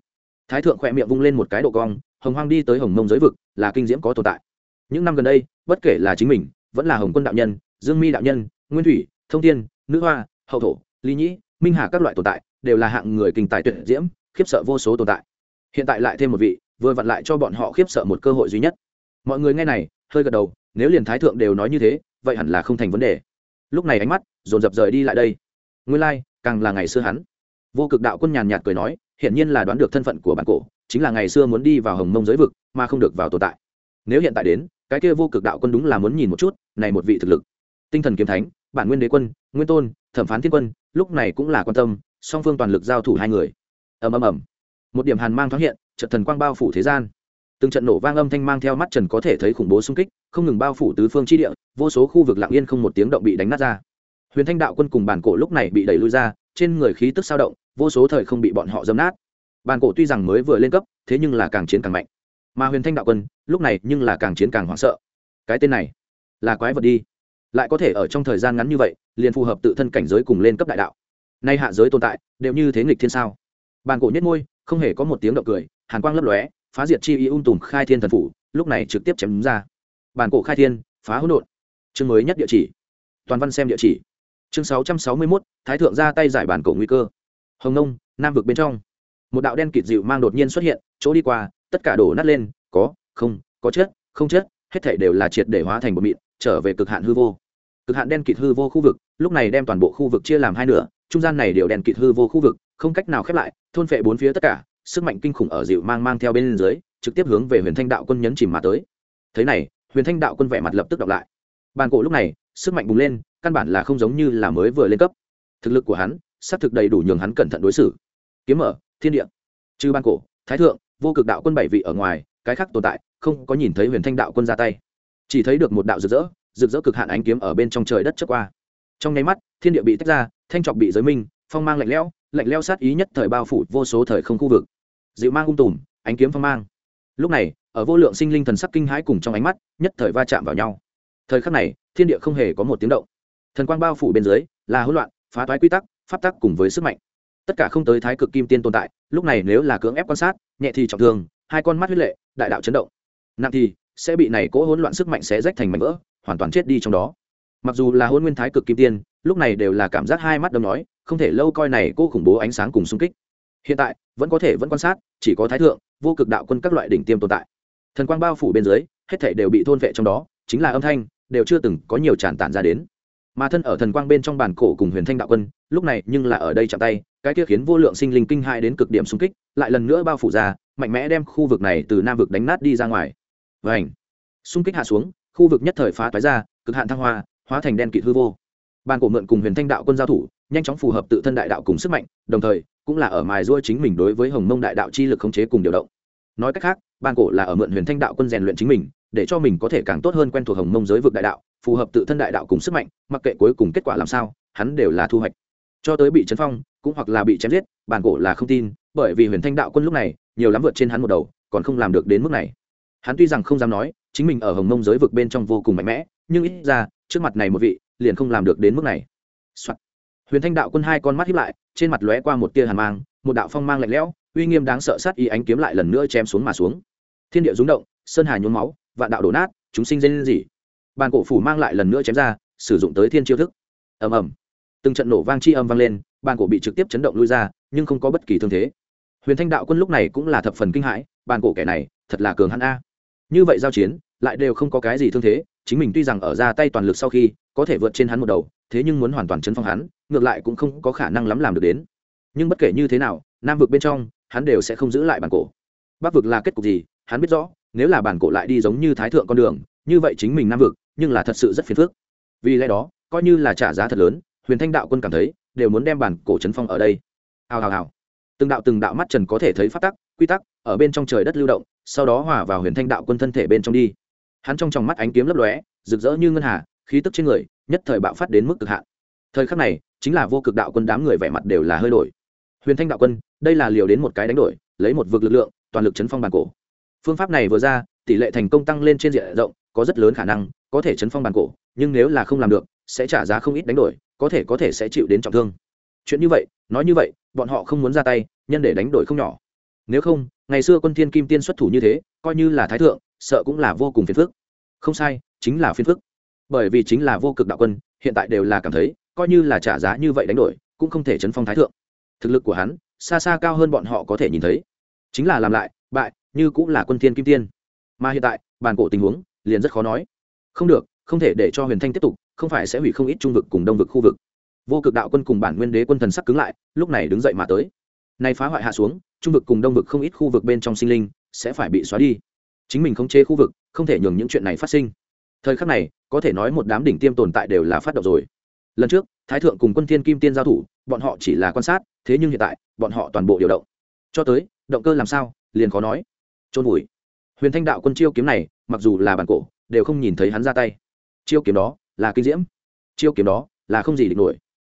Thái thượng khỏe miệng vung lên một cái độ cong, hồng hoang đi tới hồng mông giới vực, là kinh diễm có tồn tại. Những năm gần đây, bất kể là chính mình, vẫn là hồng quân đạo nhân, dương mi đạo nhân, nguyên thủy, thông tiên nữ hoa, hậu thổ, lý nhĩ, minh hà các loại tồn tại, đều là hạng người kinh tài tuyệt diễm, khiếp sợ vô số tồn tại. Hiện tại lại thêm một vị vừa vặn lại cho bọn họ khiếp sợ một cơ hội duy nhất. Mọi người nghe này hơi gật đầu nếu liền thái thượng đều nói như thế vậy hẳn là không thành vấn đề. Lúc này ánh mắt dồn dập rời đi lại đây. Nguyên lai、like, càng là ngày xưa hắn. Vô cực đạo quân nhàn nhạt cười nói hiển nhiên là đoán được thân phận của bản cổ chính là ngày xưa muốn đi vào hồng mông giới vực mà không được vào tồn tại. Nếu hiện tại đến cái kia vô cực đạo quân đúng là muốn nhìn một chút này một vị thực lực. Tinh thần kiếm thánh bản nguyên đế quân nguyên tôn thẩm phán thiên quân lúc này cũng là quan tâm song phương toàn lực giao thủ hai người. Ầm ầm ầm. Một điểm hàn mang thoáng hiện trận thần quang bao phủ thế gian. Từng trận nổ vang âm thanh mang theo mắt trần có thể thấy khủng bố xung kích, không ngừng bao phủ tứ phương chi địa, vô số khu vực lặng yên không một tiếng động bị đánh nát ra. Huyền thanh đạo quân cùng bản cổ lúc này bị đẩy lui ra, trên người khí tức sao động, vô số thời không bị bọn họ dấm nát. Bản cổ tuy rằng mới vừa lên cấp, thế nhưng là càng chiến càng mạnh. Mà huyền thanh đạo quân, lúc này nhưng là càng chiến càng hoảng sợ. Cái tên này, là quái vật đi. Lại có thể ở trong thời gian ngắn như vậy, liền phù hợp tự thân cảnh giới cùng lên cấp đại đạo. Nay hạ giới tồn tại, đều như thế nghịch thiên sao? Bàn cổ nhất ngôi không hề có một tiếng động cười hàn quang lấp lóe, phá diệt chi ý ung tùm khai thiên thần phủ, lúc này trực tiếp chém ra. Bản cổ khai thiên, phá hỗn độn. Chương mới nhất địa chỉ. Toàn văn xem địa chỉ. Chương sáu trăm sáu mươi mốt, thái thượng ra tay giải bản cổ nguy cơ. Hồng nông, nam vực bên trong. Một đạo đen kịt dịu mang đột nhiên xuất hiện, chỗ đi qua, tất cả đổ nát lên, có, không, có chết không chết hết thể đều là triệt để hóa thành một mịn, trở về cực hạn hư vô. Cực hạn đen kịt hư vô khu vực, lúc này đem toàn bộ khu vực chia làm hai nửa, trung gian này đều đen kịt hư vô khu vực, không cách nào khép lại, thôn phệ bốn phía tất cả sức mạnh kinh khủng ở dịu mang mang theo bên dưới, trực tiếp hướng về huyền thanh đạo quân nhấn chìm mà tới. Thế này, huyền thanh đạo quân vẻ mặt lập tức đọc lại. Bàn cổ lúc này, sức mạnh bùng lên, căn bản là không giống như là mới vừa lên cấp. Thực lực của hắn, xác thực đầy đủ nhường hắn cẩn thận đối xử. Kiếm mở, thiên địa. Trừ ban cổ, thái thượng, vô cực đạo quân bảy vị ở ngoài, cái khác tồn tại, không có nhìn thấy huyền thanh đạo quân ra tay. Chỉ thấy được một đạo rực rỡ rực rỡ cực hạn ánh kiếm ở bên trong trời đất trước qua. Trong nháy mắt, thiên địa bị tách ra, thanh trọc bị giới minh, phong mang lạnh lẽo lạnh lẽo sát ý nhất thời bao phủ vô số thời không khu vực dịu mang ung tùm, ánh kiếm phong mang. Lúc này, ở vô lượng sinh linh thần sắc kinh hãi cùng trong ánh mắt, nhất thời va chạm vào nhau. Thời khắc này, thiên địa không hề có một tiếng động. Thần quang bao phủ bên dưới, là hỗn loạn, phá toái quy tắc, pháp tắc cùng với sức mạnh. Tất cả không tới thái cực kim tiên tồn tại, lúc này nếu là cưỡng ép quan sát, nhẹ thì trọng thương, hai con mắt huyết lệ, đại đạo chấn động. Nặng thì, sẽ bị này cố hỗn loạn sức mạnh sẽ rách thành mảnh vỡ, hoàn toàn chết đi trong đó. Mặc dù là hôn nguyên thái cực kim tiên, lúc này đều là cảm giác hai mắt đâm nói không thể lâu coi này cô khủng bố ánh sáng cùng xung kích. Hiện tại, vẫn có thể vẫn quan sát chỉ có thái thượng, vô cực đạo quân các loại đỉnh tiêm tồn tại. Thần quang bao phủ bên dưới, hết thể đều bị thôn vệ trong đó, chính là âm thanh, đều chưa từng có nhiều tràn tản ra đến. Mà thân ở thần quang bên trong bản cổ cùng huyền thanh đạo quân, lúc này nhưng là ở đây chạm tay, cái kia khiến vô lượng sinh linh kinh hại đến cực điểm xung kích, lại lần nữa bao phủ ra, mạnh mẽ đem khu vực này từ nam vực đánh nát đi ra ngoài. Và ảnh xung kích hạ xuống, khu vực nhất thời phá toái ra, cực hạn thăng hoa, hóa thành đen kịt hư vô bàn cổ mượn cùng huyền thanh đạo quân giao thủ, nhanh chóng phù hợp tự thân đại đạo cùng sức mạnh, đồng thời, cũng là ở mài ruôi chính mình đối với hồng mông đại đạo chi lực khống chế cùng điều động. Nói cách khác bàn cổ là ở mượn huyền thanh đạo quân rèn luyện chính mình, để cho mình có thể càng tốt hơn quen thuộc hồng mông giới vực đại đạo, phù hợp tự thân đại đạo cùng sức mạnh, mặc kệ cuối cùng kết quả làm sao, hắn đều là thu hoạch. Cho tới bị chấn phong, cũng hoặc là bị chém giết bàn cổ là không tin, bởi vì huyền thanh đạo quân lúc này, nhiều lắm vượt trên hắn một đầu, còn không làm được đến mức này. Hắn tuy rằng không dám nói, chính mình ở hồng mông giới vực bên trong vô cùng mạnh mẽ, nhưng ít ra, trước mặt này một vị liền không làm được đến mức này、Soạn. huyền thanh đạo quân hai con mắt hiếp lại, trên mặt lóe qua một tia hàn mang, một đạo phong mang lạnh lẽo, uy nghiêm đáng sợ sát y ánh kiếm lại lần nữa chém xuống mà xuống. Thiên địa rúng động, sơn hà nhuốm máu, vạn đạo đổ nát, chúng sinh dây lên gì bàn cổ phủ mang lại lần nữa chém ra, sử dụng tới thiên chiêu thức. Ầm ầm. Từng trận nổ vang chi âm vang lên, bàn cổ bị trực tiếp chấn động lui ra, nhưng không có bất kỳ thương thế. Huyền thanh đạo quân lúc này cũng là thập phần kinh hãi, bàn cổ kẻ này thật là cường hắn a. Như vậy giao chiến, lại đều không có cái gì thương thế chính mình tuy rằng ở ra tay toàn lực sau khi, có thể vượt trên hắn một đầu, thế nhưng muốn hoàn toàn chấn phong hắn, ngược lại cũng không có khả năng lắm làm được đến. Nhưng bất kể như thế nào, nam vực bên trong, hắn đều sẽ không giữ lại bản cổ. Bắc vực là kết cục gì, hắn biết rõ, nếu là bản cổ lại đi giống như thái thượng con đường, như vậy chính mình nam vực, nhưng là thật sự rất phiền phức. Vì lẽ đó, coi như là trả giá thật lớn, huyền thanh đạo quân cảm thấy, đều muốn đem bản cổ chấn phong ở đây. Hào hào hào. Từng đạo từng đạo mắt trần có thể thấy phát tắc, quy tắc, ở bên trong trời đất lưu động, sau đó hòa vào huyền thanh đạo quân thân thể bên trong đi hắn trong tròng mắt ánh kiếm lấp lóe, rực rỡ như ngân hà, khí tức trên người, nhất thời bạo phát đến mức cực hạn. Thời khắc này, chính là vô cực đạo quân đám người vẻ mặt đều là hơi đổi. Huyền thanh đạo quân, đây là liều đến một cái đánh đổi, lấy một vực lực lượng, toàn lực chấn phong bàn cổ. Phương pháp này vừa ra, tỷ lệ thành công tăng lên trên diện rộng, có rất lớn khả năng có thể chấn phong bàn cổ, nhưng nếu là không làm được, sẽ trả giá không ít đánh đổi, có thể có thể sẽ chịu đến trọng thương. Chuyện như vậy, nói như vậy, bọn họ không muốn ra tay, nhân để đánh đổi không nhỏ. Nếu không, ngày xưa quân thiên kim tiên xuất thủ như thế, coi như là thái thượng sợ cũng là vô cùng phiền phức. Không sai, chính là phiền phức. Bởi vì chính là vô cực đạo quân, hiện tại đều là cảm thấy, coi như là trả giá như vậy đánh đổi, cũng không thể chấn phong thái thượng. Thực lực của hắn, xa xa cao hơn bọn họ có thể nhìn thấy. Chính là làm lại, bại, như cũng là quân thiên kim tiên. Mà hiện tại bàn cổ tình huống, liền rất khó nói. Không được, không thể để cho huyền thanh tiếp tục, không phải sẽ hủy không ít trung vực cùng đông vực khu vực. Vô cực đạo quân cùng bản nguyên đế quân thần sắc cứng lại, lúc này đứng dậy mà tới. Nay phá hoại hạ xuống, trung vực cùng đông vực không ít khu vực bên trong sinh linh, sẽ phải bị xóa đi chính mình không chế khu vực, không thể nhường những chuyện này phát sinh. Thời khắc này, có thể nói một đám đỉnh tiêm tồn tại đều là phát động rồi. Lần trước, thái thượng cùng quân thiên kim tiên giao thủ, bọn họ chỉ là quan sát, thế nhưng hiện tại, bọn họ toàn bộ điều động. Cho tới, động cơ làm sao, liền khó nói. Trôn vùi. Huyền thanh đạo quân chiêu kiếm này, mặc dù là bản cổ, đều không nhìn thấy hắn ra tay. Chiêu kiếm đó là kinh diễm. Chiêu kiếm đó là không gì địch nổi.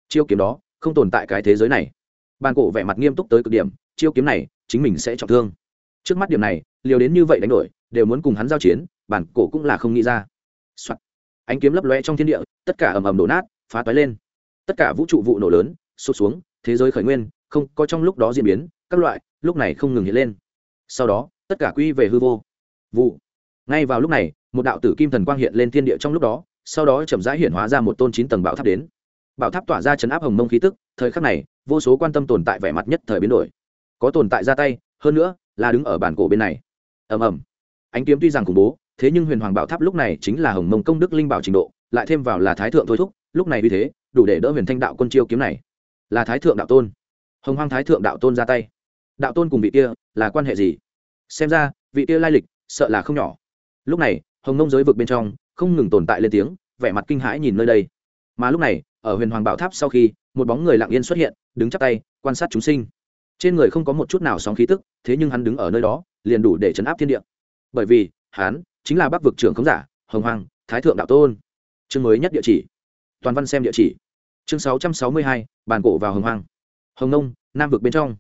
Chiêu kiếm đó không tồn tại cái thế giới này. Bàn cổ vẻ mặt nghiêm túc tới cực điểm, chiêu kiếm này, chính mình sẽ trọng thương. Trước mắt điểm này liều đến như vậy đánh đổi, đều muốn cùng hắn giao chiến, bản cổ cũng là không nghĩ ra、Soạn. ánh kiếm lấp loe trong thiên địa, tất cả ầm ầm đổ nát, phá toái lên. Tất cả vũ trụ vụ nổ lớn sụt xuống, thế giới khởi nguyên, không có trong lúc đó diễn biến, các loại, lúc này không ngừng hiện lên. Sau đó, tất cả quy về hư vô. Vụ. Ngay vào lúc này, một đạo tử kim thần quang hiện lên thiên địa trong lúc đó, sau đó chậm rãi hiện hóa ra một tôn chín tầng bảo tháp đến. Bảo tháp tỏa ra chấn áp hồng mông khí tức, thời khắc này, vô số quan tâm tồn tại vẻ mặt nhất thời biến đổi. Có tồn tại ra tay, hơn nữa, là đứng ở bản cổ bên này ầm ầm. Ánh kiếm tuy rằng khủng bố, thế nhưng huyền hoàng bảo tháp lúc này chính là hồng mông công đức linh bảo trình độ, lại thêm vào là thái thượng thôi thúc, lúc này vì thế, đủ để đỡ huyền thanh đạo quân chiêu kiếm này. Là thái thượng đạo tôn. Hồng hoang thái thượng đạo tôn ra tay. Đạo tôn cùng vị kia, là quan hệ gì? Xem ra, vị kia lai lịch, sợ là không nhỏ. Lúc này, hồng mông giới vực bên trong, không ngừng tồn tại lên tiếng, vẻ mặt kinh hãi nhìn nơi đây. Mà lúc này, ở huyền hoàng bảo tháp sau khi, một bóng người lặng yên xuất hiện, đứng chắp tay, quan sát chúng sinh. Trên người không có một chút nào sóng khí tức, thế nhưng hắn đứng ở nơi đó liền đủ để chấn áp thiên địa. Bởi vì, hán chính là bắc vực trưởng khống giả, hồng hoàng thái thượng đạo tôn. Chương mới nhất địa chỉ. Toàn văn xem địa chỉ. Chương sáu trăm sáu mươi hai, bàn cổ vào hồng hoàng hồng nông, nam vực bên trong.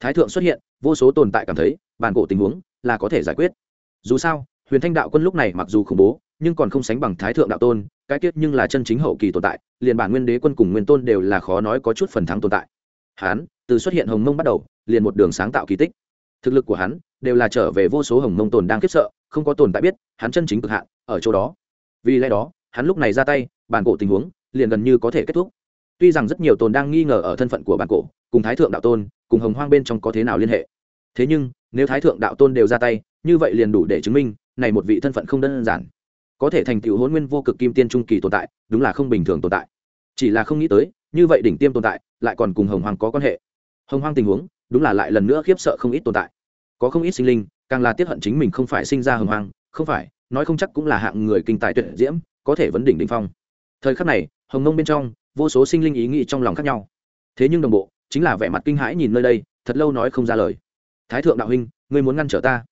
Thái thượng xuất hiện, vô số tồn tại cảm thấy, bàn cổ tình huống là có thể giải quyết. Dù sao, huyền thanh đạo quân lúc này mặc dù khủng bố, nhưng còn không sánh bằng thái thượng đạo tôn, cái tiết nhưng là chân chính hậu kỳ tồn tại, liền bản nguyên đế quân cùng nguyên tôn đều là khó nói có chút phần thắng tồn tại. Hán, từ xuất hiện hồng mông bắt đầu, liền một đường sáng tạo kỳ tích. Thực lực của hắn đều là trở về vô số hồng mông tồn đang khiếp sợ, không có tồn tại biết, hắn chân chính cực hạn, ở chỗ đó. Vì lẽ đó, hắn lúc này ra tay, bản cổ tình huống, liền gần như có thể kết thúc. Tuy rằng rất nhiều tồn đang nghi ngờ ở thân phận của bản cổ, cùng thái thượng đạo tôn, cùng hồng hoang bên trong có thế nào liên hệ. Thế nhưng, nếu thái thượng đạo tôn đều ra tay, như vậy liền đủ để chứng minh, này một vị thân phận không đơn giản. Có thể thành tựu hôn nguyên vô cực kim tiên trung kỳ tồn tại, đúng là không bình thường tồn tại. Chỉ là không nghĩ tới, như vậy đỉnh tiêm tồn tại, lại còn cùng hồng hoàng có quan hệ. Hồng hoàng tình huống, đúng là lại lần nữa khiếp sợ không ít tồn tại có không ít sinh linh, càng là tiết hận chính mình không phải sinh ra hồng hoàng không phải, nói không chắc cũng là hạng người kinh tài tuyệt diễm, có thể vấn đỉnh đỉnh phong. Thời khắc này, hồng nông bên trong, vô số sinh linh ý nghĩ trong lòng khác nhau. Thế nhưng đồng bộ, chính là vẻ mặt kinh hãi nhìn nơi đây, thật lâu nói không ra lời. Thái thượng đạo huynh, ngươi muốn ngăn trở ta?